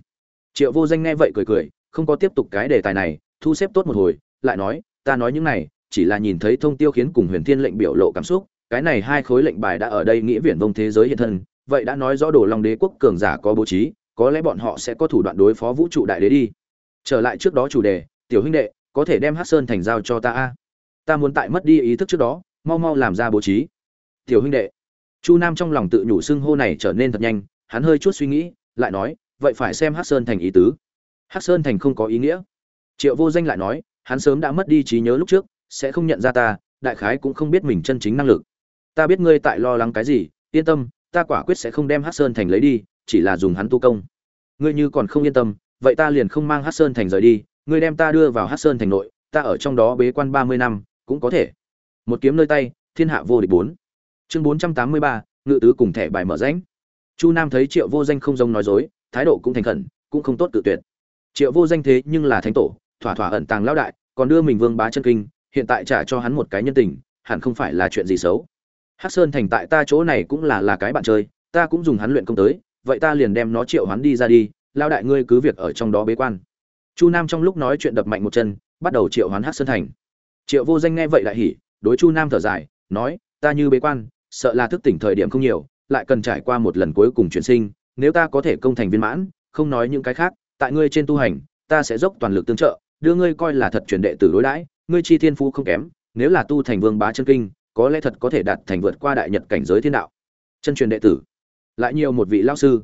Speaker 1: Triệu vô danh nghe vậy cười cười, không có tiếp tục cái đề tài này, thu xếp tốt một hồi, lại nói, ta nói những này chỉ là nhìn thấy thông tiêu khiến cùng huyền thiên lệnh biểu lộ cảm xúc, cái này hai khối lệnh bài đã ở đây nghĩa viển vông thế giới hiện thân, vậy đã nói rõ đồ long đế quốc cường giả có bố trí, có lẽ bọn họ sẽ có thủ đoạn đối phó vũ trụ đại đế đi. Trở lại trước đó chủ đề, tiểu huynh đệ, có thể đem hát sơn thành giao cho ta a? Ta muốn tại mất đi ý thức trước đó, mau mau làm ra bố trí. Tiểu huynh đệ, chu nam trong lòng tự nhủ xưng hô này trở nên thật nhanh, hắn hơi chút suy nghĩ, lại nói, vậy phải xem hát sơn thành ý tứ. Hát sơn thành không có ý nghĩa. Triệu vô danh lại nói, hắn sớm đã mất đi trí nhớ lúc trước sẽ không nhận ra ta, đại khái cũng không biết mình chân chính năng lực. Ta biết ngươi tại lo lắng cái gì, yên tâm, ta quả quyết sẽ không đem hát sơn thành lấy đi, chỉ là dùng hắn tu công. Ngươi như còn không yên tâm, vậy ta liền không mang hát sơn thành rời đi, ngươi đem ta đưa vào hát sơn thành nội, ta ở trong đó bế quan ba mươi năm, cũng có thể. Một kiếm nơi tay, thiên hạ vô địch bốn. Chương bốn trăm tám mươi ba, ngự tứ cùng thẻ bài mở rãnh. Chu nam thấy triệu vô danh không giống nói dối, thái độ cũng thành khẩn, cũng không tốt tự tuyệt. Triệu vô danh thế nhưng là thánh tổ, thỏa thỏa ẩn tàng lão đại, còn đưa mình vương bá chân kinh hiện tại trả cho hắn một cái nhân tình, hẳn không phải là chuyện gì xấu. Hắc sơn thành tại ta chỗ này cũng là là cái bạn chơi, ta cũng dùng hắn luyện công tới, vậy ta liền đem nó triệu hắn đi ra đi lao đại ngươi cứ việc ở trong đó bế quan. Chu nam trong lúc nói chuyện đập mạnh một chân, bắt đầu triệu hoán hắc sơn thành. Triệu vô danh nghe vậy lại hỉ, đối chu nam thở dài, nói, ta như bế quan, sợ là thức tỉnh thời điểm không nhiều, lại cần trải qua một lần cuối cùng chuyển sinh, nếu ta có thể công thành viên mãn, không nói những cái khác, tại ngươi trên tu hành, ta sẽ dốc toàn lực tương trợ, đưa ngươi coi là thật truyền đệ tử đối đãi ngươi chi thiên phú không kém, nếu là tu thành vương bá chân kinh, có lẽ thật có thể đạt thành vượt qua đại nhật cảnh giới thiên đạo. Chân truyền đệ tử. Lại nhiều một vị lão sư.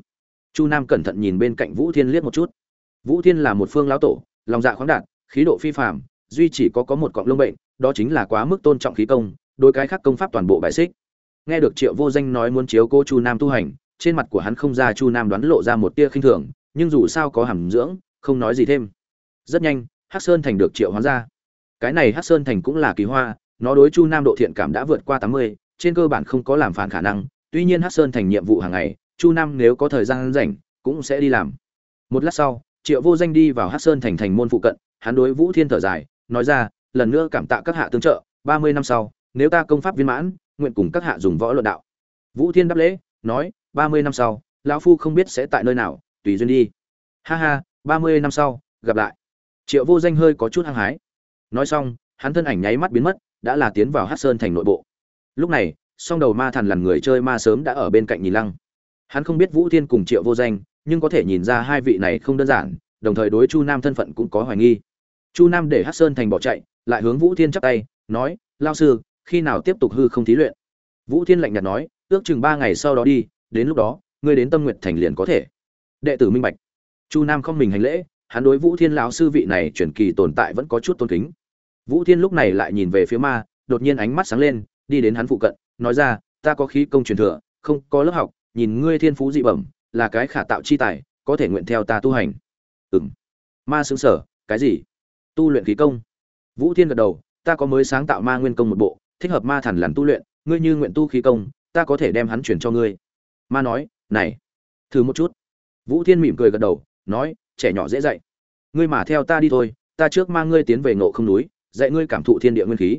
Speaker 1: Chu nam cẩn thận nhìn bên cạnh vũ thiên liếc một chút. Vũ thiên là một phương lão tổ, lòng dạ khoáng đạt, khí độ phi phàm, duy chỉ có có một cọng lông bệnh, đó chính là quá mức tôn trọng khí công, đối cái khác công pháp toàn bộ bại xích. Nghe được triệu vô danh nói muốn chiếu cố chu nam tu hành, trên mặt của hắn không ra chu nam đoán lộ ra một tia khinh thường, nhưng dù sao có hàm dưỡng, không nói gì thêm. Rất nhanh, hắc sơn thành được triệu hoán ra cái này hắc sơn thành cũng là kỳ hoa, nó đối chu nam độ thiện cảm đã vượt qua tám mươi, trên cơ bản không có làm phản khả năng. Tuy nhiên hắc sơn thành nhiệm vụ hàng ngày, chu nam nếu có thời gian rảnh, cũng sẽ đi làm. Một lát sau, triệu vô danh đi vào hắc sơn thành thành môn phụ cận, hắn đối vũ thiên thở dài, nói ra, lần nữa cảm tạ các hạ tương trợ, ba mươi năm sau, nếu ta công pháp viên mãn, nguyện cùng các hạ dùng võ luận đạo. Vũ thiên đáp lễ, nói, ba mươi năm sau, lão phu không biết sẽ tại nơi nào, tùy duyên đi. Ha ha, ba mươi năm sau, gặp lại. Triệu vô danh hơi có chút hăng hái nói xong, hắn thân ảnh nháy mắt biến mất, đã là tiến vào hát sơn thành nội bộ. Lúc này, song đầu ma thần là người chơi ma sớm đã ở bên cạnh nhìn lăng. Hắn không biết vũ thiên cùng triệu vô danh, nhưng có thể nhìn ra hai vị này không đơn giản, đồng thời đối chu nam thân phận cũng có hoài nghi. Chu nam để hát sơn thành bỏ chạy, lại hướng vũ thiên chắp tay, nói, lao sư, khi nào tiếp tục hư không thí luyện? Vũ thiên lạnh nhạt nói, ước chừng ba ngày sau đó đi, đến lúc đó, ngươi đến tâm nguyện thành liền có thể. Đệ tử minh bạch. Chu nam không mình hành lễ, hắn đối vũ thiên lão sư vị này chuyển kỳ tồn tại vẫn có chút tôn kính vũ thiên lúc này lại nhìn về phía ma, đột nhiên ánh mắt sáng lên, đi đến hắn phụ cận, nói ra, ta có khí công truyền thừa, không có lớp học, nhìn ngươi thiên phú dị bẩm, là cái khả tạo chi tài, có thể nguyện theo ta tu hành. Ừm. ma sững sở cái gì? Tu luyện khí công. Vũ thiên gật đầu, ta có mới sáng tạo ma nguyên công một bộ, thích hợp ma thần lần tu luyện, ngươi như nguyện tu khí công, ta có thể đem hắn chuyển cho ngươi. Ma nói, này, thử một chút. Vũ thiên mỉm cười gật đầu, nói, trẻ nhỏ dễ dạy. Ngươi mà theo ta đi thôi, ta trước mang ngươi tiến về ngộ không núi dạy ngươi cảm thụ thiên địa nguyên khí.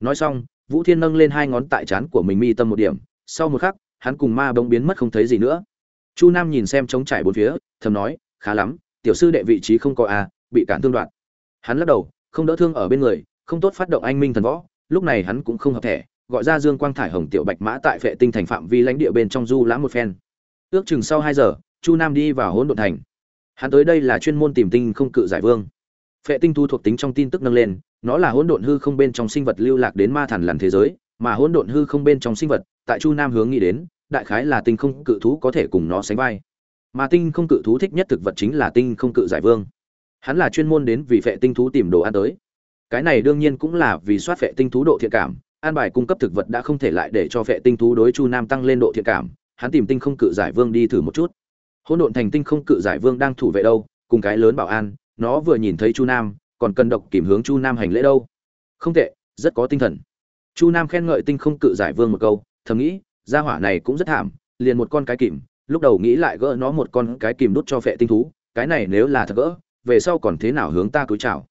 Speaker 1: Nói xong, vũ thiên nâng lên hai ngón tại trán của mình mi tâm một điểm, sau một khắc, hắn cùng ma bỗng biến mất không thấy gì nữa. Chu nam nhìn xem trống trải bốn phía, thầm nói, khá lắm, tiểu sư đệ vị trí không có a bị cản thương đoạn. Hắn lắc đầu, không đỡ thương ở bên người, không tốt phát động anh minh thần võ, lúc này hắn cũng không hợp thể gọi ra dương quang thải hồng tiểu bạch mã tại vệ tinh thành phạm vi lãnh địa bên trong du lãm một phen. Ước chừng sau hai giờ, chu nam đi vào hỗn độn thành. Hắn tới đây là chuyên môn tìm tinh không cự giải vương. Phệ tinh thu thuộc tính trong tin tức nâng lên nó là hỗn độn hư không bên trong sinh vật lưu lạc đến ma thần làn thế giới, mà hỗn độn hư không bên trong sinh vật, tại chu nam hướng nghĩ đến, đại khái là tinh không cự thú có thể cùng nó sánh vai. Mà tinh không cự thú thích nhất thực vật chính là tinh không cự giải vương. Hắn là chuyên môn đến vì phệ tinh thú tìm đồ ăn tới. Cái này đương nhiên cũng là vì soát phệ tinh thú độ thiện cảm, an bài cung cấp thực vật đã không thể lại để cho phệ tinh thú đối chu nam tăng lên độ thiện cảm, hắn tìm tinh không cự giải vương đi thử một chút. Hỗn độn thành tinh không cự giải vương đang thủ vệ đâu, cùng cái lớn bảo an, nó vừa nhìn thấy chu nam còn cần độc kìm hướng chu nam hành lễ đâu. Không tệ, rất có tinh thần. Chu nam khen ngợi tinh không cự giải vương một câu, thầm nghĩ, gia hỏa này cũng rất thảm, liền một con cái kìm, lúc đầu nghĩ lại gỡ nó một con cái kìm đút cho phệ tinh thú, cái này nếu là thật gỡ, về sau còn thế nào hướng ta cứ chào.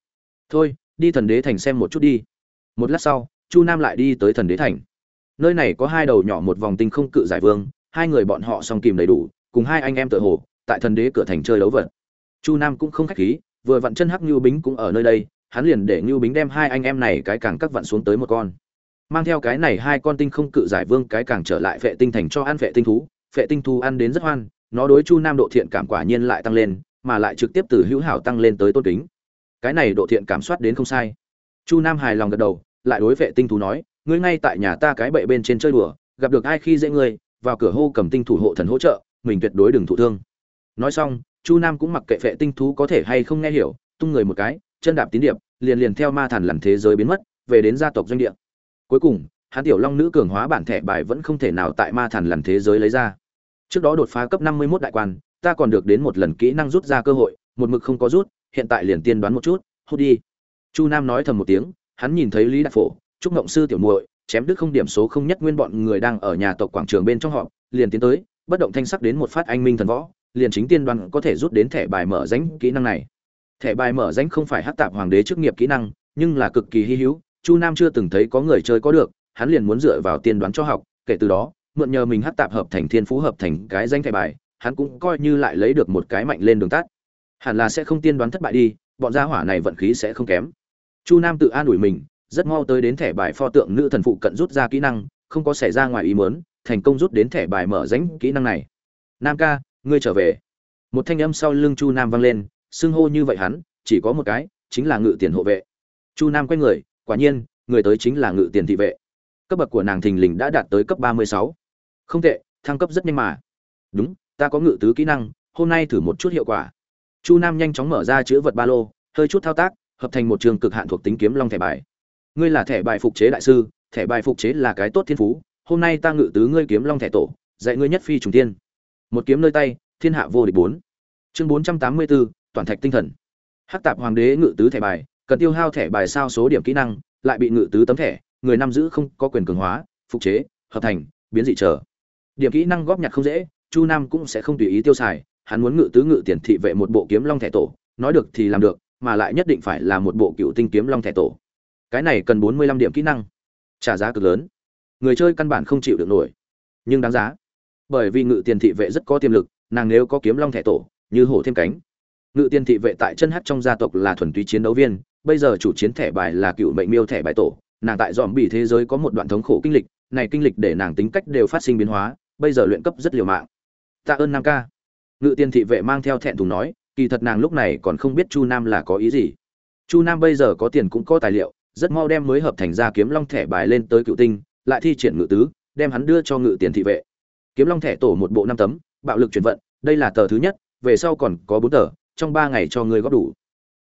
Speaker 1: Thôi, đi thần đế thành xem một chút đi. Một lát sau, chu nam lại đi tới thần đế thành. Nơi này có hai đầu nhỏ một vòng tinh không cự giải vương, hai người bọn họ song kìm đầy đủ, cùng hai anh em tự hồ, tại thần đế cửa thành chơi đấu vật. Chu nam cũng không khách khí vừa vặn chân hắc như bính cũng ở nơi đây, hắn liền để như bính đem hai anh em này cái càng cắt vặn xuống tới một con. Mang theo cái này hai con tinh không cự giải vương cái càng trở lại vệ tinh thành cho ăn vệ tinh thú. Vệ tinh thú ăn đến rất hoan, nó đối chu nam độ thiện cảm quả nhiên lại tăng lên, mà lại trực tiếp từ hữu hảo tăng lên tới tôn kính. Cái này độ thiện cảm soát đến không sai. Chu nam hài lòng gật đầu, lại đối vệ tinh thú nói, ngươi ngay tại nhà ta cái bệ bên trên chơi đùa, gặp được ai khi dễ ngươi, vào cửa hô cầm tinh thủ hộ thần hỗ trợ, mình tuyệt đối đừng thụ thương. Nói xong chu nam cũng mặc kệ vệ tinh thú có thể hay không nghe hiểu, tung người một cái, chân đạp tín điệp, liền liền theo ma thần làm thế giới biến mất, về đến gia tộc doanh địa. Cuối cùng, hắn tiểu long nữ cường hóa bản thẻ bài vẫn không thể nào tại ma thần làm thế giới lấy ra. Trước đó đột phá cấp năm mươi 51 đại quan, ta còn được đến một lần kỹ năng rút ra cơ hội, một mực không có rút, hiện tại liền tiên đoán một chút, hút đi. Chu nam nói thầm một tiếng, hắn nhìn thấy lý đạt phổ trúc ngộng sư tiểu muội, chém đứt không điểm số không nhất nguyên bọn người đang ở nhà tộc quảng trường bên trong họ liền tiến tới, bất động thanh sắc đến một phát anh minh thần võ liền chính tiên đoán có thể rút đến thẻ bài mở danh kỹ năng này. Thẻ bài mở danh không phải hát tạp hoàng đế chức nghiệp kỹ năng, nhưng là cực kỳ hy hữu, chu nam chưa từng thấy có người chơi có được, hắn liền muốn dựa vào tiên đoán cho học, kể từ đó, mượn nhờ mình hát tạp hợp thành thiên phú hợp thành cái danh thẻ bài, hắn cũng coi như lại lấy được một cái mạnh lên đường tắt. Hẳn là sẽ không tiên đoán thất bại đi, bọn gia hỏa này vận khí sẽ không kém. Chu nam tự an ủi mình, rất mau tới đến thẻ bài pho tượng nữ thần phụ cận rút ra kỹ năng, không có xảy ra ngoài ý mớn thành công rút đến thẻ bài mở rãnh kỹ năng này. Nam ca ngươi trở về. Một thanh âm sau lưng chu nam vang lên, xưng hô như vậy hắn, chỉ có một cái, chính là ngự tiền hộ vệ. Chu nam quay người, quả nhiên, người tới chính là ngự tiền thị vệ. Cấp bậc của nàng thình lình đã đạt tới cấp ba mươi sáu. Không tệ, thăng cấp rất nhanh mà. Đúng, ta có ngự tứ kỹ năng, hôm nay thử một chút hiệu quả. Chu nam nhanh chóng mở ra chữ vật ba lô, hơi chút thao tác, hợp thành một trường cực hạn thuộc tính kiếm long thẻ bài. Ngươi là thẻ bài phục chế đại sư, thẻ bài phục chế là cái tốt thiên phú, hôm nay ta ngự tứ ngươi kiếm long thẻ tổ, dạy ngươi nhất phi trùng tiên một kiếm nơi tay, thiên hạ vô địch bốn. Chương bốn trăm tám mươi bốn, toàn thạch tinh thần. Hắc tạp hoàng đế ngự tứ thẻ bài, cần tiêu hao thẻ bài sao số điểm kỹ năng, lại bị ngự tứ tấm thẻ, người nam giữ không có quyền cường hóa, phục chế, hợp thành, biến dị trở. Điểm kỹ năng góp nhặt không dễ, chu nam cũng sẽ không tùy ý tiêu xài, hắn muốn ngự tứ ngự tiền thị vệ một bộ kiếm long thẻ tổ, nói được thì làm được, mà lại nhất định phải là một bộ cựu tinh kiếm long thẻ tổ. Cái này cần bốn mươi lăm điểm kỹ năng. Trả giá cực lớn. Người chơi căn bản không chịu được nổi. Nhưng đáng giá bởi vì ngự tiền thị vệ rất có tiềm lực, nàng nếu có kiếm long thẻ tổ, như hổ thêm cánh. Ngự tiền thị vệ tại chân hát trong gia tộc là thuần túy chiến đấu viên, bây giờ chủ chiến thẻ bài là cựu mệnh miêu thẻ bài tổ, nàng tại dòm bị thế giới có một đoạn thống khổ kinh lịch, này kinh lịch để nàng tính cách đều phát sinh biến hóa, bây giờ luyện cấp rất liều mạng. Tạ ơn nam ca. Ngự tiền thị vệ mang theo thẹn thùng nói, kỳ thật nàng lúc này còn không biết chu nam là có ý gì. Chu nam bây giờ có tiền cũng có tài liệu, rất mau đem mới hợp thành ra kiếm long thẻ bài lên tới cựu tinh, lại thi triển ngự tứ, đem hắn đưa cho ngự tiền thị vệ kiếm long thẻ tổ một bộ năm tấm, bạo lực chuyển vận, đây là tờ thứ nhất, về sau còn có bốn tờ, trong ba ngày cho người góp đủ.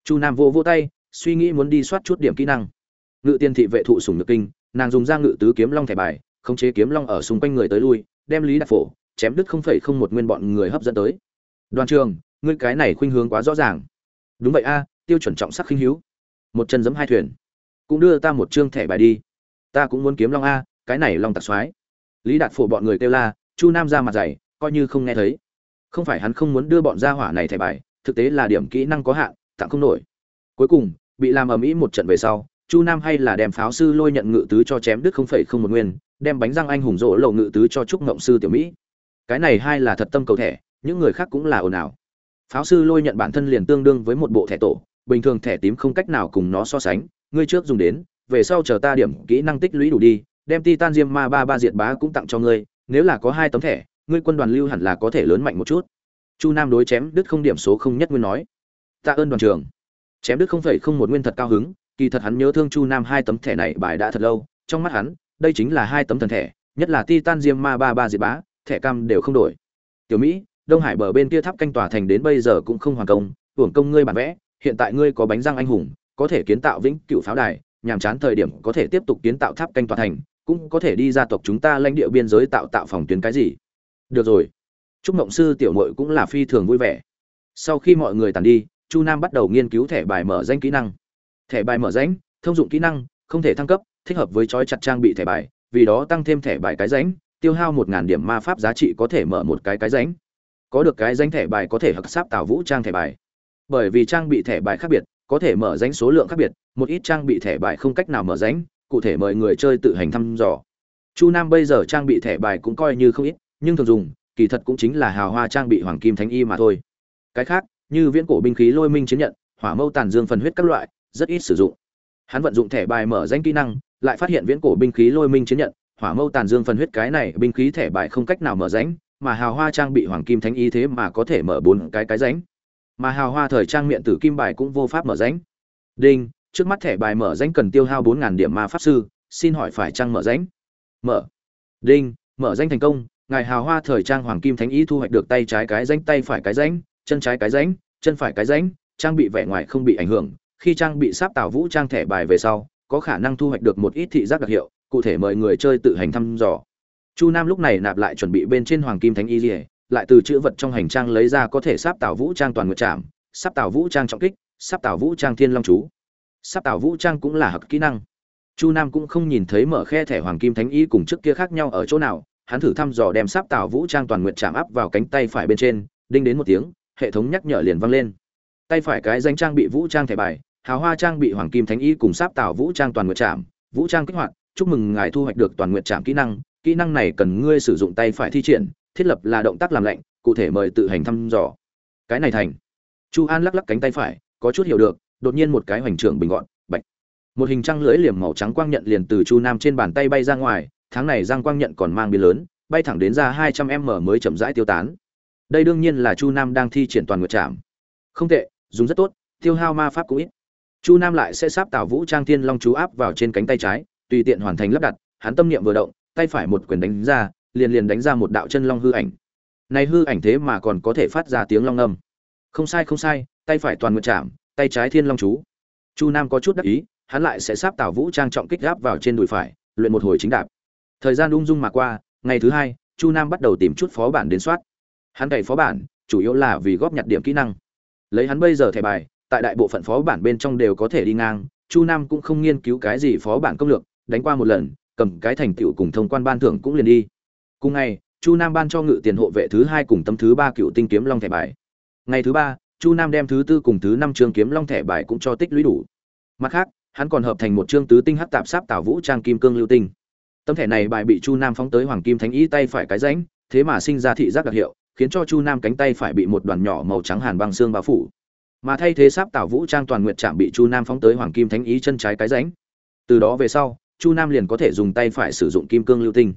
Speaker 1: Chu nam vô vô tay, suy nghĩ muốn đi soát chút điểm kỹ năng. Ngự Tiên thị vệ thụ sủng ngực kinh, nàng dùng ra ngự tứ kiếm long thẻ bài, khống chế kiếm long ở xung quanh người tới lui, đem lý đạt phổ, chém đứt không phẩy không một nguyên bọn người hấp dẫn tới. Đoàn trường, ngươi cái này khuynh hướng quá rõ ràng. Đúng vậy a, tiêu chuẩn trọng sắc khinh hữu. Một chân giấm hai thuyền. Cũng đưa ta một chương thẻ bài đi. Ta cũng muốn kiếm long a, cái này long tạc soái. Lý đạt phổ bọn người kêu la chu nam ra mặt dày, coi như không nghe thấy. Không phải hắn không muốn đưa bọn gia hỏa này thẻ bài, thực tế là điểm kỹ năng có hạn, tặng không nổi. Cuối cùng, bị làm ầm ĩ một trận về sau, chu nam hay là đem pháo sư lôi nhận ngự tứ cho chém đứt không phẩy không một nguyên, đem bánh răng anh hùng rỗ lầu ngự tứ cho trúc ngộng sư tiểu mỹ. Cái này hai là thật tâm cầu thẻ, những người khác cũng là ồn ào. Pháo sư lôi nhận bản thân liền tương đương với một bộ thẻ tổ, bình thường thẻ tím không cách nào cùng nó so sánh, ngươi trước dùng đến, về sau chờ ta điểm kỹ năng tích lũy đủ đi, đem titan diêm ma ba ba diệt bá cũng tặng cho ngươi nếu là có hai tấm thẻ, ngươi quân đoàn lưu hẳn là có thể lớn mạnh một chút. Chu nam đối chém đứt không điểm số không nhất nguyên nói. Tạ ơn đoàn trường chém đứt không phải không một nguyên thật cao hứng, kỳ thật hắn nhớ thương chu nam hai tấm thẻ này bài đã thật lâu, trong mắt hắn, đây chính là hai tấm thần thẻ, nhất là titan diêm ma ba ba diệt bá, thẻ cam đều không đổi. Tiểu mỹ, đông hải bờ bên kia tháp canh tòa thành đến bây giờ cũng không hoàn công, hưởng công ngươi bản vẽ, hiện tại ngươi có bánh răng anh hùng, có thể kiến tạo vĩnh cựu pháo đài, nhàm chán thời điểm có thể tiếp tục kiến tạo tháp canh tòa thành cũng có thể đi gia tộc chúng ta lãnh địa biên giới tạo tạo phòng tuyến cái gì. Được rồi. Chúc mộng sư tiểu mội cũng là phi thường vui vẻ. Sau khi mọi người tàn đi, chu nam bắt đầu nghiên cứu thẻ bài mở danh kỹ năng. Thẻ bài mở danh, thông dụng kỹ năng, không thể thăng cấp, thích hợp với trói chặt trang bị thẻ bài, vì đó tăng thêm thẻ bài cái ránh, tiêu hao một ngàn điểm ma pháp giá trị có thể mở một cái cái ránh. Có được cái danh thẻ bài có thể hặc sáp tạo vũ trang thẻ bài. Bởi vì trang bị thẻ bài khác biệt, có thể mở danh số lượng khác biệt, một ít trang bị thẻ bài không cách nào mở danh cụ thể mời người chơi tự hành thăm dò. Chu nam bây giờ trang bị thẻ bài cũng coi như không ít, nhưng thường dùng, kỳ thật cũng chính là hào hoa trang bị hoàng kim thánh y mà thôi. Cái khác, như viễn cổ binh khí lôi minh chiến nhận, hỏa mâu tàn dương phần huyết các loại, rất ít sử dụng. Hắn vận dụng thẻ bài mở danh kỹ năng, lại phát hiện viễn cổ binh khí lôi minh chiến nhận, hỏa mâu tàn dương phần huyết cái này binh khí thẻ bài không cách nào mở ránh mà hào hoa trang bị hoàng kim thánh y thế mà có thể mở bốn cái cái ránh mà hào hoa thời trang miệng tử kim bài cũng vô pháp mở ránh đinh trước mắt thẻ bài mở danh cần tiêu hao bốn điểm ma pháp sư xin hỏi phải trang mở danh? mở. Đinh mở danh thành công ngài hào hoa thời trang hoàng kim thánh y thu hoạch được tay trái cái danh tay phải cái danh, chân trái cái danh, chân phải cái danh, trang bị vẻ ngoài không bị ảnh hưởng khi trang bị sáp tạo vũ trang thẻ bài về sau có khả năng thu hoạch được một ít thị giác đặc hiệu cụ thể mời người chơi tự hành thăm dò. Chu nam lúc này nạp lại chuẩn bị bên trên hoàng kim thánh y dỉa lại từ chữ vật trong hành trang lấy ra có thể sáp tạo vũ trang toàn ngự trạm, sáp tạo vũ trang trọng kích sáp tạo vũ trang thiên long chú. Sắp tạo vũ trang cũng là hặc kỹ năng. Chu nam cũng không nhìn thấy mở khe thẻ hoàng kim thánh y cùng trước kia khác nhau ở chỗ nào hắn thử thăm dò đem sáp tạo vũ trang toàn nguyện chạm áp vào cánh tay phải bên trên đinh đến một tiếng hệ thống nhắc nhở liền vang lên. Tay phải cái danh trang bị vũ trang thẻ bài hào hoa trang bị hoàng kim thánh y cùng sáp tạo vũ trang toàn nguyện chạm, vũ trang kích hoạt chúc mừng ngài thu hoạch được toàn nguyện chạm kỹ năng kỹ năng này cần ngươi sử dụng tay phải thi triển thiết lập là động tác làm lạnh cụ thể mời tự hành thăm dò. Cái này thành. Chu an lắc lắc cánh tay phải có chút hiểu được đột nhiên một cái hoành trưởng bình gọn, bạch. Một hình trăng lưỡi liềm màu trắng quang nhận liền từ chu nam trên bàn tay bay ra ngoài, tháng này giang quang nhận còn mang biến lớn, bay thẳng đến ra hai trăm m mới chậm rãi tiêu tán. Đây đương nhiên là chu nam đang thi triển toàn nguyệt trạm không tệ, dùng rất tốt, tiêu hao ma pháp cũng ít. Chu nam lại sẽ sáp tào vũ trang thiên long chú áp vào trên cánh tay trái, tùy tiện hoàn thành lắp đặt, hắn tâm niệm vừa động, tay phải một quyền đánh ra, liền liền đánh ra một đạo chân long hư ảnh. Này hư ảnh thế mà còn có thể phát ra tiếng long âm. Không sai không sai, tay phải toàn nguyện chạm tay trái thiên long chú. Chu nam có chút đắc ý, hắn lại sẽ sáp tảo vũ trang trọng kích gáp vào trên đùi phải, luyện một hồi chính đạp. Thời gian ung dung mà qua, ngày thứ hai, chu nam bắt đầu tìm chút phó bản đến soát. Hắn cày phó bản, chủ yếu là vì góp nhặt điểm kỹ năng. Lấy hắn bây giờ thẻ bài, tại đại bộ phận phó bản bên trong đều có thể đi ngang, chu nam cũng không nghiên cứu cái gì phó bản công lược, đánh qua một lần, cầm cái thành tựu cùng thông quan ban thưởng cũng liền đi. Cùng ngày, chu nam ban cho ngự tiền hộ vệ thứ hai cùng tâm thứ ba cựu tinh kiếm long thẻ bài. Ngày thứ ba chu nam đem thứ tư cùng thứ năm chương kiếm long thẻ bài cũng cho tích lũy đủ. Mặt khác, hắn còn hợp thành một chương tứ tinh hắc tạp sáp tảo vũ trang kim cương lưu tinh. Tấm thẻ này bài bị chu nam phóng tới hoàng kim thánh ý tay phải cái rãnh, thế mà sinh ra thị giác đặc hiệu, khiến cho chu nam cánh tay phải bị một đoàn nhỏ màu trắng hàn băng xương bao phủ. Mà thay thế sáp tảo vũ trang toàn nguyện chạm bị chu nam phóng tới hoàng kim thánh ý chân trái cái rãnh. Từ đó về sau, chu nam liền có thể dùng tay phải sử dụng kim cương lưu tinh.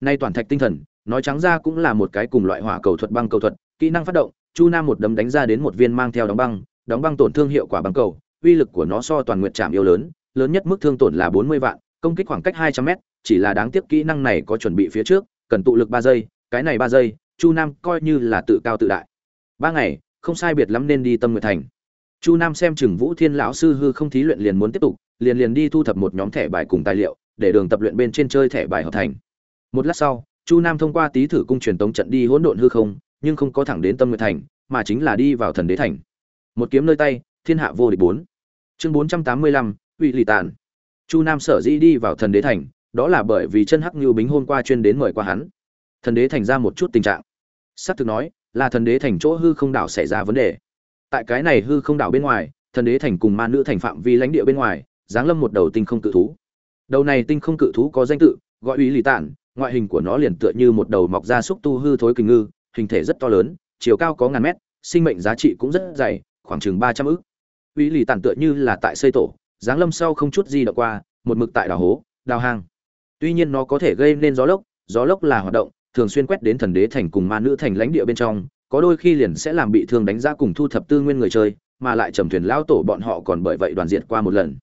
Speaker 1: Nay toàn thạch tinh thần, nói trắng ra cũng là một cái cùng loại hỏa cầu thuật băng cầu thuật, kỹ năng phát động chu nam một đấm đánh ra đến một viên mang theo đóng băng đóng băng tổn thương hiệu quả băng cầu, uy lực của nó so toàn nguyện chạm yêu lớn lớn nhất mức thương tổn là bốn mươi vạn, công kích khoảng cách hai trăm m chỉ là đáng tiếc kỹ năng này có chuẩn bị phía trước, cần tụ lực ba giây, cái này ba giây, chu nam coi như là tự cao tự đại. Ba ngày, không sai biệt lắm nên đi tâm nguyện thành. Chu nam xem chừng vũ thiên lão sư hư không thí luyện liền muốn tiếp tục, liền liền đi thu thập một nhóm thẻ bài cùng tài liệu, để đường tập luyện bên trên chơi thẻ bài hợp thành. Một lát sau, chu nam thông qua tý thử cung truyền tống trận đi hỗn độn hư không nhưng không có thẳng đến tâm nguyện thành, mà chính là đi vào thần đế thành. Một kiếm nơi tay, thiên hạ vô địch bốn. Chương bốn trăm tám mươi lăm uy lì tàn chu nam sở dĩ đi vào thần đế thành, đó là bởi vì chân hắc như bính hôm qua chuyên đến mời qua hắn. Thần đế thành ra một chút tình trạng. S ắ c thực nói, là thần đế thành chỗ hư không đảo xảy ra vấn đề. Tại cái này hư không đảo bên ngoài, thần đế thành cùng ma nữ thành phạm vi lãnh địa bên ngoài, giáng lâm một đầu tinh không cự thú. Đầu này tinh không cự thú có danh tự, gọi uy lì tản, ngoại hình của nó liền tựa như một đầu mọc ra xúc tu hư thối kình ngư hình thể rất to lớn, chiều cao có ngàn mét, sinh mệnh giá trị cũng rất dày, khoảng chừng ba trăm ước uy lì tản tựa như là tại xây tổ giáng lâm sau không chút gì động qua, một mực tại đào hố, đào hang. Tuy nhiên nó có thể gây nên gió lốc gió lốc là hoạt động, thường xuyên quét đến thần đế thành cùng ma nữ thành lãnh địa bên trong, có đôi khi liền sẽ làm bị thương đánh giá cùng thu thập tư nguyên người chơi, mà lại trầm thuyền lao tổ bọn họ còn bởi vậy đoàn diện qua một lần.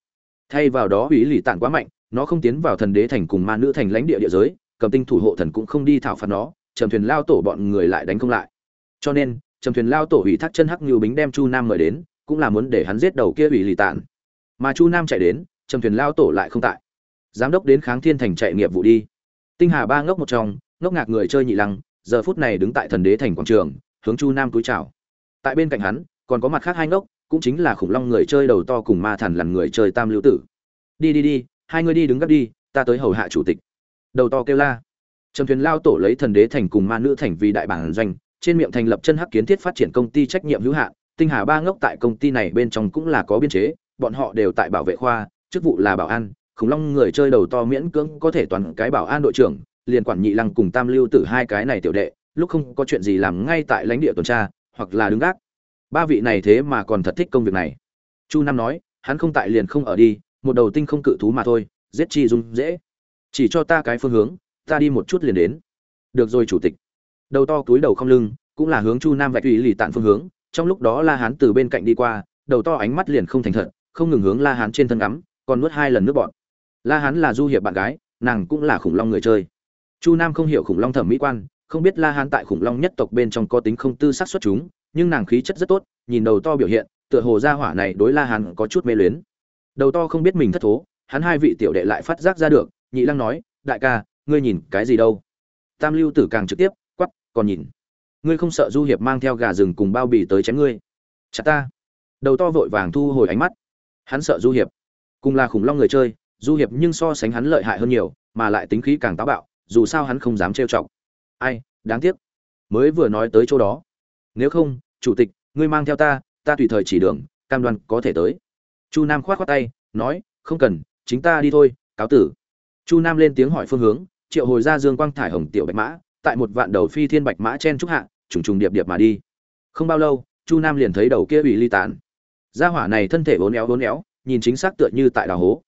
Speaker 1: Thay vào đó ủy lì tản quá mạnh, nó không tiến vào thần đế thành cùng ma nữ thành lãnh địa địa giới, cầm tinh thủ hộ thần cũng không đi thảo phạt nó trầm thuyền lao tổ bọn người lại đánh không lại. Cho nên, trầm thuyền lao tổ ủy thác chân hắc như bính đem chu nam mời đến, cũng là muốn để hắn giết đầu kia ủy lì tản. Mà chu nam chạy đến, trầm thuyền lao tổ lại không tại. Giám đốc đến kháng thiên thành chạy nghiệp vụ đi. Tinh hà ba ngốc một trong, ngốc ngạc người chơi nhị lăng, giờ phút này đứng tại thần đế thành quảng trường, hướng chu nam túi chào. Tại bên cạnh hắn, còn có mặt khác hai ngốc, cũng chính là khủng long người chơi đầu to cùng ma thần lằn người chơi tam lưu tử. Đi đi đi, hai người đi đứng gấp đi, ta tới hầu hạ chủ tịch. Đầu to kêu la trầm thuyền lao tổ lấy thần đế thành cùng ma nữ thành vì đại bản doanh, trên miệng thành lập chân hắc kiến thiết phát triển công ty trách nhiệm hữu hạn, tinh hà ba ngốc tại công ty này bên trong cũng là có biên chế, bọn họ đều tại bảo vệ khoa, chức vụ là bảo an, khủng long người chơi đầu to miễn cưỡng có thể toàn cái bảo an đội trưởng, liền quản nhị lăng cùng tam lưu tử hai cái này tiểu đệ, lúc không có chuyện gì làm ngay tại lãnh địa tuần tra, hoặc là đứng gác. Ba vị này thế mà còn thật thích công việc này. Chu nam nói, hắn không tại liền không ở đi, một đầu tinh không cự thú mà thôi, giết chi dung dễ. Chỉ cho ta cái phương hướng ta đi một chút liền đến. Được rồi, chủ tịch. Đầu to túi đầu không lưng, cũng là hướng chu nam vạch ủy lì tạn phương hướng, trong lúc đó la hán từ bên cạnh đi qua, đầu to ánh mắt liền không thành thật, không ngừng hướng la hán trên thân ngắm, còn nuốt hai lần nước bọn la hán là du hiệp bạn gái, nàng cũng là khủng long người chơi. Chu nam không hiểu khủng long thẩm mỹ quan, không biết la hán tại khủng long nhất tộc bên trong có tính không tư sắc xuất chúng, nhưng nàng khí chất rất tốt, nhìn đầu to biểu hiện, tựa hồ gia hỏa này đối la hán có chút mê luyến. Đầu to không biết mình thất thố, hắn hai vị tiểu đệ lại phát giác ra được, nhị lăng nói, đại ca ngươi nhìn cái gì đâu? Tam lưu tử càng trực tiếp quắp còn nhìn. Ngươi không sợ du hiệp mang theo gà rừng cùng bao bì tới chém ngươi? Chặt ta. Đầu to vội vàng thu hồi ánh mắt. Hắn sợ du hiệp. Cùng là khủng long người chơi, du hiệp nhưng so sánh hắn lợi hại hơn nhiều, mà lại tính khí càng táo bạo, dù sao hắn không dám trêu chọc. Ai, đáng tiếc. Mới vừa nói tới chỗ đó. Nếu không, chủ tịch, ngươi mang theo ta ta tùy thời chỉ đường, cam đoan có thể tới. Chu nam khoát khoát tay, nói, không cần, chính ta đi thôi, cáo tử chu nam lên tiếng hỏi phương hướng, triệu hồi ra dương quang thải hồng tiểu bạch mã, tại một vạn đầu phi thiên bạch mã chen trúc hạ, trùng trùng điệp điệp mà đi. Không bao lâu, chu nam liền thấy đầu kia bị ly tán. Gia hỏa này thân thể vốn éo vốn éo, nhìn chính xác tựa như tại đào hố.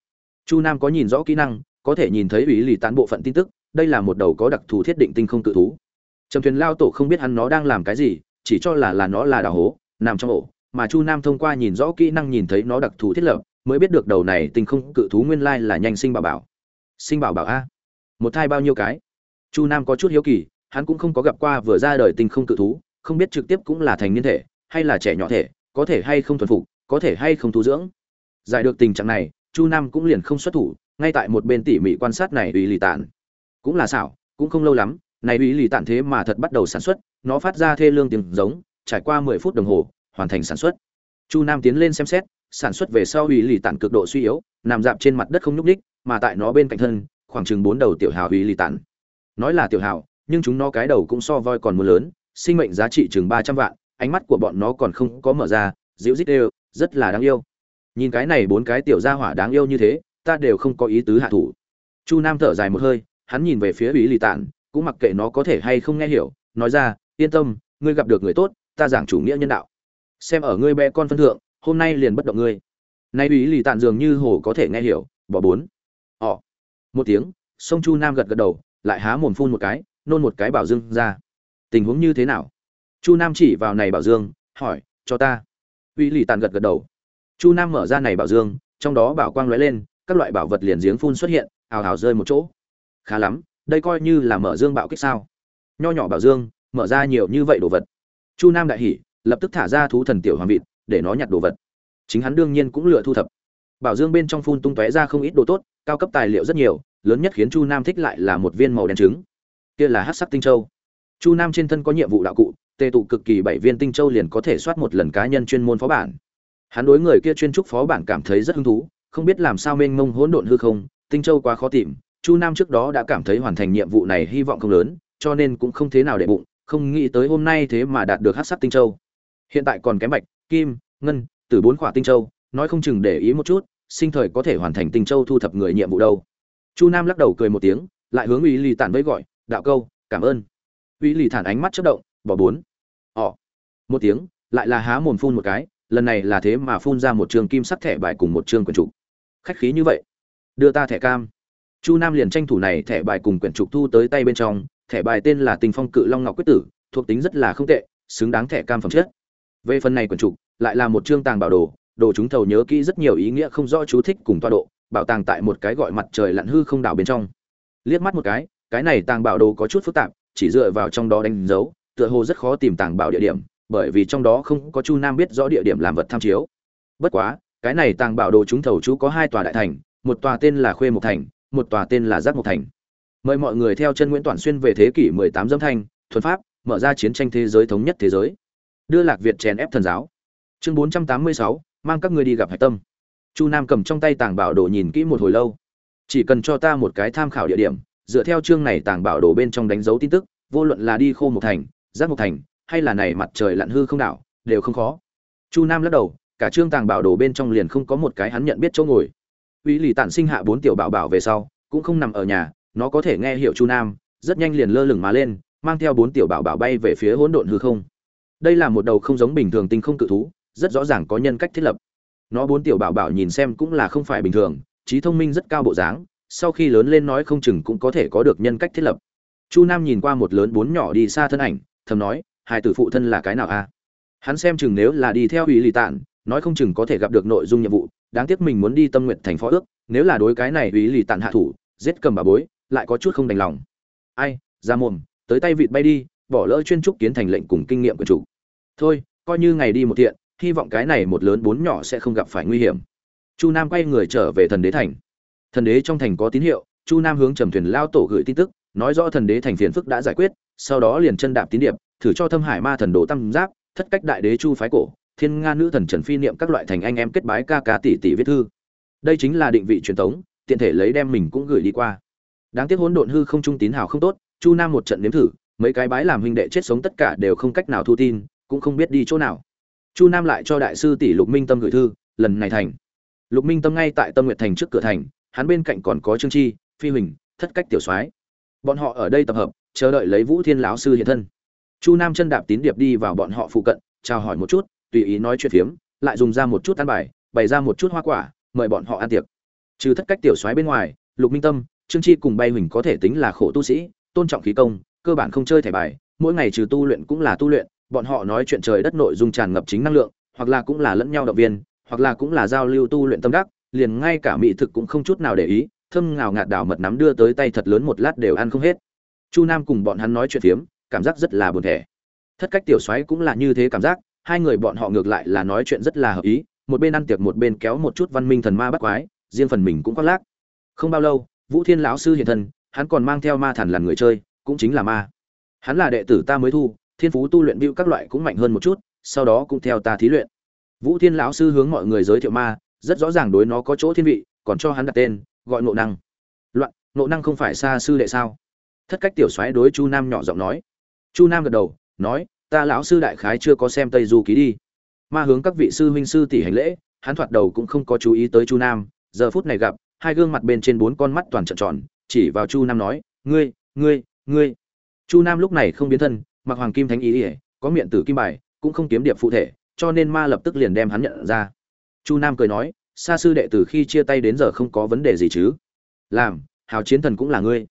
Speaker 1: Chu nam có nhìn rõ kỹ năng, có thể nhìn thấy ủy lì tán bộ phận tin tức, đây là một đầu có đặc thù thiết định tinh không tự thú. Trầm thuyền lao tổ không biết hắn nó đang làm cái gì, chỉ cho là là nó là đào hố, nằm trong ổ, mà chu nam thông qua nhìn rõ kỹ năng nhìn thấy nó đặc thù thiết lập, mới biết được đầu này tinh không cự thú nguyên lai là nhanh sinh bảo bảo sinh bảo bảo a. Một thai bao nhiêu cái? Chu nam có chút hiếu kỳ, hắn cũng không có gặp qua vừa ra đời tinh không cự thú, không biết trực tiếp cũng là thành niên thể, hay là trẻ nhỏ thể, có thể hay không thuần phục, có thể hay không thu dưỡng. Giải được tình trạng này, chu nam cũng liền không xuất thủ, ngay tại một bên tỉ mỉ quan sát này ủy lì tản. Cũng là xảo, cũng không lâu lắm, này ủy lì tản thế mà thật bắt đầu sản xuất, nó phát ra thê lương tiếng giống, trải qua mười phút đồng hồ, hoàn thành sản xuất. Chu nam tiến lên xem xét sản xuất về sau ủy lì tản cực độ suy yếu, nằm dạp trên mặt đất không nhúc ních mà tại nó bên cạnh thân, khoảng chừng bốn đầu tiểu hào ủy lì tản. Nói là tiểu hào, nhưng chúng nó cái đầu cũng so voi còn mưa lớn, sinh mệnh giá trị chừng ba trăm vạn, ánh mắt của bọn nó còn không có mở ra, dịu rít đều, rất là đáng yêu. Nhìn cái này bốn cái tiểu gia hỏa đáng yêu như thế, ta đều không có ý tứ hạ thủ. Chu nam thở dài một hơi, hắn nhìn về phía ủy lì tản, cũng mặc kệ nó có thể hay không nghe hiểu, nói ra, yên tâm, ngươi gặp được người tốt, ta giảng chủ nghĩa nhân đạo. Xem ở ngươi bé con phân thượng hôm nay liền bất động ngươi. Nay ủy lì tản dường như hồ có thể nghe hiểu, bỏ bốn. Ỏ một tiếng, sông chu nam gật gật đầu, lại há mồm phun một cái, nôn một cái bảo dương ra. Tình huống như thế nào? Chu nam chỉ vào này bảo dương, hỏi, cho ta. Ủy lì tàn gật gật đầu. Chu nam mở ra này bảo dương, trong đó bảo quang lóe lên, các loại bảo vật liền giếng phun xuất hiện, ào ào rơi một chỗ. Khá lắm, đây coi như là mở dương bạo kích sao? Nho nhỏ bảo dương, mở ra nhiều như vậy đồ vật. Chu nam đại hỉ, lập tức thả ra thú thần tiểu hoàng vịt để nó nhặt đồ vật. Chính hắn đương nhiên cũng lựa thu thập. Bảo dương bên trong phun tung tóe ra không ít đồ tốt, cao cấp tài liệu rất nhiều, lớn nhất khiến chu nam thích lại là một viên màu đen trứng. Kia là hát sắc tinh châu. Chu nam trên thân có nhiệm vụ đạo cụ, tề tụ cực kỳ bảy viên tinh châu liền có thể soát một lần cá nhân chuyên môn phó bản. Hắn đối người kia chuyên trúc phó bản cảm thấy rất hứng thú, không biết làm sao mênh mông hỗn độn hư không, tinh châu quá khó tìm, chu nam trước đó đã cảm thấy hoàn thành nhiệm vụ này hy vọng không lớn, cho nên cũng không thế nào để bụng, không nghĩ tới hôm nay thế mà đạt được hát sắc tinh châu. Hiện tại còn kém bạch kim, ngân, từ bốn khỏa tinh châu, nói không chừng để ý một chút, sinh thời có thể hoàn thành tinh châu thu thập người nhiệm vụ đâu. Chu nam lắc đầu cười một tiếng, lại hướng ủy lì tản với gọi, đạo câu, cảm ơn. Ủy lì thản ánh mắt chất động, bỏ bốn. Ỏ một tiếng, lại là há mồm phun một cái, lần này là thế mà phun ra một trường kim sắc thẻ bài cùng một trường quyển trục. Khách khí như vậy. Đưa ta thẻ cam. Chu nam liền tranh thủ này thẻ bài cùng quyển trục thu tới tay bên trong, thẻ bài tên là tình phong cự long ngọc quyết tử, thuộc tính rất là không tệ, xứng đáng thẻ cam phẩm chất về phần này quần trục lại là một chương tàng bảo đồ đồ chúng thầu nhớ kỹ rất nhiều ý nghĩa không rõ chú thích cùng toa độ, bảo tàng tại một cái gọi mặt trời lặn hư không đảo bên trong. Liếc mắt một cái cái này tàng bảo đồ có chút phức tạp, chỉ dựa vào trong đó đánh dấu, tựa hồ rất khó tìm tàng bảo địa điểm, bởi vì trong đó không có chu nam biết rõ địa điểm làm vật tham chiếu. Bất quá, cái này tàng bảo đồ chúng thầu chú có hai tòa đại thành, một tòa tên là khuê một thành, một tòa tên là giác một thành. Mời mọi người theo chân nguyễn toàn xuyên về thế kỷ 18 dâm thanh, thuần pháp, mở ra chiến tranh thế giới thống nhất thế giới đưa lạc việt chèn ép thần giáo. Chương 486, mang các ngươi đi gặp hải tâm. Chu nam cầm trong tay tàng bảo đồ nhìn kỹ một hồi lâu. Chỉ cần cho ta một cái tham khảo địa điểm dựa theo chương này tàng bảo đồ bên trong đánh dấu tin tức vô luận là đi khô một thành giác một thành hay là này mặt trời lặn hư không đảo đều không khó. Chu nam lắc đầu cả chương tàng bảo đồ bên trong liền không có một cái hắn nhận biết chỗ ngồi. Uy lì tản sinh hạ bốn tiểu bảo bảo về sau cũng không nằm ở nhà nó có thể nghe hiểu chu nam rất nhanh liền lơ lửng mà lên mang theo bốn tiểu bảo bảo bay về phía hỗn độn hư không đây là một đầu không giống bình thường tinh không cự thú, rất rõ ràng có nhân cách thiết lập. Nó bốn tiểu bảo bảo nhìn xem cũng là không phải bình thường, trí thông minh rất cao bộ dáng, sau khi lớn lên nói không chừng cũng có thể có được nhân cách thiết lập. Chu nam nhìn qua một lớn bốn nhỏ đi xa thân ảnh, thầm nói, hai tử phụ thân là cái nào a? Hắn xem chừng nếu là đi theo ủy lì tản nói không chừng có thể gặp được nội dung nhiệm vụ, đáng tiếc mình muốn đi tâm nguyện thành phó ước, nếu là đối cái này ủy lì tản hạ thủ, giết cầm bà bối, lại có chút không đành lòng. Ai, ra mồm tới tay vịt bay đi, bỏ lỡ chuyên trúc kiến thành lệnh cùng kinh nghiệm của chủ thôi, coi như ngày đi một thiện, hy vọng cái này một lớn bốn nhỏ sẽ không gặp phải nguy hiểm. Chu nam quay người trở về thần đế thành. Thần đế trong thành có tín hiệu, chu nam hướng trầm thuyền lao tổ gửi tin tức, nói rõ thần đế thành phiền phức đã giải quyết, sau đó liền chân đạp tín điệp, thử cho thâm hải ma thần đồ tam giáp, thất cách đại đế chu phái cổ, thiên nga nữ thần trần phi niệm các loại thành anh em kết bái ca ca tỷ tỷ viết thư. Đây chính là định vị truyền thống, tiện thể lấy đem mình cũng gửi đi qua. Đáng tiếc hỗn độn hư không trung tín hào không tốt, chu nam một trận nếm thử, mấy cái bái làm huynh đệ chết sống tất cả đều không cách nào thu tin cũng không biết đi chỗ nào. Chu nam lại cho đại sư tỷ lục minh tâm gửi thư, lần này thành. Lục minh tâm ngay tại tâm nguyệt thành trước cửa thành, hắn bên cạnh còn có trương chi, phi huỳnh, thất cách tiểu soái. Bọn họ ở đây tập hợp, chờ đợi lấy vũ thiên lão sư hiện thân. Chu nam chân đạp tín điệp đi vào bọn họ phụ cận, chào hỏi một chút, tùy ý nói chuyện phiếm, lại dùng ra một chút ăn bài, bày ra một chút hoa quả, mời bọn họ ăn tiệc. Trừ thất cách tiểu soái bên ngoài, lục minh tâm, trương chi cùng bay huỳnh có thể tính là khổ tu sĩ, tôn trọng khí công, cơ bản không chơi thẻ bài, mỗi ngày trừ tu luyện cũng là tu luyện bọn họ nói chuyện trời đất nội dung tràn ngập chính năng lượng, hoặc là cũng là lẫn nhau động viên, hoặc là cũng là giao lưu tu luyện tâm đắc, liền ngay cả mỹ thực cũng không chút nào để ý, thơm ngào ngạt đảo mật nắm đưa tới tay thật lớn một lát đều ăn không hết. Chu nam cùng bọn hắn nói chuyện phiếm, cảm giác rất là buồn thẻ. Thất cách tiểu soái cũng là như thế cảm giác, hai người bọn họ ngược lại là nói chuyện rất là hợp ý, một bên ăn tiệc một bên kéo một chút văn minh thần ma bắt quái, riêng phần mình cũng khoác lác. Không bao lâu, vũ thiên lão sư hiện thân, hắn còn mang theo ma thần là người chơi, cũng chính là ma. Hắn là đệ tử ta mới thu thiên phú tu luyện bưu các loại cũng mạnh hơn một chút, sau đó cũng theo ta thí luyện. Vũ thiên lão sư hướng mọi người giới thiệu ma, rất rõ ràng đối nó có chỗ thiên vị, còn cho hắn đặt tên, gọi ngộ năng. Loạn, ngộ năng không phải xa sư đệ sao? Thất cách tiểu soái đối chu nam nhỏ giọng nói. Chu nam gật đầu, nói, ta lão sư đại khái chưa có xem tây du ký đi. Ma hướng các vị sư huynh sư tỷ hành lễ, hắn thoạt đầu cũng không có chú ý tới chu nam, giờ phút này gặp, hai gương mặt bên trên bốn con mắt toàn trợn tròn, chỉ vào chu nam nói, ngươi ngươi ngươi. Chu nam lúc này không biến thân mặc hoàng kim thánh ý ỉa, có miệng tử kim bài, cũng không kiếm điệp phụ thể, cho nên ma lập tức liền đem hắn nhận ra. Chu nam cười nói xa sư đệ từ khi chia tay đến giờ không có vấn đề gì chứ? Làm, hào chiến thần cũng là ngươi.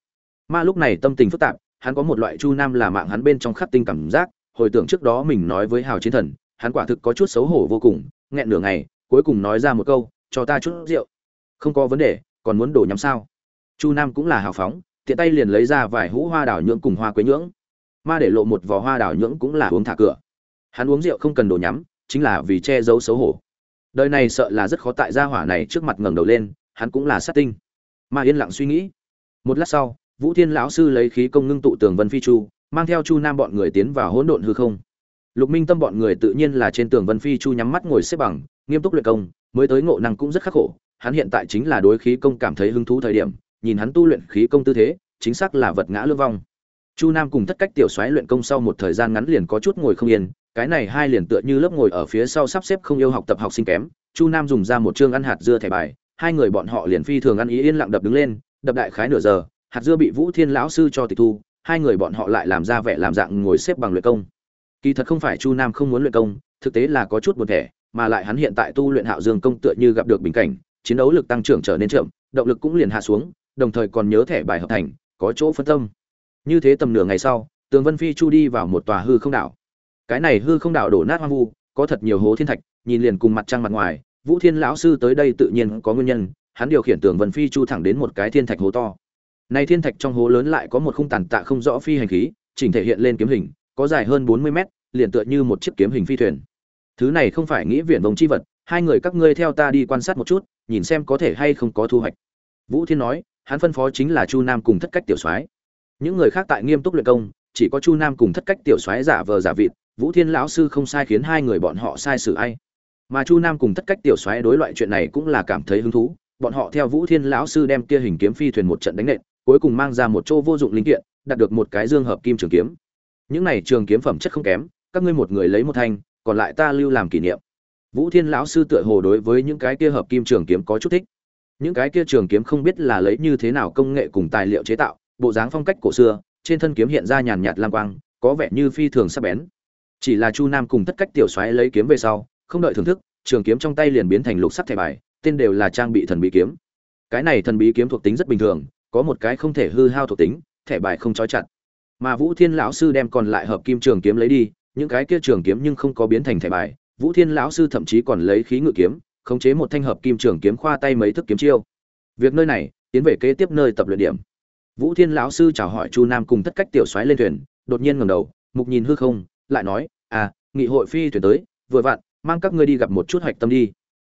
Speaker 1: Ma lúc này tâm tình phức tạp, hắn có một loại chu nam là mạng hắn bên trong khắc tinh cảm giác, hồi tưởng trước đó mình nói với hào chiến thần, hắn quả thực có chút xấu hổ vô cùng, nghẹn nửa ngày, cuối cùng nói ra một câu, cho ta chút rượu. Không có vấn đề, còn muốn đổ nhắm sao? Chu nam cũng là hào phóng, tiện tay liền lấy ra vài hũ hoa đảo nhưỡng cùng hoa quế nhưỡng ma để lộ một vò hoa đảo nhưỡng cũng là uống thả cửa. Hắn uống rượu không cần đổ nhắm, chính là vì che giấu xấu hổ. Đời này sợ là rất khó tại gia hỏa này trước mặt ngẩng đầu lên, hắn cũng là sát tinh. Ma yên lặng suy nghĩ. Một lát sau, vũ thiên lão sư lấy khí công ngưng tụ tường vân phi chu, mang theo chu nam bọn người tiến vào hỗn độn hư không. Lục minh tâm bọn người tự nhiên là trên tường vân phi chu nhắm mắt ngồi xếp bằng, nghiêm túc luyện công, mới tới ngộ năng cũng rất khắc khổ. Hắn hiện tại chính là đối khí công cảm thấy hứng thú thời điểm, nhìn hắn tu luyện khí công tư thế, chính xác là vật ngã lương vong chu nam cùng thất cách tiểu soái luyện công sau một thời gian ngắn liền có chút ngồi không yên, cái này hai liền tựa như lớp ngồi ở phía sau sắp xếp không yêu học tập học sinh kém. Chu nam dùng ra một chương ăn hạt dưa thẻ bài, hai người bọn họ liền phi thường ăn ý yên lặng đập đứng lên, đập đại khái nửa giờ, hạt dưa bị vũ thiên lão sư cho tịch thu, hai người bọn họ lại làm ra vẻ làm dạng ngồi xếp bằng luyện công. Kỳ thật không phải chu nam không muốn luyện công, thực tế là có chút buồn thẻ, mà lại hắn hiện tại tu luyện hạo dương công tựa như gặp được bình cảnh, chiến đấu lực tăng trưởng trở nên chậm, động lực cũng liền hạ xuống, đồng thời còn nhớ thẻ bài hợp thành, có chỗ phân tâm như thế tầm nửa ngày sau, tường vân phi chu đi vào một tòa hư không đảo. Cái này hư không đảo đổ nát hoang vu, có thật nhiều hố thiên thạch, nhìn liền cùng mặt trăng mặt ngoài, vũ thiên lão sư tới đây tự nhiên có nguyên nhân, hắn điều khiển tường vân phi chu thẳng đến một cái thiên thạch hố to. Này thiên thạch trong hố lớn lại có một khung tàn tạ không rõ phi hành khí, chỉnh thể hiện lên kiếm hình, có dài hơn bốn mươi mét, liền tựa như một chiếc kiếm hình phi thuyền. Thứ này không phải nghĩ viển vông chi vật, hai người các ngươi theo ta đi quan sát một chút, nhìn xem có thể hay không có thu hoạch. Vũ thiên nói, hắn phân phó chính là chu nam cùng thất cách tiểu soái những người khác tại nghiêm túc luyện công, chỉ có chu nam cùng thất cách tiểu soái giả vờ giả vịt, vũ thiên lão sư không sai khiến hai người bọn họ sai sự ai. Mà chu nam cùng thất cách tiểu soái đối loại chuyện này cũng là cảm thấy hứng thú, bọn họ theo vũ thiên lão sư đem kia hình kiếm phi thuyền một trận đánh nện, cuối cùng mang ra một chỗ vô dụng linh kiện, đạt được một cái dương hợp kim trường kiếm. Những này trường kiếm phẩm chất không kém, các ngươi một người lấy một thanh, còn lại ta lưu làm kỷ niệm. Vũ thiên lão sư tựa hồ đối với những cái kia hợp kim trường kiếm có chút thích. Những cái kia trường kiếm không biết là lấy như thế nào công nghệ cùng tài liệu chế tạo bộ dáng phong cách cổ xưa, trên thân kiếm hiện ra nhàn nhạt lam quang, có vẻ như phi thường sắc bén. Chỉ là chu nam cùng tất cách tiểu xoáy lấy kiếm về sau, không đợi thưởng thức, trường kiếm trong tay liền biến thành lục sắc thẻ bài, tên đều là trang bị thần bí kiếm. Cái này thần bí kiếm thuộc tính rất bình thường, có một cái không thể hư hao thuộc tính, thẻ bài không trói chặt. Mà vũ thiên lão sư đem còn lại hợp kim trường kiếm lấy đi, những cái kia trường kiếm nhưng không có biến thành thẻ bài. Vũ thiên lão sư thậm chí còn lấy khí ngự kiếm, khống chế một thanh hợp kim trường kiếm khoa tay mấy thức kiếm chiêu. Việc nơi này, tiến về kế tiếp nơi tập luyện điểm vũ thiên lão sư chào hỏi chu nam cùng tất cách tiểu xoáy lên thuyền đột nhiên ngẩng đầu mục nhìn hư không lại nói à nghị hội phi thuyền tới vừa vặn mang các ngươi đi gặp một chút hạch tâm đi.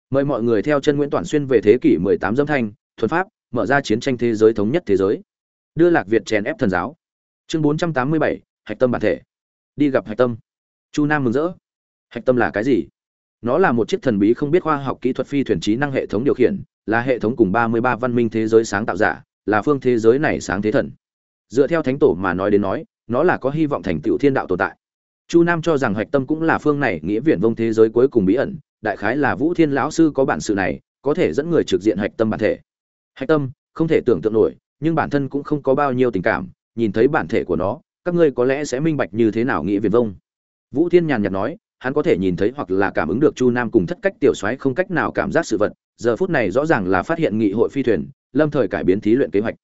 Speaker 1: Mời mọi người theo chân nguyễn toàn xuyên về thế kỷ 18 dâm thanh thuần pháp mở ra chiến tranh thế giới thống nhất thế giới. Đưa lạc việt chèn ép thần giáo. Chương 487, hạch tâm bản thể. Đi gặp hạch tâm. Chu nam mừng rỡ. Hạch tâm là cái gì? Nó là một chiếc thần bí không biết khoa học kỹ thuật phi thuyền trí năng hệ thống điều khiển là hệ thống cùng 33 văn minh thế giới sáng tạo giả là phương thế giới này sáng thế thần. Dựa theo thánh tổ mà nói đến nói, nó là có hy vọng thành tựu thiên đạo tồn tại. Chu nam cho rằng hạch tâm cũng là phương này, nghĩa viện vông thế giới cuối cùng bí ẩn, đại khái là vũ thiên lão sư có bản sự này, có thể dẫn người trực diện hạch tâm bản thể. Hạch tâm, không thể tưởng tượng nổi, nhưng bản thân cũng không có bao nhiêu tình cảm, nhìn thấy bản thể của nó, các ngươi có lẽ sẽ minh bạch như thế nào nghĩa viện vông. Vũ thiên nhàn nhạt nói, hắn có thể nhìn thấy hoặc là cảm ứng được chu nam cùng thất cách tiểu soái không cách nào cảm giác sự vật, giờ phút này rõ ràng là phát hiện nghị hội phi thuyền lâm thời cải biến thí luyện kế hoạch.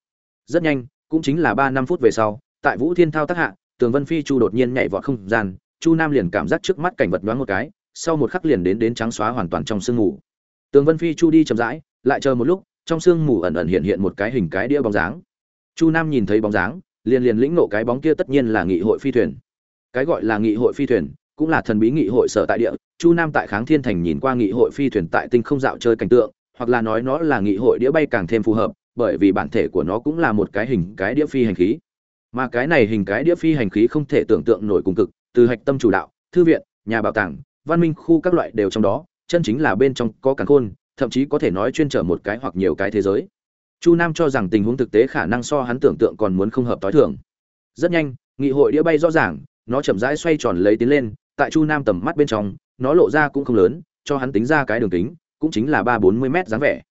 Speaker 1: Rất nhanh, cũng chính là ba năm phút về sau, tại vũ thiên thao tác hạ, tường vân phi chu đột nhiên nhảy vọt không gian, chu nam liền cảm giác trước mắt cảnh vật đoán một cái, sau một khắc liền đến đến trắng xóa hoàn toàn trong sương mù. Tường vân phi chu đi chậm rãi, lại chờ một lúc, trong sương mù ẩn ẩn hiện hiện một cái hình cái đĩa bóng dáng. Chu nam nhìn thấy bóng dáng, liền liền lĩnh nộ cái bóng kia tất nhiên là nghị hội phi thuyền. Cái gọi là nghị hội phi thuyền, cũng là thần bí nghị hội sở tại địa, chu nam tại kháng thiên thành nhìn qua nghị hội phi thuyền tại tinh không dạo chơi cảnh tượng hoặc là nói nó là nghị hội đĩa bay càng thêm phù hợp, bởi vì bản thể của nó cũng là một cái hình cái đĩa phi hành khí. Mà cái này hình cái đĩa phi hành khí không thể tưởng tượng nổi cùng cực, từ hạch tâm chủ đạo, thư viện, nhà bảo tàng, văn minh khu các loại đều trong đó, chân chính là bên trong có càng khôn, thậm chí có thể nói chuyên trở một cái hoặc nhiều cái thế giới. Chu nam cho rằng tình huống thực tế khả năng so hắn tưởng tượng còn muốn không hợp tối thường. Rất nhanh, nghị hội đĩa bay rõ ràng, nó chậm rãi xoay tròn lấy tiến lên, tại chu nam tầm mắt bên trong, nó lộ ra cũng không lớn, cho hắn tính ra cái đường kính cũng chính là ba bốn mươi mét dáng vẻ.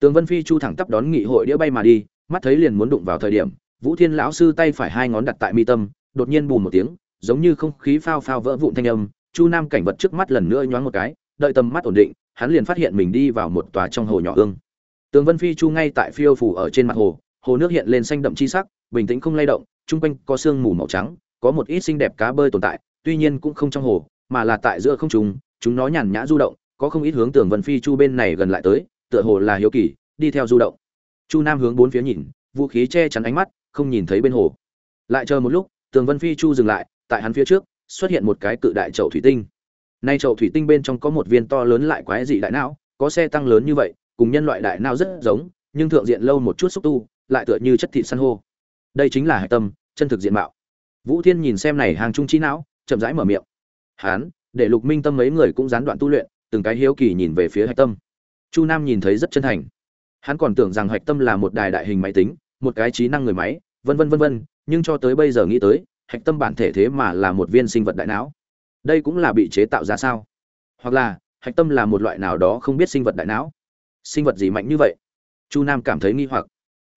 Speaker 1: Tường vân phi chu thẳng tắp đón nghị hội đĩa bay mà đi, mắt thấy liền muốn đụng vào thời điểm, vũ thiên lão sư tay phải hai ngón đặt tại mi tâm, đột nhiên bùm một tiếng, giống như không khí phao phao vỡ vụn thanh âm, chu nam cảnh vật trước mắt lần nữa nhoáng một cái, đợi tầm mắt ổn định, hắn liền phát hiện mình đi vào một tòa trong hồ nhỏ ương. Tường vân phi chu ngay tại phiêu phủ ở trên mặt hồ hồ nước hiện lên xanh đậm chi sắc, bình tĩnh không lay động, chung quanh có sương mù màu trắng, có một ít xinh đẹp cá bơi tồn tại, tuy nhiên cũng không trong hồ, mà là tại giữa không trung, chúng nó nhàn nhã du động có không ít hướng tường vân phi chu bên này gần lại tới, tựa hồ là hiếu kỳ, đi theo du động. Chu nam hướng bốn phía nhìn, vũ khí che chắn ánh mắt, không nhìn thấy bên hồ. Lại chờ một lúc, tường vân phi chu dừng lại, tại hắn phía trước, xuất hiện một cái cự đại chậu thủy tinh. Nay chậu thủy tinh bên trong có một viên to lớn lại quái dị đại não, có xe tăng lớn như vậy, cùng nhân loại đại não rất giống, nhưng thượng diện lâu một chút xúc tu, lại tựa như chất thịt san hô. Đây chính là hải tâm, chân thực diện mạo. Vũ thiên nhìn xem này hàng trung trí não, chậm rãi mở miệng. Hán để lục minh tâm mấy người cũng gián đoạn tu luyện từng cái hiếu kỳ nhìn về phía hạch tâm. Chu nam nhìn thấy rất chân thành. Hắn còn tưởng rằng hạch tâm là một đài đại hình máy tính, một cái trí năng người máy, vân vân vân vân, nhưng cho tới bây giờ nghĩ tới, hạch tâm bản thể thế mà là một viên sinh vật đại não. Đây cũng là bị chế tạo ra sao? Hoặc là, hạch tâm là một loại nào đó không biết sinh vật đại não? Sinh vật gì mạnh như vậy? Chu nam cảm thấy nghi hoặc.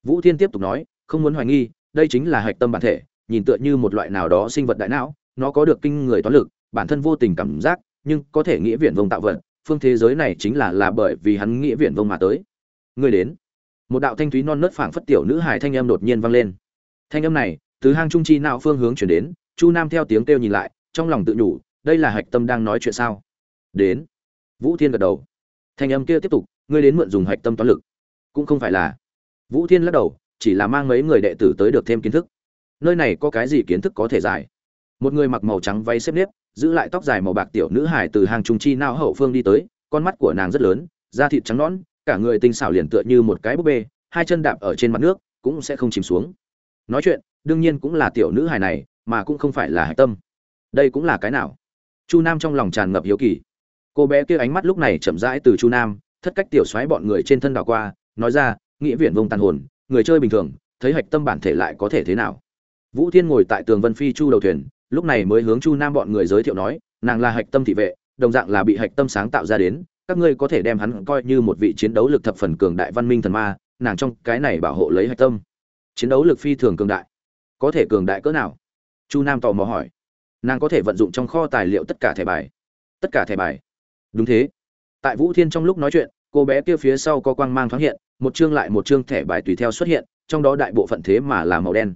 Speaker 1: Vũ thiên tiếp tục nói, không muốn hoài nghi, đây chính là hạch tâm bản thể, nhìn tựa như một loại nào đó sinh vật đại não, nó có được kinh người toán lực, bản thân vô tình cảm giác nhưng có thể nghĩa viễn vông tạo vật, phương thế giới này chính là là bởi vì hắn nghĩa viễn vông mà tới. Người đến. Một đạo thanh thúy non nớt phảng phất tiểu nữ hài thanh âm đột nhiên vang lên. Thanh âm này, từ hang trung chi nào phương hướng chuyển đến, chu nam theo tiếng kêu nhìn lại, trong lòng tự nhủ, đây là hạch tâm đang nói chuyện sao? Đến. Vũ thiên gật đầu. Thanh âm kia tiếp tục, ngươi đến mượn dùng hạch tâm toán lực. Cũng không phải là. Vũ thiên lắc đầu, chỉ là mang mấy người đệ tử tới được thêm kiến thức. Nơi này có cái gì kiến thức có thể giải? Một người mặc màu trắng váy xếp nếp giữ lại tóc dài màu bạc tiểu nữ hải từ hàng trung chi nao hậu phương đi tới, con mắt của nàng rất lớn, da thịt trắng nõn, cả người tinh xảo liền tựa như một cái búp bê, hai chân đạp ở trên mặt nước, cũng sẽ không chìm xuống. Nói chuyện, đương nhiên cũng là tiểu nữ hài này, mà cũng không phải là hạch tâm. Đây cũng là cái nào? Chu nam trong lòng tràn ngập hiếu kỳ. Cô bé kia ánh mắt lúc này chậm rãi từ chu nam, thất cách tiểu xoáy bọn người trên thân đảo qua, nói ra nghĩa viện vông tàn hồn, người chơi bình thường, thấy hạch tâm bản thể lại có thể thế nào? Vũ thiên ngồi tại tường vân phi chu đầu thuyền lúc này mới hướng chu nam bọn người giới thiệu nói, nàng là hạch tâm thị vệ, đồng dạng là bị hạch tâm sáng tạo ra đến, các ngươi có thể đem hắn coi như một vị chiến đấu lực thập phần cường đại văn minh thần ma, nàng trong cái này bảo hộ lấy hạch tâm. Chiến đấu lực phi thường cường đại. Có thể cường đại cỡ nào? Chu nam tò mò hỏi. Nàng có thể vận dụng trong kho tài liệu tất cả thẻ bài. Tất cả thẻ bài. Đúng thế. Tại vũ thiên trong lúc nói chuyện, cô bé kia phía sau có quang mang thoáng hiện, một chương lại một chương thẻ bài tùy theo xuất hiện, trong đó đại bộ phận thế mà là màu đen.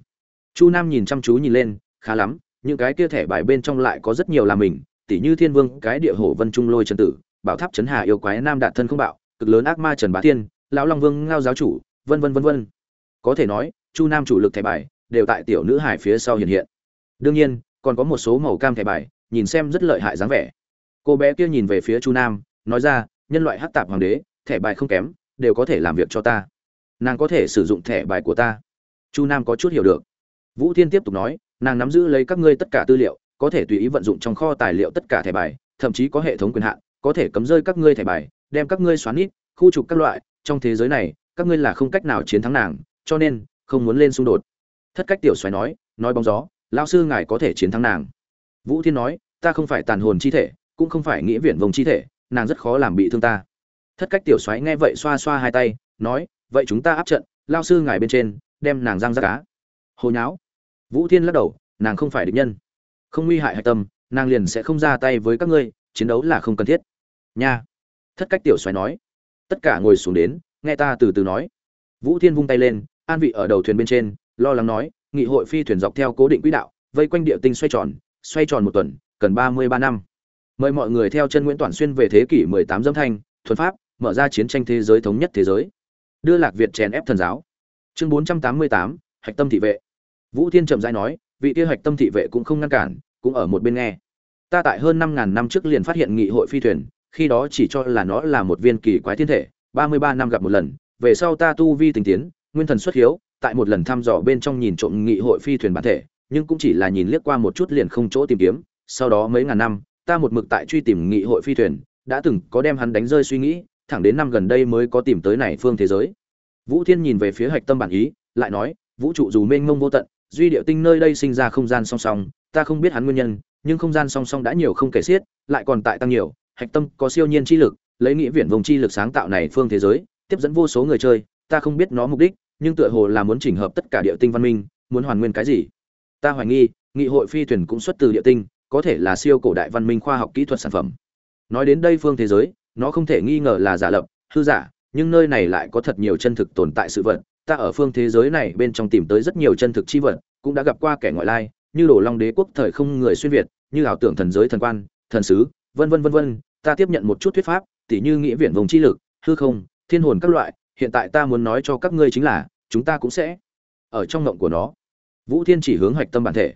Speaker 1: Chu nam nhìn chăm chú nhìn lên, khá lắm những cái kia thẻ bài bên trong lại có rất nhiều là mình tỷ như thiên vương, cái địa hổ vân trung lôi trần tử, bảo tháp trấn hà yêu quái nam đạt thân không bạo, cực lớn ác ma trần bá thiên, lão long vương, ngao giáo chủ, vân vân vân vân. Có thể nói, chu nam chủ lực thẻ bài đều tại tiểu nữ hải phía sau hiện hiện. Đương nhiên, còn có một số màu cam thẻ bài, nhìn xem rất lợi hại dáng vẻ. Cô bé kia nhìn về phía chu nam, nói ra, nhân loại hắc tạp hoàng đế, thẻ bài không kém, đều có thể làm việc cho ta. Nàng có thể sử dụng thẻ bài của ta. Chu nam có chút hiểu được. Vũ thiên tiếp tục nói nàng nắm giữ lấy các ngươi tất cả tư liệu, có thể tùy ý vận dụng trong kho tài liệu tất cả thẻ bài, thậm chí có hệ thống quyền hạn, có thể cấm rơi các ngươi thẻ bài, đem các ngươi xoắn ít khu trục các loại. Trong thế giới này, các ngươi là không cách nào chiến thắng nàng, cho nên không muốn lên xung đột. Thất cách tiểu xoáy nói nói bóng gió lao sư ngài có thể chiến thắng nàng. Vũ thiên nói, ta không phải tàn hồn chi thể, cũng không phải nghĩa viện vùng chi thể, nàng rất khó làm bị thương ta. Thất cách tiểu xoáy nghe vậy xoa xoa hai tay, nói, vậy chúng ta áp trận lao sư ngài bên trên, đem nàng răng ra cá. Hồi nháo vũ thiên lắc đầu, nàng không phải địch nhân. Không nguy hại hạch tâm, nàng liền sẽ không ra tay với các ngươi, chiến đấu là không cần thiết. Nha. Thất cách tiểu xoáy nói. Tất cả ngồi xuống đến, nghe ta từ từ nói. Vũ thiên vung tay lên, an vị ở đầu thuyền bên trên, lo lắng nói, nghị hội phi thuyền dọc theo cố định quỹ đạo, vây quanh địa tinh xoay tròn xoay tròn một tuần, cần ba mươi ba năm. Mời mọi người theo chân nguyễn toàn xuyên về thế kỷ mười tám dâm thanh, thuần pháp, mở ra chiến tranh thế giới thống nhất thế giới. Đưa lạc việt chèn ép thần giáo. Chương bốn trăm tám mươi tám, hạch tâm thị vệ vũ thiên chậm rãi nói, vị kia hạch tâm thị vệ cũng không ngăn cản, cũng ở một bên nghe. Ta tại hơn năm ngàn năm trước liền phát hiện nghị hội phi thuyền, khi đó chỉ cho là nó là một viên kỳ quái thiên thể, ba mươi ba năm gặp một lần. Về sau ta tu vi tình tiến, nguyên thần xuất hiếu, tại một lần thăm dò bên trong nhìn trộm nghị hội phi thuyền bản thể, nhưng cũng chỉ là nhìn liếc qua một chút liền không chỗ tìm kiếm. Sau đó mấy ngàn năm, ta một mực tại truy tìm nghị hội phi thuyền, đã từng có đem hắn đánh rơi suy nghĩ, thẳng đến năm gần đây mới có tìm tới này phương thế giới. Vũ thiên nhìn về phía hạch tâm bản ý, lại nói, vũ trụ dù mênh mông vô tận duy điệu tinh nơi đây sinh ra không gian song song, ta không biết hắn nguyên nhân, nhưng không gian song song đã nhiều không kể xiết, lại còn tại tăng nhiều, hạch tâm có siêu nhiên chi lực, lấy nghĩa viện vùng chi lực sáng tạo này phương thế giới, tiếp dẫn vô số người chơi, ta không biết nó mục đích, nhưng tựa hồ là muốn chỉnh hợp tất cả địa tinh văn minh, muốn hoàn nguyên cái gì. Ta hoài nghi, nghị hội phi thuyền cũng xuất từ địa tinh, có thể là siêu cổ đại văn minh khoa học kỹ thuật sản phẩm. Nói đến đây phương thế giới, nó không thể nghi ngờ là giả lập, hư giả, nhưng nơi này lại có thật nhiều chân thực tồn tại sự vật ta ở phương thế giới này bên trong tìm tới rất nhiều chân thực chi vật, cũng đã gặp qua kẻ ngoại lai, như đồ long đế quốc thời không người xuyên việt, như ảo tưởng thần giới thần quan, thần sứ, vân vân vân vân, ta tiếp nhận một chút thuyết pháp, tỉ như nghĩa viễn vùng chi lực, hư không, thiên hồn các loại, hiện tại ta muốn nói cho các ngươi chính là, chúng ta cũng sẽ ở trong ngộng của nó. Vũ thiên chỉ hướng hoạch tâm bản thể.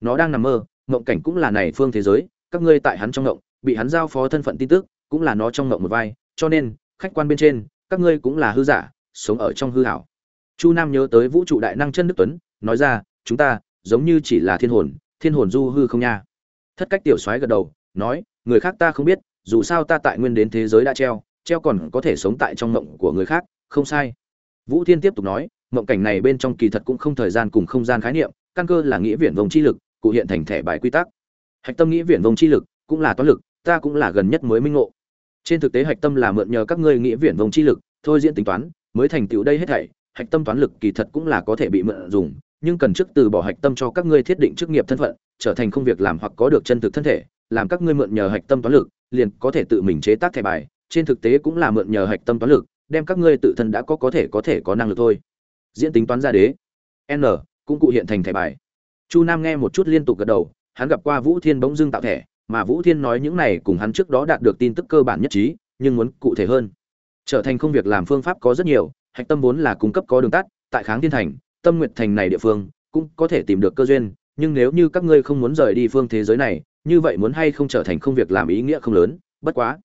Speaker 1: Nó đang nằm mơ, ngộng cảnh cũng là này phương thế giới, các ngươi tại hắn trong ngộng, bị hắn giao phó thân phận tin tức, cũng là nó trong ngộng một vai, cho nên, khách quan bên trên, các ngươi cũng là hư giả, sống ở trong hư hảo chu nam nhớ tới vũ trụ đại năng chân đức tuấn, nói ra, chúng ta, giống như chỉ là thiên hồn thiên hồn du hư không nha. Thất cách tiểu soái gật đầu, nói, người khác ta không biết, dù sao ta tại nguyên đến thế giới đã treo treo còn có thể sống tại trong mộng của người khác, không sai. Vũ thiên tiếp tục nói, mộng cảnh này bên trong kỳ thật cũng không thời gian cùng không gian khái niệm, căn cơ là nghĩa viễn vông chi lực, cụ hiện thành thẻ bài quy tắc. Hạch tâm nghĩa viễn vông chi lực cũng là toán lực, ta cũng là gần nhất mới minh ngộ. Trên thực tế hạch tâm là mượn nhờ các ngươi nghĩa viễn vông chi lực, thôi diễn tính toán, mới thành tựu đây hết thảy hạch tâm toán lực kỳ thật cũng là có thể bị mượn dùng, nhưng cần trước từ bỏ hạch tâm cho các ngươi thiết định chức nghiệp thân phận, trở thành công việc làm hoặc có được chân thực thân thể, làm các ngươi mượn nhờ hạch tâm toán lực, liền có thể tự mình chế tác thẻ bài, trên thực tế cũng là mượn nhờ hạch tâm toán lực, đem các ngươi tự thân đã có có thể có thể có năng lực thôi. Diễn tính toán ra đế. N, cũng cụ hiện thành thẻ bài. Chu nam nghe một chút liên tục gật đầu, hắn gặp qua vũ thiên bỗng dưng tạo thẻ, mà vũ thiên nói những này cùng hắn trước đó đạt được tin tức cơ bản nhất trí, nhưng muốn cụ thể hơn. Trở thành công việc làm phương pháp có rất nhiều hạch tâm vốn là cung cấp có đường tắt, tại kháng thiên thành, tâm nguyện thành này địa phương, cũng có thể tìm được cơ duyên, nhưng nếu như các ngươi không muốn rời đi phương thế giới này, như vậy muốn hay không trở thành công việc làm ý nghĩa không lớn, bất quá.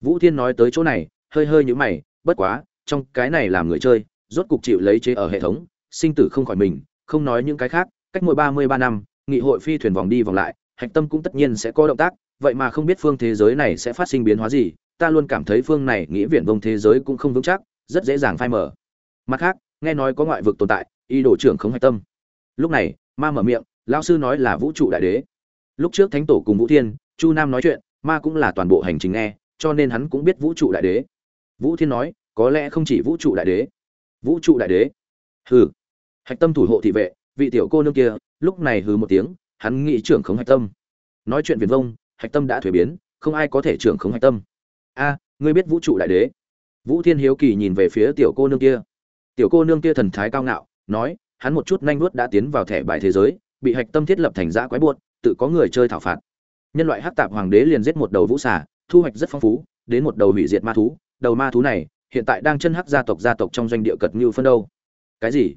Speaker 1: Vũ thiên nói tới chỗ này, hơi hơi nhữ mày, bất quá, trong cái này làm người chơi, rốt cục chịu lấy chế ở hệ thống, sinh tử không khỏi mình, không nói những cái khác, cách mỗi ba mươi ba năm, nghị hội phi thuyền vòng đi vòng lại, hạch tâm cũng tất nhiên sẽ có động tác, vậy mà không biết phương thế giới này sẽ phát sinh biến hóa gì, ta luôn cảm thấy phương này nghĩa viển vông thế giới cũng không vững chắc rất dễ dàng phai mở mặt khác, nghe nói có ngoại vực tồn tại, y đổ trưởng không hạch tâm. Lúc này, ma mở miệng, lão sư nói là vũ trụ đại đế. Lúc trước thánh tổ cùng vũ thiên, chu nam nói chuyện, ma cũng là toàn bộ hành trình nghe, cho nên hắn cũng biết vũ trụ đại đế. Vũ thiên nói, có lẽ không chỉ vũ trụ đại đế. Vũ trụ đại đế? Hừ. Hạch tâm thủ hộ thị vệ, vị tiểu cô nương kia, lúc này hừ một tiếng, hắn nghĩ trưởng khống hạch tâm. Nói chuyện viền vông, hạch tâm đã thuế biến, không ai có thể trưởng khống hạch tâm. A, ngươi biết vũ trụ đại đế? Vũ thiên hiếu kỳ nhìn về phía tiểu cô nương kia. Tiểu cô nương kia thần thái cao ngạo, nói, hắn một chút nhanh vuốt đã tiến vào thẻ bài thế giới, bị hạch tâm thiết lập thành giã quái buột tự có người chơi thảo phạt. Nhân loại hắc tạp hoàng đế liền giết một đầu vũ xà, thu hoạch rất phong phú, đến một đầu hủy diệt ma thú. Đầu ma thú này, hiện tại đang chân hắc gia tộc gia tộc trong doanh địa cật như phân đâu. Cái gì?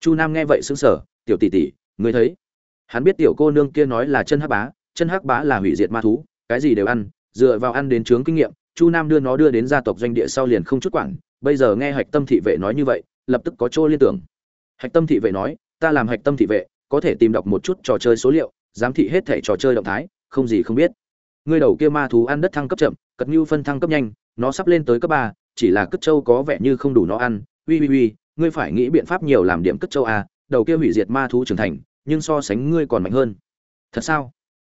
Speaker 1: Chu nam nghe vậy sững sờ, tiểu tỷ tỷ, ngươi thấy? Hắn biết tiểu cô nương kia nói là chân hắc bá, chân hắc bá là hủy diệt ma thú, cái gì đều ăn, dựa vào ăn đến trướng kinh nghiệm chu nam đưa nó đưa đến gia tộc doanh địa sau liền không chút quản, bây giờ nghe hạch tâm thị vệ nói như vậy, lập tức có chỗ liên tưởng. Hạch tâm thị vệ nói, ta làm hạch tâm thị vệ, có thể tìm đọc một chút trò chơi số liệu, giám thị hết thể trò chơi động thái, không gì không biết. Ngươi đầu kia ma thú ăn đất thăng cấp chậm cật như phân thăng cấp nhanh, nó sắp lên tới cấp ba, chỉ là cất châu có vẻ như không đủ nó ăn. Ui ui ui ngươi phải nghĩ biện pháp nhiều làm điểm cất châu a, đầu kia hủy diệt ma thú trưởng thành, nhưng so sánh ngươi còn mạnh hơn. Thật sao?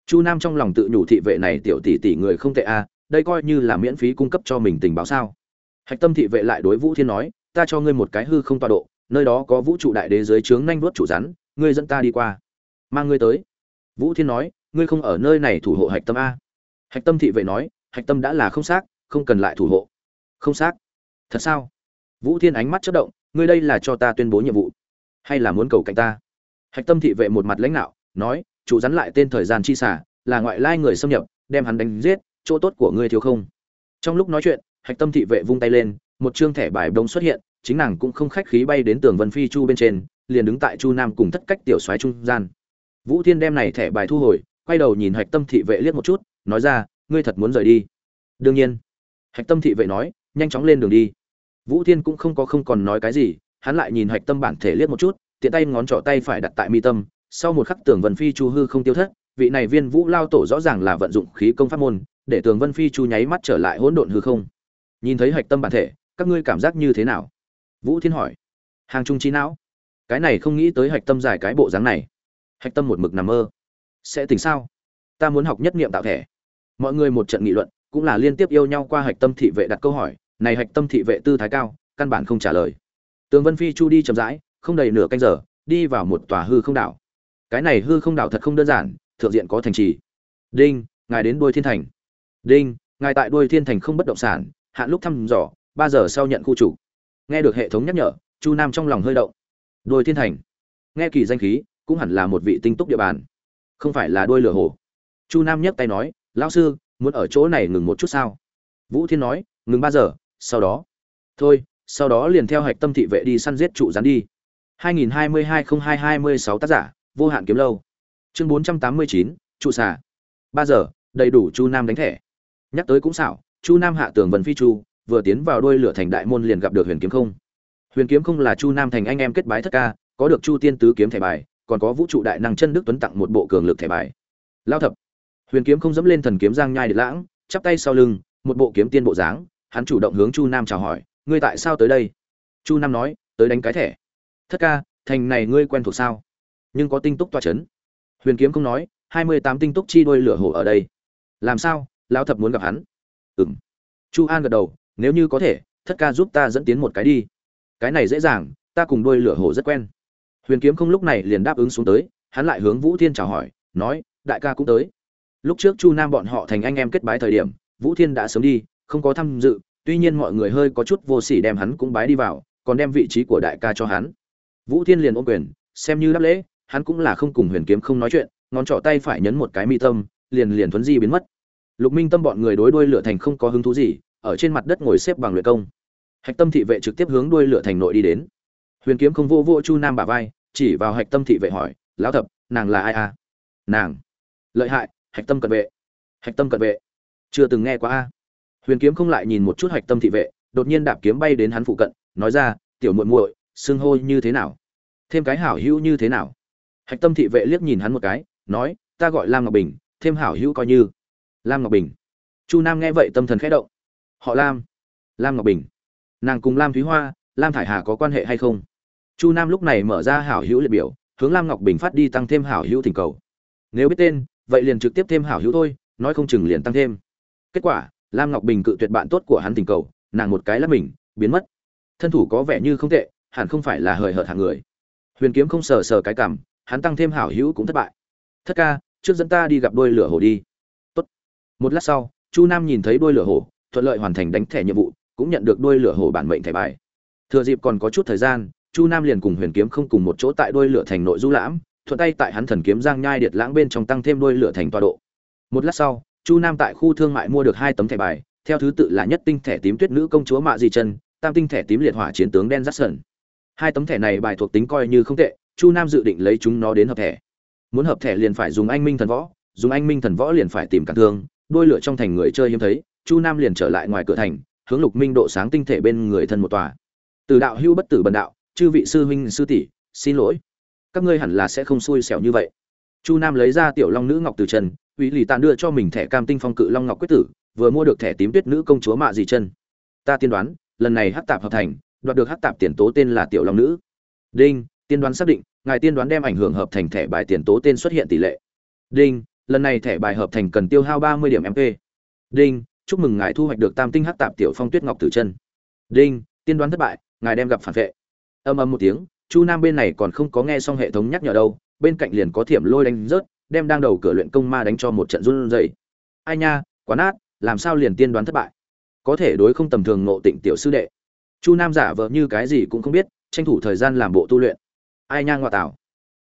Speaker 1: Chu nam trong lòng tự nhủ thị vệ này tiểu tỷ tỷ người không tệ a đây coi như là miễn phí cung cấp cho mình tình báo sao? Hạch tâm thị vệ lại đối vũ thiên nói, ta cho ngươi một cái hư không tọa độ, nơi đó có vũ trụ đại đế dưới trướng nhanh vuốt chủ rắn, ngươi dẫn ta đi qua. Mang ngươi tới. Vũ thiên nói, ngươi không ở nơi này thủ hộ hạch tâm a. Hạch tâm thị vệ nói, hạch tâm đã là không xác, không cần lại thủ hộ. Không xác? Thật sao? Vũ thiên ánh mắt chất động, ngươi đây là cho ta tuyên bố nhiệm vụ, hay là muốn cầu cạnh ta? Hạch tâm thị vệ một mặt lãnh đạo, nói, chủ rắn lại tên thời gian chi xả, là ngoại lai người xâm nhập, đem hắn đánh giết chỗ tốt của ngươi thiếu không? Trong lúc nói chuyện, hạch tâm thị vệ vung tay lên, một chương thẻ bài đông xuất hiện, chính nàng cũng không khách khí bay đến tường vân phi chu bên trên, liền đứng tại chu nam cùng thất cách tiểu soái trung gian. Vũ thiên đem này thẻ bài thu hồi, quay đầu nhìn hạch tâm thị vệ liếc một chút, nói ra, ngươi thật muốn rời đi? Đương nhiên. Hạch tâm thị vệ nói, nhanh chóng lên đường đi. Vũ thiên cũng không có không còn nói cái gì, hắn lại nhìn hạch tâm bản thể liếc một chút, tiện tay ngón trỏ tay phải đặt tại mi tâm, sau một khắc tường vân phi chu hư không tiêu thất, vị này viên vũ lao tổ rõ ràng là vận dụng khí công pháp môn để tường vân phi chu nháy mắt trở lại hỗn độn hư không. Nhìn thấy hạch tâm bản thể, các ngươi cảm giác như thế nào? Vũ thiên hỏi. Hàng trung trí não. Cái này không nghĩ tới hạch tâm dài cái bộ dáng này. Hạch tâm một mực nằm mơ. Sẽ tỉnh sao? Ta muốn học nhất nghiệm tạo thể. Mọi người một trận nghị luận, cũng là liên tiếp yêu nhau qua hạch tâm thị vệ đặt câu hỏi, này hạch tâm thị vệ tư thái cao, căn bản không trả lời. Tường vân phi chu đi chậm rãi, không đầy nửa canh giờ, đi vào một tòa hư không đảo. Cái này hư không đảo thật không đơn giản, thượng diện có thành trì. Đinh, ngài đến đôi thiên thành đinh ngài tại đuôi thiên thành không bất động sản hạn lúc thăm dò ba giờ sau nhận khu chủ. Nghe được hệ thống nhắc nhở chu nam trong lòng hơi động. Đuôi thiên thành. Nghe kỳ danh khí cũng hẳn là một vị tinh túc địa bàn. Không phải là đuôi lửa hổ chu nam nhấc tay nói lão sư muốn ở chỗ này ngừng một chút sao? Vũ thiên nói ngừng ba giờ sau đó. Thôi sau đó liền theo hạch tâm thị vệ đi săn giết trụ rắn đi. 2022-02-26 tác giả vô hạn kiếm lâu. Chương 489, trụ xà. Ba giờ đầy đủ chu nam đánh thẻ nhắc tới cũng xảo, chu nam hạ tường vân phi chu, vừa tiến vào đôi lửa thành đại môn liền gặp được huyền kiếm không. Huyền kiếm không là chu nam thành anh em kết bái thất ca, có được chu tiên tứ kiếm thẻ bài, còn có vũ trụ đại năng chân đức tuấn tặng một bộ cường lực thẻ bài. Lao thập. Huyền kiếm không dẫm lên thần kiếm giang nhai địch lãng, chắp tay sau lưng, một bộ kiếm tiên bộ dáng, hắn chủ động hướng chu nam chào hỏi, ngươi tại sao tới đây? Chu nam nói, tới đánh cái thẻ. Thất ca, thành này ngươi quen thuộc sao? Nhưng có tinh túc toa c h ấ n huyền kiếm không nói, hai mươi tám tinh túc chi đôi lửa hổ ở đây. Làm sao? Lão thập muốn gặp hắn. Ừ m chu an gật đầu, nếu như có thể, thất ca giúp ta dẫn tiến một cái đi. Cái này dễ dàng, ta cùng đôi lửa hổ rất quen. Huyền kiếm không lúc này liền đáp ứng xuống tới, hắn lại hướng vũ thiên chào hỏi, nói, đại ca cũng tới. Lúc trước chu nam bọn họ thành anh em kết bái thời điểm, vũ thiên đã sớm đi, không có tham dự, tuy nhiên mọi người hơi có chút vô sỉ đem hắn cũng bái đi vào, còn đem vị trí của đại ca cho hắn. Vũ thiên liền ôm quyền, xem như đáp lễ, hắn cũng là không cùng huyền kiếm không nói chuyện, ngón trỏ tay phải nhấn một cái mi tâm, liền liền thuấn di biến mất lục minh tâm bọn người đối đuôi lửa thành không có hứng thú gì, ở trên mặt đất ngồi xếp bằng luyện công. Hạch tâm thị vệ trực tiếp hướng đuôi lửa thành nội đi đến. Huyền kiếm không vô vô chu nam bà vai, chỉ vào hạch tâm thị vệ hỏi, lão thập, nàng là ai à nàng. Lợi hại, hạch tâm cận vệ. Hạch tâm cận vệ. Chưa từng nghe qua a. Huyền kiếm không lại nhìn một chút hạch tâm thị vệ, đột nhiên đạp kiếm bay đến hắn phụ cận, nói ra, tiểu muội muội, xưng hô như thế nào? Thêm cái hảo hữu như thế nào? Hạch tâm thị vệ liếc nhìn hắn một cái, nói, ta gọi lam ngọc bình, thêm hảo hữu coi như lam ngọc bình. Chu nam nghe vậy tâm thần khẽ động. Họ lam. Lam ngọc bình. Nàng cùng lam thúy hoa, lam thải hà có quan hệ hay không? Chu nam lúc này mở ra hảo hữu liệt biểu, hướng lam ngọc bình phát đi tăng thêm hảo hữu thỉnh cầu. Nếu biết tên, vậy liền trực tiếp thêm hảo hữu thôi, nói không chừng liền tăng thêm. Kết quả, lam ngọc bình cự tuyệt bạn tốt của hắn tình cầu, nàng một cái lắp mình, biến mất. Thân thủ có vẻ như không tệ, hẳn không phải là hời hợt hạng người. Huyền kiếm không sờ sờ cái cảm hắn tăng thêm hảo hữu cũng thất bại. Thất ca, trước dẫn ta đi gặp đôi lửa hồ đi một lát sau, chu nam nhìn thấy đôi lửa hổ, thuận lợi hoàn thành đánh thẻ nhiệm vụ, cũng nhận được đôi lửa hổ bản mệnh thẻ bài. Thừa dịp còn có chút thời gian, chu nam liền cùng huyền kiếm không cùng một chỗ tại đôi lửa thành nội du lãm, thuận tay tại hắn thần kiếm giang nhai điệt lãng bên trong tăng thêm đôi lửa thành tọa độ. Một lát sau, chu nam tại khu thương mại mua được hai tấm thẻ bài, theo thứ tự là nhất tinh thẻ tím tuyết nữ công chúa mạ di chân tam tinh thẻ tím liệt hỏa chiến tướng đen giắt sơn hai tấm thẻ này bài thuộc tính coi như không tệ, chu nam dự định lấy chúng nó đến hợp thẻ. Muốn hợp thẻ liền phải dùng anh minh thần võ, dùng anh minh thần võ liền phải tìm cản thương đôi lửa trong thành người chơi hiếm thấy, chu nam liền trở lại ngoài cửa thành, hướng lục minh độ sáng tinh thể bên người thân một tòa. Từ đạo hưu bất tử bần đạo, chư vị sư huynh sư tỷ, xin lỗi. Các ngươi hẳn là sẽ không xui xẻo như vậy. Chu nam lấy ra tiểu long nữ ngọc từ trần uy lì tàn đưa cho mình thẻ cam tinh phong cự long ngọc quyết tử, vừa mua được thẻ tím tuyết nữ công chúa mạ dì chân. Ta tiên đoán, lần này hát tạp hợp thành, đoạt được hát tạp tiền tố tên là tiểu long nữ. Đinh, tiên đoán xác định, ngài tiên đoán đem ảnh hưởng hợp thành thẻ bài tiền tố tên xuất hiện tỷ lệ. Đinh lần này thẻ bài hợp thành cần tiêu hao ba mươi điểm mp đinh, chúc mừng ngài thu hoạch được tam tinh hắc tạp tiểu phong tuyết ngọc tử chân. Đinh, tiên đoán thất bại, ngài đem gặp phản vệ. Âm âm một tiếng, chu nam bên này còn không có nghe xong hệ thống nhắc nhở đâu, bên cạnh liền có thiểm lôi đánh rớt, đem đang đầu cửa luyện công ma đánh cho một trận run rẩy. Ai nha, quá nát, làm sao liền tiên đoán thất bại? Có thể đối không tầm thường ngộ tịnh tiểu sư đệ. Chu nam giả vờ như cái gì cũng không biết, tranh thủ thời gian làm bộ tu luyện. Ai nha ngoại tảo.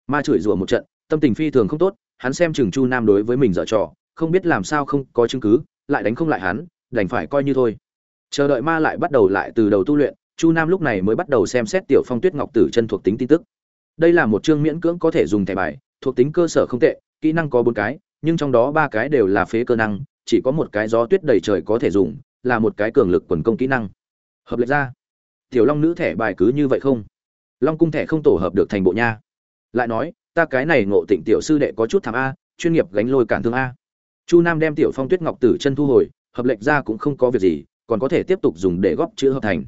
Speaker 1: Ma chửi rủa một trận, tâm tình phi thường không tốt hắn xem chừng chu nam đối với mình dở trò, không biết làm sao không có chứng cứ, lại đánh không lại hắn, đành phải coi như thôi. Chờ đợi ma lại bắt đầu lại từ đầu tu luyện, chu nam lúc này mới bắt đầu xem xét tiểu phong tuyết ngọc tử chân thuộc tính tin tức. Đây là một chương miễn cưỡng có thể dùng thẻ bài, thuộc tính cơ sở không tệ, kỹ năng có bốn cái, nhưng trong đó ba cái đều là phế cơ năng, chỉ có một cái gió tuyết đầy trời có thể dùng, là một cái cường lực quần công kỹ năng. Hợp lệch ra. Tiểu long nữ thẻ bài cứ như vậy không? Long cung thẻ không tổ hợp được thành bộ nha. Lại nói ta cái này ngộ tịnh tiểu sư đệ có chút thảm a, chuyên nghiệp gánh lôi cản thương a. Chu nam đem tiểu phong tuyết ngọc tử chân thu hồi, hợp lệch ra cũng không có việc gì, còn có thể tiếp tục dùng để góp chữ hợp thành.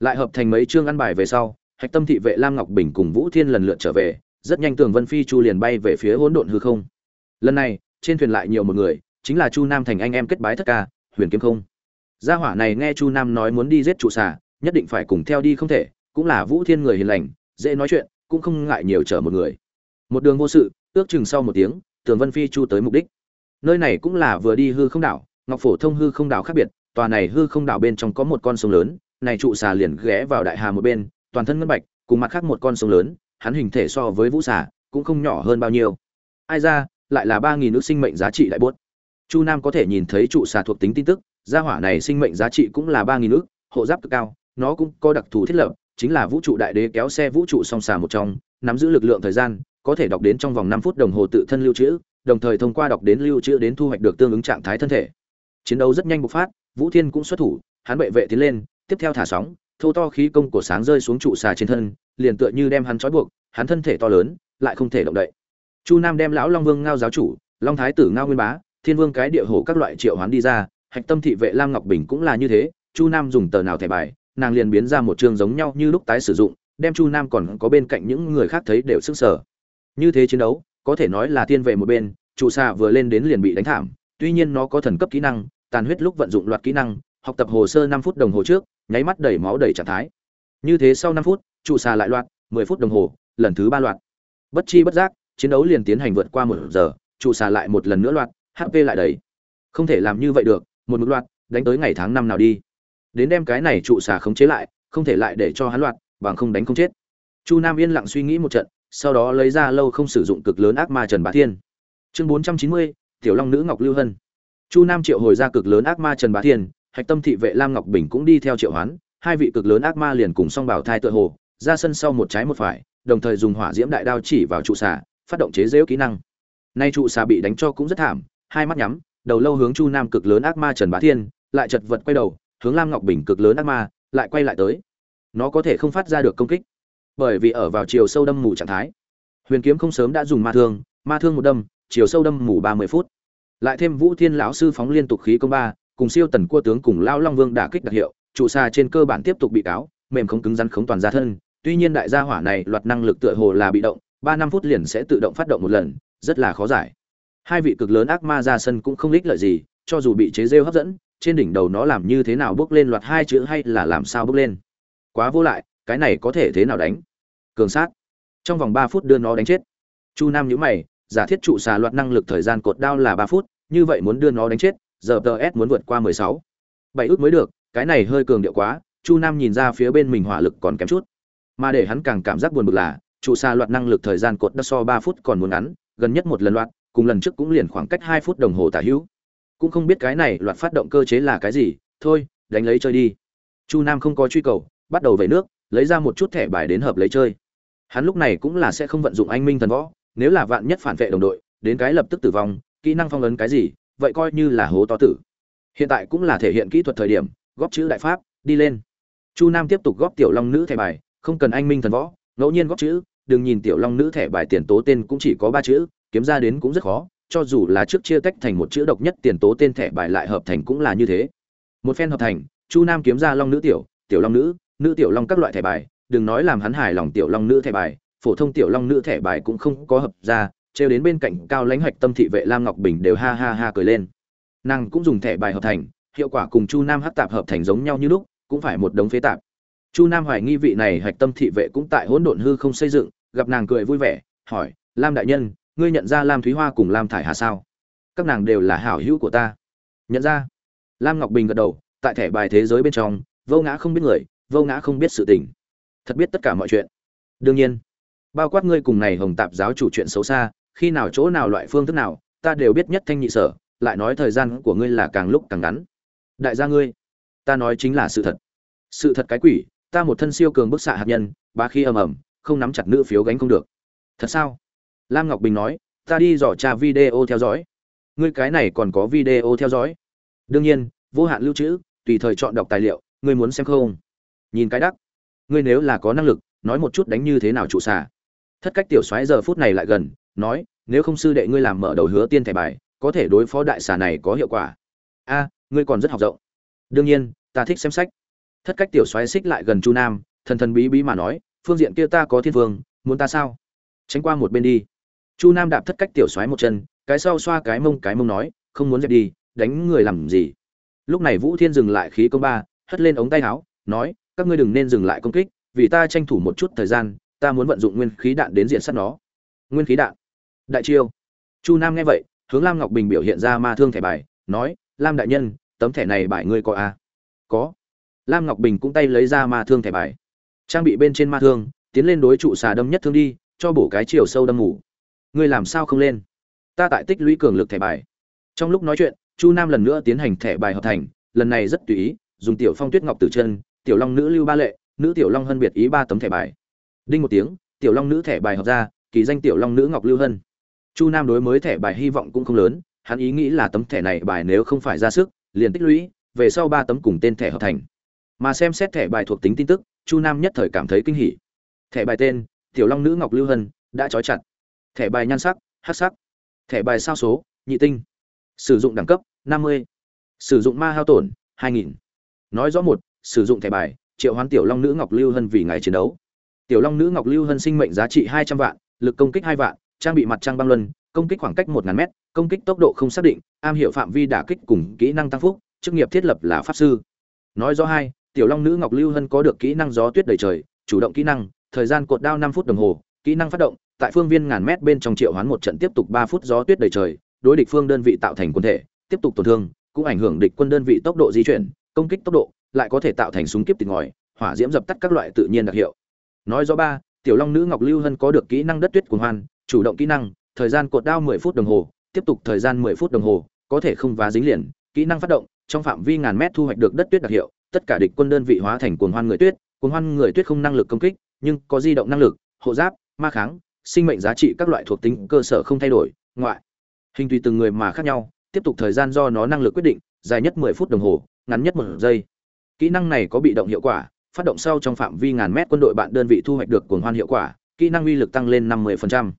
Speaker 1: Lại hợp thành mấy chương ăn bài về sau, hạch tâm thị vệ lam ngọc bình cùng vũ thiên lần lượt trở về, rất nhanh tường vân phi chu liền bay về phía hỗn độn hư không. Lần này, trên thuyền lại nhiều một người, chính là chu nam thành anh em kết bái thất ca, huyền kiếm không. Gia hỏa này nghe chu nam nói muốn đi giết trụ xà, nhất định phải cùng theo đi không thể, cũng là vũ thiên người hiền lành, dễ nói chuyện, cũng không ngại nhiều chở một người một đường vô sự, ước chừng sau một tiếng, tường vân phi chu tới mục đích. Nơi này cũng là vừa đi hư không đảo, ngọc phổ thông hư không đảo khác biệt, tòa này hư không đảo bên trong có một con sông lớn, này trụ xà liền ghé vào đại hà một bên, toàn thân ngân bạch, cùng mặt khác một con sông lớn, hắn hình thể so với vũ xà, cũng không nhỏ hơn bao nhiêu. Ai ra, lại là ba nghìn nước sinh mệnh giá trị đại bốt chu nam có thể nhìn thấy trụ xà thuộc tính tin tức, gia hỏa này sinh mệnh giá trị cũng là ba nghìn nước, hộ giáp cực cao, nó cũng có đặc thù thiết lập, chính là vũ trụ đại đế kéo xe vũ trụ song xà một trong, nắm giữ lực lượng thời gian có thể đọc đến trong vòng năm phút đồng hồ tự thân lưu trữ, đồng thời thông qua đọc đến lưu trữ đến thu hoạch được tương ứng trạng thái thân thể. Chiến đấu rất nhanh bộc phát, vũ thiên cũng xuất thủ, hắn bệ vệ tiến lên, tiếp theo thả sóng, thô to khí công của sáng rơi xuống trụ xà trên thân, liền tựa như đem hắn trói buộc, hắn thân thể to lớn, lại không thể động đậy. Chu nam đem lão long vương ngao giáo chủ, long thái tử ngao nguyên bá, thiên vương cái địa hổ các loại triệu hoán đi ra, hạch tâm thị vệ lam ngọc bình cũng là như thế, chu nam dùng tờ nào thẻ bài, nàng liền biến ra một chương giống nhau như lúc tái sử dụng, đem chu nam còn có bên cạnh những người khác thấy đều sức sở như thế chiến đấu, có thể nói là tiên vệ một bên, trụ xạ vừa lên đến liền bị đánh thảm. Tuy nhiên nó có thần cấp kỹ năng, tàn huyết lúc vận dụng loạt kỹ năng, học tập hồ sơ năm phút đồng hồ trước, nháy mắt đẩy máu đẩy trạng thái. Như thế sau năm phút, trụ xạ lại loạt, mười phút đồng hồ, lần thứ ba loạt. Bất chi bất giác, chiến đấu liền tiến hành vượt qua một giờ, trụ xạ lại một lần nữa loạt hp lại đầy. Không thể làm như vậy được, một mức loạt, đánh tới ngày tháng năm nào đi. Đến đem cái này trụ xà khống chế lại, không thể lại để cho hắn loạt, bằng không đánh không chết. Chu nam yên lặng suy nghĩ một trận sau đó lấy ra lâu không sử dụng cực lớn ác ma trần bá thiên. Chương bốn trăm chín mươi, tiểu long nữ ngọc lưu hân. Chu nam triệu hồi ra cực lớn ác ma trần bá thiên, hạch tâm thị vệ lam ngọc bình cũng đi theo triệu hoán, hai vị cực lớn ác ma liền cùng song bảo thai tựa hồ, ra sân sau một trái một phải, đồng thời dùng hỏa diễm đại đao chỉ vào trụ xà, phát động chế giễu kỹ năng. Nay trụ xà bị đánh cho cũng rất thảm, hai mắt nhắm, đầu lâu hướng chu nam cực lớn ác ma trần bá thiên, lại chật vật quay đầu, hướng lam ngọc bình cực lớn ác ma, lại quay lại tới. Nó có thể không phát ra được công kích bởi vì ở vào chiều sâu đâm mù trạng thái. Huyền kiếm không sớm đã dùng ma thương ma thương một đâm, chiều sâu đâm mù ba mươi phút. Lại thêm vũ thiên lão sư phóng liên tục khí công ba, cùng siêu tần cua tướng cùng lao long vương đả kích đặc hiệu, trụ xa trên cơ bản tiếp tục bị cáo, mềm không cứng rắn khống toàn ra thân. Tuy nhiên đại gia hỏa này loạt năng lực tựa hồ là bị động, ba năm phút liền sẽ tự động phát động một lần, rất là khó giải. Hai vị cực lớn ác ma ra sân cũng không lích lợi gì, cho dù bị chế rêu hấp dẫn, trên đỉnh đầu nó làm như thế nào bước lên loạt hai chữ hay là làm sao bước lên. Quá vô lại, cái này có thể thế nào đánh? Cường sát. Trong vòng ba phút đưa nó đánh chết. Chu nam nhữ mày, giả thiết trụ xà loạt năng lực thời gian cột đao là ba phút, như vậy muốn đưa nó đánh chết, giờ tờ s muốn vượt qua mười sáu. Bảy ước mới được, cái này hơi cường điệu quá, chu nam nhìn ra phía bên mình hỏa lực còn kém chút. Mà để hắn càng cảm giác buồn bực là, trụ xà loạt năng lực thời gian cột đao so ba phút còn muốn ngắn, gần nhất một lần loạt, cùng lần trước cũng liền khoảng cách hai phút đồng hồ tả hữu. Cũng không biết cái này loạt phát động cơ chế là cái gì, thôi, đánh lấy chơi đi. Chu nam không có truy cầu, bắt đầu về nước, lấy ra một chút thẻ bài đến hợp lấy chơi hắn lúc này cũng là sẽ không vận dụng anh minh thần võ, nếu là vạn nhất phản vệ đồng đội, đến cái lập tức tử vong, kỹ năng phong ấn cái gì, vậy coi như là hố to tử. Hiện tại cũng là thể hiện kỹ thuật thời điểm, góp chữ đại pháp, đi lên. Chu nam tiếp tục góp tiểu long nữ thẻ bài, không cần anh minh thần võ, ngẫu nhiên góp chữ, đừng nhìn tiểu long nữ thẻ bài tiền tố tên cũng chỉ có ba chữ, kiếm ra đến cũng rất khó, cho dù là trước chia tách thành một chữ độc nhất tiền tố tên thẻ bài lại hợp thành cũng là như thế. Một phen hợp thành, chu nam kiếm ra long nữ tiểu tiểu long nữ nữ tiểu long các loại thẻ bài đừng nói làm hắn hài lòng tiểu long nữ thẻ bài, phổ thông tiểu long nữ thẻ bài cũng không có hợp ra, trêu đến bên cạnh cao lãnh hoạch tâm thị vệ lam ngọc bình đều ha ha ha cười lên. Nàng cũng dùng thẻ bài hợp thành, hiệu quả cùng chu nam hát tạp hợp thành giống nhau như lúc, cũng phải một đống phế tạp. Chu nam hoài nghi vị này hoạch tâm thị vệ cũng tại hỗn độn hư không xây dựng, gặp nàng cười vui vẻ, hỏi, lam đại nhân, ngươi nhận ra lam thúy hoa cùng lam thải hà sao? Các nàng đều là hảo hữu của ta. Nhận ra. Lam ngọc bình gật đầu, tại thẻ bài thế giới bên trong, vô ngã không biết người, vô ngã không biết sự tình thật biết tất cả mọi chuyện. Đương nhiên, bao quát ngươi cùng này hồng tạp giáo chủ chuyện xấu xa, khi nào chỗ nào loại phương thức nào, ta đều biết nhất thanh nhị sở, lại nói thời gian của ngươi là càng lúc càng ngắn. Đại gia ngươi, ta nói chính là sự thật. Sự thật cái quỷ, ta một thân siêu cường bức xạ hạt nhân ba khi ầm ầm, không nắm chặt nữ phiếu gánh không được. Thật sao? Lam ngọc bình nói, ta đi dò tra video theo dõi. Ngươi cái này còn có video theo dõi? Đương nhiên, vô hạn lưu trữ, tùy thời chọn đọc tài liệu, ngươi muốn xem không? Nhìn cái đắc ngươi nếu là có năng lực, nói một chút đánh như thế nào trụ xà. Thất cách tiểu soái giờ phút này lại gần, nói, nếu không sư đệ ngươi làm mở đầu hứa tiên thẻ bài, có thể đối phó đại xà này có hiệu quả. A, ngươi còn rất học rộng. Đương nhiên, ta thích xem sách. Thất cách tiểu soái xích lại gần chu nam, thần thần bí bí mà nói, phương diện kia ta có thiên vương, muốn ta sao? Tránh qua một bên đi. Chu nam đạp thất cách tiểu soái một chân, cái sau xoa cái mông cái mông nói, không muốn dẹp đi, đánh người làm gì? Lúc này vũ thiên dừng lại khí công ba, hất lên ống tay áo, nói các ngươi đừng nên dừng lại công kích, vì ta tranh thủ một chút thời gian, ta muốn vận dụng nguyên khí đạn đến diện sát nó. Nguyên khí đạn. Đại chiêu. Chu nam nghe vậy, hướng lam ngọc bình biểu hiện ra ma thương thẻ bài, nói, lam đại nhân, tấm thẻ này bài ngươi có a à? có. Lam ngọc bình cũng tay lấy ra ma thương thẻ bài. Trang bị bên trên ma thương, tiến lên đối trụ xà đâm nhất thương đi, cho bổ cái chiều sâu đâm ngủ. Ngươi làm sao không lên? Ta tại tích lũy cường lực thẻ bài. Trong lúc nói chuyện, chu nam lần nữa tiến hành thẻ bài hợp thành, lần này rất tùy ý, dùng tiểu phong tuyết ngọc tử chân tiểu long nữ lưu ba lệ, nữ tiểu long hân biệt ý ba tấm thẻ bài. Đinh một tiếng, tiểu long nữ thẻ bài hợp ra, kỳ danh tiểu long nữ ngọc lưu hân. Chu nam đối mới thẻ bài hy vọng cũng không lớn, hắn ý nghĩ là tấm thẻ này bài nếu không phải ra sức, liền tích lũy, về sau ba tấm cùng tên thẻ hợp thành. Mà xem xét thẻ bài thuộc tính tin tức, chu nam nhất thời cảm thấy kinh hỉ. Thẻ bài tên, tiểu long nữ ngọc lưu hân, đã trói chặt. Thẻ bài nhan sắc hát sắc. Thẻ bài sao số, nhị tinh. Sử dụng đẳng cấp 50. sử dụng ma hao tổn 2000. nói rõ một sử dụng thẻ bài, triệu hoán tiểu long nữ ngọc lưu hân vì ngày chiến đấu. Tiểu long nữ ngọc lưu hân sinh mệnh giá trị 200 vạn, lực công kích hai vạn, trang bị mặt trăng băng luân, công kích khoảng cách 1000 mét, công kích tốc độ không xác định, am hiểu phạm vi đả kích cùng kỹ năng tăng phúc, chức nghiệp thiết lập là pháp sư. Nói rõ hai, tiểu long nữ ngọc lưu hân có được kỹ năng gió tuyết đầy trời, chủ động kỹ năng, thời gian cột đao 5 phút đồng hồ, kỹ năng phát động, tại phương viên ngàn mét bên trong triệu hoán một trận tiếp tục 3 phút gió tuyết đầy trời, đối địch phương đơn vị tạo thành quân thể, tiếp tục tổn thương, cũng ảnh hưởng địch quân đơn vị tốc độ di chuyển, công kích tốc độ lại có thể tạo thành súng kiếp tịt ngòi, hỏa diễm dập tắt các loại tự nhiên đặc hiệu. Nói rõ ba, tiểu long nữ ngọc lưu hân có được kỹ năng đất tuyết cuồng hoan, chủ động kỹ năng, thời gian cột đao 10 phút đồng hồ, tiếp tục thời gian 10 phút đồng hồ, có thể không vá dính liền, kỹ năng phát động, trong phạm vi ngàn mét thu hoạch được đất tuyết đặc hiệu, tất cả địch quân đơn vị hóa thành cuồng hoan người tuyết, cuồng hoan người tuyết không năng lực công kích, nhưng có di động năng lực, hộ giáp, ma kháng, sinh mệnh giá trị các loại thuộc tính, cơ sở không thay đổi, ngoại. Hình tùy từng người mà khác nhau, tiếp tục thời gian do nó năng lực quyết định, dài nhất 10 phút đồng hồ, ngắn nhất một giây kỹ năng này có bị động hiệu quả, phát động sau trong phạm vi ngàn mét quân đội bạn đơn vị thu hoạch được cuồng hoan hiệu quả, kỹ năng uy lực tăng lên 50%.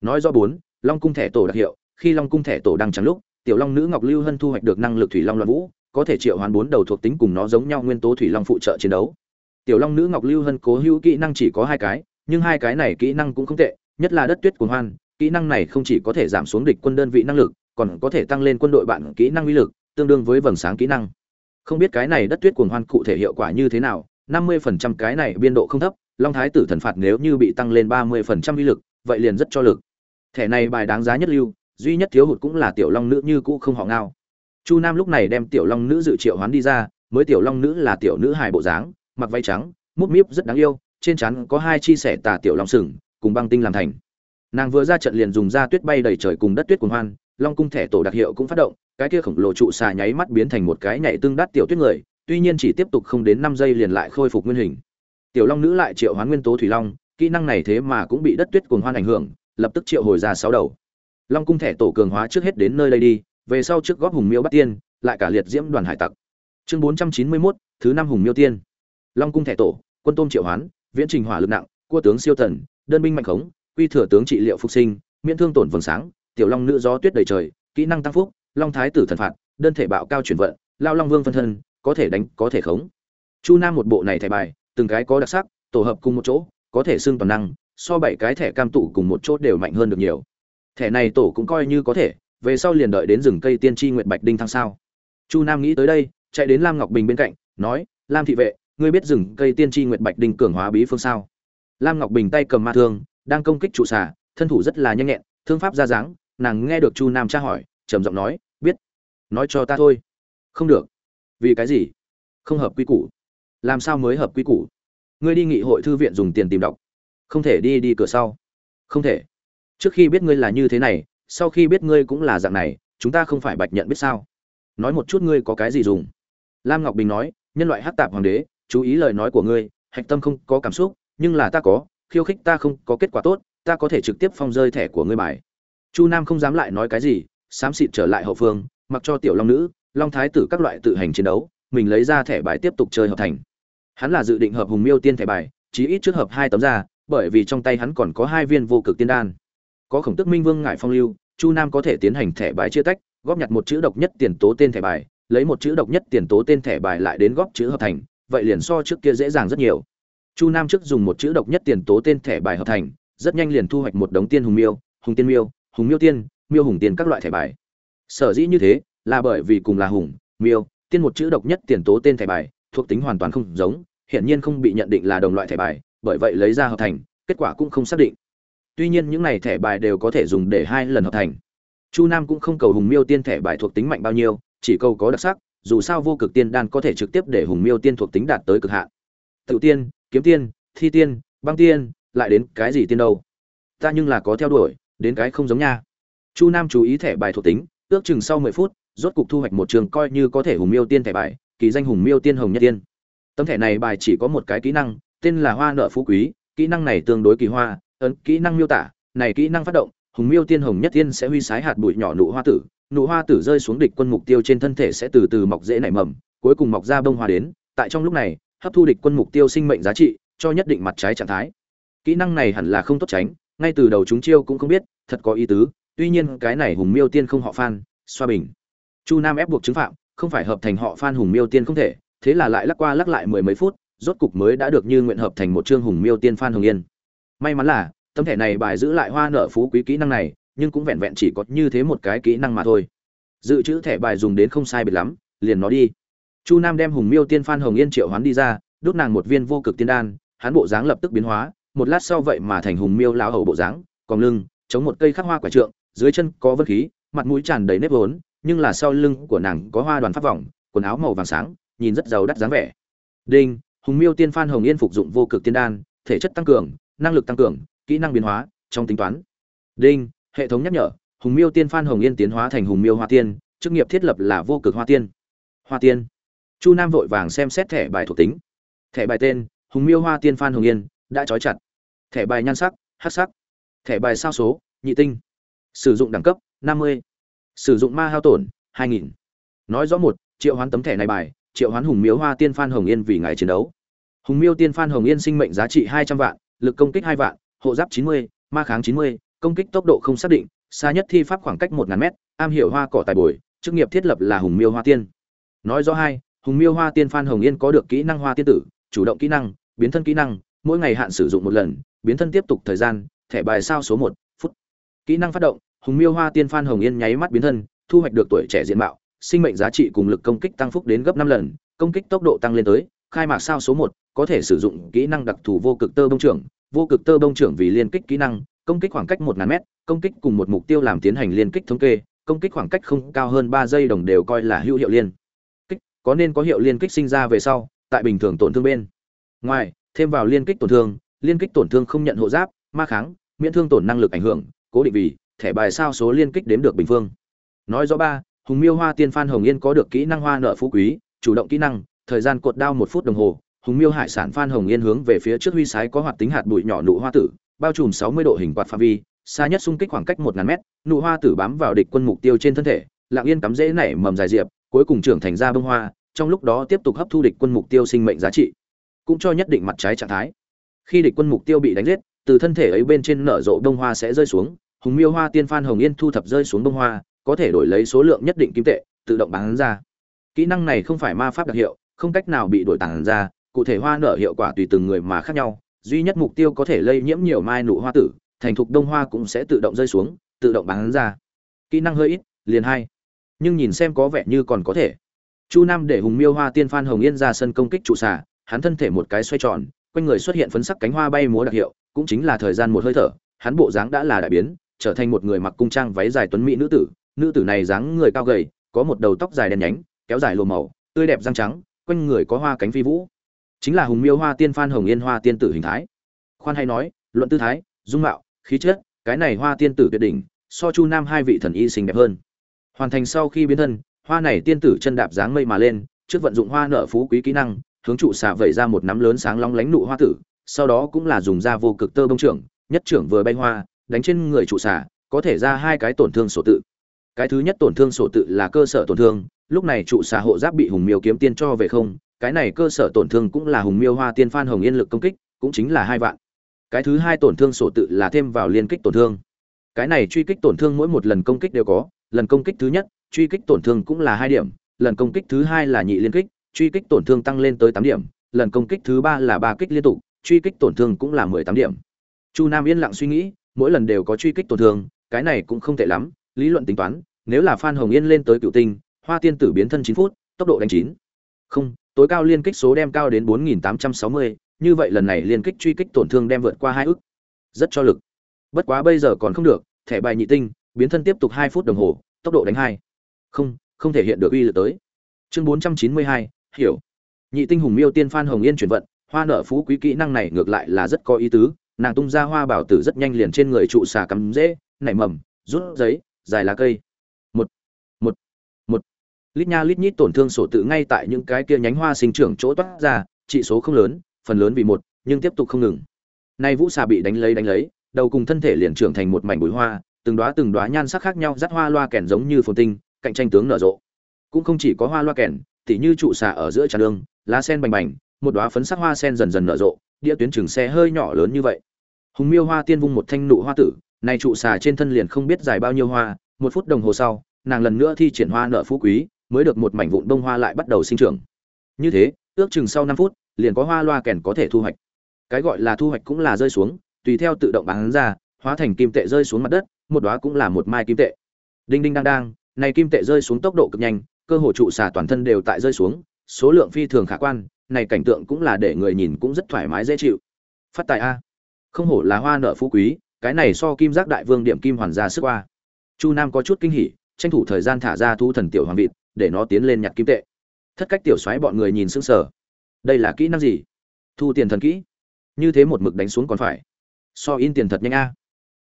Speaker 1: nói do bốn, long cung thẻ tổ đặc hiệu, khi long cung thẻ tổ đang trắng lúc, tiểu long nữ ngọc lưu hân thu hoạch được năng lực thủy long loạn vũ, có thể triệu hoán bốn đầu thuộc tính cùng nó giống nhau nguyên tố thủy long phụ trợ chiến đấu tiểu long nữ ngọc lưu hân cố hữu kỹ năng chỉ có hai cái, nhưng hai cái này kỹ năng cũng không tệ, nhất là đất tuyết cuồng hoan, kỹ năng này không chỉ có thể giảm xuống địch quân đơn vị năng lực, còn có thể tăng lên quân đội bạn kỹ năng uy lực, tương đương với vầng sáng kỹ năng không biết cái này đất tuyết cuồng hoan cụ thể hiệu quả như thế nào, năm mươi phần trăm cái này biên độ không thấp, long thái tử thần phạt nếu như bị tăng lên ba mươi phần trăm uy lực, vậy liền rất cho lực. Thẻ này bài đáng giá nhất lưu, duy nhất thiếu hụt cũng là tiểu long nữ như cũ không họ ngao. Chu nam lúc này đem tiểu long nữ dự triệu hoán đi ra, mới tiểu long nữ là tiểu nữ hài bộ dáng, mặc váy trắng mút míp rất đáng yêu, trên trán có hai chi sẻ tà tiểu long sừng, cùng băng tinh làm thành. Nàng vừa ra trận liền dùng ra tuyết bay đầy trời cùng đất tuyết cuồng hoan, long cung thẻ tổ đặc hiệu cũng phát động cái kia khổng lồ trụ xà nháy mắt biến thành một cái nhảy tương đắt tiểu tuyết người tuy nhiên chỉ tiếp tục không đến năm giây liền lại khôi phục nguyên hình. Tiểu long nữ lại triệu hoán nguyên tố thủy long kỹ năng này thế mà cũng bị đất tuyết cuồng hoan ảnh hưởng lập tức triệu hồi ra sáu đầu. Long cung thẻ tổ cường hóa trước hết đến nơi đây đi về sau trước góp hùng miêu bắt tiên lại cả liệt diễm đoàn hải tặc. Chương bốn trăm chín mươi 491, thứ năm hùng miêu tiên. Long cung thẻ tổ quân tôm triệu hoán viễn trình hỏa lực nặng cua tướng siêu thần đơn binh mạnh khống quy thừa tướng trị liệu phục sinh miễn thương tổn vầng sáng tiểu long nữ gió tuyết đầy trời kỹ năng tăng phúc long thái tử thần phạt, đơn thể bạo cao chuyển vận, lao long vương phân thân, có thể đánh, có thể khống. Chu nam một bộ này thẻ bài, từng cái có đặc sắc, tổ hợp cùng một chỗ, có thể xưng toàn năng, so bảy cái thẻ cam tụ cùng một chỗ đều mạnh hơn được nhiều. Thẻ này tổ cũng coi như có thể, về sau liền đợi đến rừng cây tiên tri nguyện bạch đinh thăng sao. Chu nam nghĩ tới đây, chạy đến lam ngọc bình bên cạnh, nói, lam thị vệ, ngươi biết rừng cây tiên tri nguyện bạch đinh cường hóa bí phương sao? Lam ngọc bình tay cầm ma thương, đang công kích trụ xà, thân thủ rất là nhanh nhẹn, thương pháp ra dáng, nàng nghe được chu nam tra hỏi trầm giọng nói, biết. Nói cho ta thôi. Không được. Vì cái gì? Không hợp quy củ. Làm sao mới hợp quy củ? Ngươi đi nghị hội thư viện dùng tiền tìm đọc. Không thể đi đi cửa sau. Không thể. Trước khi biết ngươi là như thế này, sau khi biết ngươi cũng là dạng này, chúng ta không phải bạch nhận biết sao? Nói một chút ngươi có cái gì dùng? Lam ngọc bình nói, nhân loại hát tạp hoàng đế, chú ý lời nói của ngươi, hạch tâm không có cảm xúc, nhưng là ta có, khiêu khích ta không có kết quả tốt, ta có thể trực tiếp phong rơi thẻ của ngươi bài. Chu nam không dám lại nói cái gì xám xịt trở lại hậu phương, mặc cho tiểu long nữ, long thái tử các loại tự hành chiến đấu, mình lấy ra thẻ bài tiếp tục chơi hợp thành. Hắn là dự định hợp hùng miêu tiên thẻ bài, chí ít trước hợp hai tấm ra, bởi vì trong tay hắn còn có hai viên vô cực tiên đan. Có khổng tức minh vương ngại phong lưu, chu nam có thể tiến hành thẻ bài chia tách, góp nhặt một chữ độc nhất tiền tố tên thẻ bài, lấy một chữ độc nhất tiền tố tên thẻ bài lại đến góp chữ hợp thành, vậy liền so trước kia dễ dàng rất nhiều. Chu nam trước dùng một chữ độc nhất tiền tố tên thẻ bài hợp thành, rất nhanh liền thu hoạch một đống tiên hùng miêu, hùng tiên miêu, hùng miêu tiên miêu hùng tiên các loại thẻ bài. Sở dĩ như thế, là bởi vì cùng là hùng, miêu, tiên một chữ độc nhất tiền tố tên thẻ bài, thuộc tính hoàn toàn không giống, hiển nhiên không bị nhận định là đồng loại thẻ bài, bởi vậy lấy ra hợp thành, kết quả cũng không xác định. Tuy nhiên những này thẻ bài đều có thể dùng để hai lần hợp thành. Chu nam cũng không cầu hùng miêu tiên thẻ bài thuộc tính mạnh bao nhiêu, chỉ cầu có đặc sắc, dù sao vô cực tiên đan có thể trực tiếp để hùng miêu tiên thuộc tính đạt tới cực hạn. Tự tiên, kiếm tiên, thi tiên, băng tiên, lại đến cái gì tiên đâu? Ta nhưng là có theo đuổi, đến cái không giống nha chu nam chú ý thẻ bài thuộc tính, ước chừng sau mười phút, rốt cục thu hoạch một trường coi như có thể hùng miêu tiên thẻ bài, kỳ danh hùng miêu tiên hồng nhất tiên. Tấm thẻ này bài chỉ có một cái kỹ năng, tên là hoa nợ phú quý, kỹ năng này tương đối kỳ hoa, ấn kỹ năng miêu tả, này kỹ năng phát động, hùng miêu tiên hồng nhất tiên sẽ huy sái hạt bụi nhỏ nụ hoa tử, nụ hoa tử rơi xuống địch quân mục tiêu trên thân thể sẽ từ từ mọc dễ nảy mầm, cuối cùng mọc ra bông hoa đến, tại trong lúc này, hấp thu địch quân mục tiêu sinh mệnh giá trị, cho nhất định mặt trái trạng thái. Kỹ năng này hẳn là không tốt tránh, ngay từ đầu chúng chiêu cũng không biết, thật có ý tứ tuy nhiên cái này hùng miêu tiên không họ phan, xoa bình. Chu nam ép buộc chứng phạm, không phải hợp thành họ phan hùng miêu tiên không thể, thế là lại lắc qua lắc lại mười mấy phút, rốt cục mới đã được như nguyện hợp thành một chương hùng miêu tiên phan hồng yên. May mắn là, tấm thẻ này bài giữ lại hoa nợ phú quý kỹ năng này, nhưng cũng vẹn vẹn chỉ có như thế một cái kỹ năng mà thôi. Dự trữ thẻ bài dùng đến không sai biệt lắm, liền nó đi. Chu nam đem hùng miêu tiên phan hồng yên triệu hoán đi ra, đốt nàng một viên vô cực tiên đan, hắn bộ dáng lập tức biến hóa, một lát sau vậy mà thành hùng miêu lão hầu bộ dáng còn lưng, chống một cây khắc hoa quả trượng dưới chân có vân khí, mặt mũi tràn đầy nếp vốn, nhưng là sau lưng của nàng có hoa đoàn pháp vòng, quần áo màu vàng sáng, nhìn rất giàu đắt dáng vẻ. Đinh, hùng miêu tiên phan hồng yên phục dụng vô cực tiên đan, thể chất tăng cường, năng lực tăng cường, kỹ năng biến hóa, trong tính toán. Đinh, hệ thống nhắc nhở, hùng miêu tiên phan hồng yên tiến hóa thành hùng miêu hoa tiên, chức nghiệp thiết lập là vô cực hoa tiên. Hoa tiên. Chu nam vội vàng xem xét thẻ bài thuộc tính. Thẻ bài tên, hùng miêu hoa tiên phan hồng yên, đã trói chặt. Thẻ bài nhan sắc hát sắc. Thẻ bài sao số, nhị tinh sử dụng đẳng cấp, năm mươi. Sử dụng ma hao tổn, hai nghìn. Nói rõ một, triệu hoán tấm thẻ này bài, triệu hoán hùng miêu hoa tiên phan hồng yên vì ngày chiến đấu. Hùng miêu tiên phan hồng yên sinh mệnh giá trị hai trăm vạn, lực công kích 2 vạn, hộ giáp chín mươi, ma kháng chín mươi, công kích tốc độ không xác định, xa nhất thi pháp khoảng cách 1 ngàn mét, am hiểu hoa cỏ tài bồi, chức nghiệp thiết lập là hùng miêu hoa tiên. Nói rõ hai, hùng miêu hoa tiên phan hồng yên có được kỹ năng hoa tiên tử, chủ động kỹ năng, biến thân kỹ năng, mỗi ngày hạn sử dụng một lần, biến thân tiếp tục thời gian, thẻ bài sao số một kỹ năng phát động, hùng miêu hoa tiên phan hồng yên nháy mắt biến thân, thu hoạch được tuổi trẻ diện mạo, sinh mệnh giá trị cùng lực công kích tăng phúc đến gấp năm lần, công kích tốc độ tăng lên tới, khai mạc sao số một, có thể sử dụng kỹ năng đặc thù vô cực tơ bông trưởng. Vô cực tơ bông trưởng vì liên kích kỹ năng, công kích khoảng cách một ngàn mét, công kích cùng một mục tiêu làm tiến hành liên kích thống kê, công kích khoảng cách không cao hơn ba giây đồng đều coi là hữu hiệu liên kích, có nên có hiệu liên kích sinh ra về sau, tại bình thường tổn thương bên. Ngoài, thêm vào liên kích tổn thương, liên kích tổn thương không nhận hộ giáp, ma kháng, miễn thương tổn năng lực ảnh hưởng cố định vì, thẻ bài sao số liên kích đếm được bình phương. Nói rõ ba, hùng miêu hoa tiên phan hồng yên có được kỹ năng hoa nợ phú quý, chủ động kỹ năng, thời gian cột đao một phút đồng hồ, hùng miêu hải sản phan hồng yên hướng về phía trước huy sái có hoạt tính hạt bụi nhỏ nụ hoa tử, bao trùm sáu mươi độ hình quạt phạm vi, xa nhất xung kích khoảng cách một ngàn mét, nụ hoa tử bám vào địch quân mục tiêu trên thân thể lạng yên cắm dễ nảy mầm dài diệp, cuối cùng trưởng thành ra bông hoa, trong lúc đó tiếp tục hấp thu địch quân mục tiêu sinh mệnh giá trị, cũng cho nhất định mặt trái trạng thái. Khi địch quân mục tiêu bị đánh giết từ thân thể ấy bên trên nở rộ bông hoa sẽ rơi xuống, hùng miêu hoa tiên phan hồng yên thu thập rơi xuống bông hoa, có thể đổi lấy số lượng nhất định kim tệ, tự động bán ra. Kỹ năng này không phải ma pháp đặc hiệu, không cách nào bị đổi tản ra, cụ thể hoa nở hiệu quả tùy từng người mà khác nhau, duy nhất mục tiêu có thể lây nhiễm nhiều mai nụ hoa tử, thành thục đông hoa cũng sẽ tự động rơi xuống, tự động bán ra. Kỹ năng hơi ít, liền hai. Nhưng nhìn xem có vẻ như còn có thể. Chu nam để hùng miêu hoa tiên phan hồng yên ra sân công kích trụ xả hắn thân thể một cái xoay tròn quanh người xuất hiện phấn sắc cánh hoa bay múa đặc hiệu, cũng chính là thời gian một hơi thở, hắn bộ dáng đã là đại biến, trở thành một người mặc cung trang váy dài tuấn mỹ nữ tử. Nữ tử này dáng người cao gầy, có một đầu tóc dài đen nhánh, kéo dài lùa màu, tươi đẹp răng trắng, quanh người có hoa cánh phi vũ. Chính là hùng miêu hoa tiên phan hồng yên hoa tiên tử hình thái. Khoan hay nói, luận tư thái, dung mạo, khí chất, cái này hoa tiên tử tuyệt đỉnh, so chu nam hai vị thần y xinh đẹp hơn. Hoàn thành sau khi biến thân, hoa này tiên tử chân đạp dáng mây mà lên, trước vận dụng hoa nợ phú quý kỹ năng hướng trụ xạ vẩy ra một nắm lớn sáng long lánh nụ hoa tử, sau đó cũng là dùng da vô cực tơ bông trưởng, nhất trưởng vừa bay hoa, đánh trên người trụ xạ có thể ra hai cái tổn thương sổ tự. Cái thứ nhất tổn thương sổ tự là cơ sở tổn thương, lúc này trụ xạ hộ giáp bị hùng miêu kiếm tiên cho về không, cái này cơ sở tổn thương cũng là hùng miêu hoa tiên phan hồng yên lực công kích, cũng chính là hai vạn. Cái thứ hai tổn thương sổ tự là thêm vào liên kích tổn thương. Cái này truy kích tổn thương mỗi một lần công kích đều có, lần công kích thứ nhất, truy kích tổn thương cũng là hai điểm, lần công kích thứ hai là nhị liên kích truy kích tổn thương tăng lên tới tám điểm, lần công kích thứ ba là ba kích liên tục, truy kích tổn thương cũng là mười tám điểm. Chu nam yên lặng suy nghĩ, mỗi lần đều có truy kích tổn thương, cái này cũng không tệ lắm, lý luận tính toán, nếu là phan hồng yên lên tới cựu tinh, hoa tiên tử biến thân chín phút, tốc độ đánh chín. Không, tối cao liên kích số đem cao đến bốn nghìn tám trăm sáu mươi, như vậy lần này liên kích truy kích tổn thương đem vượt qua hai ức rất cho lực. Bất quá bây giờ còn không được, thẻ bài nhị tinh, biến thân tiếp tục hai phút đồng hồ, tốc độ đánh hai. Không không thể hiện được uy lực tới. Chương bốn trăm chín mươi hai hiểu. Nhị tinh hùng miêu tiên phan hồng yên chuyển vận, hoa nợ phú quý kỹ năng này ngược lại là rất có ý tứ, nàng tung ra hoa bảo tử rất nhanh liền trên người trụ xà cắm dễ nảy mầm, rút giấy, dài lá cây. Một một một. Lít nha lít nhít tổn thương sổ tự ngay tại những cái kia nhánh hoa sinh trưởng chỗ toát ra trị số không lớn, phần lớn vì một, nhưng tiếp tục không ngừng. Nay vũ xà bị đánh lấy đánh lấy, đầu cùng thân thể liền trưởng thành một mảnh bụi hoa, từng đóa từng đóa nhan sắc khác nhau dắt hoa loa kèn giống như phồn tinh, cạnh tranh tướng nở rộ. Cũng không chỉ có hoa loa kèn tỉ như trụ xà ở giữa trà đường, lá sen bành bành, một đóa phấn sắc hoa sen dần dần nở rộ, đĩa tuyến trường xe hơi nhỏ lớn như vậy. Hùng miêu hoa tiên vung một thanh nụ hoa tử này trụ xà trên thân liền không biết dài bao nhiêu hoa, một phút đồng hồ sau, nàng lần nữa thi triển hoa nở phú quý, mới được một mảnh vụn bông hoa lại bắt đầu sinh trưởng. Như thế, ước chừng sau năm phút, liền có hoa loa kèn có thể thu hoạch. Cái gọi là thu hoạch cũng là rơi xuống, tùy theo tự động bán ra, hóa thành kim tệ rơi xuống mặt đất, một đóa cũng là một mai kim tệ. Đinh đinh đang đang này kim tệ rơi xuống tốc độ cực nhanh cơ hồ trụ xà toàn thân đều tại rơi xuống, số lượng phi thường khả quan, này cảnh tượng cũng là để người nhìn cũng rất thoải mái, dễ chịu. Phát tài a. Không hổ là hoa nợ phú quý, cái này so kim giác đại vương điểm kim hoàn ra sức qua. Chu nam có chút kinh hỉ, tranh thủ thời gian thả ra thu thần tiểu hoàng vịt, để nó tiến lên nhặt kim tệ. Thất cách tiểu soái bọn người nhìn sững sờ. Đây là kỹ năng gì? Thu tiền thần kỹ. Như thế một mực đánh xuống còn phải. So in tiền thật nhanh a.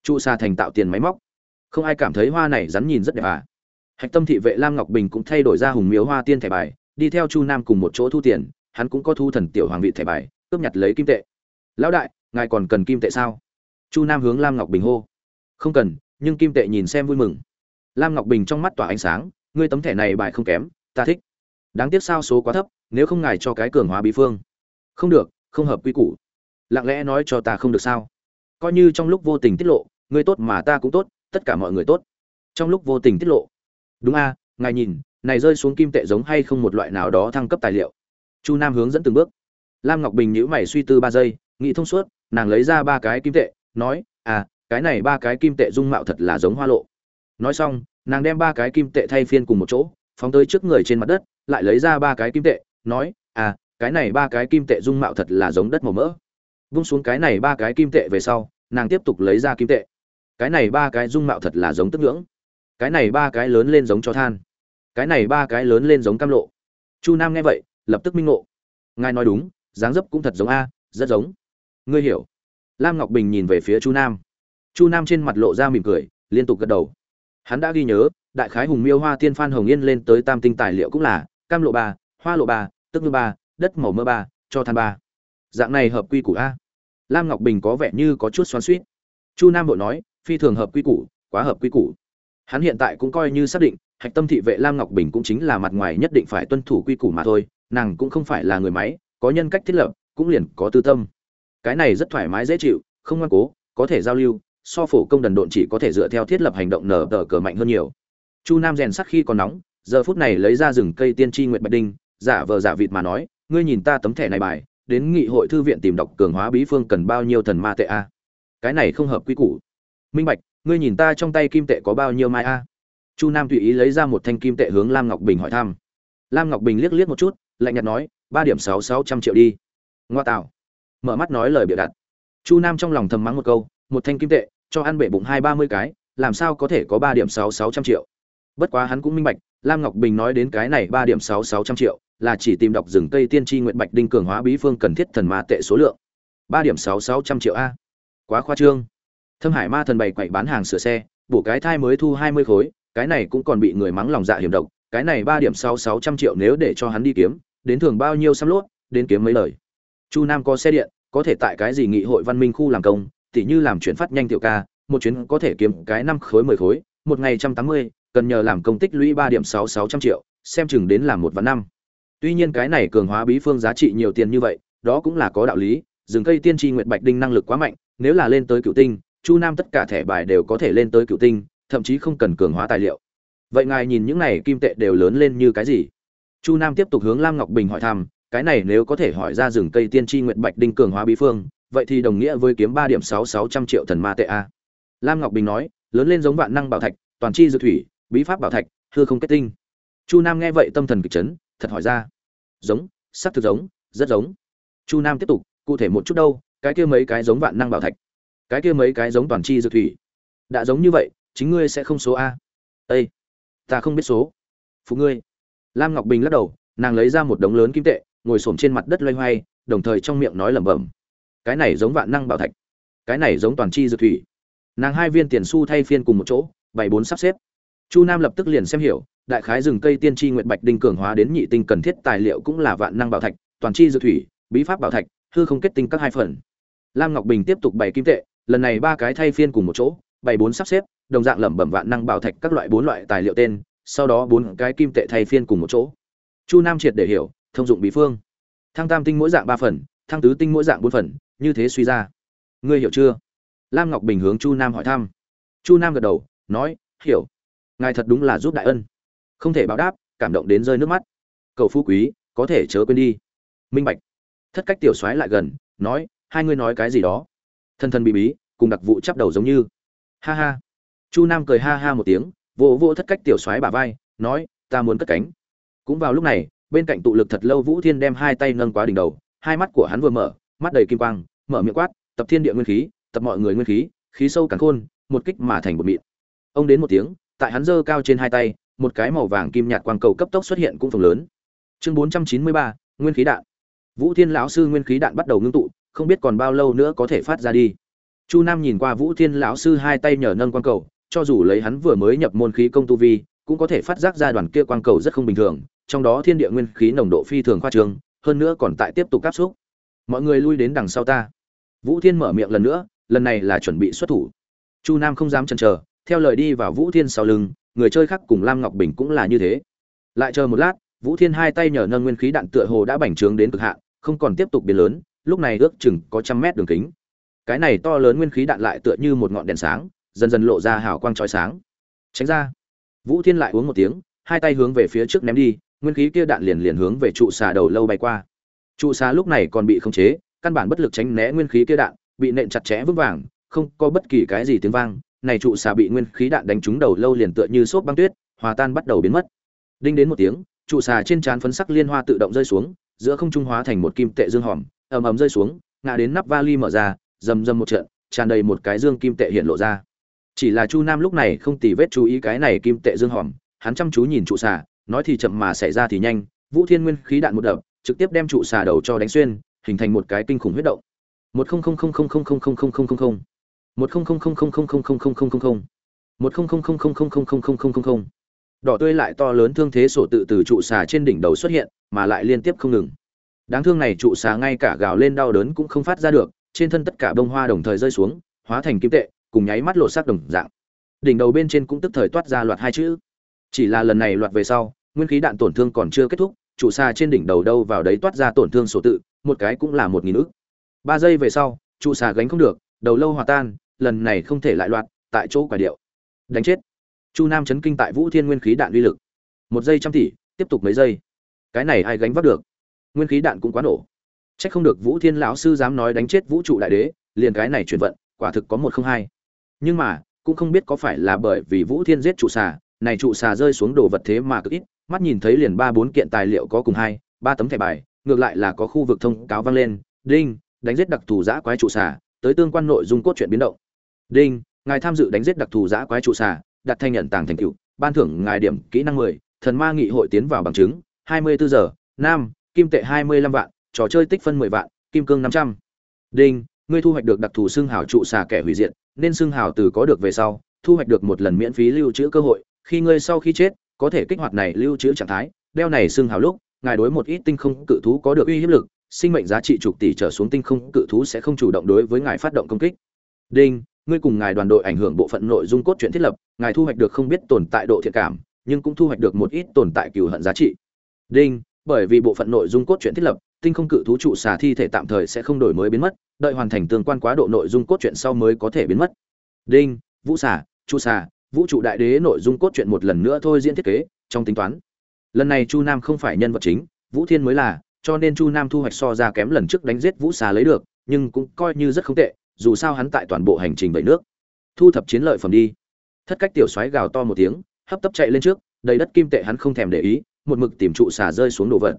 Speaker 1: Trụ xa thành tạo tiền máy móc. Không ai cảm thấy hoa này rắn nhìn rất đẹp à hạch tâm thị vệ lam ngọc bình cũng thay đổi ra hùng miếu hoa tiên thẻ bài, đi theo chu nam cùng một chỗ thu tiền, hắn cũng có thu thần tiểu hoàng vị thẻ bài, cướp nhặt lấy kim tệ. Lão đại, ngài còn cần kim tệ sao? Chu nam hướng lam ngọc bình hô. Không cần, nhưng kim tệ nhìn xem vui mừng. Lam ngọc bình trong mắt tỏa ánh sáng, ngươi tấm thẻ này bài không kém, ta thích. Đáng tiếc sao số quá thấp, nếu không ngài cho cái cường hóa bí phương. Không được, không hợp quy củ. Lặng lẽ nói cho ta không được sao? Coi như trong lúc vô tình tiết lộ, ngươi tốt mà ta cũng tốt, tất cả mọi người tốt. Trong lúc vô tình tiết lộ đúng a, ngài nhìn, này rơi xuống kim tệ giống hay không một loại nào đó thăng cấp tài liệu? Chu nam hướng dẫn từng bước. Lam ngọc bình nhíu mày suy tư ba giây, nghĩ thông suốt, nàng lấy ra ba cái kim tệ, nói à cái này ba cái kim tệ dung mạo thật là giống hoa lộ. Nói xong, nàng đem ba cái kim tệ thay phiên cùng một chỗ, phóng tới trước người trên mặt đất, lại lấy ra ba cái kim tệ, nói à cái này ba cái kim tệ dung mạo thật là giống đất màu mỡ. Vung xuống cái này ba cái kim tệ về sau, nàng tiếp tục lấy ra kim tệ. Cái này ba cái dung mạo thật là giống tức ngưỡng cái này ba cái lớn lên giống cho than. Cái này ba cái lớn lên giống cam lộ. Chu nam nghe vậy, lập tức minh ngộ. Ngài nói đúng, dáng dấp cũng thật giống a, rất giống. Ngươi hiểu. Lam ngọc bình nhìn về phía chu nam. Chu nam trên mặt lộ ra mỉm cười, liên tục gật đầu. Hắn đã ghi nhớ, đại khái hùng miêu hoa tiên phan hồng yên lên tới tam tinh tài liệu cũng là, cam lộ ba, hoa lộ ba, tức ngư ba, đất màu mơ ba, cho than ba. Dạng này hợp quy củ a. Lam ngọc bình có vẻ như có chút xoắn suýt chu nam bộ nói, phi thường hợp quy củ, quá hợp quy củ hắn hiện tại cũng coi như xác định, hạch tâm thị vệ lam ngọc bình cũng chính là mặt ngoài nhất định phải tuân thủ quy củ mà thôi, nàng cũng không phải là người máy, có nhân cách thiết lập, cũng liền có tư tâm. Cái này rất thoải mái dễ chịu, không ngoan cố, có thể giao lưu, so phổ công đần độn chỉ có thể dựa theo thiết lập hành động nở tờ cờ mạnh hơn nhiều. Chu nam rèn sắc khi còn nóng, giờ phút này lấy ra rừng cây tiên tri nguyệt bạch đinh, giả vờ giả vịt mà nói, ngươi nhìn ta tấm thẻ này bài, đến nghị hội thư viện tìm đọc cường hóa bí phương cần bao nhiêu thần ma tệ a? Cái này không hợp quy củ. Minh bạch ngươi nhìn ta trong tay kim tệ có bao nhiêu mai a? Chu nam tùy ý lấy ra một thanh kim tệ hướng lam ngọc bình hỏi thăm. Lam ngọc bình liếc liếc một chút, lạnh nhạt nói, ba điểm sáu sáu trăm triệu đi. Ngoa tạo. Mở mắt nói lời bịa đặt chu nam trong lòng thầm mắng một câu, một thanh kim tệ, cho ăn bể bụng hai, ba mươi cái, làm sao có thể có ba điểm sáu sáu trăm triệu? Bất quá hắn cũng minh bạch, lam ngọc bình nói đến cái này ba điểm sáu sáu trăm triệu, là chỉ tìm đọc rừng cây tiên tri nguyện bạch đinh cường hóa bí phương cần thiết thần ma tệ số lượng. Ba điểm sáu sáu trăm triệu a. Quá khoa trương thâm hải ma thần bày quậy bán hàng sửa xe, bổ cái thai mới thu hai mươi khối, cái này cũng còn bị người mắng lòng dạ hiểm độc, cái này ba điểm sáu sáu trăm triệu nếu để cho hắn đi kiếm, đến thường bao nhiêu xăm lốt, đến kiếm mấy lời. Chu nam có xe điện, có thể tại cái gì nghị hội văn minh khu làm công, tỉ như làm chuyển phát nhanh tiểu ca, một chuyến có thể kiếm cái năm khối, mười khối, một ngày trăm tám mươi, cần nhờ làm công tích lũy ba điểm sáu sáu trăm triệu, xem chừng đến làm một vạn năm. Tuy nhiên cái này cường hóa bí phương giá trị nhiều tiền như vậy, đó cũng là có đạo lý, rừng cây tiên tri nguyệt bạch đinh năng lực quá mạnh, nếu là lên tới cựu tinh chu nam tất cả thẻ bài đều có thể lên tới cựu tinh, thậm chí không cần cường hóa tài liệu. Vậy ngài nhìn những này kim tệ đều lớn lên như cái gì? Chu nam tiếp tục hướng lam ngọc bình hỏi thăm, cái này nếu có thể hỏi ra rừng cây tiên tri nguyệt bạch đinh cường hóa bí phương, vậy thì đồng nghĩa với kiếm ba điểm sáu sáu trăm triệu thần ma tệ a. Lam ngọc bình nói, lớn lên giống vạn năng bảo thạch, toàn chi dược thủy, bí pháp bảo thạch, hư không kết tinh. Chu nam nghe vậy tâm thần kịch chấn, thật hỏi ra. Giống sắc thực giống, rất giống. Chu nam tiếp tục, cụ thể một chút đâu, cái kia mấy cái giống vạn năng bảo thạch cái kia mấy cái giống toàn chi dược thủy. Đã giống như vậy, chính ngươi sẽ không số a. Ây ta không biết số. Phụ ngươi. Lam ngọc bình lắc đầu, nàng lấy ra một đống lớn kim tệ, ngồi xổm trên mặt đất loay hoay, đồng thời trong miệng nói lẩm bẩm. Cái này giống vạn năng bảo thạch. Cái này giống toàn chi dược thủy. Nàng hai viên tiền su thay phiên cùng một chỗ bảy bốn sắp xếp. Chu nam lập tức liền xem hiểu, đại khái rừng cây tiên tri nguyện bạch đinh cường hóa đến nhị tinh cần thiết tài liệu cũng là vạn năng bảo thạch, toàn chi dược thủy, bí pháp bảo thạch, hư không kết tinh các hai phần. Lam ngọc bình tiếp tục bày kim tệ lần này ba cái thay phiên cùng một chỗ, bày bốn sắp xếp, đồng dạng lẩm bẩm vạn năng bảo thạch các loại bốn loại tài liệu tên, sau đó bốn cái kim tệ thay phiên cùng một chỗ. Chu nam triệt để hiểu, thông dụng bí phương. Thăng tam tinh mỗi dạng ba phần, thăng tứ tinh mỗi dạng bốn phần, như thế suy ra. Ngươi hiểu chưa? Lam ngọc bình hướng chu nam hỏi thăm. Chu nam gật đầu, nói, hiểu. Ngài thật đúng là giúp đại ân. Không thể báo đáp, cảm động đến rơi nước mắt. Cầu phú quý, có thể chớ quên đi. Minh bạch. Thất cách tiểu soái lại gần, nói, hai ngươi nói cái gì đó? Thân thân bị bí, cùng đặc vụ chắp đầu giống như. Ha ha. Chu nam cười ha ha một tiếng, vỗ vỗ thất cách tiểu soái bả vai, nói, ta muốn cất cánh. Cũng vào lúc này, bên cạnh tụ lực thật lâu vũ thiên đem hai tay nâng quá đỉnh đầu, hai mắt của hắn vừa mở, mắt đầy kim quang, mở miệng quát, tập thiên địa nguyên khí, tập mọi người nguyên khí khí sâu cắn khôn, một kích mà thành một mịn. Ông đến một tiếng, tại hắn giơ cao trên hai tay, một cái màu vàng kim nhạt quang cầu cấp tốc xuất hiện cũng phồng lớn. Chương bốn trăm chín mươi ba, nguyên khí đạn. Vũ thiên lão sư nguyên khí đạn bắt đầu ngưng tụ không biết còn bao lâu nữa có thể phát ra đi. Chu nam nhìn qua vũ thiên lão sư hai tay nhờ nâng quang cầu, cho dù lấy hắn vừa mới nhập môn khí công tu vi, cũng có thể phát giác ra đoàn kia quang cầu rất không bình thường, trong đó thiên địa nguyên khí nồng độ phi thường khoa trương, hơn nữa còn tại tiếp tục áp xúc. Mọi người lui đến đằng sau ta. Vũ thiên mở miệng lần nữa, lần này là chuẩn bị xuất thủ. Chu nam không dám chần chờ, theo lời đi vào vũ thiên sau lưng, người chơi khác cùng lam ngọc bình cũng là như thế. Lại chờ một lát, vũ thiên hai tay nhờ nâng nguyên khí đạn tựa hồ đã bành trướng đến cực hạn, không còn tiếp tục biến lớn lúc này ước chừng có trăm mét đường kính. Cái này to lớn nguyên khí đạn lại tựa như một ngọn đèn sáng, dần dần lộ ra hào quang chói sáng. Tránh ra. Vũ thiên lại uống một tiếng, hai tay hướng về phía trước ném đi, nguyên khí kia đạn liền liền hướng về trụ xà đầu lâu bay qua. Trụ xà lúc này còn bị khống chế, căn bản bất lực tránh né nguyên khí kia đạn, bị nện chặt chẽ vững vàng, không có bất kỳ cái gì tiếng vang. Này trụ xà bị nguyên khí đạn đánh trúng đầu lâu liền tựa như xốp băng tuyết, hòa tan bắt đầu biến mất. Đinh đến một tiếng, trụ xà trên trán phấn sắc liên hoa tự động rơi xuống, giữa không trung hóa thành một kim tệ dương hòm ầm ầm rơi xuống ngã đến nắp vali mở ra rầm rầm một trận tràn đầy một cái dương kim tệ hiện lộ ra chỉ là chu nam lúc này không tì vết chú ý cái này kim tệ dương hòm hắn chăm chú nhìn trụ xà nói thì chậm mà xảy ra thì nhanh vũ thiên nguyên khí đạn một đập trực tiếp đem trụ xà đầu cho đánh xuyên hình thành một cái kinh khủng huyết động một không không không không không không không không không không không một không không không không không không không không không không không một không không không không không không không không không không không đỏ tươi lại to lớn thương thế sổ tự từ trụ xà trên đỉnh đầu xuất hiện mà lại liên tiếp không ngừng đáng thương này trụ xá ngay cả gào lên đau đớn cũng không phát ra được, trên thân tất cả bông hoa đồng thời rơi xuống, hóa thành kim tệ, cùng nháy mắt lộ sắc đồng dạng. Đỉnh đầu bên trên cũng tức thời toát ra loạt hai chữ. Chỉ là lần này loạt về sau, nguyên khí đạn tổn thương còn chưa kết thúc, trụ xa trên đỉnh đầu đâu vào đấy toát ra tổn thương sổ tự, một cái cũng là một nghìn ức. Ba giây về sau, trụ xà gánh không được, đầu lâu hòa tan, lần này không thể lại loạt, tại chỗ quả điệu. Đánh chết. Chu nam chấn kinh tại vũ thiên nguyên khí đạn uy lực. Một giây trăm tỷ, tiếp tục mấy giây. Cái này ai gánh vác được? Nguyên khí đạn cũng quá nổ. C h ắ c không được vũ thiên lão sư dám nói đánh chết vũ trụ đại đế liền cái này chuyển vận quả thực có một không hai. Nhưng mà cũng không biết có phải là bởi vì vũ thiên giết trụ xà này trụ xà rơi xuống đồ vật thế mà cực ít mắt nhìn thấy liền ba bốn kiện tài liệu có cùng hai ba tấm thẻ bài ngược lại là có khu vực thông cáo vang lên đinh đánh giết đặc thù giã quái trụ xà tới tương quan nội dung cốt truyện biến động. Đinh ngài tham dự đánh giết đặc thù giã quái trụ xà đặt thanh nhận tàng thành cựu, ban thưởng ngài điểm kỹ năng mười thần ma nghị hội tiến vào bằng chứng hai mươi bốn giờ nam kim tệ hai mươi lăm vạn, trò chơi tích phân mười vạn, kim cương năm trăm. Đinh, ngươi thu hoạch được đặc thù xương hào trụ xà kẻ hủy diệt, nên xương hào từ có được về sau, thu hoạch được một lần miễn phí lưu trữ cơ hội, khi ngươi sau khi chết, có thể kích hoạt này lưu trữ trạng thái, đeo này xương hào lúc, ngài đối một ít tinh không cự thú có được uy hiếp lực, sinh mệnh giá trị chục tỷ trở xuống tinh không cự thú sẽ không chủ động đối với ngài phát động công kích. Đinh, ngươi cùng ngài đoàn đội ảnh hưởng bộ phận nội dung cốt truyện thiết lập, ngài thu hoạch được không biết tồn tại độ thiện cảm, nhưng cũng thu hoạch được một ít tồn tại cừu hận giá trị. Đinh bởi vì bộ phận nội dung cốt truyện thiết lập, tinh không cự thú trụ xà thi thể tạm thời sẽ không đổi mới biến mất, đợi hoàn thành tương quan quá độ nội dung cốt truyện sau mới có thể biến mất. Đinh, vũ xà, chu xà, vũ trụ đại đế nội dung cốt truyện một lần nữa thôi diễn thiết kế, trong tính toán. Lần này chu nam không phải nhân vật chính, vũ thiên mới là, cho nên chu nam thu hoạch so ra kém lần trước đánh giết vũ xà lấy được, nhưng cũng coi như rất không tệ, dù sao hắn tại toàn bộ hành trình vậy nước. Thu thập chiến lợi phẩm đi. Thất cách tiểu xoáy gào to một tiếng, hấp tấp chạy lên trước, đầy đất kim tệ hắn không thèm để ý một mực tìm trụ xà rơi xuống đồ vật.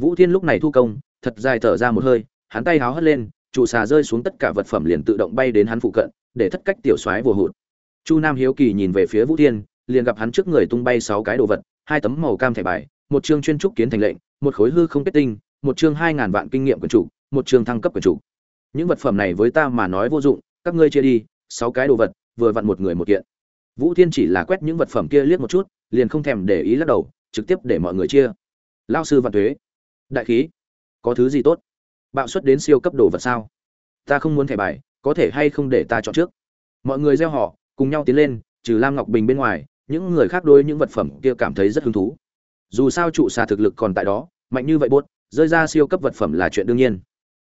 Speaker 1: Vũ thiên lúc này thu công, thật dài thở ra một hơi, hắn tay háo hất lên, trụ xà rơi xuống tất cả vật phẩm liền tự động bay đến hắn phụ cận, để thất cách tiểu soái vừa hụt. Chu nam hiếu kỳ nhìn về phía vũ thiên, liền gặp hắn trước người tung bay sáu cái đồ vật, hai tấm màu cam thẻ bài, một chương chuyên trúc kiến thành lệnh, một khối hư không kết tinh, một chương hai ngàn vạn kinh nghiệm quyền chủ, một chương thăng cấp quyền chủ. Những vật phẩm này với ta mà nói vô dụng, các ngươi chia đi, sáu cái đồ vật, vừa vặn một người một kiện. Vũ thiên chỉ là quét những vật phẩm kia liếc một chút, liền không thèm để ý lắc đầu trực tiếp để mọi người chia. Lao sư vạn thuế, đại khí, có thứ gì tốt? Bạo xuất đến siêu cấp đồ vật sao? Ta không muốn thẻ bài, có thể hay không để ta chọn trước? Mọi người gieo họ cùng nhau tiến lên, trừ lam ngọc bình bên ngoài, những người khác đối những vật phẩm kia cảm thấy rất hứng thú. Dù sao trụ xà thực lực còn tại đó, mạnh như vậy bốt rơi ra siêu cấp vật phẩm là chuyện đương nhiên.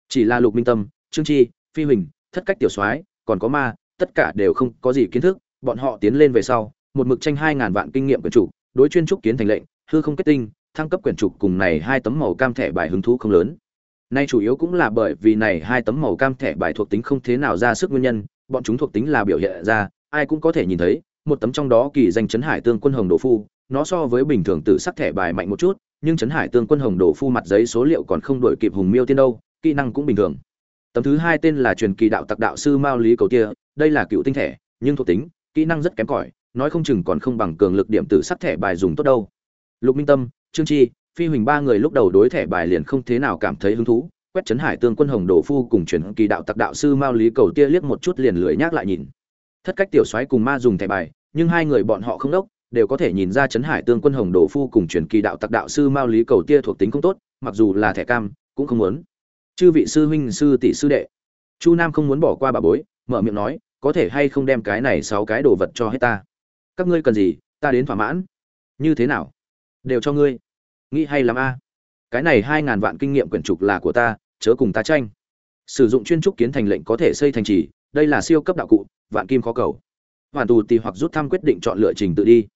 Speaker 1: Chỉ là lục minh tâm, trương chi, phi huỳnh, thất cách tiểu soái, còn có ma, tất cả đều không có gì kiến thức, bọn họ tiến lên về sau, một mực tranh hai ngàn vạn kinh nghiệm của chủ, đối chuyên trúc kiến thành lệnh hư không kết tinh, thăng cấp quyển trục cùng này hai tấm màu cam thẻ bài hứng thú không lớn. Nay chủ yếu cũng là bởi vì này hai tấm màu cam thẻ bài thuộc tính không thế nào ra sức nguyên nhân, bọn chúng thuộc tính là biểu hiện ra, ai cũng có thể nhìn thấy, một tấm trong đó kỳ danh chấn hải tương quân hồng đồ phu, nó so với bình thường tự sắc thẻ bài mạnh một chút, nhưng chấn hải tương quân hồng đồ phu mặt giấy số liệu còn không đổi kịp hùng miêu tiên đâu, kỹ năng cũng bình thường. Tấm thứ hai tên là truyền kỳ đạo tặc đạo sư mao lý cầu tia, đây là cựu tinh thẻ, nhưng thuộc tính, kỹ năng rất kém cỏi, nói không chừng còn không bằng cường lực điểm tử sắc thẻ bài dùng tốt đâu lục minh tâm, trương chi, phi huỳnh ba người lúc đầu đối thẻ bài liền không thế nào cảm thấy hứng thú, quét chấn hải tương quân hồng đồ phu cùng truyền kỳ đạo tặc đạo sư mao lý cầu tia liếc một chút liền lười nhác lại nhìn. Thất cách tiểu soái cùng ma dùng thẻ bài, nhưng hai người bọn họ không đốc, đều có thể nhìn ra chấn hải tương quân hồng đồ phu cùng truyền kỳ đạo tặc đạo sư mao lý cầu tia thuộc tính không tốt, mặc dù là thẻ cam, cũng không muốn. Chư vị sư huynh, sư tỷ, sư đệ. Chu nam không muốn bỏ qua bà bối, mở miệng nói, có thể hay không đem cái này sáu cái đồ vật cho hết ta? Các ngươi cần gì, ta đến thỏa mãn. Như thế nào? Đều cho ngươi. Nghĩ hay lắm a. Cái này hai ngàn vạn kinh nghiệm quyển trục là của ta, chớ cùng ta tranh. Sử dụng chuyên trúc kiến thành lệnh có thể xây thành trì, đây là siêu cấp đạo cụ, vạn kim khó cầu. Hoàn tù tì hoặc rút thăm quyết định chọn lựa trình tự đi.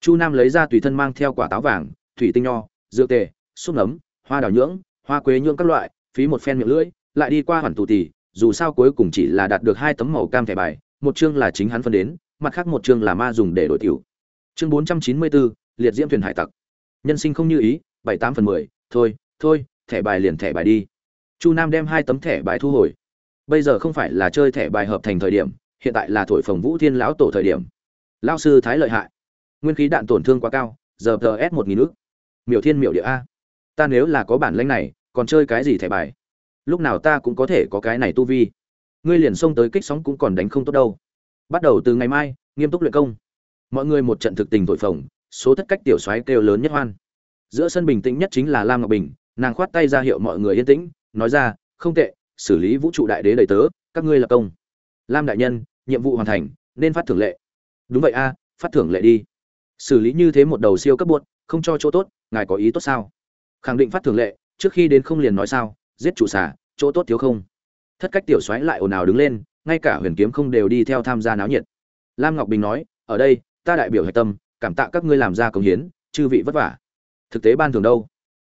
Speaker 1: Chu nam lấy ra tùy thân mang theo quả táo vàng, thủy tinh nho, dược tề xúc nấm, hoa đào nhưỡng, hoa quế nhưỡng các loại, phí một phen miệng lưỡi, lại đi qua hoàn tù tì, dù sao cuối cùng chỉ là đạt được hai tấm màu cam thẻ bài, một chương là chính hắn phân đến, mặt khác một chương là ma dùng để đổi tiểu. Chương bốn trăm chín mươi bốn, liệt diễm thuyền hải tặc nhân sinh không như ý, bảy tám phần mười, thôi thôi, thẻ bài liền thẻ bài đi. Chu nam đem hai tấm thẻ bài thu hồi. Bây giờ không phải là chơi thẻ bài hợp thành thời điểm, hiện tại là thổi phồng vũ thiên lão tổ thời điểm. Lao sư thái lợi hại. Nguyên khí đạn tổn thương quá cao, giờ ts một nghìn ước miểu thiên miểu địa a. Ta nếu là có bản lanh này, còn chơi cái gì thẻ bài? Lúc nào ta cũng có thể có cái này tu vi. Ngươi liền xông tới kích sóng cũng còn đánh không tốt đâu. Bắt đầu từ ngày mai, nghiêm túc luyện công. Mọi người một trận thực tình thổi phồng số thất cách tiểu soái kêu lớn nhất hoan. Giữa sân bình tĩnh nhất chính là lam ngọc bình, nàng khoát tay ra hiệu mọi người yên tĩnh, nói ra, không tệ, xử lý vũ trụ đại đế đầy tớ, các ngươi là công. Lam đại nhân, nhiệm vụ hoàn thành, nên phát thưởng lệ. Đúng vậy a, phát thưởng lệ đi. Xử lý như thế một đầu siêu cấp buốt, không cho chỗ tốt, ngài có ý tốt sao? Khẳng định phát thưởng lệ, trước khi đến không liền nói sao, giết chủ xả chỗ tốt thiếu không? Thất cách tiểu xoáy lại ồn ào đứng lên, ngay cả huyền kiếm không đều đi theo tham gia náo nhiệt. Lam ngọc bình nói, ở đây, ta đại biểu hạch tâm cảm tạ các ngươi làm ra công hiến, chư vị vất vả. Thực tế ban thường đâu?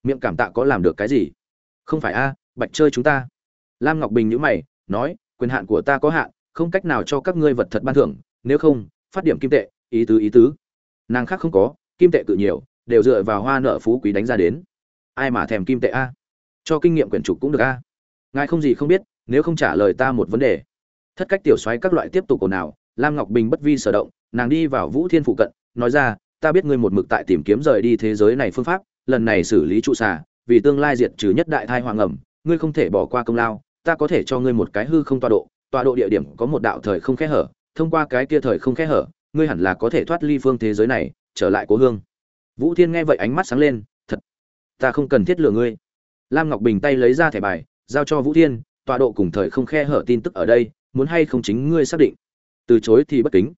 Speaker 1: Miệng cảm tạ có làm được cái gì? Không phải a, bạch chơi chúng ta. Lam ngọc bình nhữ mày, nói, quyền hạn của ta có hạn, không cách nào cho các ngươi vật thật ban thưởng, nếu không, phát điểm kim tệ, ý tứ ý tứ. Nàng khác không có, kim tệ cự nhiều, đều dựa vào hoa nợ phú quý đánh ra đến. Ai mà thèm kim tệ a? Cho kinh nghiệm quyển trục cũng được a. Ngài không gì không biết, nếu không trả lời ta một vấn đề. Thất cách tiểu xoáy các loại tiếp tục ồn ào, lam ngọc bình bất vi sở động, nàng đi vào vũ thiên phụ cận nói ra, ta biết ngươi một mực tại tìm kiếm rời đi thế giới này phương pháp, lần này xử lý trụ xà, vì tương lai diệt trừ nhất đại thai hoàng ẩm, ngươi không thể bỏ qua công lao, ta có thể cho ngươi một cái hư không tọa độ tọa độ địa điểm có một đạo thời không khẽ hở, thông qua cái kia thời không khẽ hở, ngươi hẳn là có thể thoát ly phương thế giới này, trở lại cố hương. Vũ thiên nghe vậy ánh mắt sáng lên, thật, ta không cần thiết lừa ngươi. Lam ngọc bình tay lấy ra thẻ bài, giao cho vũ thiên, tọa độ cùng thời không khe hở tin tức ở đây, muốn hay không chính ngươi xác định. Từ chối thì bất kính.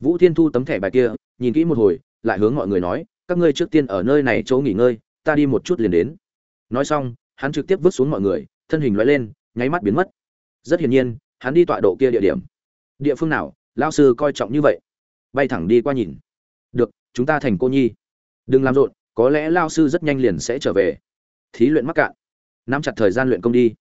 Speaker 1: Vũ thiên thu tấm thẻ bài kia nhìn kỹ một hồi, lại hướng mọi người nói, các ngươi trước tiên ở nơi này chỗ nghỉ ngơi, ta đi một chút liền đến. Nói xong, hắn trực tiếp vứt xuống mọi người, thân hình loại lên, nháy mắt biến mất. Rất hiển nhiên, hắn đi tọa độ kia địa điểm. Địa phương nào lao sư coi trọng như vậy? Bay thẳng đi qua nhìn. Được, chúng ta thành cô nhi. Đừng làm rộn, có lẽ lao sư rất nhanh liền sẽ trở về. Thí luyện mắc cạn. Nắm chặt thời gian luyện công đi.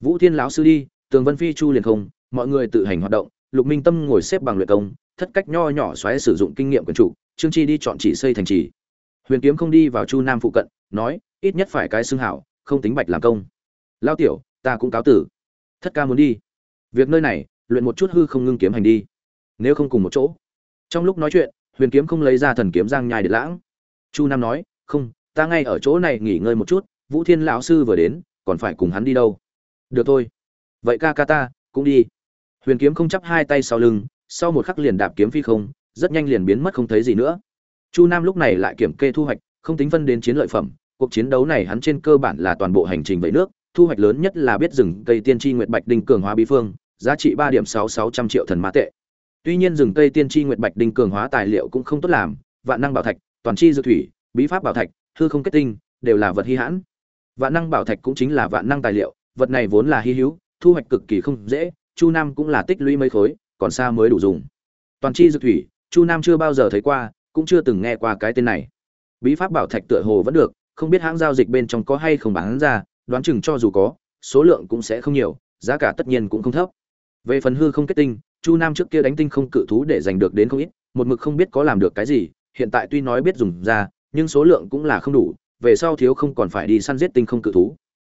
Speaker 1: Vũ thiên lão sư đi, tường vân phi chu liền không, mọi người tự hành hoạt động, lục minh tâm ngồi xếp bằng luyện công thất cách nho nhỏ xoáy sử dụng kinh nghiệm quân chủ, trương chi đi chọn chỉ xây thành trì. Huyền kiếm không đi vào chu nam phụ cận, nói, ít nhất phải cái xưng hảo, không tính bạch làm công. Lao tiểu, ta cũng cáo tử. Thất ca muốn đi. Việc nơi này, luyện một chút hư không ngưng kiếm hành đi. Nếu không cùng một chỗ. Trong lúc nói chuyện, huyền kiếm không lấy ra thần kiếm giang nhai để lãng. Chu nam nói, không, ta ngay ở chỗ này nghỉ ngơi một chút, vũ thiên lão sư vừa đến, còn phải cùng hắn đi đâu? Được thôi. Vậy ca ca ta, cũng đi. Huyền kiếm không chắp hai tay sau lưng sau một khắc liền đạp kiếm phi không, rất nhanh liền biến mất không thấy gì nữa. Chu nam lúc này lại kiểm kê thu hoạch, không tính phân đến chiến lợi phẩm, cuộc chiến đấu này hắn trên cơ bản là toàn bộ hành trình vậy nước, thu hoạch lớn nhất là biết rừng cây tiên tri nguyệt bạch đinh cường hóa bí phương, giá trị ba điểm sáu sáu trăm triệu thần mã tệ. Tuy nhiên rừng cây tiên tri nguyệt bạch đinh cường hóa tài liệu cũng không tốt làm, vạn năng bảo thạch, toàn chi dư thủy, bí pháp bảo thạch, hư không kết tinh, đều là vật hy hãn. Vạn năng bảo thạch cũng chính là vạn năng tài liệu, vật này vốn là hy hữu, thu hoạch cực kỳ không dễ, chu nam cũng là tích lũy mấy khối còn xa mới đủ dùng. Toàn chi dược thủy, chu nam chưa bao giờ thấy qua, cũng chưa từng nghe qua cái tên này. Bí pháp bảo thạch tựa hồ vẫn được, không biết hãng giao dịch bên trong có hay không bán ra, đoán chừng cho dù có, số lượng cũng sẽ không nhiều, giá cả tất nhiên cũng không thấp. Về phần hư không kết tinh, chu nam trước kia đánh tinh không cự thú để giành được đến không ít, một mực không biết có làm được cái gì, hiện tại tuy nói biết dùng ra, nhưng số lượng cũng là không đủ, về sau thiếu không còn phải đi săn giết tinh không cự thú.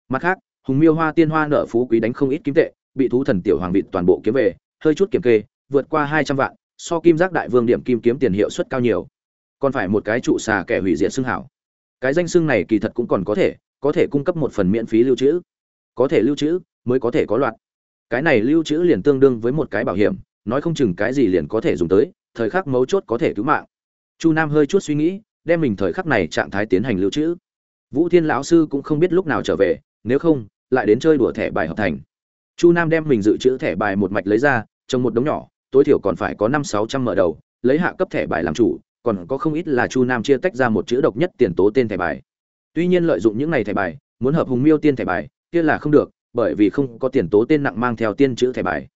Speaker 1: Mặt khác, hùng miêu hoa tiên hoa nợ phú quý đánh không ít kiếm tệ, bị thú thần tiểu hoàng vịt toàn bộ kiếm về hơi chút kiểm kê, vượt qua hai trăm vạn, so kim giác đại vương điểm kim kiếm tiền hiệu suất cao nhiều. Còn phải một cái trụ xà kẻ hủy diệt xương hảo. Cái danh xương này kỳ thật cũng còn có thể có thể cung cấp một phần miễn phí lưu trữ. Có thể lưu trữ, mới có thể có loạt. Cái này lưu trữ liền tương đương với một cái bảo hiểm, nói không chừng cái gì liền có thể dùng tới, thời khắc mấu chốt có thể cứu mạng. Chu nam hơi chút suy nghĩ, đem mình thời khắc này trạng thái tiến hành lưu trữ. Vũ thiên lão sư cũng không biết lúc nào trở về, nếu không, lại đến chơi đùa thẻ bài hợp thành. Chu nam đem mình dự trữ thẻ bài một mạch lấy ra trong một đống nhỏ, tối thiểu còn phải có năm sáu trăm mở đầu, lấy hạ cấp thẻ bài làm chủ, còn có không ít là chu nam chia tách ra một chữ độc nhất tiền tố tên thẻ bài. Tuy nhiên lợi dụng những này thẻ bài, muốn hợp hùng miêu tiên thẻ bài, kia là không được, bởi vì không có tiền tố tên nặng mang theo tiên chữ thẻ bài.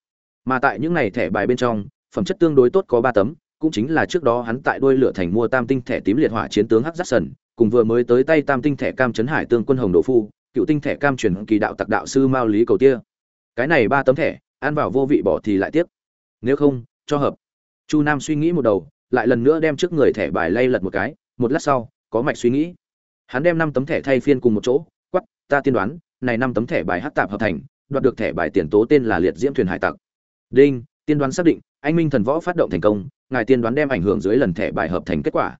Speaker 1: Mà tại những này thẻ bài bên trong, phẩm chất tương đối tốt có ba tấm, cũng chính là trước đó hắn tại đôi lửa thành mua tam tinh thẻ tím liệt hỏa chiến tướng hắc giác sần, cùng vừa mới tới tay tam tinh thẻ cam trấn hải tương quân hồng đồ phu, cựu tinh thẻ cam truyền kỳ đạo tặc đạo sư mao lý cầu tia. Cái này ba tấm thẻ ăn vào vô vị bỏ thì lại tiếc. Nếu không, cho hợp. Chu nam suy nghĩ một đầu, lại lần nữa đem trước người thẻ bài lay lật một cái, một lát sau, có mạch suy nghĩ. Hắn đem năm tấm thẻ thay phiên cùng một chỗ quắp ta tiên đoán, này năm tấm thẻ bài hát tạp hợp thành, đoạt được thẻ bài tiền tố tên là liệt diễm thuyền hải tặc. Đinh, tiên đoán xác định, anh minh thần võ phát động thành công, ngài tiên đoán đem ảnh hưởng dưới lần thẻ bài hợp thành kết quả.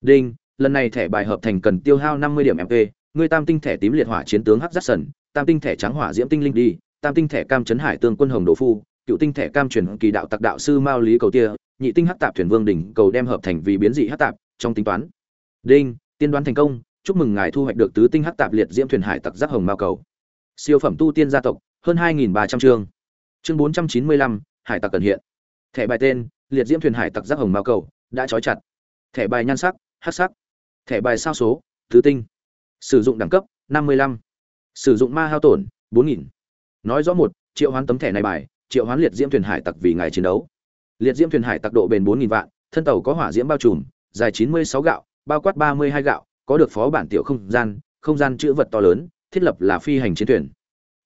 Speaker 1: Đinh, lần này thẻ bài hợp thành cần tiêu hao năm mươi điểm mp người tam tinh thẻ tím liệt hỏa chiến tướng hắc giắt sần, tam tinh thẻ trắng hỏa diễm tinh linh đi tam tinh thẻ cam trấn hải tương quân hồng đồ phu, cựu tinh thẻ cam truyền kỳ đạo tặc đạo sư mao lý cầu tia, nhị tinh hắc tạp thuyền vương đỉnh cầu đem hợp thành vì biến dị hắc tạp, trong tính toán. Đinh, tiên đoán thành công, chúc mừng ngài thu hoạch được tứ tinh hắc tạp liệt diễm thuyền hải tặc giác hồng mao cầu. Siêu phẩm tu tiên gia tộc, hơn hai nghìn ba trăm chương. Chương bốn trăm chín mươi lăm, hải tặc cần hiện. Thẻ bài tên, liệt diễm thuyền hải tặc giác hồng mao cầu, đã trói chặt. Thẻ bài nhan sắc, hắc sắc. Thẻ bài sao số, tứ tinh. Sử dụng đẳng cấp, năm mươi lăm. Sử dụng ma hao tổn, bốn nghìn nói rõ một, triệu hoán tấm thẻ này bài, triệu hoán liệt diễm thuyền hải tặc vì ngài chiến đấu. Liệt diễm thuyền hải tặc độ bền bốn nghìn vạn, thân tàu có hỏa diễm bao trùm, dài chín mươi sáu gạo, bao quát ba mươi hai gạo, có được phó bản tiểu không gian không gian chữ vật to lớn, thiết lập là phi hành chiến thuyền.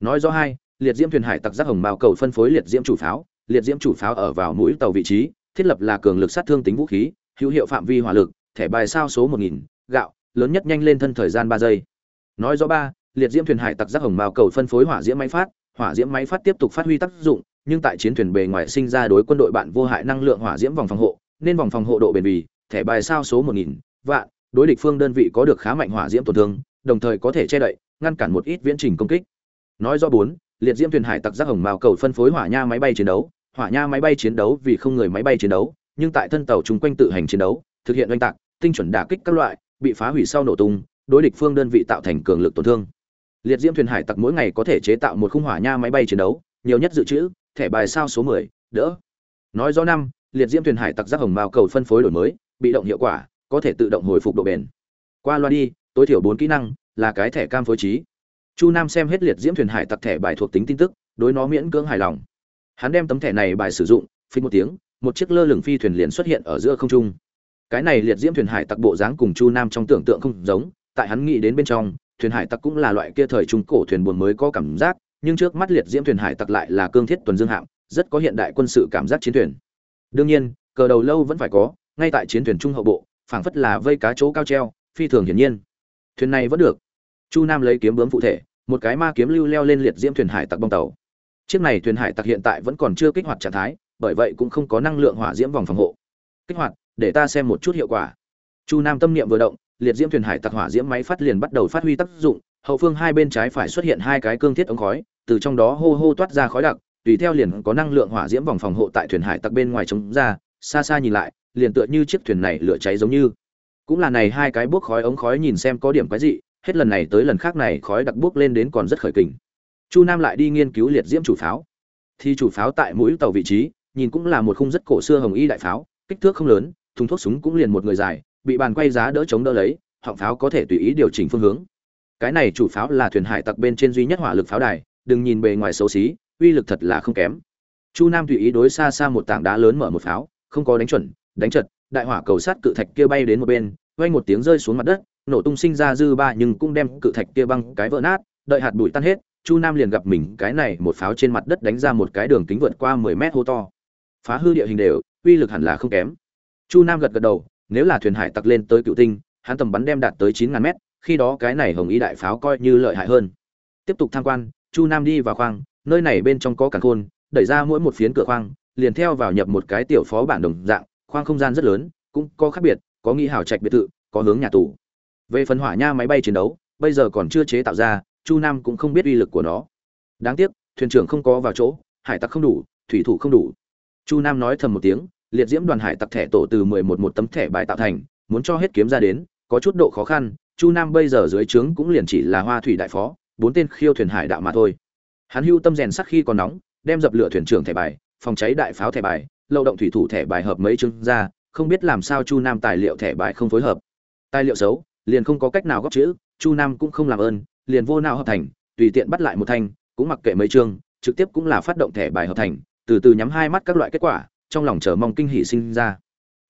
Speaker 1: Nói rõ hai, liệt diễm thuyền hải tặc giác hồng mao cầu phân phối liệt diễm chủ pháo, liệt diễm chủ pháo ở vào mũi tàu vị trí, thiết lập là cường lực sát thương tính vũ khí, hữu hiệu phạm vi hỏa lực, thẻ bài sao số một nghìn, gạo, lớn nhất nhanh lên thân thời gian ba giây. Nói rõ ba, liệt diễm thuyền hải tặc giác hồng mao cầu phân phối hỏa diễm máy phát hỏa diễm máy phát tiếp tục phát huy tác dụng, nhưng tại chiến thuyền bề ngoài sinh ra đối quân đội bạn vô hại năng lượng hỏa diễm vòng phòng hộ, nên vòng phòng hộ độ bền bỉ, thẻ bài sao số một nghìn, vạn, đối địch phương đơn vị có được khá mạnh hỏa diễm tổn thương, đồng thời có thể che đậy, ngăn cản một ít viễn trình công kích. Nói rõ bốn, liệt diễm thuyền hải tặc giác hồng mao cầu phân phối hỏa nha máy bay chiến đấu. Hỏa nha máy bay chiến đấu vì không người máy bay chiến đấu, nhưng tại thân tàu chung quanh tự hành chiến đấu, thực hiện oanh tạc, tinh chuẩn đả kích các loại, bị phá hủy sau nổ tung, đối địch phương đơn vị tạo thành cường lực tổn thương liệt diễm thuyền hải tặc mỗi ngày có thể chế tạo một khung hỏa nha máy bay chiến đấu nhiều nhất dự trữ thẻ bài sao số 10, đỡ. Nói rõ năm liệt diễm thuyền hải tặc giác hồng mao cầu phân phối đổi mới bị động hiệu quả có thể tự động hồi phục độ bền. Qua loa đi tối thiểu bốn kỹ năng là cái thẻ cam phối trí. Chu nam xem hết liệt diễm thuyền hải tặc thẻ bài thuộc tính tin tức đối nó miễn cưỡng hài lòng. Hắn đem tấm thẻ này bài sử dụng phi một tiếng một chiếc lơ lửng phi thuyền liền xuất hiện ở giữa không trung. Cái này liệt diễm thuyền hải tặc bộ dáng cùng chu nam trong tưởng tượng không giống tại hắn nghĩ đến bên trong thuyền hải tặc cũng là loại kia thời trung cổ thuyền buồn mới có cảm giác, nhưng trước mắt liệt diễm thuyền hải tặc lại là cương thiết tuần dương hạng rất có hiện đại quân sự cảm giác chiến thuyền. Đương nhiên, cờ đầu lâu vẫn phải có, ngay tại chiến thuyền trung hậu bộ, phảng phất là vây cá chỗ cao treo, phi thường hiển nhiên. Thuyền này vẫn được. Chu nam lấy kiếm bướm phụ thể, một cái ma kiếm lưu leo lên liệt diễm thuyền hải tặc bong tàu. Chiếc này thuyền hải tặc hiện tại vẫn còn chưa kích hoạt trạng thái, bởi vậy cũng không có năng lượng hỏa diễm vòng phòng hộ. Kích hoạt, để ta xem một chút hiệu quả. Chu nam tâm niệm vừa động liệt diễm thuyền hải tặc hỏa diễm máy phát liền bắt đầu phát huy tác dụng, hậu phương hai bên trái phải xuất hiện hai cái cương thiết ống khói, từ trong đó hô hô toát ra khói đặc, tùy theo liền có năng lượng hỏa diễm vòng phòng hộ tại thuyền hải tặc bên ngoài chống ra, xa xa nhìn lại, liền tựa như chiếc thuyền này lửa cháy giống như cũng là này hai cái bốc khói ống khói nhìn xem có điểm cái gì. hết lần này tới lần khác này khói đặc bốc lên đến còn rất khởi kình chu nam lại đi nghiên cứu liệt diễm chủ pháo thì chủ pháo tại mũi tàu vị trí, nhìn cũng là một khung rất cổ xưa hồng y đại pháo, kích thước không lớn, thùng thuốc súng cũng liền một người dài bị bàn quay giá đỡ chống đỡ lấy, họng pháo có thể tùy ý điều chỉnh phương hướng. Cái này chủ pháo là thuyền hải tặc bên trên duy nhất hỏa lực pháo đài, đừng nhìn bề ngoài xấu xí, uy lực thật là không kém. Chu nam tùy ý đối xa xa một tảng đá lớn mở một pháo, không có đánh chuẩn, đánh chật, đại hỏa cầu sát cự thạch kia bay đến một bên, vang một tiếng rơi xuống mặt đất, nổ tung sinh ra dư ba nhưng cũng đem cự thạch kia băng cái vỡ nát, đợi hạt bụi tan hết, chu nam liền gặp mình cái này một pháo trên mặt đất đánh ra một cái đường kính vượt qua mười mét hô to. Phá hư địa hình đều, uy lực hẳn là không kém. Chu nam gật gật đầu nếu là thuyền hải tặc lên tới cựu tinh, hắn tầm bắn đem đạt tới chín ngàn mét, khi đó cái này hồng y đại pháo coi như lợi hại hơn. Tiếp tục tham quan, chu nam đi vào khoang, nơi này bên trong có cả khôn đẩy ra mỗi một phiến cửa khoang, liền theo vào nhập một cái tiểu phó bản đồng dạng, khoang không gian rất lớn, cũng có khác biệt, có nghĩ hào trạch biệt thự, có hướng nhà tù. Về phần hỏa nha máy bay chiến đấu, bây giờ còn chưa chế tạo ra, chu nam cũng không biết uy lực của nó. Đáng tiếc, thuyền trưởng không có vào chỗ, hải tặc không đủ, thủy thủ không đủ. Chu nam nói thầm một tiếng liệt diễm đoàn hải tặc thẻ tổ từ mười một một tấm thẻ bài tạo thành, muốn cho hết kiếm ra đến, có chút độ khó khăn, chu nam bây giờ dưới trướng cũng liền chỉ là hoa thủy đại phó, bốn tên khiêu thuyền hải đạo mà thôi. Hắn hưu tâm rèn sắc khi còn nóng, đem dập lửa thuyền trưởng thẻ bài, phòng cháy đại pháo thẻ bài lâu động thủy thủ thẻ bài hợp mấy chương ra, không biết làm sao chu nam tài liệu thẻ bài không phối hợp. Tài liệu xấu, liền không có cách nào góp chữ, chu nam cũng không làm ơn, liền vô nào hợp thành, tùy tiện bắt lại một thanh, cũng mặc kệ mấy chương, trực tiếp cũng là phát động thẻ bài hợp thành, từ từ nhắm hai mắt các loại kết quả trong lòng chờ mong kinh hỉ sinh ra.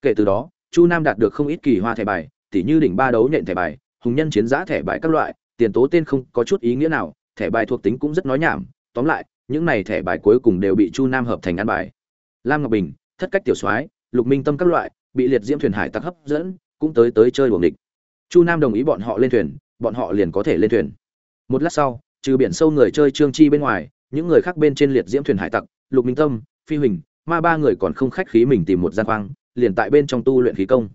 Speaker 1: Kể từ đó, chu nam đạt được không ít kỳ hoa thẻ bài, tỉ như đỉnh ba đấu nhện thẻ bài, hùng nhân chiến giã thẻ bài các loại, tiền tố tên không có chút ý nghĩa nào, thẻ bài thuộc tính cũng rất nói nhảm, tóm lại, những này thẻ bài cuối cùng đều bị chu nam hợp thành ăn bài. Lam ngọc bình, thất cách tiểu soái, lục minh tâm các loại, bị liệt diễm thuyền hải tặc hấp dẫn, cũng tới tới chơi buồng địch chu nam đồng ý bọn họ lên thuyền, bọn họ liền có thể lên thuyền. Một lát sau, trừ biển sâu người chơi trương chi bên ngoài, những người khác bên trên liệt diễm thuyền hải tặc, lục minh tâm, phi huỳnh ma ba người còn không khách khí mình tìm một gian khoang, liền tại bên trong tu luyện khí công.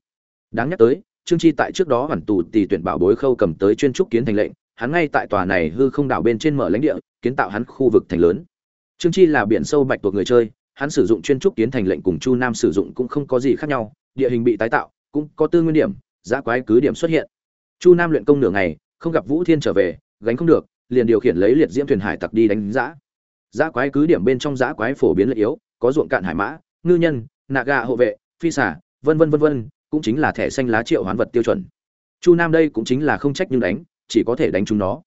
Speaker 1: Đáng nhắc tới, trương chi tại trước đó hoàn tù tỷ tuyển bảo bối khâu cầm tới chuyên trúc kiến thành lệnh, hắn ngay tại tòa này hư không đảo bên trên mở lãnh địa, kiến tạo hắn khu vực thành lớn. Trương chi là biển sâu bạch tuộc người chơi, hắn sử dụng chuyên trúc kiến thành lệnh cùng chu nam sử dụng cũng không có gì khác nhau, địa hình bị tái tạo, cũng có tư nguyên điểm giã quái cứ điểm xuất hiện. Chu nam luyện công nửa ngày, không gặp vũ thiên trở về, gánh không được, liền điều khiển lấy liệt diễm thuyền hải tặc đi đánh giã giã quái cứ điểm bên trong giã quái phổ biến lợi yếu có ruộng cạn hải mã, ngư nhân, nạ gà hộ vệ, phi xả vân vân vân vân, cũng chính là thẻ xanh lá triệu hoán vật tiêu chuẩn. Chu nam đây cũng chính là không trách nhưng đánh, chỉ có thể đánh chúng nó.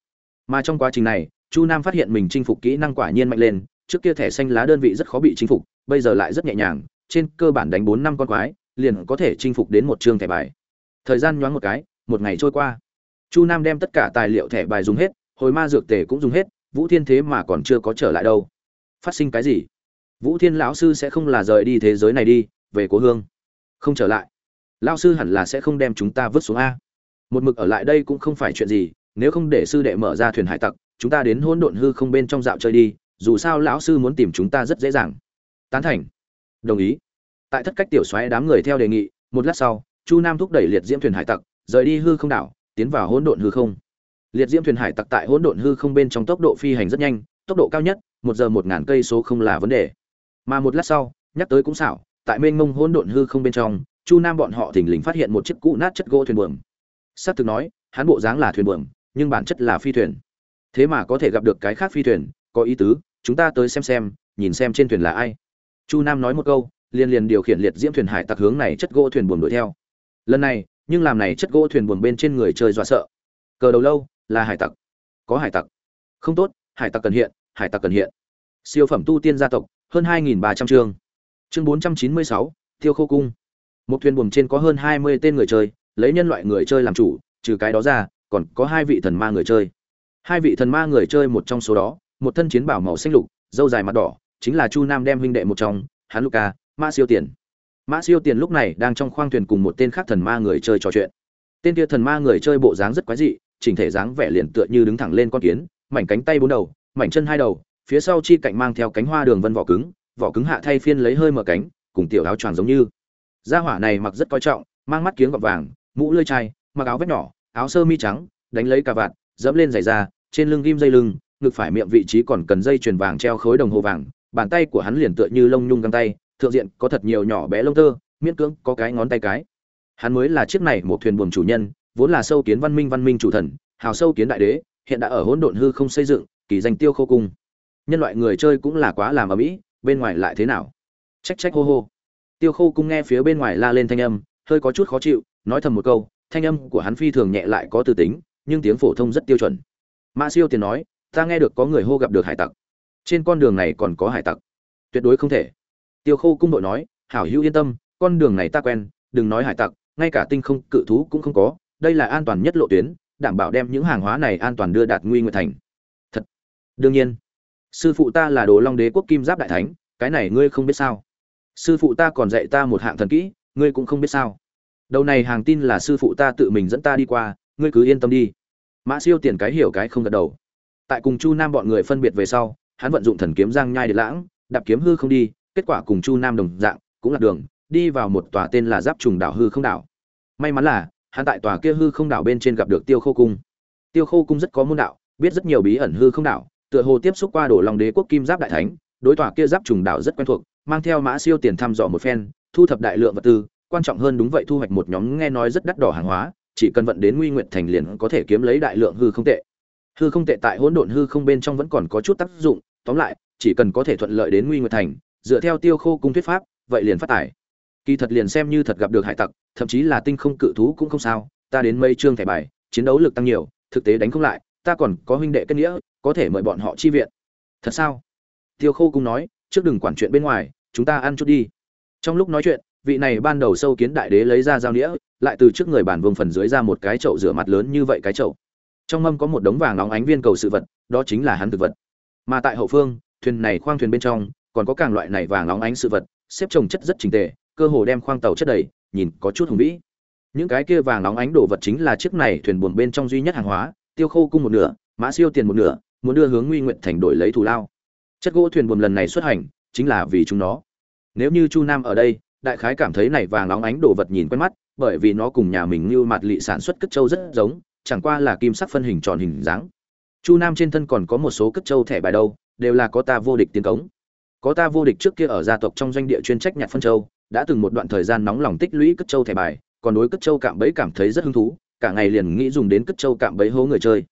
Speaker 1: Mà trong quá trình này, chu nam phát hiện mình chinh phục kỹ năng quả nhiên mạnh lên, trước kia thẻ xanh lá đơn vị rất khó bị chinh phục, bây giờ lại rất nhẹ nhàng, trên cơ bản đánh bốn năm con quái, liền có thể chinh phục đến một chương thẻ bài. Thời gian nhoáng một cái, một ngày trôi qua. Chu nam đem tất cả tài liệu thẻ bài dùng hết, hồi ma dược tề cũng dùng hết, vũ thiên thế mà còn chưa có trở lại đâu. Phát sinh cái gì? Vũ thiên lão sư sẽ không là rời đi thế giới này đi, về cố hương. Không trở lại. Lão sư hẳn là sẽ không đem chúng ta vứt xuống a. Một mực ở lại đây cũng không phải chuyện gì, nếu không để sư đệ mở ra thuyền hải tặc, chúng ta đến hỗn độn hư không bên trong dạo chơi đi, dù sao lão sư muốn tìm chúng ta rất dễ dàng. Tán thành. Đồng ý. Tại thất cách tiểu xoáy đám người theo đề nghị, một lát sau, chu nam thúc đẩy liệt diễm thuyền hải tặc, rời đi hư không đảo, tiến vào hỗn độn hư không. Liệt diễm thuyền hải tặc tại hỗn độn hư không bên trong tốc độ phi hành rất nhanh, tốc độ cao nhất, một giờ một ngàn cây số không là vấn đề mà một lát sau nhắc tới cũng xảo tại mênh mông hỗn độn hư không bên trong chu nam bọn họ thình lình phát hiện một chiếc cũ nát chất gỗ thuyền buồm Sát thực nói, hắn bộ dáng là thuyền buồm, nhưng bản chất là phi thuyền. Thế mà có thể gặp được cái khác phi thuyền, có ý tứ, chúng ta tới xem xem, nhìn xem trên thuyền là ai. Chu Nam nói một câu, liền liền điều khiển liệt diễm thuyền hải tặc hướng này chất gỗ thuyền buồm đuổi theo. Lần này, nhưng làm này chất gỗ thuyền buồm bên trên người chơi dọa sợ. Cờ đầu lâu, là hải tặc. Có hải tặc. Không tốt, hải tặc cần hiện, hải tặc cần hiện. Siêu phẩm tu tiên gia tộc, hơn 2300 chương. Chương 496, Tiêu Khô cung. Một thuyền buồm trên có hơn 20 tên người chơi, lấy nhân loại người chơi làm chủ, trừ cái đó ra, còn có hai vị thần ma người chơi. Hai vị thần ma người chơi một trong số đó, một thân chiến bảo màu xanh lục, râu dài mặt đỏ, chính là Chu Nam đem huynh đệ một trong, hắn Luca, Mã Siêu Tiền. Mã Siêu Tiền lúc này đang trong khoang thuyền cùng một tên khác thần ma người chơi trò chuyện. Tên kia thần ma người chơi bộ dáng rất quái dị, chỉnh thể dáng vẻ liền tựa như đứng thẳng lên con kiến, mảnh cánh tay bốn đầu, mảnh chân hai đầu, phía sau chi cạnh mang theo cánh hoa đường vân vỏ cứng, vỏ cứng hạ thay phiên lấy hơi mở cánh, cùng tiểu áo choàng giống như. Gia hỏa này mặc rất coi trọng, mang mắt kiếng gọt vàng, mũ lưỡi chai, mặc áo vest nhỏ, áo sơ mi trắng, đánh lấy cà vạt, dẫm lên giày da, trên lưng ghim dây lưng, ngực phải miệng vị trí còn cần dây chuyền vàng treo khối đồng hồ vàng, bàn tay của hắn liền tựa như lông nhung găng tay, thượng diện có thật nhiều nhỏ bé lông tơ, miễn cưỡng có cái ngón tay cái. Hắn mới là chiếc này một thuyền buồm chủ nhân, vốn là sâu kiến văn minh văn minh chủ thần, hào sâu kiến đại đế, hiện đã ở hỗn độn hư không xây dựng, kỳ danh tiêu khô cung. Nhân loại người chơi cũng là quá làm ở mỹ, bên ngoài lại thế nào? Trách trách hô hô. Tiêu khô cung nghe phía bên ngoài la lên thanh âm, hơi có chút khó chịu, nói thầm một câu, thanh âm của hắn phi thường nhẹ lại có tư tính, nhưng tiếng phổ thông rất tiêu chuẩn. Mã Siêu tiền nói, ta nghe được có người hô gặp được hải tặc. Trên con đường này còn có hải tặc. Tuyệt đối không thể. Tiêu Khô cung đội nói, hảo hữu yên tâm, con đường này ta quen, đừng nói hải tặc, ngay cả tinh không cự thú cũng không có, đây là an toàn nhất lộ tuyến, đảm bảo đem những hàng hóa này an toàn đưa đạt Nguy Nguyệt thành. Thật. Đương nhiên. Sư phụ ta là Đồ Long Đế quốc Kim Giáp đại thánh, cái này ngươi không biết sao? Sư phụ ta còn dạy ta một hạng thần kỹ, ngươi cũng không biết sao? Đầu này hàng tin là sư phụ ta tự mình dẫn ta đi qua, ngươi cứ yên tâm đi. Mã Siêu tiền cái hiểu cái không gật đầu. Tại cùng Chu Nam bọn người phân biệt về sau, hắn vận dụng thần kiếm giang nhai để lãng, đạp kiếm hư không đi, kết quả cùng Chu Nam đồng dạng, cũng là đường, đi vào một tòa tên là Giáp Trùng đảo hư không đảo. May mắn là, hắn tại tòa kia hư không đảo bên trên gặp được Tiêu Khô cung. Tiêu Khô cung rất có môn đạo, biết rất nhiều bí ẩn hư không đảo, tựa hồ tiếp xúc qua đổ lòng đế quốc kim giáp đại thánh, đối tòa kia Giáp Trùng đảo rất quen thuộc, mang theo Mã Siêu tiền thăm dò một phen, thu thập đại lượng vật tư, quan trọng hơn đúng vậy thu hoạch một nhóm nghe nói rất đắt đỏ hàng hóa, chỉ cần vận đến Nguy Nguyệt thành liền có thể kiếm lấy đại lượng hư không tệ. Hư không tệ tại hỗn độn hư không bên trong vẫn còn có chút tác dụng, tóm lại, chỉ cần có thể thuận lợi đến Nguy Nguyệt thành, dựa theo Tiêu Khô cung thuyết pháp, vậy liền phát tài. Kỳ thật liền xem như thật gặp được hải tặc, thậm chí là tinh không cự thú cũng không sao, ta đến mây trương thẻ bài, chiến đấu lực tăng nhiều, thực tế đánh không lại, ta còn có huynh đệ kết nghĩa, có thể mời bọn họ chi viện. Thật sao? Tiêu Khô cũng nói, trước đừng quản chuyện bên ngoài, chúng ta ăn chút đi. Trong lúc nói chuyện, vị này ban đầu sâu kiến đại đế lấy ra dao nĩa, lại từ trước người bản vương phần dưới ra một cái chậu rửa mặt lớn như vậy cái chậu. Trong mâm có một đống vàng nóng ánh viên cầu sự vật, đó chính là hắn thực vật. Mà tại hậu phương, thuyền này khoang thuyền bên trong, còn có càng loại này vàng nóng ánh sự vật, xếp chồng chất rất chỉnh tề, cơ hồ đem khoang tàu chất đầy, nhìn có chút hùng vĩ. Những cái kia vàng nóng ánh đồ vật chính là chiếc này thuyền buồn bên trong duy nhất hàng hóa, tiêu khô cung một nửa, mã siêu tiền một nửa, muốn đưa hướng Nguy Nguyện thành đổi lấy thù lao. Chất gỗ thuyền buồn lần này xuất hành, chính là vì chúng nó. Nếu như Chu Nam ở đây, đại khái cảm thấy này vàng óng ánh đồ vật nhìn quen mắt, bởi vì nó cùng nhà mình như mặt lị sản xuất cất châu rất giống, chẳng qua là kim sắc phân hình tròn hình dáng. Chu Nam trên thân còn có một số cất châu thẻ bài đâu, đều là có ta vô địch tiến cống. Có ta vô địch trước kia ở gia tộc trong doanh địa chuyên trách nhặt phân châu, đã từng một đoạn thời gian nóng lòng tích lũy cất châu thẻ bài, còn đối cất châu cạm bẫy cảm thấy rất hứng thú, cả ngày liền nghĩ dùng đến cất châu cạm bẫy hố người chơi.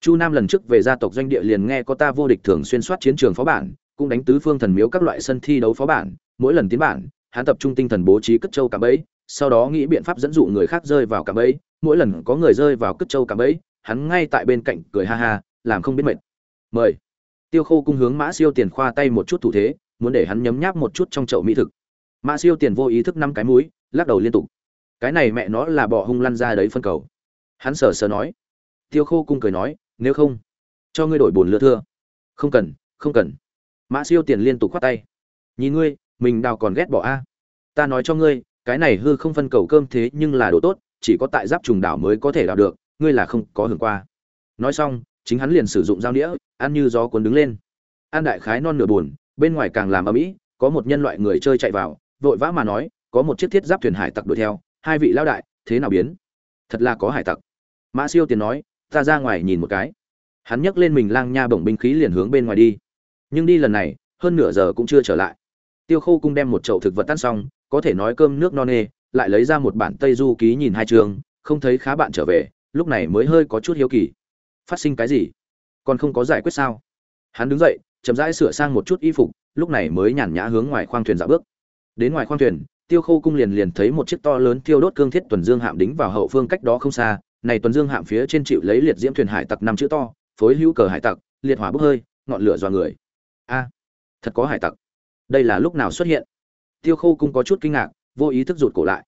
Speaker 1: Chu Nam lần trước về gia tộc doanh địa liền nghe có ta vô địch thường xuyên soát chiến trường phó bản, cũng đánh tứ phương thần miếu các loại sân thi đấu phó bản, mỗi lần tiến bản, hắn tập trung tinh thần bố trí cất châu cạm bẫy, sau đó nghĩ biện pháp dẫn dụ người khác rơi vào cạm bẫy, mỗi lần có người rơi vào cất châu cạm bẫy, hắn ngay tại bên cạnh cười ha ha, làm không biết mệt. Mời. Tiêu Khô cung hướng Mã Siêu Tiền khoa tay một chút thủ thế, muốn để hắn nhấm nháp một chút trong chậu mỹ thực. Mã Siêu Tiền vô ý thức năm cái mũi, lắc đầu liên tục. Cái này mẹ nó là bỏ hung lăn ra đấy phân cầu. Hắn sờ sờ nói. Tiêu Khô cung cười nói, nếu không, cho ngươi đổi bồn lừa thưa. Không cần, không cần. Mã Siêu Tiền liên tục khoát tay. Nhìn ngươi, mình đào còn ghét bỏ a. Ta nói cho ngươi, cái này hư không phân cầu cơm thế nhưng là đồ tốt, chỉ có tại giáp trùng đảo mới có thể đào được, ngươi là không có hưởng qua. Nói xong, chính hắn liền sử dụng dao nĩa, ăn như gió cuốn đứng lên. An đại khái non nửa buồn, bên ngoài càng làm âm ỉ có một nhân loại người chơi chạy vào, vội vã mà nói, có một chiếc thiết giáp thuyền hải tặc đuổi theo, hai vị lao đại, thế nào biến? Thật là có hải tặc. Mã Siêu Tiền nói, ta ra ngoài nhìn một cái. Hắn nhấc lên mình lang nha bổng binh khí liền hướng bên ngoài đi. Nhưng đi lần này, hơn nửa giờ cũng chưa trở lại. Tiêu Khô cung đem một chậu thực vật tan xong, có thể nói cơm nước no nê, lại lấy ra một bản Tây Du ký nhìn hai trường, không thấy khá bạn trở về lúc này mới hơi có chút hiếu kỳ phát sinh cái gì còn không có giải quyết sao hắn đứng dậy chậm rãi sửa sang một chút y phục lúc này mới nhàn nhã hướng ngoài khoang thuyền dạo bước đến ngoài khoang thuyền tiêu khô cung liền liền thấy một chiếc to lớn thiêu đốt cương thiết tuần dương hạm đính vào hậu phương cách đó không xa này tuần dương hạm phía trên chịu lấy liệt diễm thuyền hải tặc năm chữ to, phối hữu cờ hải tặc, liệt hỏa bốc hơi, ngọn lửa dọa người. A, thật có hải tặc. Đây là lúc nào xuất hiện? Tiêu khô cũng có chút kinh ngạc, vô ý thức rụt cổ lại.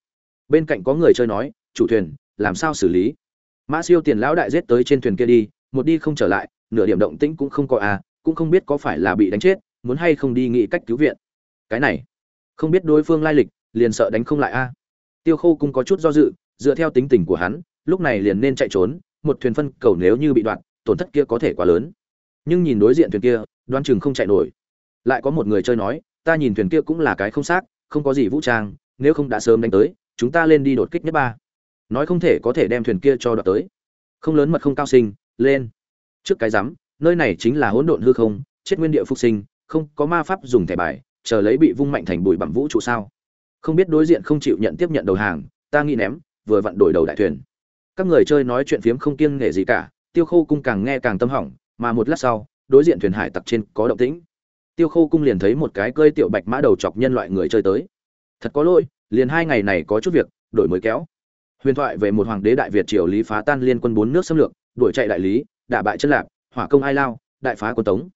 Speaker 1: Bên cạnh có người chơi nói, chủ thuyền, làm sao xử lý? Mã siêu tiền lão đại giết tới trên thuyền kia đi, một đi không trở lại, nửa điểm động tĩnh cũng không có a cũng không biết có phải là bị đánh chết, muốn hay không đi nghĩ cách cứu viện. Cái này, không biết đối phương lai lịch, liền sợ đánh không lại a. Tiêu khô cũng có chút do dự, dựa theo tính tình của hắn lúc này liền nên chạy trốn, một thuyền phân cầu nếu như bị đoạn, tổn thất kia có thể quá lớn. Nhưng nhìn đối diện thuyền kia đoan chừng không chạy nổi. Lại có một người chơi nói, ta nhìn thuyền kia cũng là cái không xác, không có gì vũ trang, nếu không đã sớm đánh tới, chúng ta lên đi đột kích nhất ba. Nói không thể có thể đem thuyền kia cho đoạt tới. Không lớn mật không cao sinh, lên. Trước cái rắm, nơi này chính là hỗn độn hư không, chết nguyên địa phục sinh, không có ma pháp dùng thẻ bài, chờ lấy bị vung mạnh thành bụi bặm vũ trụ sao? Không biết đối diện không chịu nhận tiếp nhận đầu hàng, ta nghĩ ném, vừa vặn đổi đầu đại thuyền các người chơi nói chuyện phiếm không kiêng nể gì cả, tiêu khô cung càng nghe càng tâm hỏng, mà một lát sau, đối diện thuyền hải tặc trên có động tĩnh. Tiêu khô cung liền thấy một cái cơi tiểu bạch mã đầu chọc nhân loại người chơi tới. Thật có lỗi, liền hai ngày này có chút việc, đổi mới kéo. Huyền thoại về một hoàng đế đại việt triều lý phá tan liên quân bốn nước xâm lược, đuổi chạy đại lý, đả bại chân lạp, hỏa công ai lao, đại phá quân tống.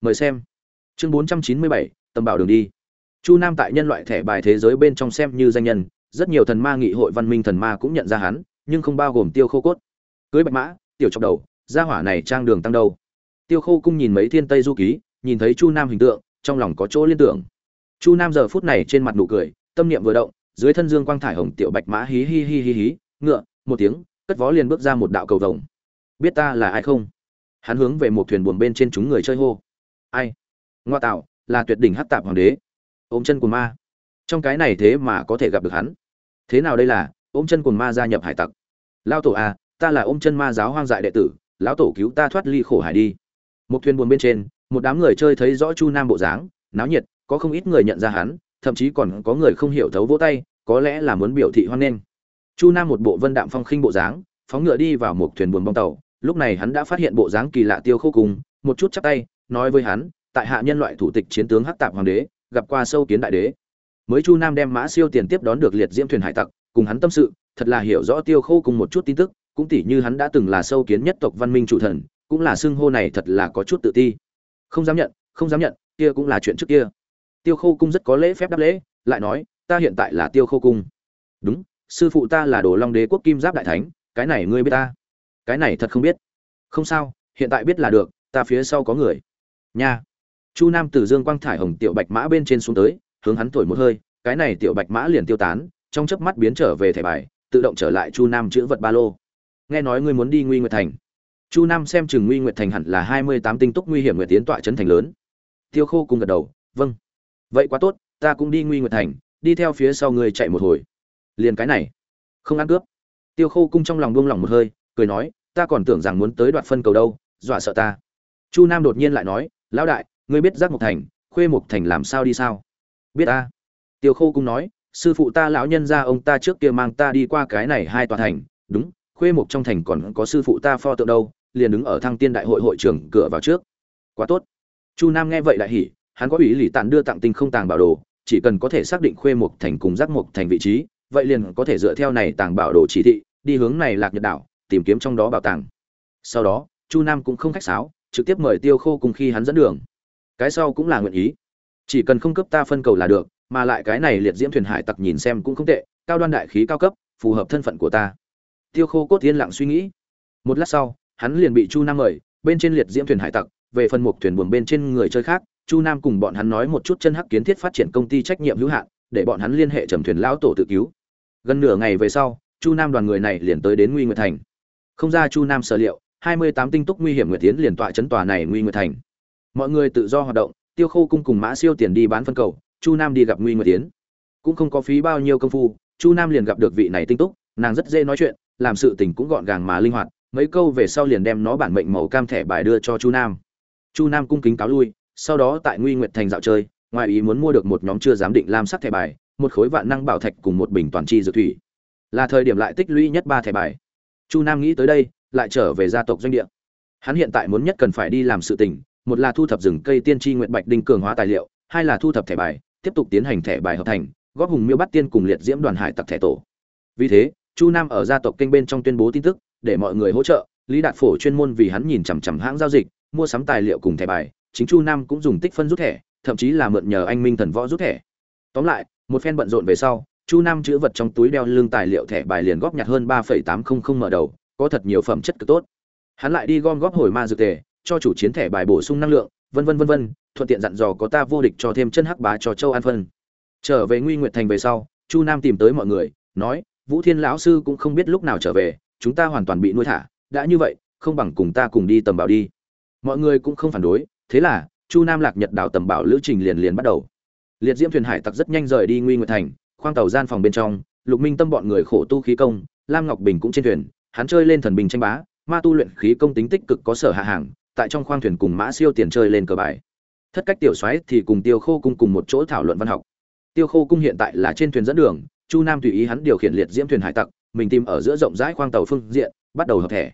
Speaker 1: Mời xem. Chương bốn trăm chín mươi bảy, tầm bảo đường đi. Chu nam tại nhân loại thẻ bài thế giới bên trong xem như danh nhân, rất nhiều thần ma nghị hội văn minh thần ma cũng nhận ra hắn nhưng không bao gồm tiêu khô cốt. Cưới bạch mã, tiểu trong đầu, gia hỏa này trang đường tăng đâu? Tiêu khô cung nhìn mấy thiên tây du ký, nhìn thấy chu nam hình tượng, trong lòng có chỗ liên tưởng. Chu nam giờ phút này trên mặt nụ cười, tâm niệm vừa động, dưới thân dương quang thải hồng tiểu bạch mã hí hí hí hí hí, ngựa, một tiếng, cất vó liền bước ra một đạo cầu vồng. Biết ta là ai không? Hắn hướng về một thuyền buồm bên trên chúng người chơi hô. Ai? Ngoa tạo, là tuyệt đỉnh hát tạp hoàng đế. Ôm chân của ma. Trong cái này thế mà có thể gặp được hắn. Thế nào đây là? Ôm chân cùng ma gia nhập hải tặc. Lao tổ à ta là ôm chân ma giáo hoang dại đệ tử, lão tổ cứu ta thoát ly khổ hải đi. Một thuyền buồn bên trên, một đám người chơi thấy rõ chu nam bộ dáng, náo nhiệt, có không ít người nhận ra hắn, thậm chí còn có người không hiểu thấu vỗ tay, có lẽ là muốn biểu thị hoan nghênh. Chu nam một bộ vân đạm phong khinh bộ dáng, phóng ngựa đi vào một thuyền buồn bong tàu, lúc này hắn đã phát hiện bộ dáng kỳ lạ tiêu khô cùng, một chút chắp tay, nói với hắn, tại hạ nhân loại thủ tịch chiến tướng hắc tạp hoàng đế, gặp qua sâu kiến đại đế. Mới chu nam đem mã siêu tiền tiếp đón được liệt diễm thuyền hải tặc cùng hắn tâm sự, thật là hiểu rõ tiêu khô cùng một chút tin tức, cũng tỉ như hắn đã từng là sâu kiến nhất tộc văn minh chủ thần, cũng là xưng hô này thật là có chút tự ti. Không dám nhận, không dám nhận, kia cũng là chuyện trước kia. Tiêu khô cung rất có lễ phép đáp lễ, lại nói, ta hiện tại là tiêu khô cung. Đúng, sư phụ ta là đồ long đế quốc kim giáp đại thánh, cái này ngươi biết ta? Cái này thật không biết. Không sao, hiện tại biết là được, ta phía sau có người. Nha. Chu nam tử dương quang thải hồng tiểu bạch mã bên trên xuống tới, hướng hắn thổi một hơi, cái này tiểu bạch mã liền tiêu tán trong chớp mắt biến trở về thẻ bài, tự động trở lại chu nam chữ vật ba lô. Nghe nói ngươi muốn đi nguy nguyệt thành. Chu nam xem chừng nguy nguyệt thành hẳn là hai mươi tám tinh túc nguy hiểm nguyệt tiến tọa trấn thành lớn. Tiêu khô cùng gật đầu vâng. Vậy quá tốt, ta cũng đi nguy nguyệt thành, đi theo phía sau người chạy một hồi. Liền cái này. Không ăn cướp. Tiêu khô cung trong lòng buông lỏng một hơi, cười nói, ta còn tưởng rằng muốn tới đoạt phân cầu đâu, dọa sợ ta. Chu nam đột nhiên lại nói, lão đại, ngươi biết giác mộc thành, khuê mộc thành làm sao đi sao? Biết ta. Tiêu khô cung nói sư phụ ta lão nhân gia ông ta trước kia mang ta đi qua cái này hai tòa thành, đúng, khuê mục trong thành còn có sư phụ ta pho tượng đâu, liền đứng ở thăng tiên đại hội hội trưởng cửa vào trước. Quá tốt. Chu nam nghe vậy đại hỉ, hắn có ủy lì tàn đưa tặng tinh không tàng bảo đồ, chỉ cần có thể xác định khuê mục thành cùng giác mục thành vị trí, vậy liền có thể dựa theo này tàng bảo đồ chỉ thị, đi hướng này lạc nhật đảo, tìm kiếm trong đó bảo tàng. Sau đó, chu nam cũng không khách sáo, trực tiếp mời tiêu khô cùng khi hắn dẫn đường. Cái sau cũng là nguyện ý. Chỉ cần không cấp ta phân cầu là được mà lại cái này liệt diễm thuyền hải tặc nhìn xem cũng không tệ, cao đoan đại khí cao cấp, phù hợp thân phận của ta. Tiêu khô cốt yên lặng suy nghĩ. Một lát sau, hắn liền bị chu nam mời, bên trên liệt diễm thuyền hải tặc, về phần mục thuyền buồm bên trên người chơi khác, chu nam cùng bọn hắn nói một chút chân hắc kiến thiết phát triển công ty trách nhiệm hữu hạn, để bọn hắn liên hệ trầm thuyền lão tổ tự cứu. Gần nửa ngày về sau, chu nam đoàn người này liền tới đến nguy nguyệt thành. Không ra chu nam sở liệu, hai mươi tám tinh túc nguy hiểm nguyệt tiến liền tọa chấn tòa này nguy nguyệt thành. Mọi người tự do hoạt động, tiêu khô cung cùng mã siêu tiền đi bán phân cầu chu nam đi gặp nguy nguyệt tiến cũng không có phí bao nhiêu công phu, chu nam liền gặp được vị này tinh túc, nàng rất dễ nói chuyện, làm sự tình cũng gọn gàng mà linh hoạt, mấy câu về sau liền đem nó bản mệnh màu cam thẻ bài đưa cho chu nam. Chu nam cung kính cáo lui, sau đó tại nguy nguyệt thành dạo chơi, ngoài ý muốn mua được một nhóm chưa giám định lam sắc thẻ bài, một khối vạn năng bảo thạch cùng một bình toàn chi dược thủy. Là thời điểm lại tích lũy nhất ba thẻ bài. Chu nam nghĩ tới đây, lại trở về gia tộc doanh địa. Hắn hiện tại muốn nhất cần phải đi làm sự tình, một là thu thập rừng cây tiên tri nguyện bạch đinh cường hóa tài liệu, hai là thu thập thẻ bài tiếp tục tiến hành thẻ bài hợp thành, góp hùng miêu bắt tiên cùng liệt diễm đoàn hải tặc thẻ tổ. Vì thế, chu nam ở gia tộc kênh bên trong tuyên bố tin tức, để mọi người hỗ trợ, lý đạt phổ chuyên môn vì hắn nhìn chằm chằm hãng giao dịch, mua sắm tài liệu cùng thẻ bài, chính chu nam cũng dùng tích phân rút thẻ, thậm chí là mượn nhờ anh minh thần võ rút thẻ. Tóm lại, một phen bận rộn về sau, chu nam chữ vật trong túi đeo lưng tài liệu thẻ bài liền góp nhặt hơn ba tám trăm linh mở đầu, có thật nhiều phẩm chất cực tốt. Hắn lại đi gom góp hồi ma dược tề, cho chủ chiến thẻ bài bổ sung năng lượng vân vân vân vân, thuận tiện dặn dò có ta vô địch cho thêm chân hắc bá cho châu an phân. Trở về nguy nguyệt thành về sau, chu nam tìm tới mọi người, nói, vũ thiên lão sư cũng không biết lúc nào trở về, chúng ta hoàn toàn bị nuôi thả, đã như vậy, không bằng cùng ta cùng đi tầm bảo đi. Mọi người cũng không phản đối, thế là, chu nam lạc nhật đảo tầm bảo lữ trình liền liền bắt đầu. Liệt diễm thuyền hải tặc rất nhanh rời đi nguy nguyệt thành, khoang tàu gian phòng bên trong, lục minh tâm bọn người khổ tu khí công, lam ngọc bình cũng trên thuyền, hắn chơi lên thần bình tranh bá, ma tu luyện khí công tính tích cực có sở hạ hàng tại trong khoang thuyền cùng mã siêu tiền chơi lên cờ bài. Thất cách tiểu xoáy thì cùng tiêu khô cung cùng một chỗ thảo luận văn học. Tiêu khô cung hiện tại là trên thuyền dẫn đường, chu nam tùy ý hắn điều khiển liệt diễm thuyền hải tặc, mình tìm ở giữa rộng rãi khoang tàu phương diện, bắt đầu hợp thẻ.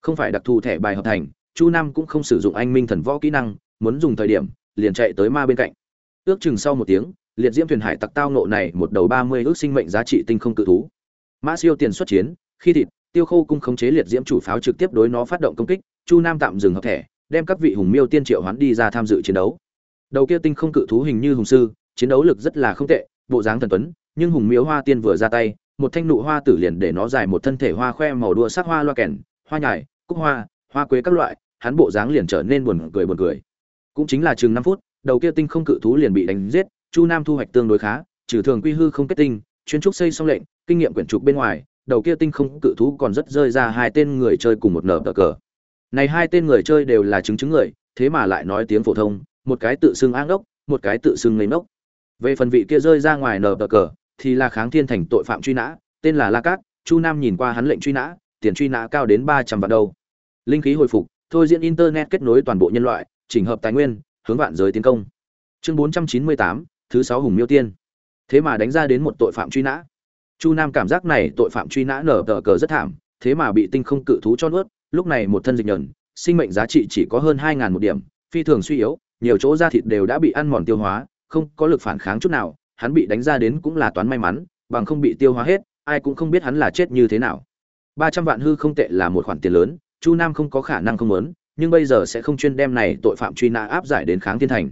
Speaker 1: Không phải đặc thù thẻ bài hợp thành, chu nam cũng không sử dụng anh minh thần võ kỹ năng, muốn dùng thời điểm, liền chạy tới ma bên cạnh. Ước chừng sau một tiếng, liệt diễm thuyền hải tặc tao nộ này một đầu ba mươi ước sinh mệnh giá trị tinh không cự thú. Mã siêu tiền xuất chiến, khi thịt tiêu khô cung khống chế liệt diễm chủ pháo trực tiếp đối nó phát động công kích, chu nam tạm dừng hợp thẻ, đem các vị hùng miêu tiên triệu hoán đi ra tham dự chiến đấu. Đầu kia tinh không cự thú hình như hùng sư, chiến đấu lực rất là không tệ, bộ dáng thần tuấn, nhưng hùng miêu hoa tiên vừa ra tay, một thanh nụ hoa tử liền để nó dài một thân thể hoa khoe màu đua sắc hoa loa kèn, hoa nhài, cúc hoa hoa quế các loại, hắn bộ dáng liền trở nên buồn cười buồn cười. Cũng chính là chừng năm phút, đầu kia tinh không cự thú liền bị đánh giết, chu nam thu hoạch tương đối khá, trừ thường quy hư không kết tinh, chuyên trúc xây xong lệnh, kinh nghiệm quyển trục bên ngoài đầu kia tinh không cự thú còn rất rơi ra hai tên người chơi cùng một nở cờ cờ. Này hai tên người chơi đều là chứng chứng người, thế mà lại nói tiếng phổ thông, một cái tự xưng áng ốc một cái tự xưng lấy ngốc. Về phần vị kia rơi ra ngoài nở cờ cờ, thì là kháng thiên thành tội phạm truy nã, tên là la cát, chu nam nhìn qua hắn lệnh truy nã, tiền truy nã cao đến ba trăm vạn đâu linh khí hồi phục, thôi diễn internet kết nối toàn bộ nhân loại, chỉnh hợp tài nguyên, hướng vạn giới tiến công. Chương bốn trăm chín mươi tám, thứ sáu hùng miêu tiên. Thế mà đánh ra đến một tội phạm truy nã chu nam cảm giác này tội phạm truy nã nở tờ cờ rất thảm, thế mà bị tinh không cự thú cho nuốt, lúc này một thân dịch nhẫn sinh mệnh giá trị chỉ có hơn hai ngàn một điểm, phi thường suy yếu, nhiều chỗ da thịt đều đã bị ăn mòn tiêu hóa, không có lực phản kháng chút nào, hắn bị đánh ra đến cũng là toán may mắn, bằng không bị tiêu hóa hết, ai cũng không biết hắn là chết như thế nào. Ba trăm vạn hư không tệ là một khoản tiền lớn, chu nam không có khả năng không muốn, nhưng bây giờ sẽ không chuyên đem này tội phạm truy nã áp giải đến kháng thiên thành.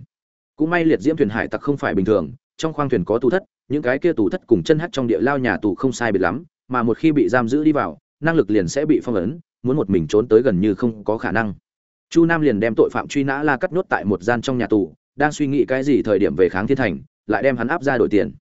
Speaker 1: Cũng may liệt diễm thuyền hải tặc không phải bình thường, trong khoang thuyền có tù thất những cái kia tù thất cùng chân hắt trong địa lao nhà tù không sai biệt lắm, mà một khi bị giam giữ đi vào, năng lực liền sẽ bị phong ấn, muốn một mình trốn tới gần như không có khả năng. Chu nam liền đem tội phạm truy nã la cắt nhốt tại một gian trong nhà tù, đang suy nghĩ cái gì thời điểm về kháng thiên thành, lại đem hắn áp ra đổi tiền.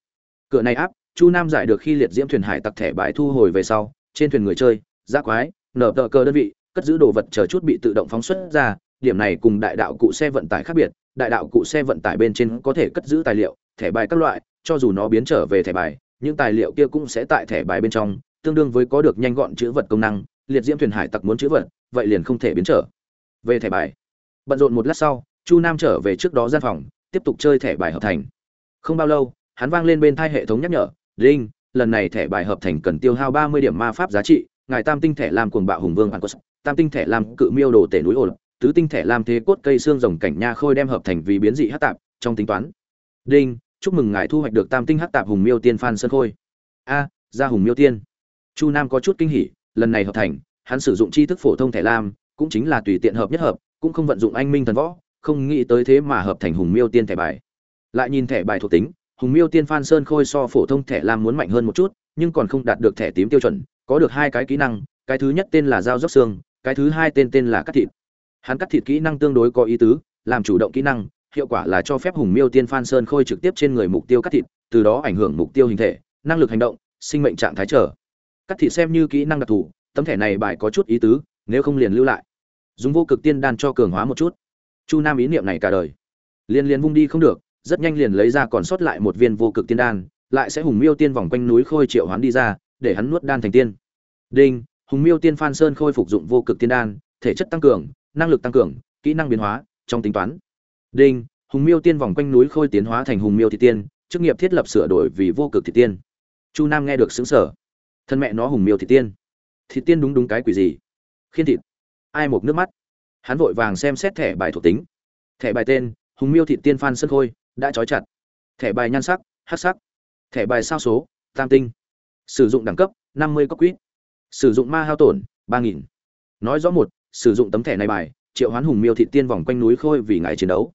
Speaker 1: Cửa này áp, chu nam giải được khi liệt diễm thuyền hải tặc thẻ bài thu hồi về sau, trên thuyền người chơi giác quái nở tờ cơ đơn vị, cất giữ đồ vật chờ chút bị tự động phóng xuất ra, điểm này cùng đại đạo cụ xe vận tải khác biệt, đại đạo cụ xe vận tải bên trên có thể cất giữ tài liệu, thẻ bài các loại cho dù nó biến trở về thẻ bài những tài liệu kia cũng sẽ tại thẻ bài bên trong tương đương với có được nhanh gọn chữ vật công năng liệt diễm thuyền hải tặc muốn chữ vật vậy liền không thể biến trở về thẻ bài. Bận rộn một lát sau chu nam trở về trước đó gian phòng tiếp tục chơi thẻ bài hợp thành. Không bao lâu hắn vang lên bên thai hệ thống nhắc nhở đinh lần này thẻ bài hợp thành cần tiêu hao ba mươi điểm ma pháp giá trị ngài tam tinh thẻ làm cuồng bạo hùng vương Pancos, tam tinh thẻ làm cự miêu đồ tể núi ổ tứ tinh thẻ làm thế cốt cây xương rồng cảnh nha khôi đem hợp thành vì biến dị hát tạp trong tính toán. Đinh chúc mừng ngài thu hoạch được tam tinh hắc tạp hùng miêu tiên phan sơn khôi. A ra hùng miêu tiên. Chu nam có chút kinh hỉ, lần này hợp thành, hắn sử dụng tri thức phổ thông thẻ lam, cũng chính là tùy tiện hợp nhất hợp, cũng không vận dụng anh minh thần võ, không nghĩ tới thế mà hợp thành hùng miêu tiên thẻ bài. Lại nhìn thẻ bài thuộc tính, hùng miêu tiên phan sơn khôi so phổ thông thẻ lam muốn mạnh hơn một chút, nhưng còn không đạt được thẻ tím tiêu chuẩn, có được hai cái kỹ năng, cái thứ nhất tên là dao dốc xương, cái thứ hai tên tên là cắt thịt. Hắn cắt thịt kỹ năng tương đối có ý tứ, làm chủ động kỹ năng hiệu quả là cho phép hùng miêu tiên phan sơn khôi trực tiếp trên người mục tiêu cắt thịt, từ đó ảnh hưởng mục tiêu hình thể, năng lực hành động, sinh mệnh trạng thái trở cắt thịt xem như kỹ năng đặc thù, tấm thẻ này bài có chút ý tứ, nếu không liền lưu lại. Dùng vô cực tiên đan cho cường hóa một chút. Chu nam ý niệm này cả đời. Liên liên vung đi không được, rất nhanh liền lấy ra còn sót lại một viên vô cực tiên đan, lại sẽ hùng miêu tiên vòng quanh núi khôi triệu hoán đi ra, để hắn nuốt đan thành tiên. Đinh, hùng miêu tiên phan sơn khôi phục dụng vô cực tiên đan, thể chất tăng cường, năng lực tăng cường, kỹ năng biến hóa, trong tính toán đinh, hùng miêu tiên vòng quanh núi khôi tiến hóa thành hùng miêu thị tiên, chức nghiệp thiết lập sửa đổi vì vô cực thị tiên. Chu nam nghe được xứng sở thân mẹ nó hùng miêu thị tiên. Thị tiên đúng đúng cái quỷ gì? Khiên thịt. Ai một nước mắt? Hắn vội vàng xem xét thẻ bài thuộc tính. Thẻ bài tên, hùng miêu thị tiên phan sân khôi, đã trói chặt. Thẻ bài nhan sắc hát sắc. Thẻ bài sao số, tam tinh. Sử dụng đẳng cấp, năm mươi cốc quýt. Sử dụng ma hao tổn, ba nghìn. Nói rõ một, sử dụng tấm thẻ này bài, triệu hoán hùng miêu thị tiên vòng quanh núi khôi vì ngài chiến đấu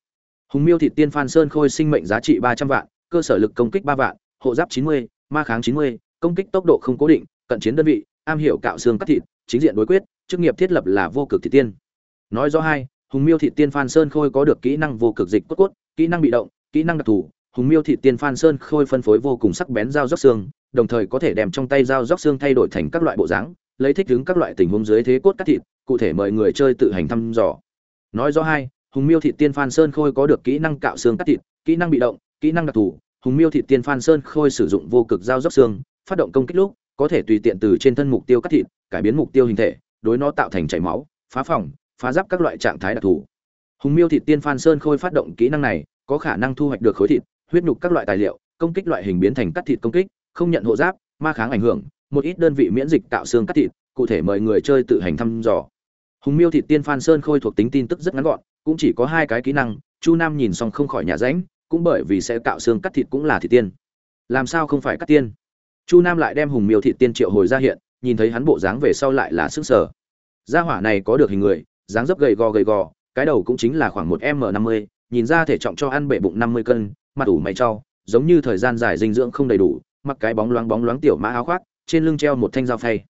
Speaker 1: hùng miêu thị tiên phan sơn khôi sinh mệnh giá trị ba trăm vạn, cơ sở lực công kích ba vạn, hộ giáp chín mươi, ma kháng chín mươi, công kích tốc độ không cố định, cận chiến đơn vị, am hiểu cạo xương cắt thịt, chính diện đối quyết, chức nghiệp thiết lập là vô cực thị tiên. Nói rõ hai, hùng miêu thị tiên phan sơn khôi có được kỹ năng vô cực dịch cốt cốt, kỹ năng bị động, kỹ năng đặc thù. Hùng miêu thị tiên phan sơn khôi phân phối vô cùng sắc bén dao róc xương, đồng thời có thể đem trong tay dao róc xương thay đổi thành các loại bộ dáng, lấy thích ứng các loại tình huống dưới thế cốt cắt thịt, cụ thể mời người chơi tự hành thăm dò. Nói rõ hai hùng miêu thị tiên phan sơn khôi có được kỹ năng cạo xương cắt thịt, kỹ năng bị động, kỹ năng đặc thù. Hùng miêu thị tiên phan sơn khôi sử dụng vô cực dao dốc xương, phát động công kích lúc, có thể tùy tiện từ trên thân mục tiêu cắt thịt, cải biến mục tiêu hình thể, đối nó tạo thành chảy máu, phá phòng, phá giáp các loại trạng thái đặc thù. Hùng miêu thị tiên phan sơn khôi phát động kỹ năng này, có khả năng thu hoạch được khối thịt, huyết nhục các loại tài liệu, công kích loại hình biến thành cắt thịt công kích, không nhận hộ giáp, ma kháng ảnh hưởng, một ít đơn vị miễn dịch tạo xương cắt thịt, cụ thể mời người chơi tự hành thăm dò. Hùng miêu Thị tiên phan sơn khôi thuộc tính tin tức rất ngắn gọn cũng chỉ có hai cái kỹ năng, chu nam nhìn xong không khỏi nhà ránh cũng bởi vì sẽ cạo xương cắt thịt cũng là thịt tiên. Làm sao không phải cắt tiên? Chu nam lại đem hùng miêu thịt tiên triệu hồi ra hiện, nhìn thấy hắn bộ dáng về sau lại là sức sở gia hỏa này có được hình người, dáng dấp gầy gò gầy gò, cái đầu cũng chính là khoảng một m năm mươi, nhìn ra thể trọng cho ăn bệ bụng năm mươi cân, mặt ủ mày trau, giống như thời gian dài dinh dưỡng không đầy đủ, mặc cái bóng loáng bóng loáng tiểu mã áo khoác, trên lưng treo một thanh dao phay.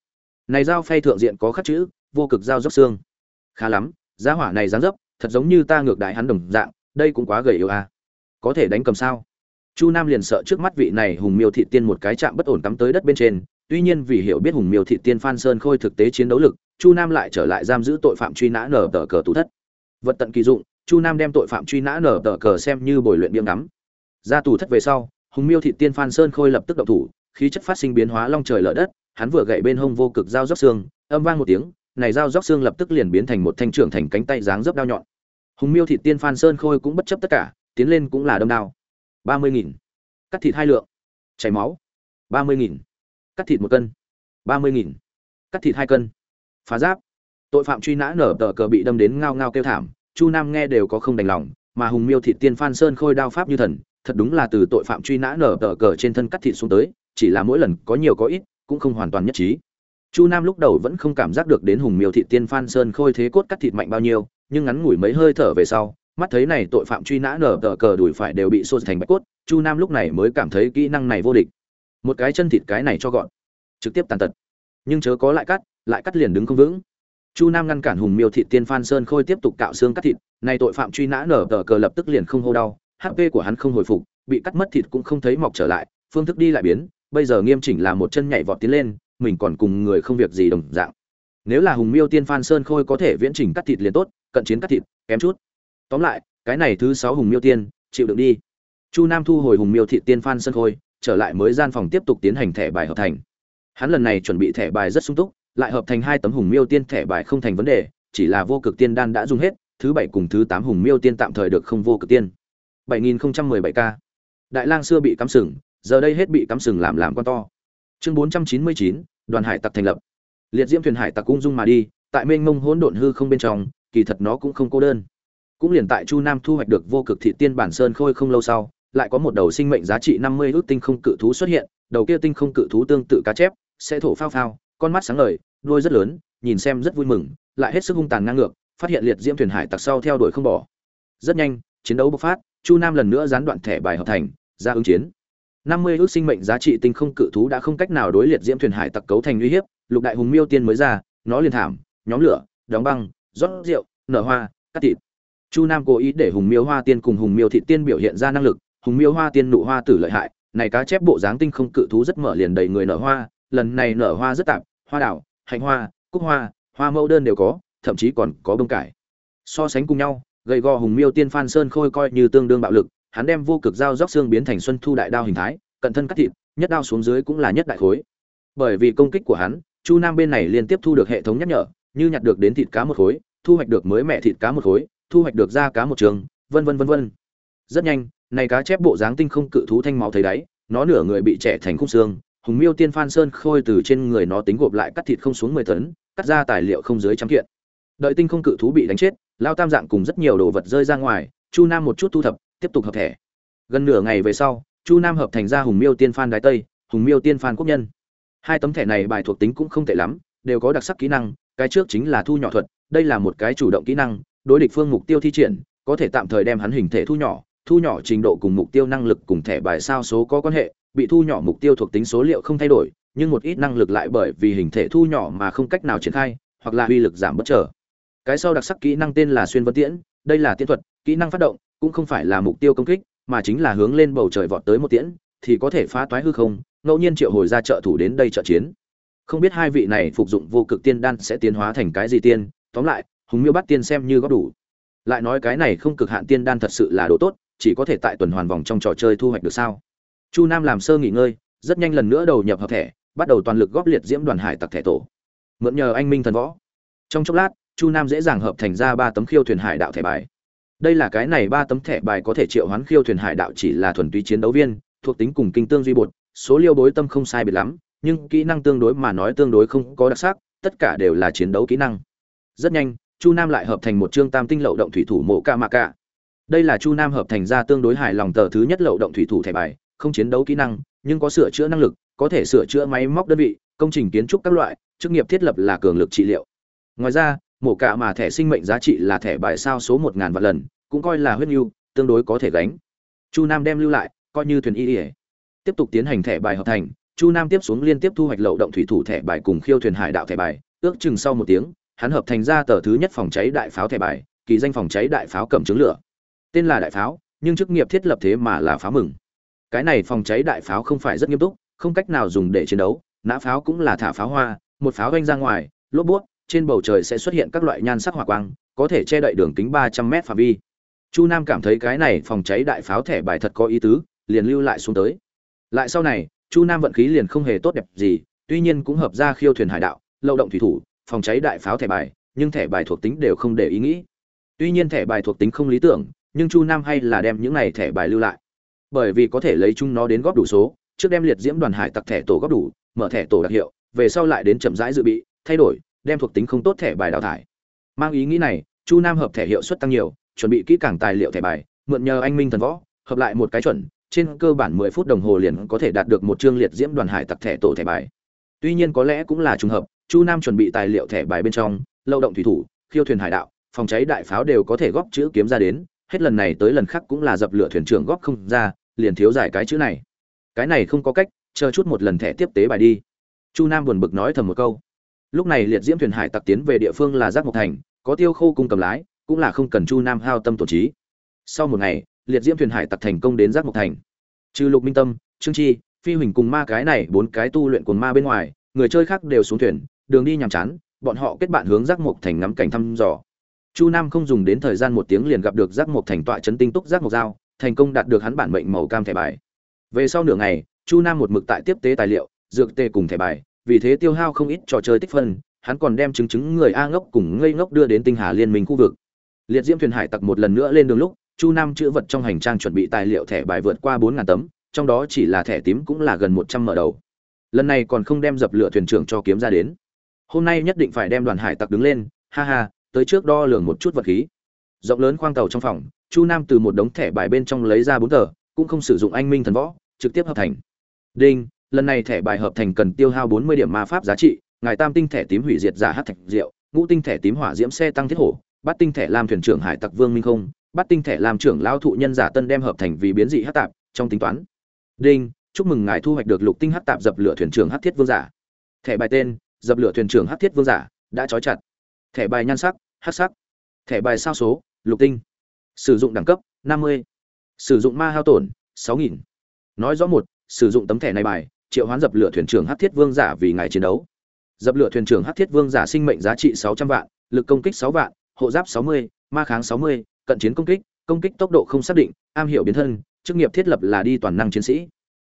Speaker 1: Này dao phay thượng diện có khắc chữ, vô cực dao dốc xương. Khá lắm giá hỏa này dáng dấp thật giống như ta ngược đại hắn đồng dạng, đây cũng quá gầy yếu à. có thể đánh cầm sao? Chu nam liền sợ trước mắt vị này hùng miêu thị tiên một cái chạm bất ổn cắm tới đất bên trên, tuy nhiên vì hiểu biết hùng miêu thị tiên phan sơn khôi thực tế chiến đấu lực, chu nam lại trở lại giam giữ tội phạm truy nã nở tờ cờ tủ thất. Vật tận kỳ dụng, chu nam đem tội phạm truy nã nở tờ cờ xem như bồi luyện biếng ngắm. Ra tù thất về sau, hùng miêu thị tiên phan sơn khôi lập tức động thủ, khí chất phát sinh biến hóa long trời lở đất, hắn vừa gậy bên hông vô cực dao róc xương, âm vang một tiếng, này dao róc xương lập tức liền biến thành một thanh trưởng thành cánh tay dáng dấp đao nhọn hùng miêu thị tiên phan sơn khôi cũng bất chấp tất cả, tiến lên cũng là đâm đao. ba mươi nghìn. Cắt thịt hai lượng. Chảy máu. ba mươi nghìn. Cắt thịt một cân. ba mươi nghìn. Cắt thịt hai cân. Phá giáp. Tội phạm truy nã nở tờ cờ bị đâm đến ngao ngao kêu thảm, chu nam nghe đều có không đành lòng, mà hùng miêu thị tiên phan sơn khôi đao pháp như thần, thật đúng là từ tội phạm truy nã nở tờ cờ trên thân cắt thịt xuống tới, chỉ là mỗi lần có nhiều có ít, cũng không hoàn toàn nhất trí. Chu nam lúc đầu vẫn không cảm giác được đến hùng miêu thị tiên phan sơn khôi thế cốt cắt thịt mạnh bao nhiêu nhưng ngắn ngủi mấy hơi thở về sau, mắt thấy này tội phạm truy nã nở tờ cờ đùi phải đều bị xô thành bạch cốt, chu nam lúc này mới cảm thấy kỹ năng này vô địch. Một cái chân thịt cái này cho gọn, trực tiếp tàn tật. Nhưng chớ có lại cắt lại cắt liền đứng không vững. Chu nam ngăn cản hùng miêu thị tiên phan sơn khôi tiếp tục cạo xương cắt thịt, này tội phạm truy nã nở tờ cờ lập tức liền không hô đau hp của hắn không hồi phục, bị cắt mất thịt cũng không thấy mọc trở lại, phương thức đi lại biến, bây giờ nghiêm chỉnh là một chân nhảy vọt tiến lên, mình còn cùng người không việc gì đồng dạng nếu là hùng miêu tiên phan sơn khôi có thể viễn chỉnh cắt thịt liền tốt cận chiến cắt thịt kém chút. Tóm lại cái này thứ sáu hùng miêu tiên chịu đựng đi. Chu nam thu hồi hùng miêu thị tiên phan sơn khôi trở lại mới gian phòng tiếp tục tiến hành thẻ bài hợp thành. Hắn lần này chuẩn bị thẻ bài rất sung túc lại hợp thành hai tấm hùng miêu tiên thẻ bài không thành vấn đề chỉ là vô cực tiên đan đã dùng hết thứ bảy cùng thứ tám hùng miêu tiên tạm thời được không vô cực tiên. 7017 k. Đại lang xưa bị cắm sừng giờ đây hết bị cắm sừng làm làm con to. Chương 499, đoàn hải tặc thành lập liệt diễm thuyền hải tặc cung dung mà đi, tại mênh mông hỗn độn hư không bên trong, kỳ thật nó cũng không cô đơn. Cũng liền tại chu nam thu hoạch được vô cực thị tiên bản sơn khôi không lâu sau, lại có một đầu sinh mệnh giá trị 50 ước tinh không cự thú xuất hiện, đầu kia tinh không cự thú tương tự cá chép, sẽ thổ phao phao, con mắt sáng ngời, đuôi rất lớn, nhìn xem rất vui mừng, lại hết sức hung tàn ngang ngược, phát hiện liệt diễm thuyền hải tặc sau theo đuổi không bỏ. Rất nhanh, chiến đấu bộc phát, chu nam lần nữa gián đoạn thẻ bài hợp thành, ra ứng chiến năm mươi ước sinh mệnh giá trị tinh không cự thú đã không cách nào đối liệt diễm thuyền hải tặc cấu thành uy hiếp, lục đại hùng miêu tiên mới ra, nó liền thảm, nhóm lửa, đóng băng, rót rượu, nở hoa, cắt thịt. Chu nam cố ý để hùng miêu hoa tiên cùng hùng miêu thị tiên biểu hiện ra năng lực, hùng miêu hoa tiên nụ hoa tử lợi hại, này cá chép bộ dáng tinh không cự thú rất mở liền đầy người nở hoa, lần này nở hoa rất tạp, hoa đảo hành hoa, cúc hoa hoa mẫu đơn đều có, thậm chí còn có bông cải. So sánh cùng nhau, gầy gò hùng miêu tiên phan sơn khôi coi như tương đương bạo lực hắn đem vô cực dao róc xương biến thành xuân thu đại đao hình thái, cận thân cắt thịt, nhất đao xuống dưới cũng là nhất đại khối. Bởi vì công kích của hắn, chu nam bên này liên tiếp thu được hệ thống nhắc nhở, như nhặt được đến thịt cá một khối, thu hoạch được mới mẹ thịt cá một khối, thu hoạch được da cá một trường, vân vân vân vân. Rất nhanh, này cá chép bộ dáng tinh không cự thú thanh máu thấy đáy, nó nửa người bị trẻ thành khung xương, hùng miêu tiên phan sơn khôi từ trên người nó tính gộp lại cắt thịt không xuống mười tấn, cắt ra tài liệu không dưới trăm kiện. Đợi tinh không cự thú bị đánh chết, lao tam dạng cùng rất nhiều đồ vật rơi ra ngoài, chu nam một chút thu thập tiếp tục hợp thể, gần nửa ngày về sau chu nam hợp thành ra hùng miêu tiên phan đái tây hùng miêu tiên phan quốc nhân. Hai tấm thẻ này bài thuộc tính cũng không tệ lắm đều có đặc sắc kỹ năng cái trước chính là thu nhỏ thuật đây là một cái chủ động kỹ năng đối địch phương mục tiêu thi triển có thể tạm thời đem hắn hình thể thu nhỏ thu nhỏ trình độ cùng mục tiêu năng lực cùng thẻ bài sao số có quan hệ bị thu nhỏ mục tiêu thuộc tính số liệu không thay đổi nhưng một ít năng lực lại bởi vì hình thể thu nhỏ mà không cách nào triển khai hoặc là uy lực giảm bất trở cái sau đặc sắc kỹ năng tên là xuyên vân tiễn đây là tiễn thuật kỹ năng phát động cũng không phải là mục tiêu công kích mà chính là hướng lên bầu trời vọt tới một tiễn thì có thể phá toái hư không ngẫu nhiên triệu hồi ra trợ thủ đến đây trợ chiến. Không biết hai vị này phục dụng vô cực tiên đan sẽ tiến hóa thành cái gì tiên tóm lại hùng miêu bắt tiên xem như góp đủ. Lại nói cái này không cực hạn tiên đan thật sự là đồ tốt chỉ có thể tại tuần hoàn vòng trong trò chơi thu hoạch được sao? Chu nam làm sơ nghỉ ngơi rất nhanh lần nữa đầu nhập hợp thể, bắt đầu toàn lực góp liệt diễm đoàn hải tặc thể tổ. Mượn nhờ anh minh thần võ. Trong chốc lát chu nam dễ dàng hợp thành ra ba tấm khiêu thuyền hải đạo thẻ bài đây là cái này ba tấm thẻ bài có thể triệu hoán khiêu thuyền hải đạo chỉ là thuần túy chiến đấu viên, thuộc tính cùng kinh tương duy bột, số liêu bối tâm không sai biệt lắm, nhưng kỹ năng tương đối mà nói tương đối không có đặc sắc, tất cả đều là chiến đấu kỹ năng. Rất nhanh, chu nam lại hợp thành một chương tam tinh lậu động thủy thủ mộ ca mạ ca. Đây là chu nam hợp thành ra tương đối hài lòng tờ thứ nhất lậu động thủy thủ thẻ bài, không chiến đấu kỹ năng, nhưng có sửa chữa năng lực, có thể sửa chữa máy móc đơn vị, công trình kiến trúc các loại, chức nghiệp thiết lập là cường lực trị liệu. Ngoài ra mổ cả mà thẻ sinh mệnh giá trị là thẻ bài sao số một ngàn vạn lần, cũng coi là huyết nhu tương đối có thể gánh. Chu nam đem lưu lại, coi như thuyền y ỉa tiếp tục tiến hành thẻ bài hợp thành, chu nam tiếp xuống liên tiếp thu hoạch lậu động thủy thủ thẻ bài cùng khiêu thuyền hải đạo thẻ bài, ước chừng sau một tiếng, hắn hợp thành ra tờ thứ nhất phòng cháy đại pháo thẻ bài, kỳ danh phòng cháy đại pháo cầm trứng lửa. Tên là đại pháo, nhưng chức nghiệp thiết lập thế mà là pháo mừng. Cái này phòng cháy đại pháo không phải rất nghiêm túc, không cách nào dùng để chiến đấu, nã pháo cũng là thả pháo hoa, một pháo oanh ra ngoài, lốp buốt trên bầu trời sẽ xuất hiện các loại nhan sắc hỏa quang, có thể che đậy đường kính ba trăm mét phạm vi. Chu nam cảm thấy cái này phòng cháy đại pháo thẻ bài thật có ý tứ, liền lưu lại xuống tới. Lại sau này, chu nam vận khí liền không hề tốt đẹp gì, tuy nhiên cũng hợp ra khiêu thuyền hải đạo lâu động thủy thủ, phòng cháy đại pháo thẻ bài, nhưng thẻ bài thuộc tính đều không để ý nghĩ. Tuy nhiên thẻ bài thuộc tính không lý tưởng, nhưng chu nam hay là đem những này thẻ bài lưu lại. Bởi vì có thể lấy chúng nó đến góp đủ số, trước đem liệt diễm đoàn hải tặc thẻ tổ góp đủ, mở thẻ tổ đặc hiệu, về sau lại đến chậm rãi dự bị, thay đổi đem thuộc tính không tốt thẻ bài đào thải. Mang ý nghĩ này, chu nam hợp thẻ hiệu suất tăng nhiều, chuẩn bị kỹ càng tài liệu thẻ bài, mượn nhờ anh minh thần võ, hợp lại một cái chuẩn, trên cơ bản mười phút đồng hồ liền có thể đạt được một chương liệt diễm đoàn hải tặc thẻ tổ thẻ bài. Tuy nhiên có lẽ cũng là trùng hợp, chu nam chuẩn bị tài liệu thẻ bài bên trong lâu động thủy thủ, khiêu thuyền hải đạo, phòng cháy đại pháo đều có thể góp chữ kiếm ra đến, hết lần này tới lần khác cũng là dập lửa thuyền trưởng góp không ra, liền thiếu giải cái chữ này. Cái này không có cách, chờ chút một lần thẻ tiếp tế bài đi. Chu nam buồn bực nói thầm một câu lúc này liệt diễm thuyền hải tặc tiến về địa phương là giác mộc thành, có tiêu khô cung cầm lái, cũng là không cần chu nam hao tâm tổ trí. Sau một ngày, liệt diễm thuyền hải tặc thành công đến giác mộc thành. Trừ lục minh tâm, trương chi, phi huỳnh cùng ma cái này bốn cái tu luyện cùng ma bên ngoài, người chơi khác đều xuống thuyền, đường đi nhàm chán, bọn họ kết bạn hướng giác mộc thành ngắm cảnh thăm dò. Chu nam không dùng đến thời gian một tiếng liền gặp được giác mộc thành tọa chấn tinh túc giác mộc dao thành công đạt được hắn bản mệnh màu cam thẻ bài. Về sau nửa ngày, chu nam một mực tại tiếp tế tài liệu, dược tê cùng thẻ bài vì thế tiêu hao không ít trò chơi tích phân, hắn còn đem chứng chứng người a ngốc cùng ngây ngốc đưa đến tinh hà liên minh khu vực. Liệt diễm thuyền hải tặc một lần nữa lên đường lúc, chu nam chữ vật trong hành trang chuẩn bị tài liệu thẻ bài vượt qua bốn ngàn tấm, trong đó chỉ là thẻ tím cũng là gần một trăm mở đầu. Lần này còn không đem dập lửa thuyền trưởng cho kiếm ra đến. Hôm nay nhất định phải đem đoàn hải tặc đứng lên, ha ha, tới trước đo lường một chút vật khí. Rộng lớn khoang tàu trong phòng, chu nam từ một đống thẻ bài bên trong lấy ra bốn tờ, cũng không sử dụng anh minh thần võ, trực tiếp hợp thành. Đinh lần này thẻ bài hợp thành cần tiêu hao bốn mươi điểm ma pháp giá trị, ngài tam tinh thẻ tím hủy diệt giả hát thạch diệu ngũ tinh thẻ tím hỏa diễm xe tăng thiết hổ, bát tinh thẻ làm thuyền trưởng hải tặc vương minh không, bát tinh thẻ làm trưởng lao thụ nhân giả tân đem hợp thành vì biến dị hát tạp, trong tính toán. Đinh, chúc mừng ngài thu hoạch được lục tinh hát tạp dập lửa thuyền trưởng hát thiết vương giả. Thẻ bài tên, dập lửa thuyền trưởng hát thiết vương giả, đã trói chặt. Thẻ bài nhan sắc, hát sắc. Thẻ bài sao số, lục tinh. Sử dụng đẳng cấp 50. sử dụng ma hao tổn 6.000. nói rõ một, sử dụng tấm thẻ này bài triệu hoán dập lửa thuyền trưởng hắc thiết vương giả vì ngài chiến đấu. Dập lửa thuyền trưởng hắc thiết vương giả sinh mệnh giá trị 600 vạn lực công kích 6 vạn hộ giáp 60, ma kháng 60, cận chiến công kích công kích tốc độ không xác định am hiểu biến thân chức nghiệp thiết lập là đi toàn năng chiến sĩ.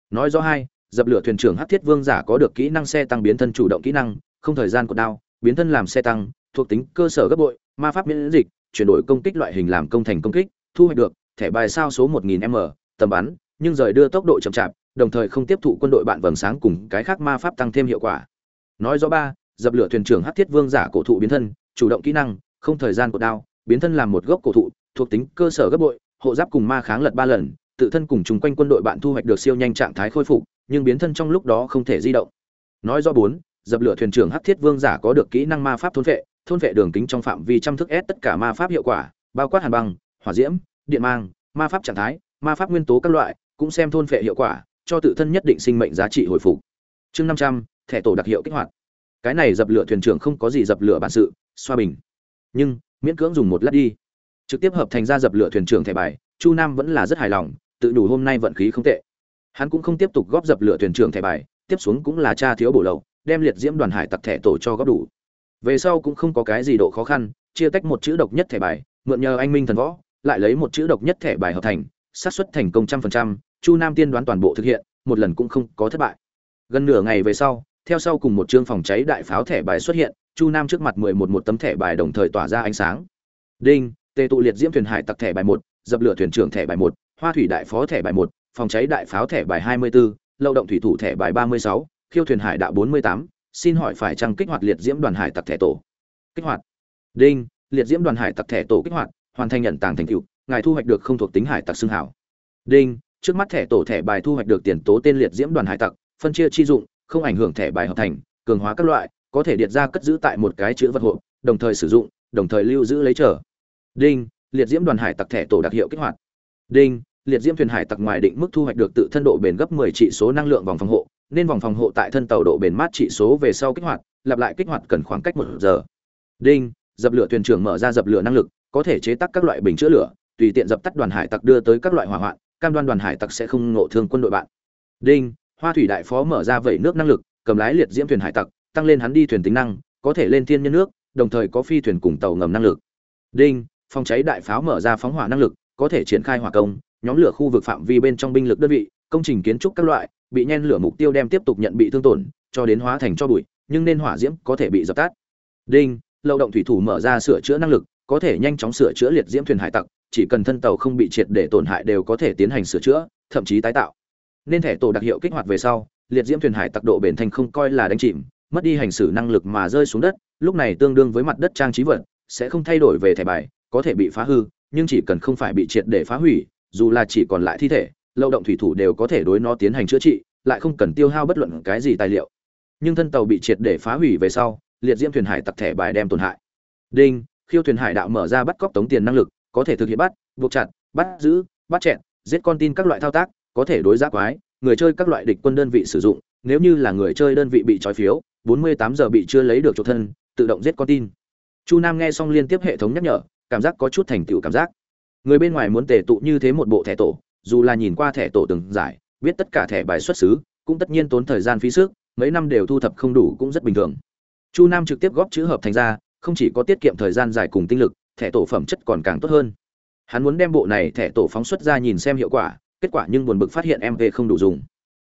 Speaker 1: Nói rõ hai dập lửa thuyền trưởng hắc thiết vương giả có được kỹ năng xe tăng biến thân chủ động kỹ năng không thời gian của đao biến thân làm xe tăng thuộc tính cơ sở gấp bội ma pháp miễn dịch chuyển đổi công kích loại hình làm công thành công kích thu hoạch được thẻ bài sao số 1000 m tầm bắn nhưng rời đưa tốc độ chậm chạp đồng thời không tiếp thụ quân đội bạn vầng sáng cùng cái khác ma pháp tăng thêm hiệu quả. Nói rõ ba, dập lửa thuyền trưởng hắc thiết vương giả cổ thụ biến thân, chủ động kỹ năng, không thời gian của đao, biến thân làm một gốc cổ thụ, thuộc tính cơ sở gấp bội, hộ giáp cùng ma kháng lật ba lần, tự thân cùng chung quanh quân đội bạn thu hoạch được siêu nhanh trạng thái khôi phục, nhưng biến thân trong lúc đó không thể di động. Nói do bốn, dập lửa thuyền trưởng hắc thiết vương giả có được kỹ năng ma pháp thôn vệ thôn vệ đường kính trong phạm vi trăm thức s tất cả ma pháp hiệu quả, bao quát hàn băng, hỏa diễm, điện mang, ma pháp trạng thái, ma pháp nguyên tố các loại, cũng xem thôn vệ hiệu quả cho tự thân nhất định sinh mệnh giá trị hồi phục. Chương năm trăm, thẻ tổ đặc hiệu kích hoạt. Cái này dập lửa thuyền trưởng không có gì dập lửa bản sự, xoa bình. Nhưng, miễn cưỡng dùng một lát đi. Trực tiếp hợp thành ra dập lửa thuyền trưởng thẻ bài, chu nam vẫn là rất hài lòng, tự đủ hôm nay vận khí không tệ. Hắn cũng không tiếp tục góp dập lửa thuyền trưởng thẻ bài, tiếp xuống cũng là cha thiếu bổ lậu, đem liệt diễm đoàn hải tặc thẻ tổ cho góp đủ. Về sau cũng không có cái gì độ khó khăn, chia tách một chữ độc nhất thẻ bài, mượn nhờ anh minh thần võ, lại lấy một chữ độc nhất thẻ bài hợp thành, xác suất thành công trăm phần trăm chu nam tiên đoán toàn bộ thực hiện một lần cũng không có thất bại. Gần nửa ngày về sau theo sau cùng một chương phòng cháy đại pháo thẻ bài xuất hiện chu nam trước mặt mười một một tấm thẻ bài đồng thời tỏa ra ánh sáng. Đinh tề tụ liệt diễm thuyền hải tặc thẻ bài một dập lửa thuyền trưởng thẻ bài một hoa thủy đại phó thẻ bài một phòng cháy đại pháo thẻ bài hai mươi 24, lâu động thủy thủ thẻ bài ba mươi sáu khiêu thuyền hải đạo bốn mươi tám xin hỏi phải chăng kích hoạt liệt diễm đoàn hải tặc thẻ tổ. Kích hoạt. Đinh liệt diễm đoàn hải tặc thẻ tổ kích hoạt hoàn thành nhận tàng thành cựu ngài thu hoạch được không thuộc tính hải tặc xương hảo. Đinh trước mắt thẻ tổ thẻ bài thu hoạch được tiền tố tên liệt diễm đoàn hải tặc, phân chia chi dụng, không ảnh hưởng thẻ bài hợp thành, cường hóa các loại, có thể điệt ra cất giữ tại một cái chữ vật hộp, đồng thời sử dụng, đồng thời lưu giữ lấy trở đinh, liệt diễm đoàn hải tặc thẻ tổ đặc hiệu kích hoạt. Đinh, liệt diễm thuyền hải tặc ngoài định mức thu hoạch được tự thân độ bền gấp 10 trị số năng lượng vòng phòng hộ, nên vòng phòng hộ tại thân tàu độ bền mát trị số về sau kích hoạt, lặp lại kích hoạt cần khoảng cách một giờ. Đinh, dập lửa thuyền trưởng mở ra dập lửa năng lực, có thể chế tác các loại bình chữa lửa, tùy tiện dập tắt đoàn hải tặc đưa tới các loại hỏa hoạn cam đoan đoàn hải tặc sẽ không ngộ thương quân đội bạn. Đinh, hoa thủy đại phó mở ra vẩy nước năng lực, cầm lái liệt diễm thuyền hải tặc, tăng lên hắn đi thuyền tính năng, có thể lên thiên nhân nước, đồng thời có phi thuyền cùng tàu ngầm năng lực. Đinh, phòng cháy đại pháo mở ra phóng hỏa năng lực, có thể triển khai hỏa công, nhóm lửa khu vực phạm vi bên trong binh lực đơn vị, công trình kiến trúc các loại, bị nhen lửa mục tiêu đem tiếp tục nhận bị thương tổn, cho đến hóa thành cho bụi, nhưng nên hỏa diễm có thể bị dập tắt. Đinh lâu động thủy thủ mở ra sửa chữa năng lực, có thể nhanh chóng sửa chữa liệt diễm thuyền hải tặc chỉ cần thân tàu không bị triệt để tổn hại đều có thể tiến hành sửa chữa, thậm chí tái tạo. Nên thẻ tổ đặc hiệu kích hoạt về sau, liệt diễm thuyền hải tặc độ bền thành không coi là đánh chìm, mất đi hành xử năng lực mà rơi xuống đất, lúc này tương đương với mặt đất trang trí vật, sẽ không thay đổi về thẻ bài, có thể bị phá hư, nhưng chỉ cần không phải bị triệt để phá hủy, dù là chỉ còn lại thi thể, lâu động thủy thủ đều có thể đối nó tiến hành chữa trị, lại không cần tiêu hao bất luận cái gì tài liệu. Nhưng thân tàu bị triệt để phá hủy về sau, liệt diễm thuyền hải tặc thẻ bài đem tổn hại. Đinh, khiêu thuyền hải đạo mở ra bắt cóc tống tiền năng lực có thể thực hiện bắt, buộc chặt, bắt giữ, bắt chẹn giết con tin các loại thao tác, có thể đối giác quái, người chơi các loại địch quân đơn vị sử dụng, nếu như là người chơi đơn vị bị trói phiếu 48 giờ bị chưa lấy được chỗ thân, tự động giết con tin. Chu nam nghe xong liên tiếp hệ thống nhắc nhở, cảm giác có chút thành tựu cảm giác. Người bên ngoài muốn tề tụ như thế một bộ thẻ tổ, dù là nhìn qua thẻ tổ từng giải, biết tất cả thẻ bài xuất xứ, cũng tất nhiên tốn thời gian phí sức, mấy năm đều thu thập không đủ cũng rất bình thường. Chu nam trực tiếp góp chữ hợp thành ra, không chỉ có tiết kiệm thời gian dài cùng tinh lực thẻ tổ phẩm chất còn càng tốt hơn. Hắn muốn đem bộ này thẻ tổ phóng xuất ra nhìn xem hiệu quả, kết quả nhưng buồn bực phát hiện mv không đủ dùng.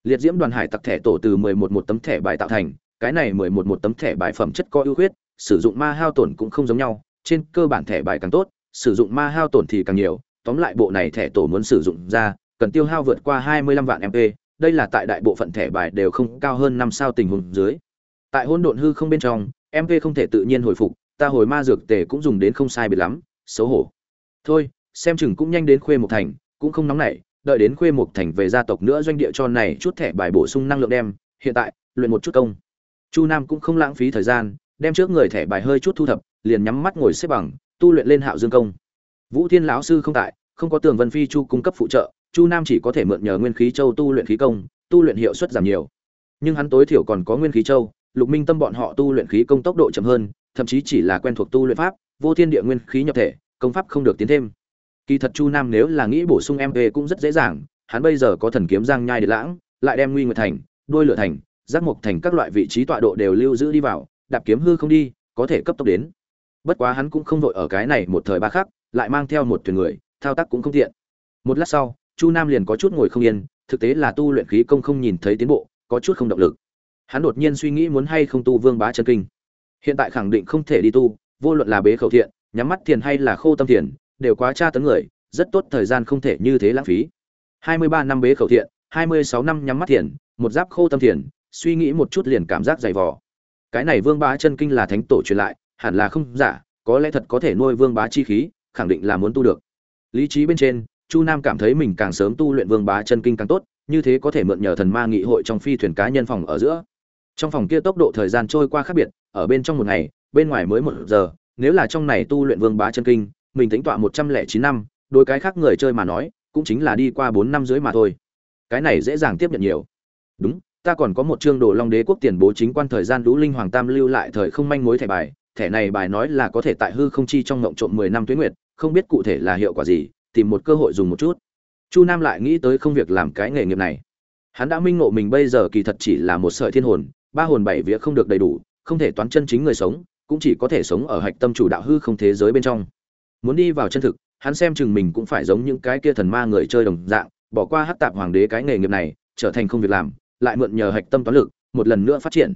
Speaker 1: Liệt diễm đoàn hải tặc thẻ tổ từ 11 một tấm thẻ bài tạo thành, cái này 11 một tấm thẻ bài phẩm chất có ưu khuyết, sử dụng ma hao tổn cũng không giống nhau, trên cơ bản thẻ bài càng tốt, sử dụng ma hao tổn thì càng nhiều, tóm lại bộ này thẻ tổ muốn sử dụng ra, cần tiêu hao vượt qua 25 vạn mp đây là tại đại bộ phận thẻ bài đều không cao hơn năm sao tình huống dưới. Tại hỗn độn hư không bên trong mp không thể tự nhiên hồi phục ta hồi ma dược tề cũng dùng đến không sai biệt lắm, xấu hổ. Thôi, xem chừng cũng nhanh đến khuê một thành, cũng không nóng nảy, đợi đến khuê một thành về gia tộc nữa doanh địa cho này chút thẻ bài bổ sung năng lượng đem, hiện tại, luyện một chút công. Chu nam cũng không lãng phí thời gian, đem trước người thẻ bài hơi chút thu thập, liền nhắm mắt ngồi xếp bằng, tu luyện lên hạo dương công. Vũ thiên lão sư không tại, không có tường vân phi chu cung cấp phụ trợ, chu nam chỉ có thể mượn nhờ nguyên khí châu tu luyện khí công, tu luyện hiệu suất giảm nhiều. Nhưng hắn tối thiểu còn có nguyên khí châu, lục minh tâm bọn họ tu luyện khí công tốc độ chậm hơn thậm chí chỉ là quen thuộc tu luyện pháp, vô thiên địa nguyên khí nhập thể, công pháp không được tiến thêm. Kỳ thật chu nam nếu là nghĩ bổ sung mp cũng rất dễ dàng, hắn bây giờ có thần kiếm giang nhai địa lãng, lại đem nguy nguyệt thành đôi lửa thành, giác mục thành các loại vị trí tọa độ đều lưu giữ đi vào, đạp kiếm hư không đi, có thể cấp tốc đến. Bất quá hắn cũng không vội ở cái này một thời ba khắc, lại mang theo một thuyền người, thao tác cũng không tiện. Một lát sau, chu nam liền có chút ngồi không yên, thực tế là tu luyện khí công không nhìn thấy tiến bộ, có chút không động lực. Hắn đột nhiên suy nghĩ muốn hay không tu vương bá chân kinh hiện tại khẳng định không thể đi tu, vô luận là bế khẩu thiện, nhắm mắt thiền hay là khô tâm thiền, đều quá tra tấn người, rất tốt thời gian không thể như thế lãng phí. Hai mươi ba năm bế khẩu thiện, hai mươi sáu năm nhắm mắt thiền, một giáp khô tâm thiền, suy nghĩ một chút liền cảm giác dày vò. Cái này vương bá chân kinh là thánh tổ truyền lại, hẳn là không giả, có lẽ thật có thể nuôi vương bá chi khí, khẳng định là muốn tu được. Lý trí bên trên, chu nam cảm thấy mình càng sớm tu luyện vương bá chân kinh càng tốt, như thế có thể mượn nhờ thần ma nghị hội trong phi thuyền cá nhân phòng ở giữa. Trong phòng kia tốc độ thời gian trôi qua khác biệt ở bên trong một ngày, bên ngoài mới một giờ, nếu là trong này tu luyện vương bá chân kinh, mình tính tọa một trăm lẻ chín năm đôi cái khác người chơi mà nói, cũng chính là đi qua bốn năm dưới mà thôi. Cái này dễ dàng tiếp nhận nhiều. Đúng, ta còn có một chương đồ long đế quốc tiền bố chính quan thời gian lũ linh hoàng tam lưu lại thời không manh mối thẻ bài, thẻ này bài nói là có thể tại hư không chi trong ngộng trộm mười năm tuyết nguyệt, không biết cụ thể là hiệu quả gì, tìm một cơ hội dùng một chút. Chu nam lại nghĩ tới không việc làm cái nghề nghiệp này. Hắn đã minh ngộ mình bây giờ kỳ thật chỉ là một sợi thiên hồn, ba hồn bảy vía không được đầy đủ không thể toán chân chính người sống, cũng chỉ có thể sống ở hạch tâm chủ đạo hư không thế giới bên trong. Muốn đi vào chân thực, hắn xem chừng mình cũng phải giống những cái kia thần ma người chơi đồng dạng, bỏ qua hát tạp hoàng đế cái nghề nghiệp này, trở thành không việc làm, lại mượn nhờ hạch tâm toán lực, một lần nữa phát triển.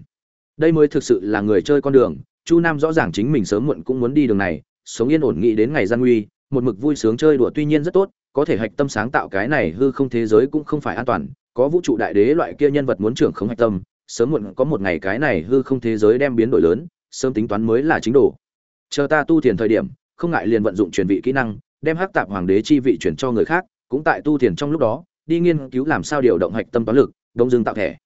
Speaker 1: Đây mới thực sự là người chơi con đường, chu nam rõ ràng chính mình sớm muộn cũng muốn đi đường này, sống yên ổn nghĩ đến ngày gian nguy, một mực vui sướng chơi đùa tuy nhiên rất tốt, có thể hạch tâm sáng tạo cái này hư không thế giới cũng không phải an toàn, có vũ trụ đại đế loại kia nhân vật muốn trưởng không hạch tâm sớm muộn có một ngày cái này hư không thế giới đem biến đổi lớn, sớm tính toán mới là chính đồ. Chờ ta tu thiền thời điểm, không ngại liền vận dụng truyền vị kỹ năng, đem hắc tạp hoàng đế chi vị chuyển cho người khác, cũng tại tu thiền trong lúc đó, đi nghiên cứu làm sao điều động hạch tâm toán lực, đông dương tạo thẻ.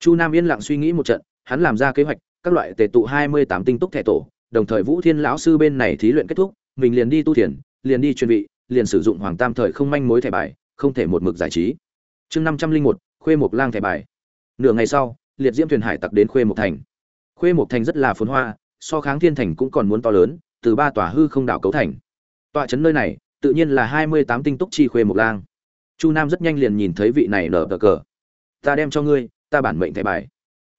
Speaker 1: Chu nam yên lặng suy nghĩ một trận, hắn làm ra kế hoạch, các loại tề tụ hai mươi tám tinh túc thẻ tổ, đồng thời vũ thiên lão sư bên này thí luyện kết thúc, mình liền đi tu thiền, liền đi truyền vị, liền sử dụng hoàng tam thời không manh mối thẻ bài, không thể một mực giải trí. Chương năm trăm linh một, khuê mộc lang thẻ bài. Nửa ngày sau liệt diễm thuyền hải tặc đến khuê mộc thành. Khuê mộc thành rất là phồn hoa, so kháng thiên thành cũng còn muốn to lớn, từ ba tòa hư không đảo cấu thành. Tọa trấn nơi này, tự nhiên là hai mươi tám tinh túc chi khuê mộc lang. Chu nam rất nhanh liền nhìn thấy vị này nở tờ cờ. Ta đem cho ngươi, ta bản mệnh thẻ bài.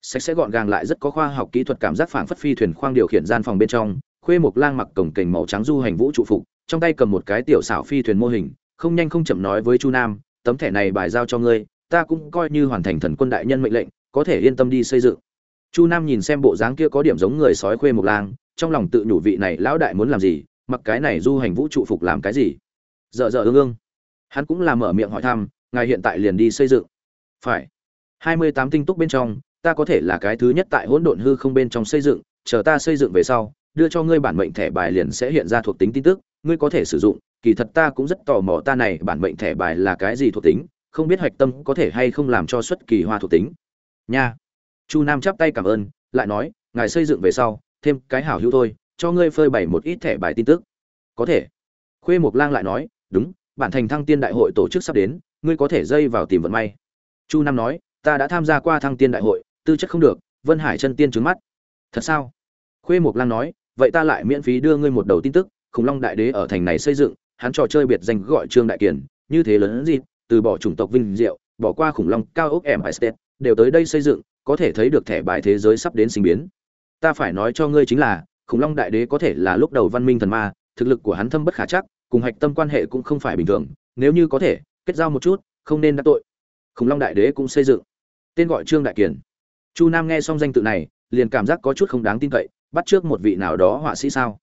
Speaker 1: Sạch sẽ gọn gàng lại rất có khoa học kỹ thuật cảm giác phảng phất phi thuyền khoang điều khiển gian phòng bên trong, khuê mộc lang mặc cổng kềnh màu trắng du hành vũ trụ phục, trong tay cầm một cái tiểu xảo phi thuyền mô hình, không nhanh không chậm nói với chu nam, tấm thẻ này bài giao cho ngươi, ta cũng coi như hoàn thành thần quân đại nhân mệnh lệnh có thể yên tâm đi xây dựng. Chu nam nhìn xem bộ dáng kia có điểm giống người sói khuê mộc lang, trong lòng tự nhủ vị này lão đại muốn làm gì, mặc cái này du hành vũ trụ phục làm cái gì. Dợ dợ ương ương. Hắn cũng là mở miệng hỏi thăm, ngài hiện tại liền đi xây dựng. Phải. Hai mươi tám tinh túc bên trong, ta có thể là cái thứ nhất tại hỗn độn hư không bên trong xây dựng, chờ ta xây dựng về sau, đưa cho ngươi bản mệnh thẻ bài liền sẽ hiện ra thuộc tính tin tức, ngươi có thể sử dụng, kỳ thật ta cũng rất tò mò ta này bản mệnh thẻ bài là cái gì thuộc tính, không biết hoạch tâm có thể hay không làm cho xuất kỳ hoa thuộc tính nha. Chu nam chắp tay cảm ơn, lại nói, ngài xây dựng về sau, thêm cái hảo hữu thôi, cho ngươi phơi bày một ít thẻ bài tin tức. Có thể. Khuê mộc lang lại nói, đúng, bản thành thăng tiên đại hội tổ chức sắp đến, ngươi có thể dây vào tìm vận may. Chu nam nói, ta đã tham gia qua thăng tiên đại hội, tư chất không được, vân hải chân tiên trứng mắt. Thật sao? Khuê mộc lang nói, vậy ta lại miễn phí đưa ngươi một đầu tin tức, khủng long đại đế ở thành này xây dựng, hắn trò chơi biệt danh gọi trương đại kiền, như thế lớn gì từ bỏ chủng tộc vinh diệu, bỏ qua khủng long cao ốc em estate đều tới đây xây dựng, có thể thấy được thẻ bài thế giới sắp đến sinh biến. Ta phải nói cho ngươi chính là, khủng long đại đế có thể là lúc đầu văn minh thần ma, thực lực của hắn thâm bất khả chắc, cùng hạch tâm quan hệ cũng không phải bình thường, nếu như có thể, kết giao một chút, không nên đắc tội. Khủng long đại đế cũng xây dựng. Tên gọi trương đại kiền. Chu nam nghe xong danh tự này, liền cảm giác có chút không đáng tin cậy, bắt trước một vị nào đó họa sĩ sao?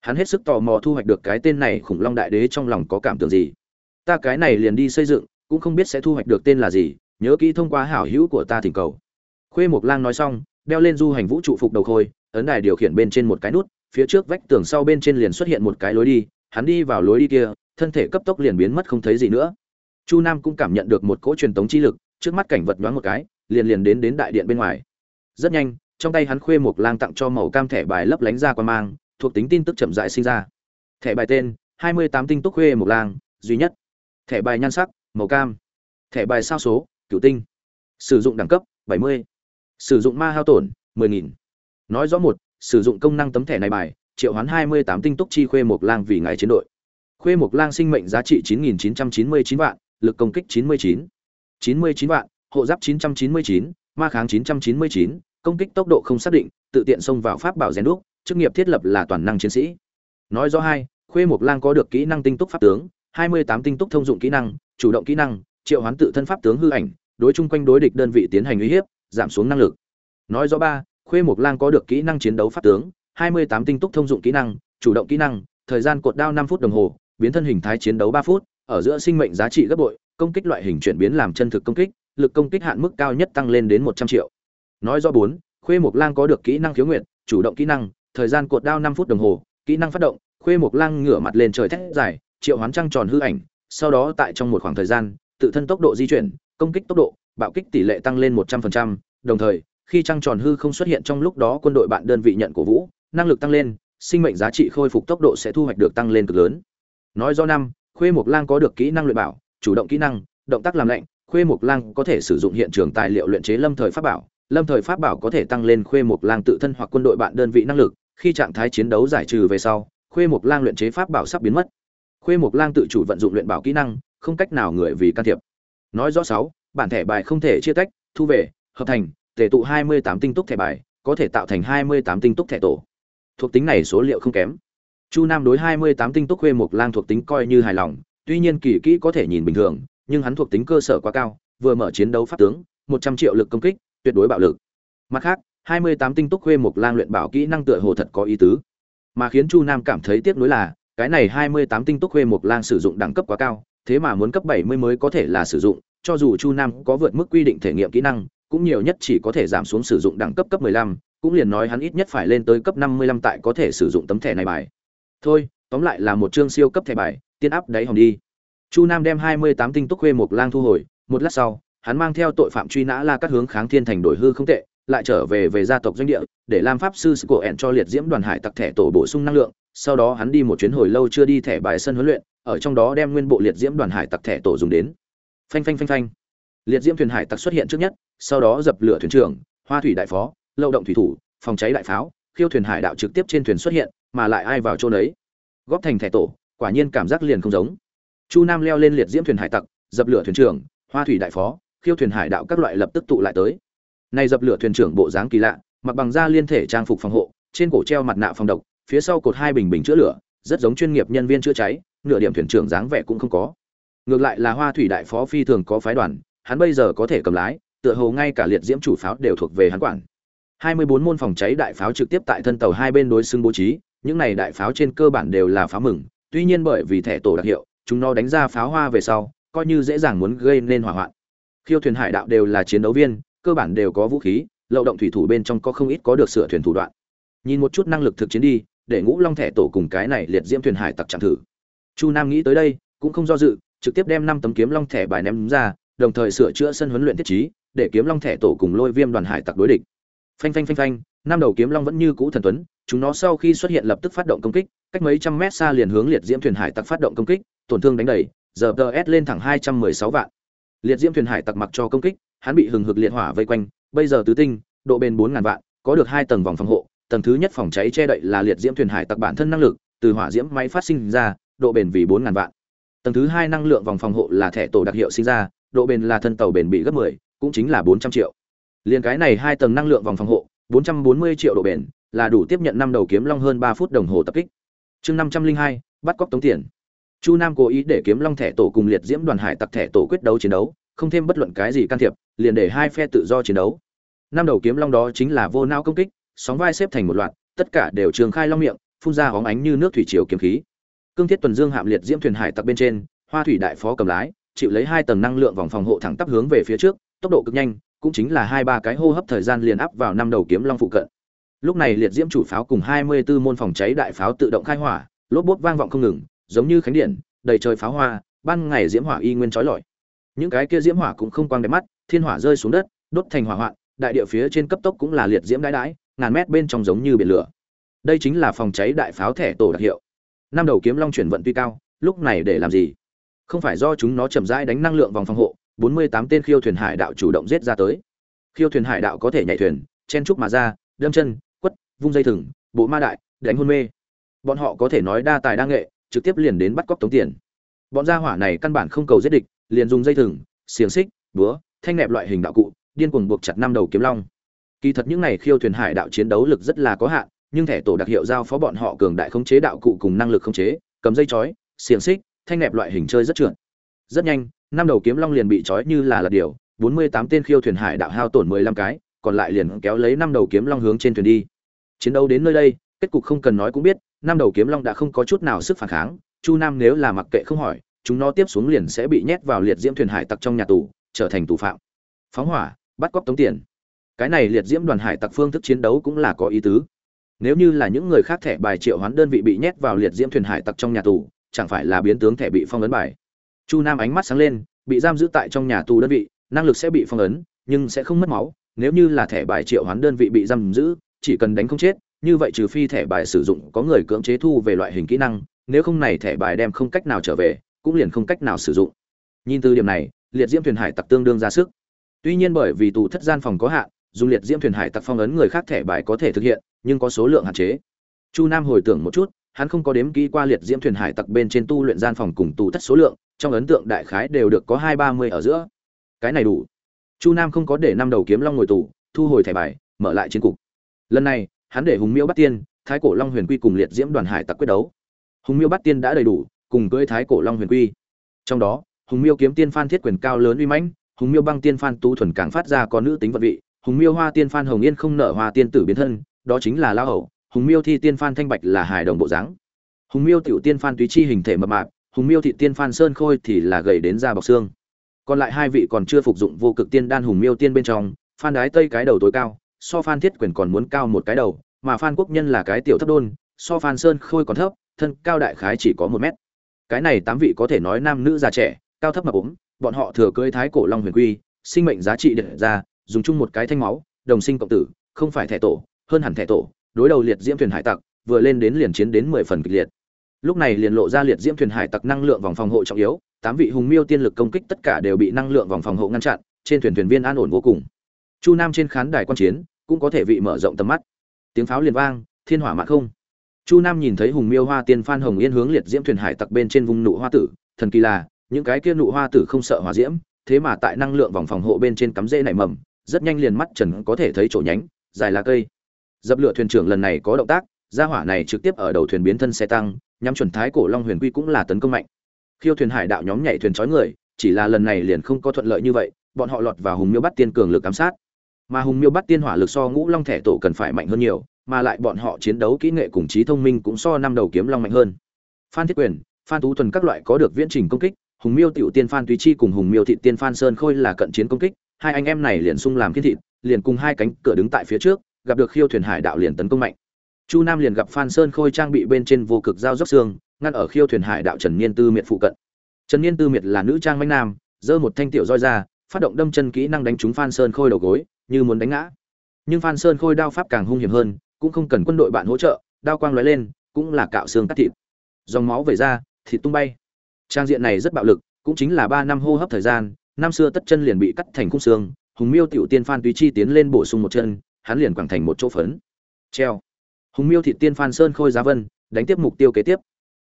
Speaker 1: Hắn hết sức tò mò thu hoạch được cái tên này khủng long đại đế trong lòng có cảm tưởng gì. Ta cái này liền đi xây dựng, cũng không biết sẽ thu hoạch được tên là gì nhớ kỹ thông qua hảo hữu của ta thỉnh cầu. Khuê mộc lang nói xong, đeo lên du hành vũ trụ phục đầu khôi, ấn đài điều khiển bên trên một cái nút, phía trước vách tường sau bên trên liền xuất hiện một cái lối đi, hắn đi vào lối đi kia, thân thể cấp tốc liền biến mất không thấy gì nữa. Chu nam cũng cảm nhận được một cỗ truyền tống chi lực, trước mắt cảnh vật nhoáng một cái, liền liền đến đến đại điện bên ngoài. Rất nhanh, trong tay hắn khuê một lang tặng cho màu cam thẻ bài lấp lánh ra qua mang, thuộc tính tin tức chậm rãi sinh ra. Thẻ bài tên, hai mươi tám tinh túc khuê một lang, duy nhất. Thẻ bài nhan sắc, màu cam. Thẻ bài sao số cửu tinh. Sử dụng đẳng cấp, bảy mươi. Sử dụng ma hao tổn 10.000 nói rõ một, sử dụng công năng tấm thẻ này bài, triệu hoán hai mươi tám tinh túc chi khuê một lang vì ngài chiến đội. Khuê một lang sinh mệnh giá trị chín nghìn chín trăm chín mươi chín vạn, lực công kích chín mươi chín. chín mươi chín vạn, hộ giáp chín trăm chín mươi chín, ma kháng chín trăm chín mươi chín, công kích tốc độ không xác định, tự tiện xông vào pháp bảo rèn đúc, chức nghiệp thiết lập là toàn năng chiến sĩ. Nói rõ hai, khuê mộc lang có được kỹ năng tinh túc pháp tướng, hai mươi tám tinh túc thông dụng kỹ năng, chủ động kỹ năng, triệu hoán tự thân pháp tướng hư ảnh đối chung quanh đối địch đơn vị tiến hành uy hiếp, giảm xuống năng lực. Nói rõ ba, khuê mộc lang có được kỹ năng chiến đấu pháp tướng, hai mươi tám tinh túc thông dụng kỹ năng, chủ động kỹ năng, thời gian cột đao năm phút đồng hồ, biến thân hình thái chiến đấu ba phút, ở giữa sinh mệnh giá trị gấp bội, công kích loại hình chuyển biến làm chân thực công kích, lực công kích hạn mức cao nhất tăng lên đến một trăm triệu. Nói rõ bốn, khuê mộc lang có được kỹ năng khiếu nguyện chủ động kỹ năng, thời gian cột đao năm phút đồng hồ, kỹ năng phát động, khuê mộc lang ngửa mặt lên trời thét dài, triệu hoán trăng tròn hư ảnh, sau đó tại trong một khoảng thời gian, tự thân tốc độ di chuyển công kích tốc độ, bạo kích tỷ lệ tăng lên một trăm phần trăm, đồng thời, khi trăng tròn hư không xuất hiện trong lúc đó quân đội bạn đơn vị nhận cổ vũ, năng lực tăng lên, sinh mệnh giá trị khôi phục tốc độ sẽ thu hoạch được tăng lên cực lớn. Nói do năm, khuê mộc lang có được kỹ năng luyện bảo, chủ động kỹ năng, động tác làm lạnh, khuê mộc lang có thể sử dụng hiện trường tài liệu luyện chế lâm thời pháp bảo, lâm thời pháp bảo có thể tăng lên khuê mộc lang tự thân hoặc quân đội bạn đơn vị năng lực, khi trạng thái chiến đấu giải trừ về sau, khuê mộc lang luyện chế pháp bảo sắp biến mất. Khuê mộc lang tự chủ vận dụng luyện bảo kỹ năng, không cách nào người vì can thiệp nói rõ sáu, bản thẻ bài không thể chia tách, thu về, hợp thành tể tụ 28 tinh túc thẻ bài, có thể tạo thành 28 tinh túc thẻ tổ. Thuộc tính này số liệu không kém. Chu nam đối 28 tinh túc khuê Mục lang thuộc tính coi như hài lòng, tuy nhiên kỳ kỹ có thể nhìn bình thường, nhưng hắn thuộc tính cơ sở quá cao, vừa mở chiến đấu pháp tướng 100 triệu lực công kích, tuyệt đối bạo lực. Mặt khác 28 tinh túc khuê Mục lang luyện bảo kỹ năng tựa hồ thật có ý tứ. Mà khiến chu nam cảm thấy tiếc nuối là, cái này 28 tinh túc khuê Mục lang sử dụng đẳng cấp quá cao thế mà muốn cấp 70 mới có thể là sử dụng cho dù chu nam có vượt mức quy định thể nghiệm kỹ năng cũng nhiều nhất chỉ có thể giảm xuống sử dụng đẳng cấp cấp 15, cũng liền nói hắn ít nhất phải lên tới cấp 55 tại có thể sử dụng tấm thẻ này bài. Thôi, tóm lại là một chương siêu cấp thẻ bài, tiên áp đáy hòm đi. Chu Nam đem 28 tinh túc khuê một lang thu hồi, một lát sau, hắn mang theo tội phạm truy nã La các hướng kháng thiên thành đổi hư không tệ, lại trở về về gia tộc doanh địa, để Lam pháp sư của ẹn cho liệt diễm đoàn hải tặc thẻ tổ bổ sung năng lượng, sau đó hắn đi một chuyến hồi lâu chưa đi thẻ bài sân huấn luyện, ở trong đó đem nguyên bộ liệt diễm đoàn hải tặc thẻ tổ dùng đến. Phanh phanh phanh phanh. Liệt diễm thuyền hải tặc xuất hiện trước nhất, sau đó dập lửa thuyền trưởng, hoa thủy đại phó, lâu động thủy thủ, phòng cháy đại pháo, khiêu thuyền hải đạo trực tiếp trên thuyền xuất hiện, mà lại ai vào chỗ đấy. Góp thành thẻ tổ, quả nhiên cảm giác liền không giống. Chu Nam leo lên liệt diễm thuyền hải tặc, dập lửa thuyền trưởng, hoa thủy đại phó, khiêu thuyền hải đạo các loại lập tức tụ lại tới. Này dập lửa thuyền trưởng bộ dáng kỳ lạ, mặc bằng da liên thể trang phục phòng hộ, trên cổ treo mặt nạ phòng độc, phía sau cột hai bình bình chữa lửa, rất giống chuyên nghiệp nhân viên chữa cháy, nửa điểm thuyền trưởng dáng vẻ cũng không có. Ngược lại là Hoa Thủy đại phó phi thường có phái đoàn, hắn bây giờ có thể cầm lái, tựa hồ ngay cả liệt diễm chủ pháo đều thuộc về hắn quản. 24 môn phòng cháy đại pháo trực tiếp tại thân tàu hai bên đối xứng bố trí, những này đại pháo trên cơ bản đều là pháo mừng, tuy nhiên bởi vì thẻ tổ đặc hiệu, chúng nó đánh ra pháo hoa về sau, coi như dễ dàng muốn gây nên hỏa hoạn. Khiêu thuyền hải đạo đều là chiến đấu viên, cơ bản đều có vũ khí, lậu động thủy thủ bên trong có không ít có được sửa thuyền thủ đoạn. Nhìn một chút năng lực thực chiến đi, để Ngũ Long thẻ tổ cùng cái này liệt diễm thuyền hải tặc chẳng thử. Chu Nam nghĩ tới đây, cũng không do dự, trực tiếp đem năm tấm kiếm long thẻ bài ném ra, đồng thời sửa chữa sân huấn luyện thiết trí, để kiếm long thẻ tổ cùng lôi viêm đoàn hải tặc đối địch. Phanh phanh phanh phanh, năm đầu kiếm long vẫn như cũ thần tuấn, chúng nó sau khi xuất hiện lập tức phát động công kích, cách mấy trăm mét xa liền hướng liệt diễm thuyền hải tặc phát động công kích, tổn thương đánh đầy, giờ DS lên thẳng 216 vạn. Liệt diễm thuyền hải tặc mặc cho công kích, hắn bị hừng hực liệt hỏa vây quanh, bây giờ tứ tinh, độ bền bốn ngàn vạn, có được hai tầng vòng phòng hộ, tầng thứ nhất phòng cháy che đậy là liệt diễm thuyền hải tặc bản thân năng lực, từ hỏa diễm máy phát sinh ra, độ bền vì 4000 vạn. Tầng thứ hai năng lượng vòng phòng hộ là thẻ tổ đặc hiệu sinh ra, độ bền là thân tàu bền bị gấp 10, cũng chính là 400 triệu. Liên cái này hai tầng năng lượng vòng phòng hộ, 440 triệu độ bền, là đủ tiếp nhận năm đầu kiếm long hơn 3 phút đồng hồ tập kích. Chương 502, bắt cóc tống tiền. Chu Nam cố ý để kiếm long thẻ tổ cùng liệt diễm đoàn hải tặc thẻ tổ quyết đấu chiến đấu, không thêm bất luận cái gì can thiệp, liền để hai phe tự do chiến đấu. Năm đầu kiếm long đó chính là vô não công kích, sóng vai xếp thành một loạt, tất cả đều trường khai long miệng, phun ra hóng ánh như nước thủy triều kiếm khí. Cương Thiết tuần dương hạm liệt diễm thuyền hải tặc bên trên, Hoa thủy đại phó cầm lái, chịu lấy hai tầng năng lượng vòng phòng hộ thẳng tắp hướng về phía trước, tốc độ cực nhanh, cũng chính là hai ba cái hô hấp thời gian liền áp vào năm đầu kiếm long phụ cận. Lúc này liệt diễm chủ pháo cùng 24 môn phòng cháy đại pháo tự động khai hỏa, lốp bốp vang vọng không ngừng, giống như khánh điện, đầy trời pháo hoa, ban ngày diễm hỏa y nguyên chói lọi. Những cái kia diễm hỏa cũng không quang đẹp mắt, thiên hỏa rơi xuống đất, đốt thành hỏa hoạn, đại địa phía trên cấp tốc cũng là liệt diễm đái đái, ngàn mét bên trong giống như biển lửa. Đây chính là phòng cháy đại pháo thẻ tổ đặc hiệu. Năm đầu kiếm long chuyển vận tuy cao, lúc này để làm gì? Không phải do chúng nó chậm rãi đánh năng lượng vòng phòng hộ, 48 tên khiêu thuyền hải đạo chủ động giết ra tới. Khiêu thuyền hải đạo có thể nhảy thuyền, chen trúc mà ra, đâm chân, quất, vung dây thừng, bộ ma đại, đánh hôn mê. Bọn họ có thể nói đa tài đa nghệ, trực tiếp liền đến bắt cóc tống tiền. Bọn gia hỏa này căn bản không cầu giết địch, liền dùng dây thừng, xiềng xích, búa, thanh nẹp loại hình đạo cụ, điên cuồng buộc chặt năm đầu kiếm long. Kỳ thật những này khiêu thuyền hải đạo chiến đấu lực rất là có hạn, nhưng thẻ tổ đặc hiệu giao phó bọn họ cường đại khống chế đạo cụ cùng năng lực khống chế, cầm dây chói, xiềng xích, thanh nẹp loại hình chơi rất trượt. Rất nhanh, năm đầu kiếm long liền bị chói như là là điều, 48 tên khiêu thuyền hải đạo hao tổn 15 cái, còn lại liền kéo lấy năm đầu kiếm long hướng trên thuyền đi. Chiến đấu đến nơi đây, kết cục không cần nói cũng biết, năm đầu kiếm long đã không có chút nào sức phản kháng, Chu Nam nếu là mặc kệ không hỏi, chúng nó tiếp xuống liền sẽ bị nhét vào liệt diễm thuyền hải tặc trong nhà tù, trở thành tù phạm. phóng hỏa bắt cóc tống tiền cái này liệt diễm đoàn hải tặc phương thức chiến đấu cũng là có ý tứ. Nếu như là những người khác thẻ bài triệu hoán đơn vị bị nhét vào liệt diễm thuyền hải tặc trong nhà tù, chẳng phải là biến tướng thẻ bị phong ấn bài. Chu nam ánh mắt sáng lên, bị giam giữ tại trong nhà tù đơn vị, năng lực sẽ bị phong ấn, nhưng sẽ không mất máu. Nếu như là thẻ bài triệu hoán đơn vị bị giam giữ, chỉ cần đánh không chết, như vậy trừ phi thẻ bài sử dụng có người cưỡng chế thu về loại hình kỹ năng, nếu không này thẻ bài đem không cách nào trở về, cũng liền không cách nào sử dụng. Nhìn từ điểm này, liệt diễm thuyền hải tặc tương đương ra sức. Tuy nhiên bởi vì tù thất gian phòng có hạn dùng liệt diễm thuyền hải tặc phong ấn người khác thẻ bài có thể thực hiện, nhưng có số lượng hạn chế. Chu nam hồi tưởng một chút, hắn không có đếm kỹ qua liệt diễm thuyền hải tặc bên trên tu luyện gian phòng cùng tù tất số lượng, trong ấn tượng đại khái đều được có hai ba mươi ở giữa. Cái này đủ. Chu nam không có để năm đầu kiếm long ngồi tù, thu hồi thẻ bài, mở lại chiến cục. Lần này, hắn để hùng miêu bắt tiên, thái cổ long huyền quy cùng liệt diễm đoàn hải tặc quyết đấu. Hùng miêu bắt tiên đã đầy đủ, cùng cưỡi thái cổ long huyền quy. Trong đó, hùng miêu kiếm tiên phan thiết quyền cao lớn uy mãnh, hùng miêu băng tiên phan tú thuần càng phát ra có nữ tính vật vị hùng miêu hoa tiên phan hồng yên không nở hoa tiên tử biến thân, đó chính là lao hậu, hùng miêu thi tiên phan thanh bạch là hài đồng bộ dáng. Hùng miêu tiểu tiên phan túy chi hình thể mập mạp, hùng miêu thị tiên phan sơn khôi thì là gầy đến da bọc xương. Còn lại hai vị còn chưa phục dụng vô cực tiên đan hùng miêu tiên bên trong, phan đái tây cái đầu tối cao, so phan thiết quyền còn muốn cao một cái đầu, mà phan quốc nhân là cái tiểu thấp đôn, so phan sơn khôi còn thấp, thân cao đại khái chỉ có một mét. Cái này tám vị có thể nói nam nữ già trẻ, cao thấp mà ốm, bọn họ thừa cưới thái cổ long huyền quy, sinh mệnh giá trị điện ra dùng chung một cái thanh máu, đồng sinh cộng tử, không phải thẻ tổ, hơn hẳn thẻ tổ, đối đầu liệt diễm thuyền hải tặc, vừa lên đến liền chiến đến mười phần kịch liệt. Lúc này liền lộ ra liệt diễm thuyền hải tặc năng lượng vòng phòng hộ trọng yếu, tám vị hùng miêu tiên lực công kích tất cả đều bị năng lượng vòng phòng hộ ngăn chặn, trên thuyền thuyền viên an ổn vô cùng. Chu nam trên khán đài quan chiến, cũng có thể vị mở rộng tầm mắt. Tiếng pháo liền vang, thiên hỏa mạn không. Chu nam nhìn thấy hùng miêu hoa tiên phan hồng yên hướng liệt diễm thuyền hải tặc bên trên vùng nụ hoa tử, thần kỳ là, những cái kia nụ hoa tử không sợ hỏa diễm, thế mà tại năng lượng vòng phòng hộ bên trên cắm rễ nảy mầm rất nhanh liền mắt trần có thể thấy chỗ nhánh, dài lá cây. Dập lửa thuyền trưởng lần này có động tác, gia hỏa này trực tiếp ở đầu thuyền biến thân xe tăng, nhắm chuẩn thái cổ long huyền quy cũng là tấn công mạnh. Khiêu thuyền hải đạo nhóm nhảy thuyền chói người, chỉ là lần này liền không có thuận lợi như vậy, bọn họ lọt vào hùng miêu bắt tiên cường lực ám sát. Mà hùng miêu bắt tiên hỏa lực so ngũ long thẻ tổ cần phải mạnh hơn nhiều, mà lại bọn họ chiến đấu kỹ nghệ cùng trí thông minh cũng so năm đầu kiếm long mạnh hơn. Phan thiết quyền, phan tú thuần các loại có được viễn trình công kích, hùng miêu tiểu tiên phan túy chi cùng hùng miêu thị tiên phan sơn khôi là cận chiến công kích hai anh em này liền sung làm kiên thịt, liền cùng hai cánh cửa đứng tại phía trước, gặp được khiêu thuyền hải đạo liền tấn công mạnh. Chu nam liền gặp phan sơn khôi trang bị bên trên vô cực dao dốc xương, ngăn ở khiêu thuyền hải đạo trần niên tư miệt phụ cận. Trần niên tư miệt là nữ trang manh nam, giơ một thanh tiểu roi ra, phát động đâm chân kỹ năng đánh trúng phan sơn khôi đầu gối, như muốn đánh ngã. Nhưng phan sơn khôi đao pháp càng hung hiểm hơn, cũng không cần quân đội bạn hỗ trợ, đao quang lóe lên, cũng là cạo xương cắt thịt. Dòng máu về ra, thịt tung bay. Trang diện này rất bạo lực, cũng chính là ba năm hô hấp thời gian năm xưa tất chân liền bị cắt thành khung xương, hùng miêu tiểu tiên phan túy chi tiến lên bổ sung một chân, hắn liền quẳng thành một chỗ phấn. Treo. Hùng miêu thịt tiên phan sơn khôi giá vân, đánh tiếp mục tiêu kế tiếp.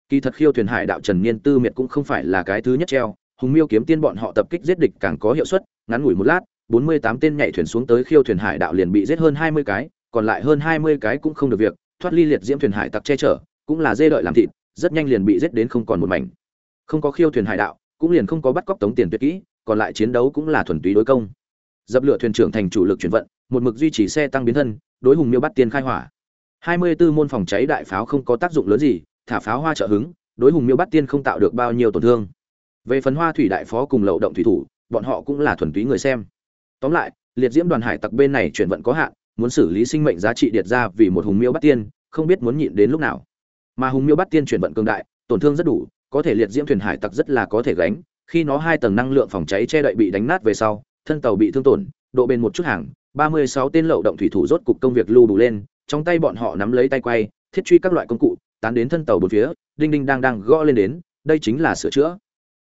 Speaker 1: Kỳ thật khiêu thuyền hải đạo trần niên tư miệt cũng không phải là cái thứ nhất treo, hùng miêu kiếm tiên bọn họ tập kích giết địch càng có hiệu suất, ngắn ngủi một lát, bốn mươi tám tên nhảy thuyền xuống tới khiêu thuyền hải đạo liền bị giết hơn hai mươi cái, còn lại hơn hai mươi cái cũng không được việc, thoát ly liệt diễm thuyền hải tặc che chở, cũng là dê đợi làm thịt, rất nhanh liền bị giết đến không còn một mảnh. Không có khiêu thuyền hải đạo, cũng liền không có bắt cóc tống tiền tuyệt kỹ còn lại chiến đấu cũng là thuần túy đối công. Dập lửa thuyền trưởng thành chủ lực chuyển vận, một mực duy trì xe tăng biến thân, đối hùng miêu bắt tiên khai hỏa. Hai mươi 24 môn phòng cháy đại pháo không có tác dụng lớn gì, thả pháo hoa trợ hứng, đối hùng miêu bắt tiên không tạo được bao nhiêu tổn thương. Về phần hoa thủy đại phó cùng lậu động thủy thủ, bọn họ cũng là thuần túy người xem. Tóm lại, liệt diễm đoàn hải tặc bên này chuyển vận có hạn, muốn xử lý sinh mệnh giá trị điệt ra vì một hùng miêu bắt tiên, không biết muốn nhịn đến lúc nào. Mà hùng miêu bắt tiên chuyển vận cường đại, tổn thương rất đủ, có thể liệt diễm thuyền hải tặc rất là có thể gánh khi nó hai tầng năng lượng phòng cháy che đậy bị đánh nát về sau, thân tàu bị thương tổn, độ bền một chút hàng, ba mươi sáu tên lậu động thủy thủ rốt cục công việc lưu đủ lên, trong tay bọn họ nắm lấy tay quay, thiết truy các loại công cụ, tán đến thân tàu bốn phía, đinh đinh đang đang gõ lên đến, đây chính là sửa chữa.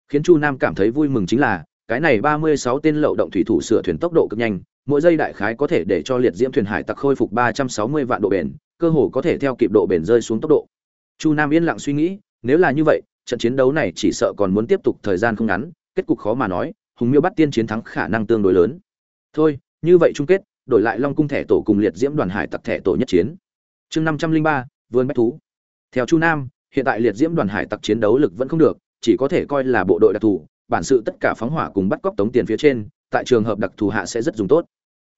Speaker 1: Khiến chu nam cảm thấy vui mừng chính là, cái này ba mươi sáu tên lậu động thủy thủ sửa thuyền tốc độ cực nhanh, mỗi giây đại khái có thể để cho liệt diễm thuyền hải tặc khôi phục ba trăm sáu mươi vạn độ bền, cơ hồ có thể theo kịp độ bền rơi xuống tốc độ. Chu nam yên lặng suy nghĩ, nếu là như vậy trận chiến đấu này chỉ sợ còn muốn tiếp tục thời gian không ngắn, kết cục khó mà nói, hùng miêu bắt tiên chiến thắng khả năng tương đối lớn. Thôi, như vậy chung kết, đổi lại long cung thẻ tổ cùng liệt diễm đoàn hải tặc thẻ tổ nhất chiến. Chương năm trăm linh ba, vườn bách thú. Theo chu nam, hiện tại liệt diễm đoàn hải tặc chiến đấu lực vẫn không được, chỉ có thể coi là bộ đội đặc thù, bản sự tất cả phóng hỏa cùng bắt cóc tống tiền phía trên, tại trường hợp đặc thù hạ sẽ rất dùng tốt.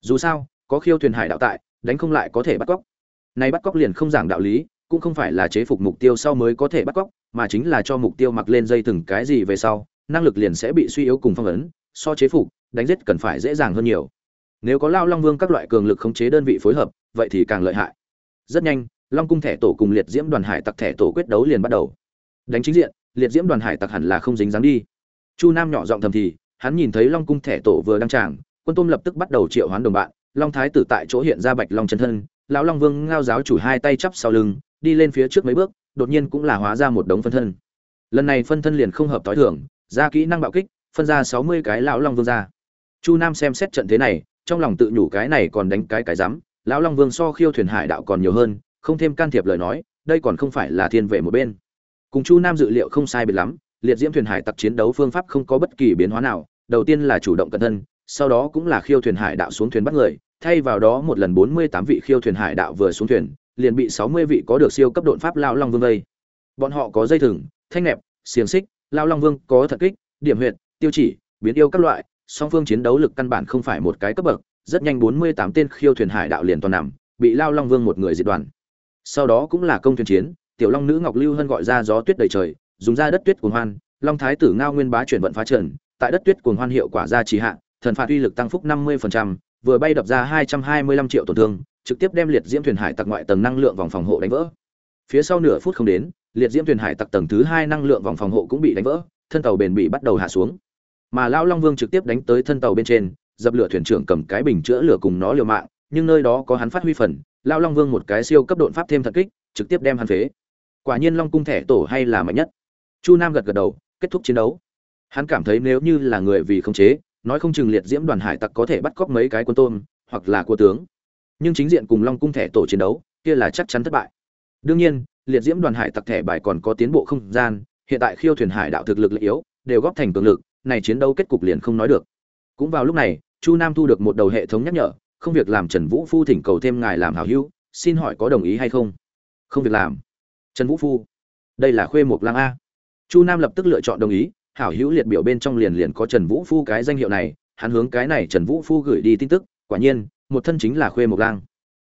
Speaker 1: Dù sao, có khiêu thuyền hải đạo tại, đánh không lại có thể bắt cóc. Nay bắt cóc liền không giảng đạo lý, cũng không phải là chế phục mục tiêu sau mới có thể bắt cóc mà chính là cho mục tiêu mặc lên dây từng cái gì về sau, năng lực liền sẽ bị suy yếu cùng phong ấn, so chế phục, đánh giết cần phải dễ dàng hơn nhiều. Nếu có lao long vương các loại cường lực khống chế đơn vị phối hợp, vậy thì càng lợi hại. Rất nhanh, long cung thẻ tổ cùng liệt diễm đoàn hải tặc thẻ tổ quyết đấu liền bắt đầu. Đánh chính diện, liệt diễm đoàn hải tặc hẳn là không dính dáng đi. Chu nam nhỏ giọng thầm thì, hắn nhìn thấy long cung thẻ tổ vừa đăng tràng, quân tôm lập tức bắt đầu triệu hoán đồng bạn, long thái tử tại chỗ hiện ra bạch long chân thân, lão long vương ngao giáo chủ hai tay chắp sau lưng đi lên phía trước mấy bước, đột nhiên cũng là hóa ra một đống phân thân. Lần này phân thân liền không hợp tối thượng ra kỹ năng bạo kích, phân ra sáu mươi cái lão long vương ra. Chu nam xem xét trận thế này, trong lòng tự nhủ cái này còn đánh cái cái rắm, lão long vương so khiêu thuyền hải đạo còn nhiều hơn, không thêm can thiệp lời nói, đây còn không phải là thiên vệ một bên. Cùng chu nam dự liệu không sai biệt lắm, liệt diễm thuyền hải tặc chiến đấu phương pháp không có bất kỳ biến hóa nào, đầu tiên là chủ động cẩn thân, sau đó cũng là khiêu thuyền hải đạo xuống thuyền bắt người, thay vào đó một lần bốn mươi tám vị khiêu thuyền hải đạo vừa xuống thuyền liền bị sáu mươi vị có được siêu cấp đột pháp lao long vương vây. Bọn họ có dây thừng thanh nẹp xiềng xích lao long vương có thật kích điểm huyệt, tiêu chỉ biến yêu các loại song phương chiến đấu lực căn bản không phải một cái cấp bậc rất nhanh bốn mươi tám tên khiêu thuyền hải đạo liền toàn nằm bị lao long vương một người diệt đoàn. Sau đó cũng là công thuyền chiến tiểu long nữ ngọc lưu hân gọi ra gió tuyết đầy trời dùng ra đất tuyết cuồng hoan long thái tử ngao nguyên bá chuyển vận phá trận, tại đất tuyết cuồng hoan hiệu quả ra trì hạ thần phạt uy lực tăng phúc năm 50%, vừa bay đập ra hai trăm hai mươi lăm triệu tổn thương trực tiếp đem liệt diễm thuyền hải tặc ngoại tầng năng lượng vòng phòng hộ đánh vỡ. Phía sau nửa phút không đến, liệt diễm thuyền hải tặc tầng thứ hai năng lượng vòng phòng hộ cũng bị đánh vỡ, thân tàu bền bị bắt đầu hạ xuống. Mà lão long vương trực tiếp đánh tới thân tàu bên trên, dập lửa thuyền trưởng cầm cái bình chữa lửa cùng nó liều mạng, nhưng nơi đó có hắn phát huy phần, lão long vương một cái siêu cấp độn pháp thêm thật kích, trực tiếp đem hắn phế. Quả nhiên long cung thẻ tổ hay là mạnh nhất. Chu nam gật gật đầu, kết thúc chiến đấu. Hắn cảm thấy nếu như là người vì không chế, nói không chừng liệt diễm đoàn hải tặc có thể bắt cóc mấy cái quân tôm hoặc là cua tướng nhưng chính diện cùng long cung thẻ tổ chiến đấu, kia là chắc chắn thất bại. Đương nhiên, liệt diễm đoàn hải tặc thẻ bài còn có tiến bộ không gian, hiện tại khiêu thuyền hải đạo thực lực lợi yếu, đều góp thành cường lực, này chiến đấu kết cục liền không nói được. Cũng vào lúc này, chu nam thu được một đầu hệ thống nhắc nhở, không việc làm trần vũ phu thỉnh cầu thêm ngài làm hảo hữu, xin hỏi có đồng ý hay không? Không việc làm. Trần vũ phu, đây là khuê mục lang a. Chu nam lập tức lựa chọn đồng ý, hảo hữu liệt biểu bên trong liền liền có trần vũ phu cái danh hiệu này, hắn hướng cái này trần vũ phu gửi đi tin tức, quả nhiên một thân chính là khuê mộc lang.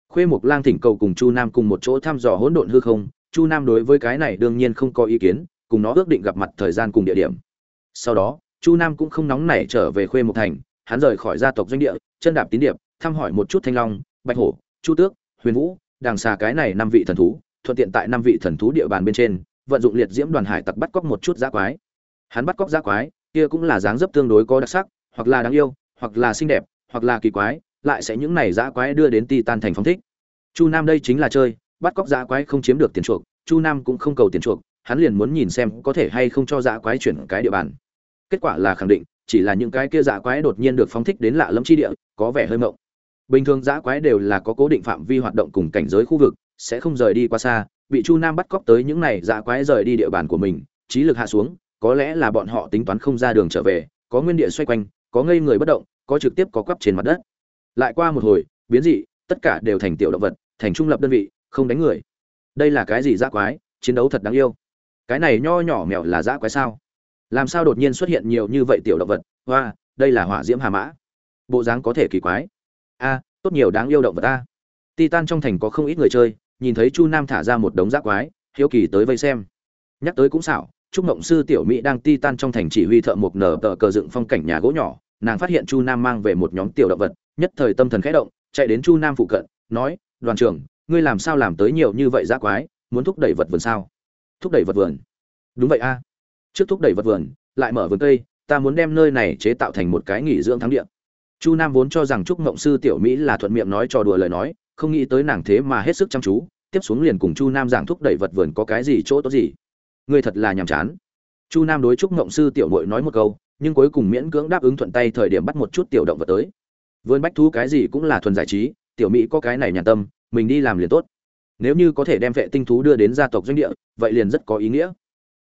Speaker 1: Khuê mộc lang thỉnh cầu cùng chu nam cùng một chỗ thăm dò hỗn độn hư không. Chu nam đối với cái này đương nhiên không có ý kiến, cùng nó ước định gặp mặt thời gian cùng địa điểm. Sau đó, chu nam cũng không nóng nảy trở về khuê mộc thành, hắn rời khỏi gia tộc doanh địa, chân đạp tín điệp, thăm hỏi một chút thanh long, bạch hổ, chu tước, huyền vũ, đàng xà cái này năm vị thần thú, thuận tiện tại năm vị thần thú địa bàn bên trên, vận dụng liệt diễm đoàn hải tặc bắt cóc một chút giã quái. Hắn bắt cóc giã quái, kia cũng là dáng dấp tương đối có đặc sắc, hoặc là đáng yêu, hoặc là xinh đẹp, hoặc là kỳ quái lại sẽ những này dã quái đưa đến Titan thành phong thích. Chu Nam đây chính là chơi, bắt cóc dã quái không chiếm được tiền chuộc, Chu Nam cũng không cầu tiền chuộc, hắn liền muốn nhìn xem có thể hay không cho dã quái chuyển cái địa bàn. Kết quả là khẳng định, chỉ là những cái kia dã quái đột nhiên được phóng thích đến lạ lẫm chi địa, có vẻ hơi mộng. Bình thường dã quái đều là có cố định phạm vi hoạt động cùng cảnh giới khu vực, sẽ không rời đi quá xa, bị Chu Nam bắt cóc tới những này dã quái rời đi địa bàn của mình, trí lực hạ xuống, có lẽ là bọn họ tính toán không ra đường trở về, có nguyên địa xoay quanh, có ngây người bất động, có trực tiếp có quắp trên mặt đất lại qua một hồi, biến dị, tất cả đều thành tiểu động vật, thành trung lập đơn vị, không đánh người. Đây là cái gì dã quái, chiến đấu thật đáng yêu. Cái này nho nhỏ mèo là dã quái sao? Làm sao đột nhiên xuất hiện nhiều như vậy tiểu động vật? Hoa, đây là hỏa diễm hà mã. Bộ dáng có thể kỳ quái. A, tốt nhiều đáng yêu động vật ta. Titan trong thành có không ít người chơi, nhìn thấy chu nam thả ra một đống dã quái, hiếu kỳ tới vây xem. Nhắc tới cũng xảo, trúc mộng sư tiểu mỹ đang titan trong thành chỉ huy thợ một nở tờ cờ dựng phong cảnh nhà gỗ nhỏ, nàng phát hiện chu nam mang về một nhóm tiểu động vật nhất thời tâm thần khẽ động, chạy đến chu nam phụ cận, nói, đoàn trưởng, ngươi làm sao làm tới nhiều như vậy giã quái, muốn thúc đẩy vật vườn sao? Thúc đẩy vật vườn? Đúng vậy a. Trước thúc đẩy vật vườn, lại mở vườn cây, ta muốn đem nơi này chế tạo thành một cái nghỉ dưỡng thắng địa. Chu nam vốn cho rằng trúc mộng sư tiểu mỹ là thuận miệng nói trò đùa lời nói, không nghĩ tới nàng thế mà hết sức chăm chú, tiếp xuống liền cùng chu nam giảng thúc đẩy vật vườn có cái gì chỗ tốt gì. Ngươi thật là nhàm chán. Chu nam đối trúc mộng sư tiểu mội nói một câu, nhưng cuối cùng miễn cưỡng đáp ứng thuận tay thời điểm bắt một chút tiểu động vật tới vườn bách thú cái gì cũng là thuần giải trí, tiểu mỹ có cái này nhàn tâm, mình đi làm liền tốt. Nếu như có thể đem vệ tinh thú đưa đến gia tộc doanh địa, vậy liền rất có ý nghĩa.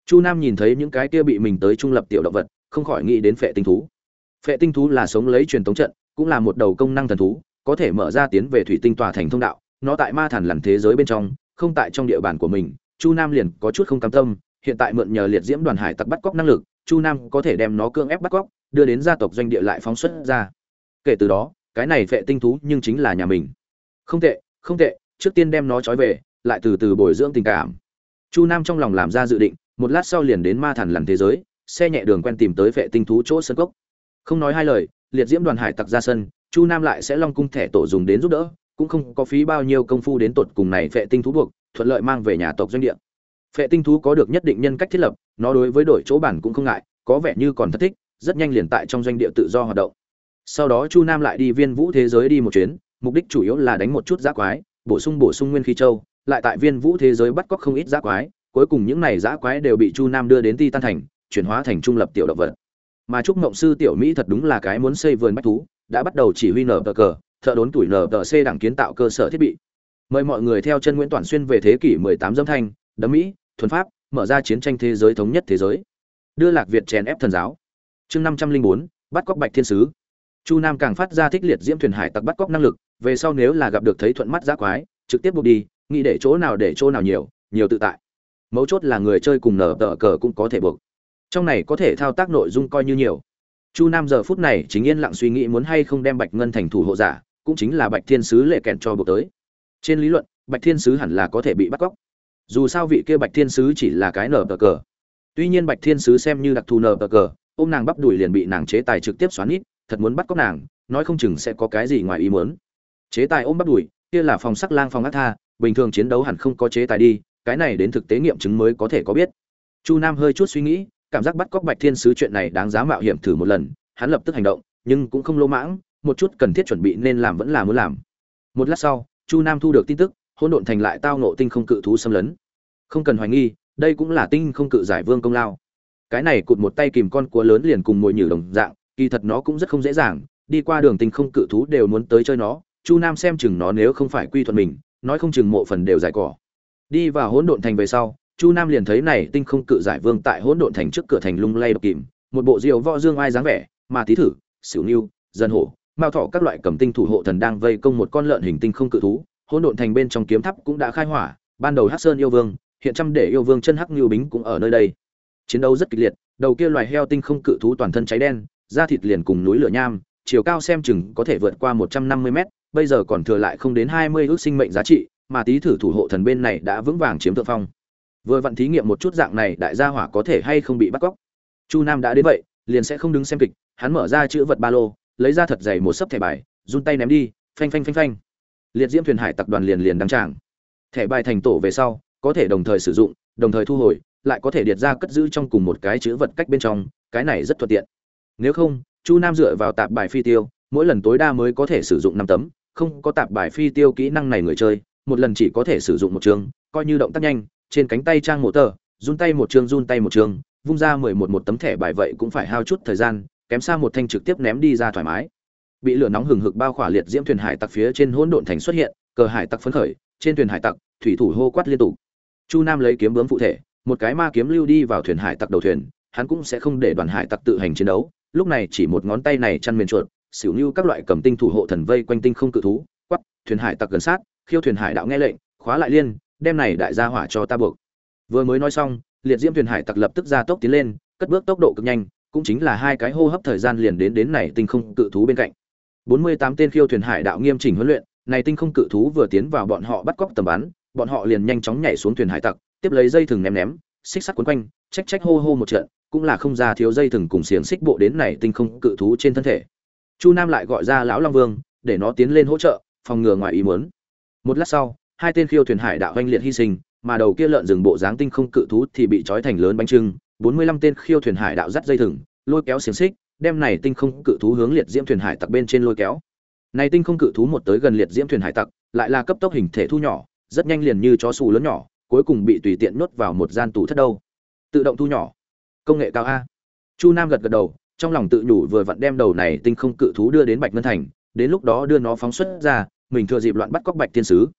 Speaker 1: Chu nam nhìn thấy những cái kia bị mình tới trung lập tiểu động vật, không khỏi nghĩ đến phệ tinh thú. Phệ tinh thú là sống lấy truyền thống trận, cũng là một đầu công năng thần thú, có thể mở ra tiến về thủy tinh tòa thành thông đạo, nó tại ma thần lằn thế giới bên trong, không tại trong địa bàn của mình. Chu nam liền có chút không cam tâm, hiện tại mượn nhờ liệt diễm đoàn hải tặc bắt cóc năng lực, chu nam có thể đem nó cưỡng ép bắt cóc, đưa đến gia tộc doanh địa lại phóng xuất ra kể từ đó, cái này vệ tinh thú nhưng chính là nhà mình. Không tệ không tệ, trước tiên đem nó trói về, lại từ từ bồi dưỡng tình cảm. Chu nam trong lòng làm ra dự định, một lát sau liền đến ma thần lằn thế giới, xe nhẹ đường quen tìm tới vệ tinh thú chỗ sân cốc. Không nói hai lời, liệt diễm đoàn hải tặc ra sân, chu nam lại sẽ long cung thẻ tổ dùng đến giúp đỡ, cũng không có phí bao nhiêu công phu đến tột cùng này vệ tinh thú buộc, thuận lợi mang về nhà tộc doanh địa. Phệ tinh thú có được nhất định nhân cách thiết lập, nó đối với đổi chỗ bản cũng không ngại, có vẻ như còn thất thích, rất nhanh liền tại trong doanh địa tự do hoạt động sau đó chu nam lại đi viên vũ thế giới đi một chuyến mục đích chủ yếu là đánh một chút giã quái bổ sung bổ sung nguyên khí châu lại tại viên vũ thế giới bắt cóc không ít giã quái cuối cùng những này giã quái đều bị chu nam đưa đến ti tan thành chuyển hóa thành trung lập tiểu động vật. Mà trúc mộng sư tiểu mỹ thật đúng là cái muốn xây vườn bách thú đã bắt đầu chỉ huy nở tờ cờ thợ đốn tuổi nở tờ c đảng kiến tạo cơ sở thiết bị. Mời mọi người theo chân nguyễn toàn xuyên về thế kỷ 18 dâm thanh đấm mỹ thuần pháp mở ra chiến tranh thế giới thống nhất thế giới. Đưa lạc việt chèn ép thần giáo. Chương 504, bắt cóc bạch thiên sứ chu nam càng phát ra thích liệt diễm thuyền hải tặc bắt cóc năng lực, về sau nếu là gặp được thấy thuận mắt giác quái, trực tiếp buộc đi, nghĩ để chỗ nào để chỗ nào nhiều nhiều tự tại. Mấu chốt là người chơi cùng nở tờ cờ cũng có thể buộc. Trong này có thể thao tác nội dung coi như nhiều. Chu nam giờ phút này chính yên lặng suy nghĩ muốn hay không đem bạch ngân thành thủ hộ giả, cũng chính là bạch thiên sứ lệ kèn cho buộc tới. Trên lý luận, bạch thiên sứ hẳn là có thể bị bắt cóc. Dù sao vị kia bạch thiên sứ chỉ là cái nở tờ cờ. Tuy nhiên bạch thiên sứ xem như đặc thù nở tờ cờ, ôm nàng bắp đùi liền bị nàng chế tài trực tiếp xoắn ít thật muốn bắt cóc nàng, nói không chừng sẽ có cái gì ngoài ý muốn. Chế tài ôm bắt đùi, kia là phòng sắc lang phòng ác tha, bình thường chiến đấu hẳn không có chế tài đi, cái này đến thực tế nghiệm chứng mới có thể có biết. Chu nam hơi chút suy nghĩ, cảm giác bắt cóc bạch thiên sứ chuyện này đáng giá mạo hiểm thử một lần, hắn lập tức hành động, nhưng cũng không lỗ mãng, một chút cần thiết chuẩn bị nên làm vẫn là muốn làm. Một lát sau, chu nam thu được tin tức, hỗn độn thành lại tao nộ tinh không cự thú xâm lấn. Không cần hoài nghi, đây cũng là tinh không cự giải vương công lao. Cái này cụt một tay kìm con cua lớn liền cùng mồi nhử đồng dạng kỳ thật nó cũng rất không dễ dàng, đi qua đường tinh không cự thú đều muốn tới chơi nó, chu nam xem chừng nó nếu không phải quy thuận mình, nói không chừng mộ phần đều giải cỏ. Đi vào hỗn độn thành về sau, chu nam liền thấy này tinh không cự giải vương tại hỗn độn thành trước cửa thành lung lay độc kìm, một bộ diều võ dương ai dáng vẻ mà tí thử, xỉu niu dân hổ, mao thọ các loại cầm tinh thủ hộ thần đang vây công một con lợn hình tinh không cự thú, hỗn độn thành bên trong kiếm tháp cũng đã khai hỏa, ban đầu hắc sơn yêu vương, hiện trăm để yêu vương chân hắc như bính cũng ở nơi đây. Chiến đấu rất kịch liệt, đầu kia loài heo tinh không cự thú toàn thân cháy đen da thịt liền cùng núi lửa nham, chiều cao xem chừng có thể vượt qua một trăm năm mươi mét, bây giờ còn thừa lại không đến hai mươi ước sinh mệnh giá trị, mà tí thử thủ hộ thần bên này đã vững vàng chiếm thượng phong. Vừa vặn thí nghiệm một chút dạng này đại gia hỏa có thể hay không bị bắt cóc. Chu nam đã đến vậy, liền sẽ không đứng xem kịch, hắn mở ra chữ vật ba lô, lấy ra thật dày một sấp thẻ bài, run tay ném đi, phanh phanh phanh phanh. Liệt diễm thuyền hải tập đoàn liền liền đăng tràng. Thẻ bài thành tổ về sau, có thể đồng thời sử dụng, đồng thời thu hồi, lại có thể điệt ra cất giữ trong cùng một cái chữ vật cách bên trong, cái này rất thuận tiện nếu không chu nam dựa vào tạp bài phi tiêu mỗi lần tối đa mới có thể sử dụng năm tấm không có tạp bài phi tiêu kỹ năng này người chơi một lần chỉ có thể sử dụng một trường, coi như động tác nhanh trên cánh tay trang mộ tờ run tay một trường, run tay một trường, vung ra mười một một tấm thẻ bài vậy cũng phải hao chút thời gian kém xa một thanh trực tiếp ném đi ra thoải mái. Bị lửa nóng hừng hực bao khỏa liệt diễm thuyền hải tặc phía trên hỗn độn thành xuất hiện cờ hải tặc phấn khởi trên thuyền hải tặc thủy thủ hô quát liên tục. Chu nam lấy kiếm bướm phụ thể một cái ma kiếm lưu đi vào thuyền hải tặc đầu thuyền hắn cũng sẽ không để đoàn hải tặc tự hành chiến đấu lúc này chỉ một ngón tay này chăn miền chuột, xỉu như các loại cầm tinh thủ hộ thần vây quanh tinh không cự thú quắp thuyền hải tặc gần sát, khiêu thuyền hải đạo nghe lệnh, khóa lại liên, đem này đại gia hỏa cho ta buộc. Vừa mới nói xong, liệt diễm thuyền hải tặc lập tức ra tốc tiến lên, cất bước tốc độ cực nhanh, cũng chính là hai cái hô hấp thời gian liền đến đến này tinh không cự thú bên cạnh. 48 tên khiêu thuyền hải đạo nghiêm chỉnh huấn luyện, này tinh không cự thú vừa tiến vào bọn họ bắt cóc tầm bắn, bọn họ liền nhanh chóng nhảy xuống thuyền hải tặc, tiếp lấy dây thừng ném ném xích sắt quấn quanh trách trách hô hô một trận, cũng là không ra thiếu dây thừng cùng xiềng xích bộ đến này tinh không cự thú trên thân thể. Chu nam lại gọi ra lão long vương, để nó tiến lên hỗ trợ, phòng ngừa ngoài ý muốn. Một lát sau, hai tên khiêu thuyền hải đạo oanh liệt hy sinh, mà đầu kia lợn rừng bộ dáng tinh không cự thú thì bị trói thành lớn bánh trưng. Bốn mươi lăm tên khiêu thuyền hải đạo dắt dây thừng, lôi kéo xiềng xích, đem này tinh không cự thú hướng liệt diễm thuyền hải tặc bên trên lôi kéo. Này tinh không cự thú một tới gần liệt diễm thuyền hải tặc, lại là cấp tốc hình thể thu nhỏ, rất nhanh liền như chó sù lớn nhỏ cuối cùng bị tùy tiện nhốt vào một gian tủ thất đâu. Tự động thu nhỏ. Công nghệ cao a. Chu nam gật gật đầu, trong lòng tự nhủ vừa vặn đem đầu này tinh không cự thú đưa đến bạch ngân thành, đến lúc đó đưa nó phóng xuất ra, mình thừa dịp loạn bắt cóc bạch thiên sứ.